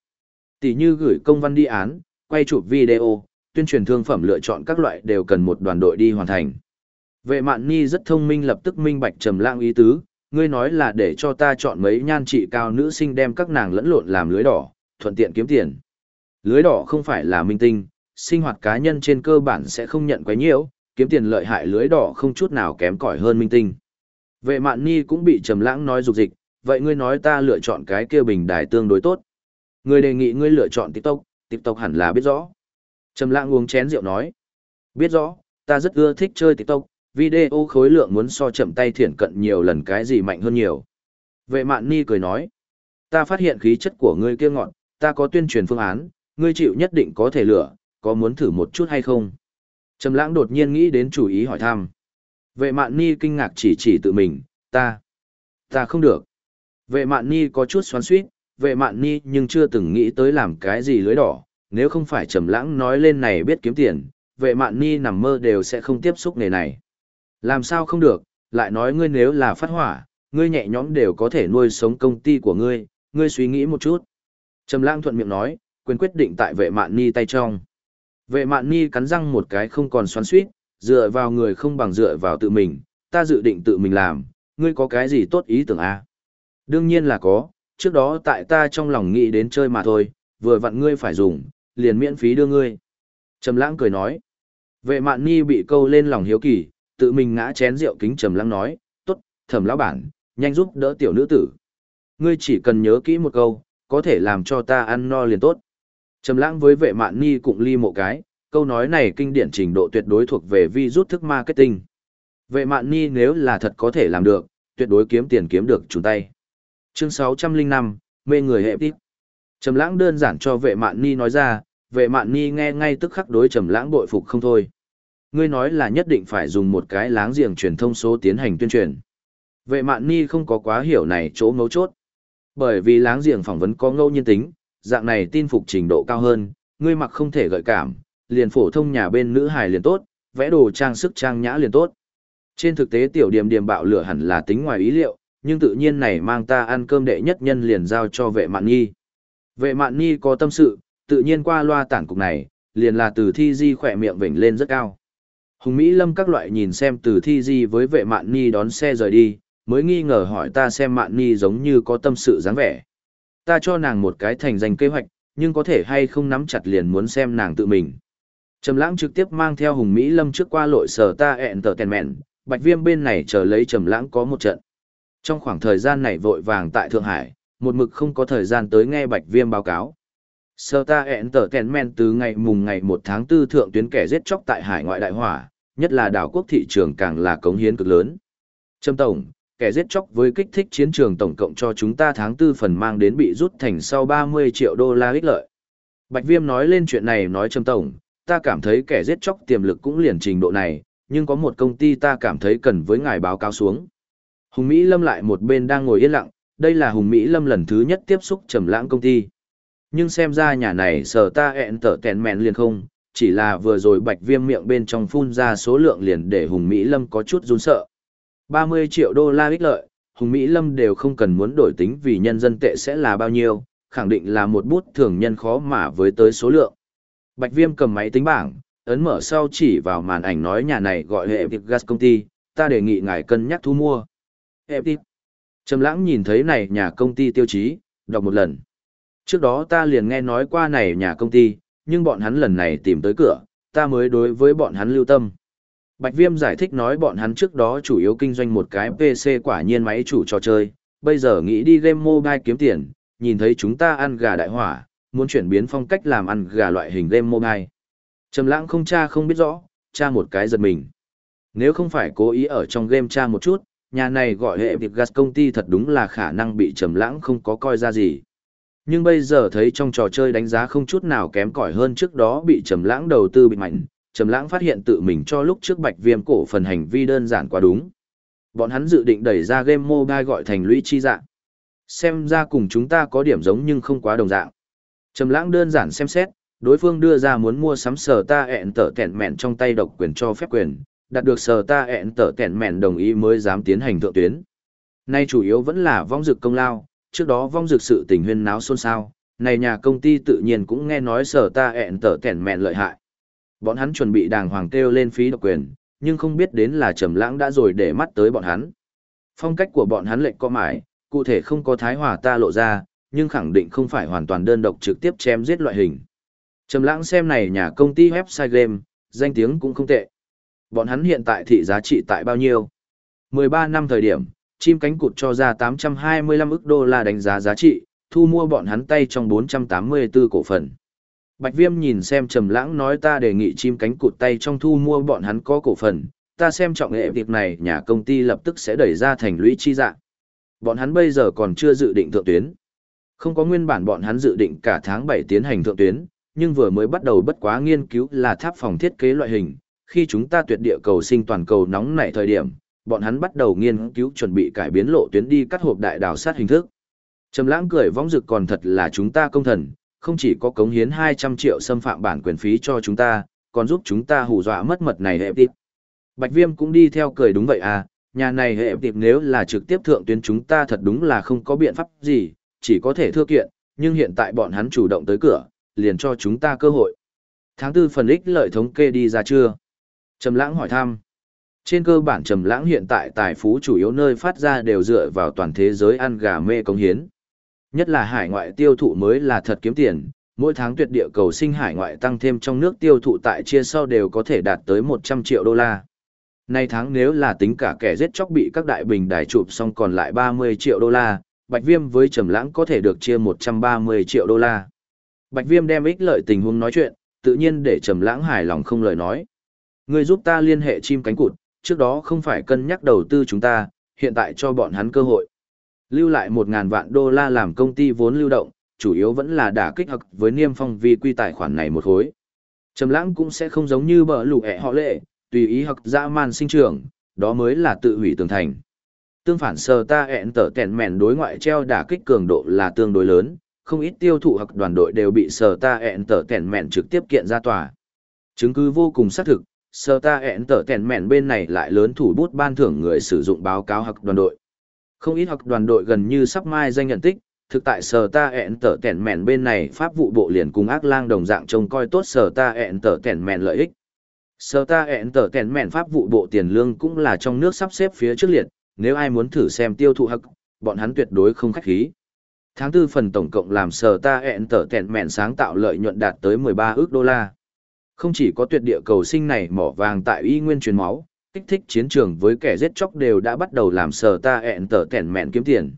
Tỷ như gửi công văn đi án, quay chụp video, tuyên truyền thương phẩm lựa chọn các loại đều cần một đoàn đội đi hoàn thành. Vệ mạn ni rất thông minh lập tức minh bạch trầm lãng ý tứ, ngươi nói là để cho ta chọn mấy nhan trị cao nữ sinh đem các nàng lẫn lộn làm lưới đỏ, thuận tiện kiếm tiền. Lưới đỏ không phải là minh tinh, sinh hoạt cá nhân trên cơ bản sẽ không nhận quá nhiều, kiếm tiền lợi hại lưới đỏ không chút nào kém cỏi hơn minh tinh. Vệ mạn ni cũng bị trầm lãng nói dục dịch, vậy ngươi nói ta lựa chọn cái kia bình đài tương đối tốt. Ngươi đề nghị ngươi lựa chọn TikTok, TikTok hẳn là biết rõ. Trầm lãng uống chén rượu nói, biết rõ, ta rất ưa thích chơi TikTok, video khối lượng muốn so chậm tay thiển cận nhiều lần cái gì mạnh hơn nhiều. Vệ mạn ni cười nói, ta phát hiện khí chất của ngươi kia ngọn, ta có tuyên truyền phương án, ngươi chịu nhất định có thể lựa, có muốn thử một chút hay không? Trầm lãng đột nhiên nghĩ đến chủ ý hỏi thăm. Vệ mạn ni kinh ngạc chỉ chỉ tự mình, ta, ta không được. Vệ mạn ni có chút xoắn suýt, vệ mạn ni nhưng chưa từng nghĩ tới làm cái gì lưới đỏ, nếu không phải trầm lãng nói lên này biết kiếm tiền, vệ mạn ni nằm mơ đều sẽ không tiếp xúc nghề này. Làm sao không được, lại nói ngươi nếu là phát hỏa, ngươi nhẹ nhõm đều có thể nuôi sống công ty của ngươi, ngươi suy nghĩ một chút. Trầm lãng thuận miệng nói, quyền quyết định tại vệ mạn ni tay trong. Vệ mạn ni cắn răng một cái không còn xoắn suýt, dựa vào người không bằng dựa vào tự mình, ta dự định tự mình làm, ngươi có cái gì tốt ý tưởng à? Đương nhiên là có, trước đó tại ta trong lòng nghĩ đến chơi mà thôi, vừa vặn ngươi phải dùng, liền miễn phí đưa ngươi. Trầm lãng cười nói. Vệ mạn ni bị câu lên lòng hiếu kỳ, tự mình ngã chén rượu kính trầm lãng nói, tốt, thẩm lão bản, nhanh giúp đỡ tiểu nữ tử. Ngươi chỉ cần nhớ kỹ một câu, có thể làm cho ta ăn no liền tốt. Trầm lãng với vệ mạn ni cũng ly một cái, câu nói này kinh điển trình độ tuyệt đối thuộc về vi rút thức marketing. Vệ mạn ni nếu là thật có thể làm được, tuyệt đối kiếm tiền kiếm được chúng tay. Chương 605, mê người hệ tiếp. Trầm lãng đơn giản cho vệ mạn ni nói ra, vệ mạn ni nghe ngay tức khắc đối trầm lãng bội phục không thôi. Ngươi nói là nhất định phải dùng một cái láng giềng truyền thông số tiến hành tuyên truyền. Vệ mạn ni không có quá hiểu này chỗ ngấu chốt. Bởi vì láng giềng phỏng vấn có ngẫu nhiên tính, dạng này tin phục trình độ cao hơn, ngươi mặc không thể gợi cảm, liền phổ thông nhà bên nữ hài liền tốt, vẽ đồ trang sức trang nhã liền tốt. Trên thực tế tiểu điểm điểm bạo lửa hẳn là tính ngoài ý liệu, nhưng tự nhiên này mang ta ăn cơm đệ nhất nhân liền giao cho vệ mạn nhi. Vệ mạn nhi có tâm sự, tự nhiên qua loa tản cục này, liền là từ thi di khỏe miệng vểnh lên rất cao. Hùng Mỹ Lâm các loại nhìn xem từ thi di với vệ mạn nhi đón xe rời đi, mới nghi ngờ hỏi ta xem mạn nhi giống như có tâm sự dáng vẻ. Ta cho nàng một cái thành danh kế hoạch, nhưng có thể hay không nắm chặt liền muốn xem nàng tự mình. Trầm lãng trực tiếp mang theo Hùng Mỹ Lâm trước qua lội sở ta ẹn tờ tèn mẹn, Bạch Viêm bên này chờ lấy Trầm lãng có một trận. Trong khoảng thời gian này vội vàng tại Thượng Hải, một mực không có thời gian tới nghe Bạch Viêm báo cáo. Sở ta ẹn tờ tèn mẹn từ ngày mùng ngày 1 tháng 4 thượng tuyến kẻ giết chóc tại hải ngoại đại hỏa, nhất là đảo quốc thị trường càng là cống hiến cực lớn. Trâm Tổng, kẻ giết chóc với kích thích chiến trường tổng cộng cho chúng ta tháng tư phần mang đến bị rút thành sau 30 triệu đô la ích lợi. Bạch Viêm nói lên chuyện này nói châm Tổng, ta cảm thấy kẻ giết chóc tiềm lực cũng liền trình độ này, nhưng có một công ty ta cảm thấy cần với ngài báo cáo xuống. Hùng Mỹ Lâm lại một bên đang ngồi yên lặng, đây là Hùng Mỹ Lâm lần thứ nhất tiếp xúc trầm lãng công ty. Nhưng xem ra nhà này sở ta ẹn tở tèn mẹn liền không, chỉ là vừa rồi bạch viêm miệng bên trong phun ra số lượng liền để Hùng Mỹ Lâm có chút run sợ. 30 triệu đô la ích lợi, Hùng Mỹ Lâm đều không cần muốn đổi tính vì nhân dân tệ sẽ là bao nhiêu, khẳng định là một bút thường nhân khó mà với tới số lượng. Bạch Viêm cầm máy tính bảng, ấn mở sau chỉ vào màn ảnh nói nhà này gọi hệ việc gas công ty, ta đề nghị ngài cân nhắc thu mua. Hệ. Trầm lãng nhìn thấy này nhà công ty tiêu chí, đọc một lần. Trước đó ta liền nghe nói qua này nhà công ty, nhưng bọn hắn lần này tìm tới cửa, ta mới đối với bọn hắn lưu tâm. Bạch Viêm giải thích nói bọn hắn trước đó chủ yếu kinh doanh một cái PC quả nhiên máy chủ trò chơi, bây giờ nghĩ đi game mobile kiếm tiền, nhìn thấy chúng ta ăn gà đại hỏa, muốn chuyển biến phong cách làm ăn gà loại hình game mobile. Trầm lãng không cha không biết rõ, cha một cái giật mình. Nếu không phải cố ý ở trong game tra một chút, nhà này gọi hệ việc gas công ty thật đúng là khả năng bị trầm lãng không có coi ra gì. Nhưng bây giờ thấy trong trò chơi đánh giá không chút nào kém cỏi hơn trước đó bị trầm lãng đầu tư bị mạnh, trầm lãng phát hiện tự mình cho lúc trước bạch viêm cổ phần hành vi đơn giản quá đúng. Bọn hắn dự định đẩy ra game mobile gọi thành lũy chi dạng. Xem ra cùng chúng ta có điểm giống nhưng không quá đồng dạng. Trầm lãng đơn giản xem xét, đối phương đưa ra muốn mua sắm sở ta ẹn tở tẹn mẹn trong tay độc quyền cho phép quyền, đạt được sở ta ẹn tở tẹn mẹn đồng ý mới dám tiến hành thượng tuyến. Nay chủ yếu vẫn là vong dực công lao, trước đó vong dực sự tình huyên náo xôn xao, này nhà công ty tự nhiên cũng nghe nói sở ta ẹn tở tẹn mẹn lợi hại. Bọn hắn chuẩn bị đàng hoàng kêu lên phí độc quyền, nhưng không biết đến là trầm lãng đã rồi để mắt tới bọn hắn. Phong cách của bọn hắn lệch có mãi, cụ thể không có thái hòa ta lộ ra, nhưng khẳng định không phải hoàn toàn đơn độc trực tiếp chém giết loại hình. Trầm lãng xem này nhà công ty website game, danh tiếng cũng không tệ. Bọn hắn hiện tại thị giá trị tại bao nhiêu? 13 năm thời điểm, chim cánh cụt cho ra 825 ức đô la đánh giá giá trị, thu mua bọn hắn tay trong 484 cổ phần. Bạch Viêm nhìn xem Trầm Lãng nói ta đề nghị chim cánh cụt tay trong thu mua bọn hắn có cổ phần, ta xem trọng nghệ việc này nhà công ty lập tức sẽ đẩy ra thành lũy chi dạng. Bọn hắn bây giờ còn chưa dự định thượng tuyến. Không có nguyên bản bọn hắn dự định cả tháng 7 tiến hành thượng tuyến, nhưng vừa mới bắt đầu bất quá nghiên cứu là tháp phòng thiết kế loại hình. Khi chúng ta tuyệt địa cầu sinh toàn cầu nóng nảy thời điểm, bọn hắn bắt đầu nghiên cứu chuẩn bị cải biến lộ tuyến đi cắt hộp đại đào sát hình thức. Trầm lãng cười vong dực còn thật là chúng ta công thần, không chỉ có cống hiến 200 triệu xâm phạm bản quyền phí cho chúng ta, còn giúp chúng ta hù dọa mất mật này hệ tiệp. Bạch Viêm cũng đi theo cười đúng vậy à, nhà này hệ tiệp nếu là trực tiếp thượng tuyến chúng ta thật đúng là không có biện pháp gì, chỉ có thể thưa kiện, nhưng hiện tại bọn hắn chủ động tới cửa, liền cho chúng ta cơ hội. Tháng tư phần ích lợi thống kê đi ra chưa? Trầm lãng hỏi thăm. Trên cơ bản trầm lãng hiện tại tài phú chủ yếu nơi phát ra đều dựa vào toàn thế giới ăn gà mê công hiến. Nhất là hải ngoại tiêu thụ mới là thật kiếm tiền, mỗi tháng tuyệt địa cầu sinh hải ngoại tăng thêm trong nước tiêu thụ tại chia sau đều có thể đạt tới 100 triệu đô la. Nay tháng nếu là tính cả kẻ giết chóc bị các đại bình đài chụp xong còn lại 30 triệu đô la, Bạch Viêm với Trầm Lãng có thể được chia 130 triệu đô la. Bạch Viêm đem ích lợi tình huống nói chuyện, tự nhiên để Trầm Lãng hài lòng không lời nói. Ngươi giúp ta liên hệ chim cánh cụt, trước đó không phải cân nhắc đầu tư chúng ta, hiện tại cho bọn hắn cơ hội. Lưu lại 1000 vạn đô la làm công ty vốn lưu động, chủ yếu vẫn là đả kích hoặc với niêm phong vì quy tài khoản này một hối. Trầm Lãng cũng sẽ không giống như bờ lũ ẹ họ lệ, tùy ý hoặc dã man sinh trưởng, đó mới là tự hủy tường thành. Tương phản sờ ta ẹn tở tẹn mèn đối ngoại treo đả kích cường độ là tương đối lớn, không ít tiêu thụ hoặc đoàn đội đều bị sờ ta ẹn tở tẹn mèn trực tiếp kiện ra tòa. Chứng cứ vô cùng xác thực, sờ ta ẹn tở tẹn mèn bên này lại lớn thủ bút ban thưởng người sử dụng báo cáo hoặc đoàn đội. Không ít học đoàn đội gần như sắp mai danh nhận tích, thực tại sở ta ẹn tở tẻn mèn bên này pháp vụ bộ liền cùng ác lang đồng dạng trông coi tốt sở ta ẹn tở tẻn mèn lợi ích. sở ta ẹn tở tẻn mèn pháp vụ bộ tiền lương cũng là trong nước sắp xếp phía trước liệt, nếu ai muốn thử xem tiêu thụ hắc, bọn hắn tuyệt đối không khách khí. Tháng tư phần tổng cộng làm sở ta ẹn tở tẻn mẹn sáng tạo lợi nhuận đạt tới 13 ước đô la. Không chỉ có tuyệt địa cầu sinh này mỏ vàng tại y nguyên truyền máu, kích thích chiến trường với kẻ giết chóc đều đã bắt đầu làm sờ ta ẹn tở tẻn mẹn kiếm tiền.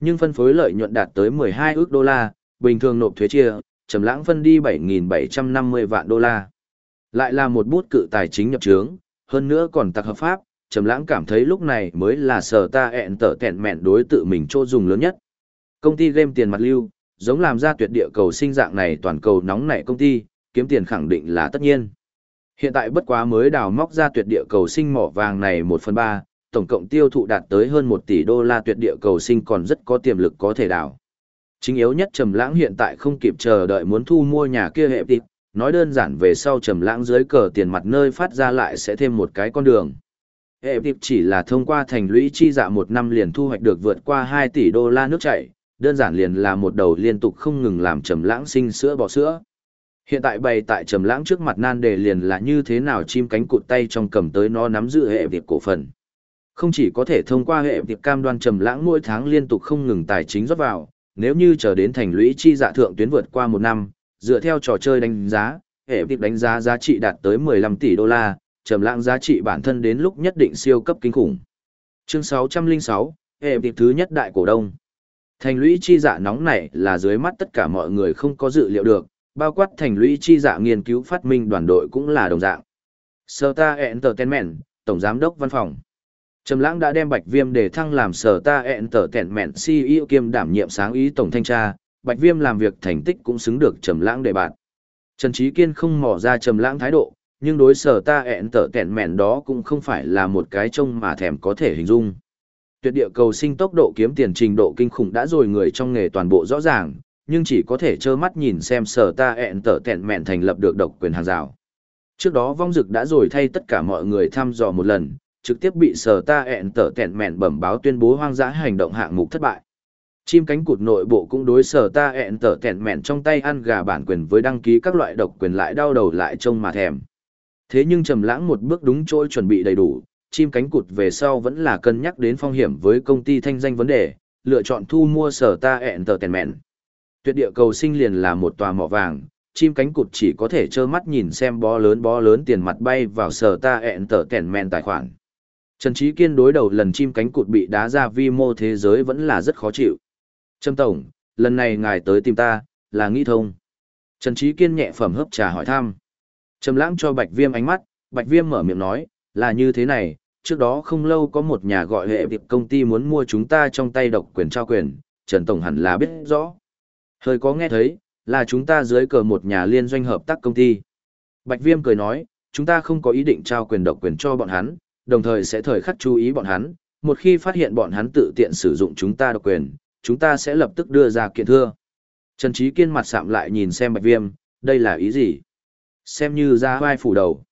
Nhưng phân phối lợi nhuận đạt tới 12 ước đô la, bình thường nộp thuế chia, trầm lãng phân đi 7.750 vạn đô la. Lại là một bút cự tài chính nhập trướng, hơn nữa còn tặc hợp pháp, Trầm Lãng cảm thấy lúc này mới là sờ ta ẹn tở tẻn mẹn đối tự mình trô dùng lớn nhất. Công ty game tiền mặt lưu, giống làm ra tuyệt địa cầu sinh dạng này toàn cầu nóng nảy công ty, kiếm tiền khẳng định là tất nhiên. Hiện tại bất quá mới đào móc ra tuyệt địa cầu sinh mỏ vàng này 1 phần 3, tổng cộng tiêu thụ đạt tới hơn 1 tỷ đô la tuyệt địa cầu sinh còn rất có tiềm lực có thể đào. Chính yếu nhất Trầm Lãng hiện tại không kịp chờ đợi muốn thu mua nhà kia hệ tịp, nói đơn giản về sau Trầm Lãng dưới cờ tiền mặt nơi phát ra lại sẽ thêm một cái con đường. Hệ tịp chỉ là thông qua thành lũy chi dạ một năm liền thu hoạch được vượt qua 2 tỷ đô la nước chảy, đơn giản liền là một đầu liên tục không ngừng làm Trầm Lãng sinh sữa bò sữa. Hiện tại bày tại Trầm Lãng trước mặt nan đề liền là như thế nào chim cánh cụt tay trong cầm tới nó nắm giữ hệ việc cổ phần. Không chỉ có thể thông qua hệ tiệp cam đoan trầm lãng mỗi tháng liên tục không ngừng tài chính rót vào, nếu như chờ đến thành lũy chi dạ thượng tuyến vượt qua một năm, dựa theo trò chơi đánh giá, hệ tiệp đánh giá giá trị đạt tới 15 tỷ đô la, trầm lãng giá trị bản thân đến lúc nhất định siêu cấp kinh khủng. Chương 606, hệ tiệp thứ nhất đại cổ đông. Thành lũy chi dạ nóng này là dưới mắt tất cả mọi người không có dự liệu được, bao quát thành lũy chi dạ nghiên cứu phát minh đoàn đội cũng là đồng dạng. Star Entertainment, Tổng Giám đốc Văn phòng Trầm lãng đã đem Bạch Viêm để thăng làm sở ta ẹn kẹn CEO kiêm đảm nhiệm sáng ý tổng thanh tra, Bạch Viêm làm việc thành tích cũng xứng được Trầm lãng đề bạt. Trần Trí Kiên không mò ra Trầm lãng thái độ, nhưng đối sở ta ẹn kẹn đó cũng không phải là một cái trông mà thèm có thể hình dung. Tuyệt địa cầu sinh tốc độ kiếm tiền trình độ kinh khủng đã rồi người trong nghề toàn bộ rõ ràng, nhưng chỉ có thể trơ mắt nhìn xem sở ta ẹn tở tẹn mẹn thành lập được độc quyền hàng rào. Trước đó vong dực đã rồi thay tất cả mọi người thăm dò một lần, trực tiếp bị sở ta ẹn tở tẹn mẹn bẩm báo tuyên bố hoang dã hành động hạng mục thất bại. Chim cánh cụt nội bộ cũng đối sở ta ẹn tở tẹn mẹn trong tay ăn gà bản quyền với đăng ký các loại độc quyền lại đau đầu lại trông mà thèm. Thế nhưng trầm lãng một bước đúng chỗ chuẩn bị đầy đủ, chim cánh cụt về sau vẫn là cân nhắc đến phong hiểm với công ty thanh danh vấn đề, lựa chọn thu mua sở ta ẹn tở tẹn mẹn. Tuyệt địa cầu sinh liền là một tòa mỏ vàng, chim cánh cụt chỉ có thể trơ mắt nhìn xem bó lớn bó lớn tiền mặt bay vào sở ta ẹn tở kèn men tài khoản. Trần Trí Kiên đối đầu lần chim cánh cụt bị đá ra vi mô thế giới vẫn là rất khó chịu. Trâm Tổng, lần này ngài tới tìm ta, là nghi thông. Trần Trí Kiên nhẹ phẩm hấp trà hỏi thăm. Trầm lãng cho Bạch Viêm ánh mắt, Bạch Viêm mở miệng nói, là như thế này, trước đó không lâu có một nhà gọi hệ việc công ty muốn mua chúng ta trong tay độc quyền trao quyền, Trần Tổng hẳn là biết rõ. Hơi có nghe thấy, là chúng ta dưới cờ một nhà liên doanh hợp tác công ty. Bạch Viêm cười nói, chúng ta không có ý định trao quyền độc quyền cho bọn hắn, đồng thời sẽ thời khắc chú ý bọn hắn, một khi phát hiện bọn hắn tự tiện sử dụng chúng ta độc quyền, chúng ta sẽ lập tức đưa ra kiện thưa. Trần Trí Kiên mặt sạm lại nhìn xem Bạch Viêm, đây là ý gì? Xem như ra vai phủ đầu.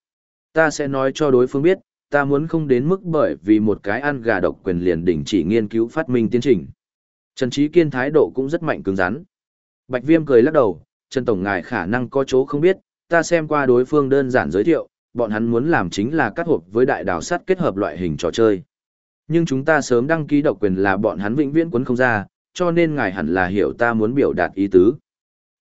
Ta sẽ nói cho đối phương biết, ta muốn không đến mức bởi vì một cái ăn gà độc quyền liền đỉnh chỉ nghiên cứu phát minh tiến trình. Trần Trí Kiên thái độ cũng rất mạnh cứng rắn. Bạch Viêm cười lắc đầu, Trần Tổng ngài khả năng có chỗ không biết, ta xem qua đối phương đơn giản giới thiệu, bọn hắn muốn làm chính là cắt hộp với đại đào sắt kết hợp loại hình trò chơi. Nhưng chúng ta sớm đăng ký độc quyền là bọn hắn vĩnh viễn quấn không ra, cho nên ngài hẳn là hiểu ta muốn biểu đạt ý tứ.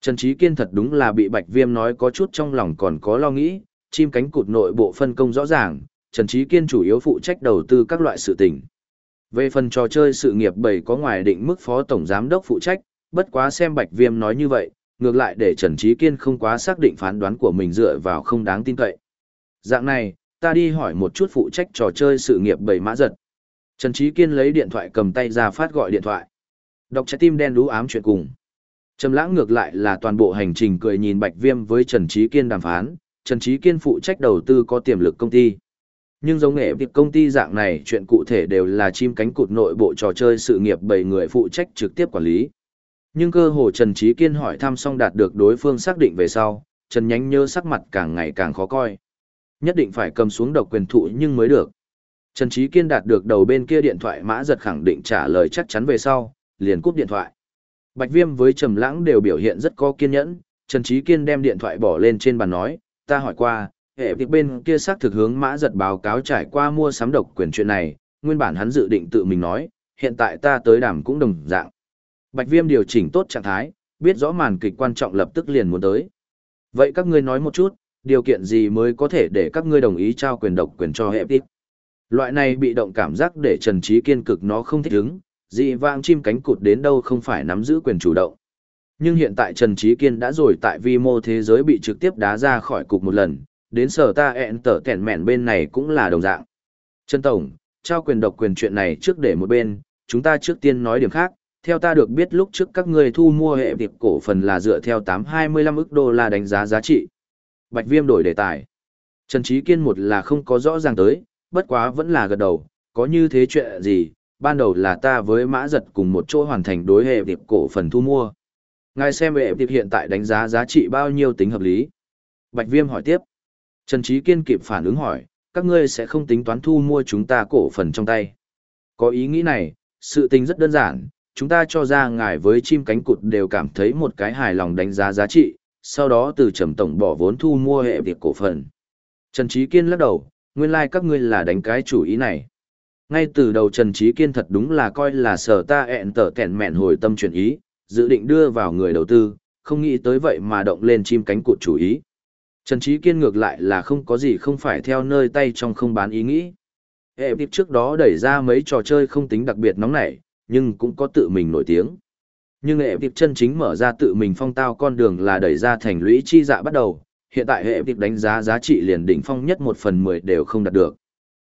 Trần Trí Kiên thật đúng là bị Bạch Viêm nói có chút trong lòng còn có lo nghĩ, chim cánh cụt nội bộ phân công rõ ràng, Trần Trí Kiên chủ yếu phụ trách đầu tư các loại sự tình. Về phần trò chơi sự nghiệp bảy có ngoài định mức phó tổng giám đốc phụ trách, bất quá xem Bạch Viêm nói như vậy, ngược lại để Trần Trí Kiên không quá xác định phán đoán của mình dựa vào không đáng tin cậy. Dạng này, ta đi hỏi một chút phụ trách trò chơi sự nghiệp bảy mã giật. Trần Trí Kiên lấy điện thoại cầm tay ra phát gọi điện thoại. Đọc trái tim đen đú ám chuyện cùng. Trầm lãng ngược lại là toàn bộ hành trình cười nhìn Bạch Viêm với Trần Trí Kiên đàm phán, Trần Trí Kiên phụ trách đầu tư có tiềm lực công ty. Nhưng giống nghệ việc công ty dạng này chuyện cụ thể đều là chim cánh cụt nội bộ trò chơi sự nghiệp bảy người phụ trách trực tiếp quản lý. Nhưng cơ hồ Trần Trí Kiên hỏi thăm xong đạt được đối phương xác định về sau, Trần Nhánh nhớ sắc mặt càng ngày càng khó coi. Nhất định phải cầm xuống độc quyền thụ nhưng mới được. Trần Trí Kiên đạt được đầu bên kia điện thoại mã giật khẳng định trả lời chắc chắn về sau, liền cúp điện thoại. Bạch Viêm với Trầm Lãng đều biểu hiện rất có kiên nhẫn, Trần Trí Kiên đem điện thoại bỏ lên trên bàn nói, ta hỏi qua, hệ việc bên kia xác thực hướng mã giật báo cáo trải qua mua sắm độc quyền chuyện này, nguyên bản hắn dự định tự mình nói, hiện tại ta tới đàm cũng đồng dạng. Bạch Viêm điều chỉnh tốt trạng thái, biết rõ màn kịch quan trọng lập tức liền muốn tới. Vậy các ngươi nói một chút, điều kiện gì mới có thể để các ngươi đồng ý trao quyền độc quyền cho hệ tiếp. Loại này bị động cảm giác để Trần Trí kiên cực nó không thích ứng, dị vang chim cánh cụt đến đâu không phải nắm giữ quyền chủ động. Nhưng hiện tại Trần Trí Kiên đã rồi tại vi mô thế giới bị trực tiếp đá ra khỏi cục một lần, đến sở ta ẹn tở kẻn mẹn bên này cũng là đồng dạng. Trần Tổng, trao quyền độc quyền chuyện này trước để một bên, chúng ta trước tiên nói điểm khác. Theo ta được biết lúc trước các ngươi thu mua hệ tiệp cổ phần là dựa theo 825 ức đô la đánh giá giá trị. Bạch Viêm đổi đề tài. Trần Trí Kiên một là không có rõ ràng tới, bất quá vẫn là gật đầu, có như thế chuyện gì, ban đầu là ta với mã giật cùng một chỗ hoàn thành đối hệ tiệp cổ phần thu mua. Ngài xem hệ tiệp hiện tại đánh giá giá trị bao nhiêu tính hợp lý. Bạch Viêm hỏi tiếp. Trần Trí Kiên kịp phản ứng hỏi, các ngươi sẽ không tính toán thu mua chúng ta cổ phần trong tay. Có ý nghĩ này, sự tình rất đơn giản, chúng ta cho ra ngài với chim cánh cụt đều cảm thấy một cái hài lòng đánh giá giá trị, sau đó từ trầm tổng bỏ vốn thu mua hệ việc cổ phần. Trần Trí Kiên lắc đầu, nguyên lai like các ngươi là đánh cái chủ ý này. Ngay từ đầu Trần Trí Kiên thật đúng là coi là sở ta ẹn tở kẹn mẹn hồi tâm chuyển ý, dự định đưa vào người đầu tư, không nghĩ tới vậy mà động lên chim cánh cụt chủ ý. Trần Trí Kiên ngược lại là không có gì không phải theo nơi tay trong không bán ý nghĩ. Hệ tiếp trước đó đẩy ra mấy trò chơi không tính đặc biệt nóng nảy, nhưng cũng có tự mình nổi tiếng. Nhưng hệ tiệp chân chính mở ra tự mình phong tao con đường là đẩy ra thành lũy chi dạ bắt đầu, hiện tại hệ tiệp đánh giá giá trị liền đỉnh phong nhất một phần mười đều không đạt được.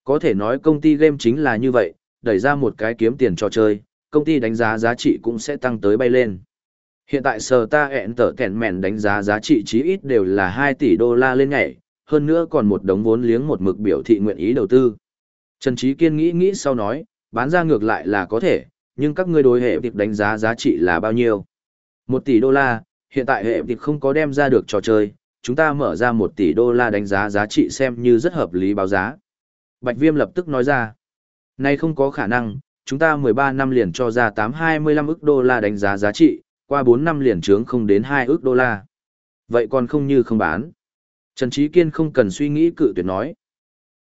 Có thể nói công ty game chính là như vậy, đẩy ra một cái kiếm tiền cho chơi, công ty đánh giá giá trị cũng sẽ tăng tới bay lên. Hiện tại sở ta hẹn tở kẹn mẹn đánh giá giá trị chí ít đều là 2 tỷ đô la lên nhảy, hơn nữa còn một đống vốn liếng một mực biểu thị nguyện ý đầu tư. Trần Trí Kiên nghĩ nghĩ sau nói, bán ra ngược lại là có thể, nhưng các ngươi đối hệ tiệp đánh giá giá trị là bao nhiêu? Một tỷ đô la, hiện tại hệ tiệp không có đem ra được trò chơi, chúng ta mở ra một tỷ đô la đánh giá giá trị xem như rất hợp lý báo giá. Bạch Viêm lập tức nói ra, này không có khả năng, chúng ta 13 năm liền cho ra 825 ức đô la đánh giá giá trị, qua 4 năm liền trướng không đến 2 ức đô la. Vậy còn không như không bán. Trần Trí Kiên không cần suy nghĩ cự tuyệt nói.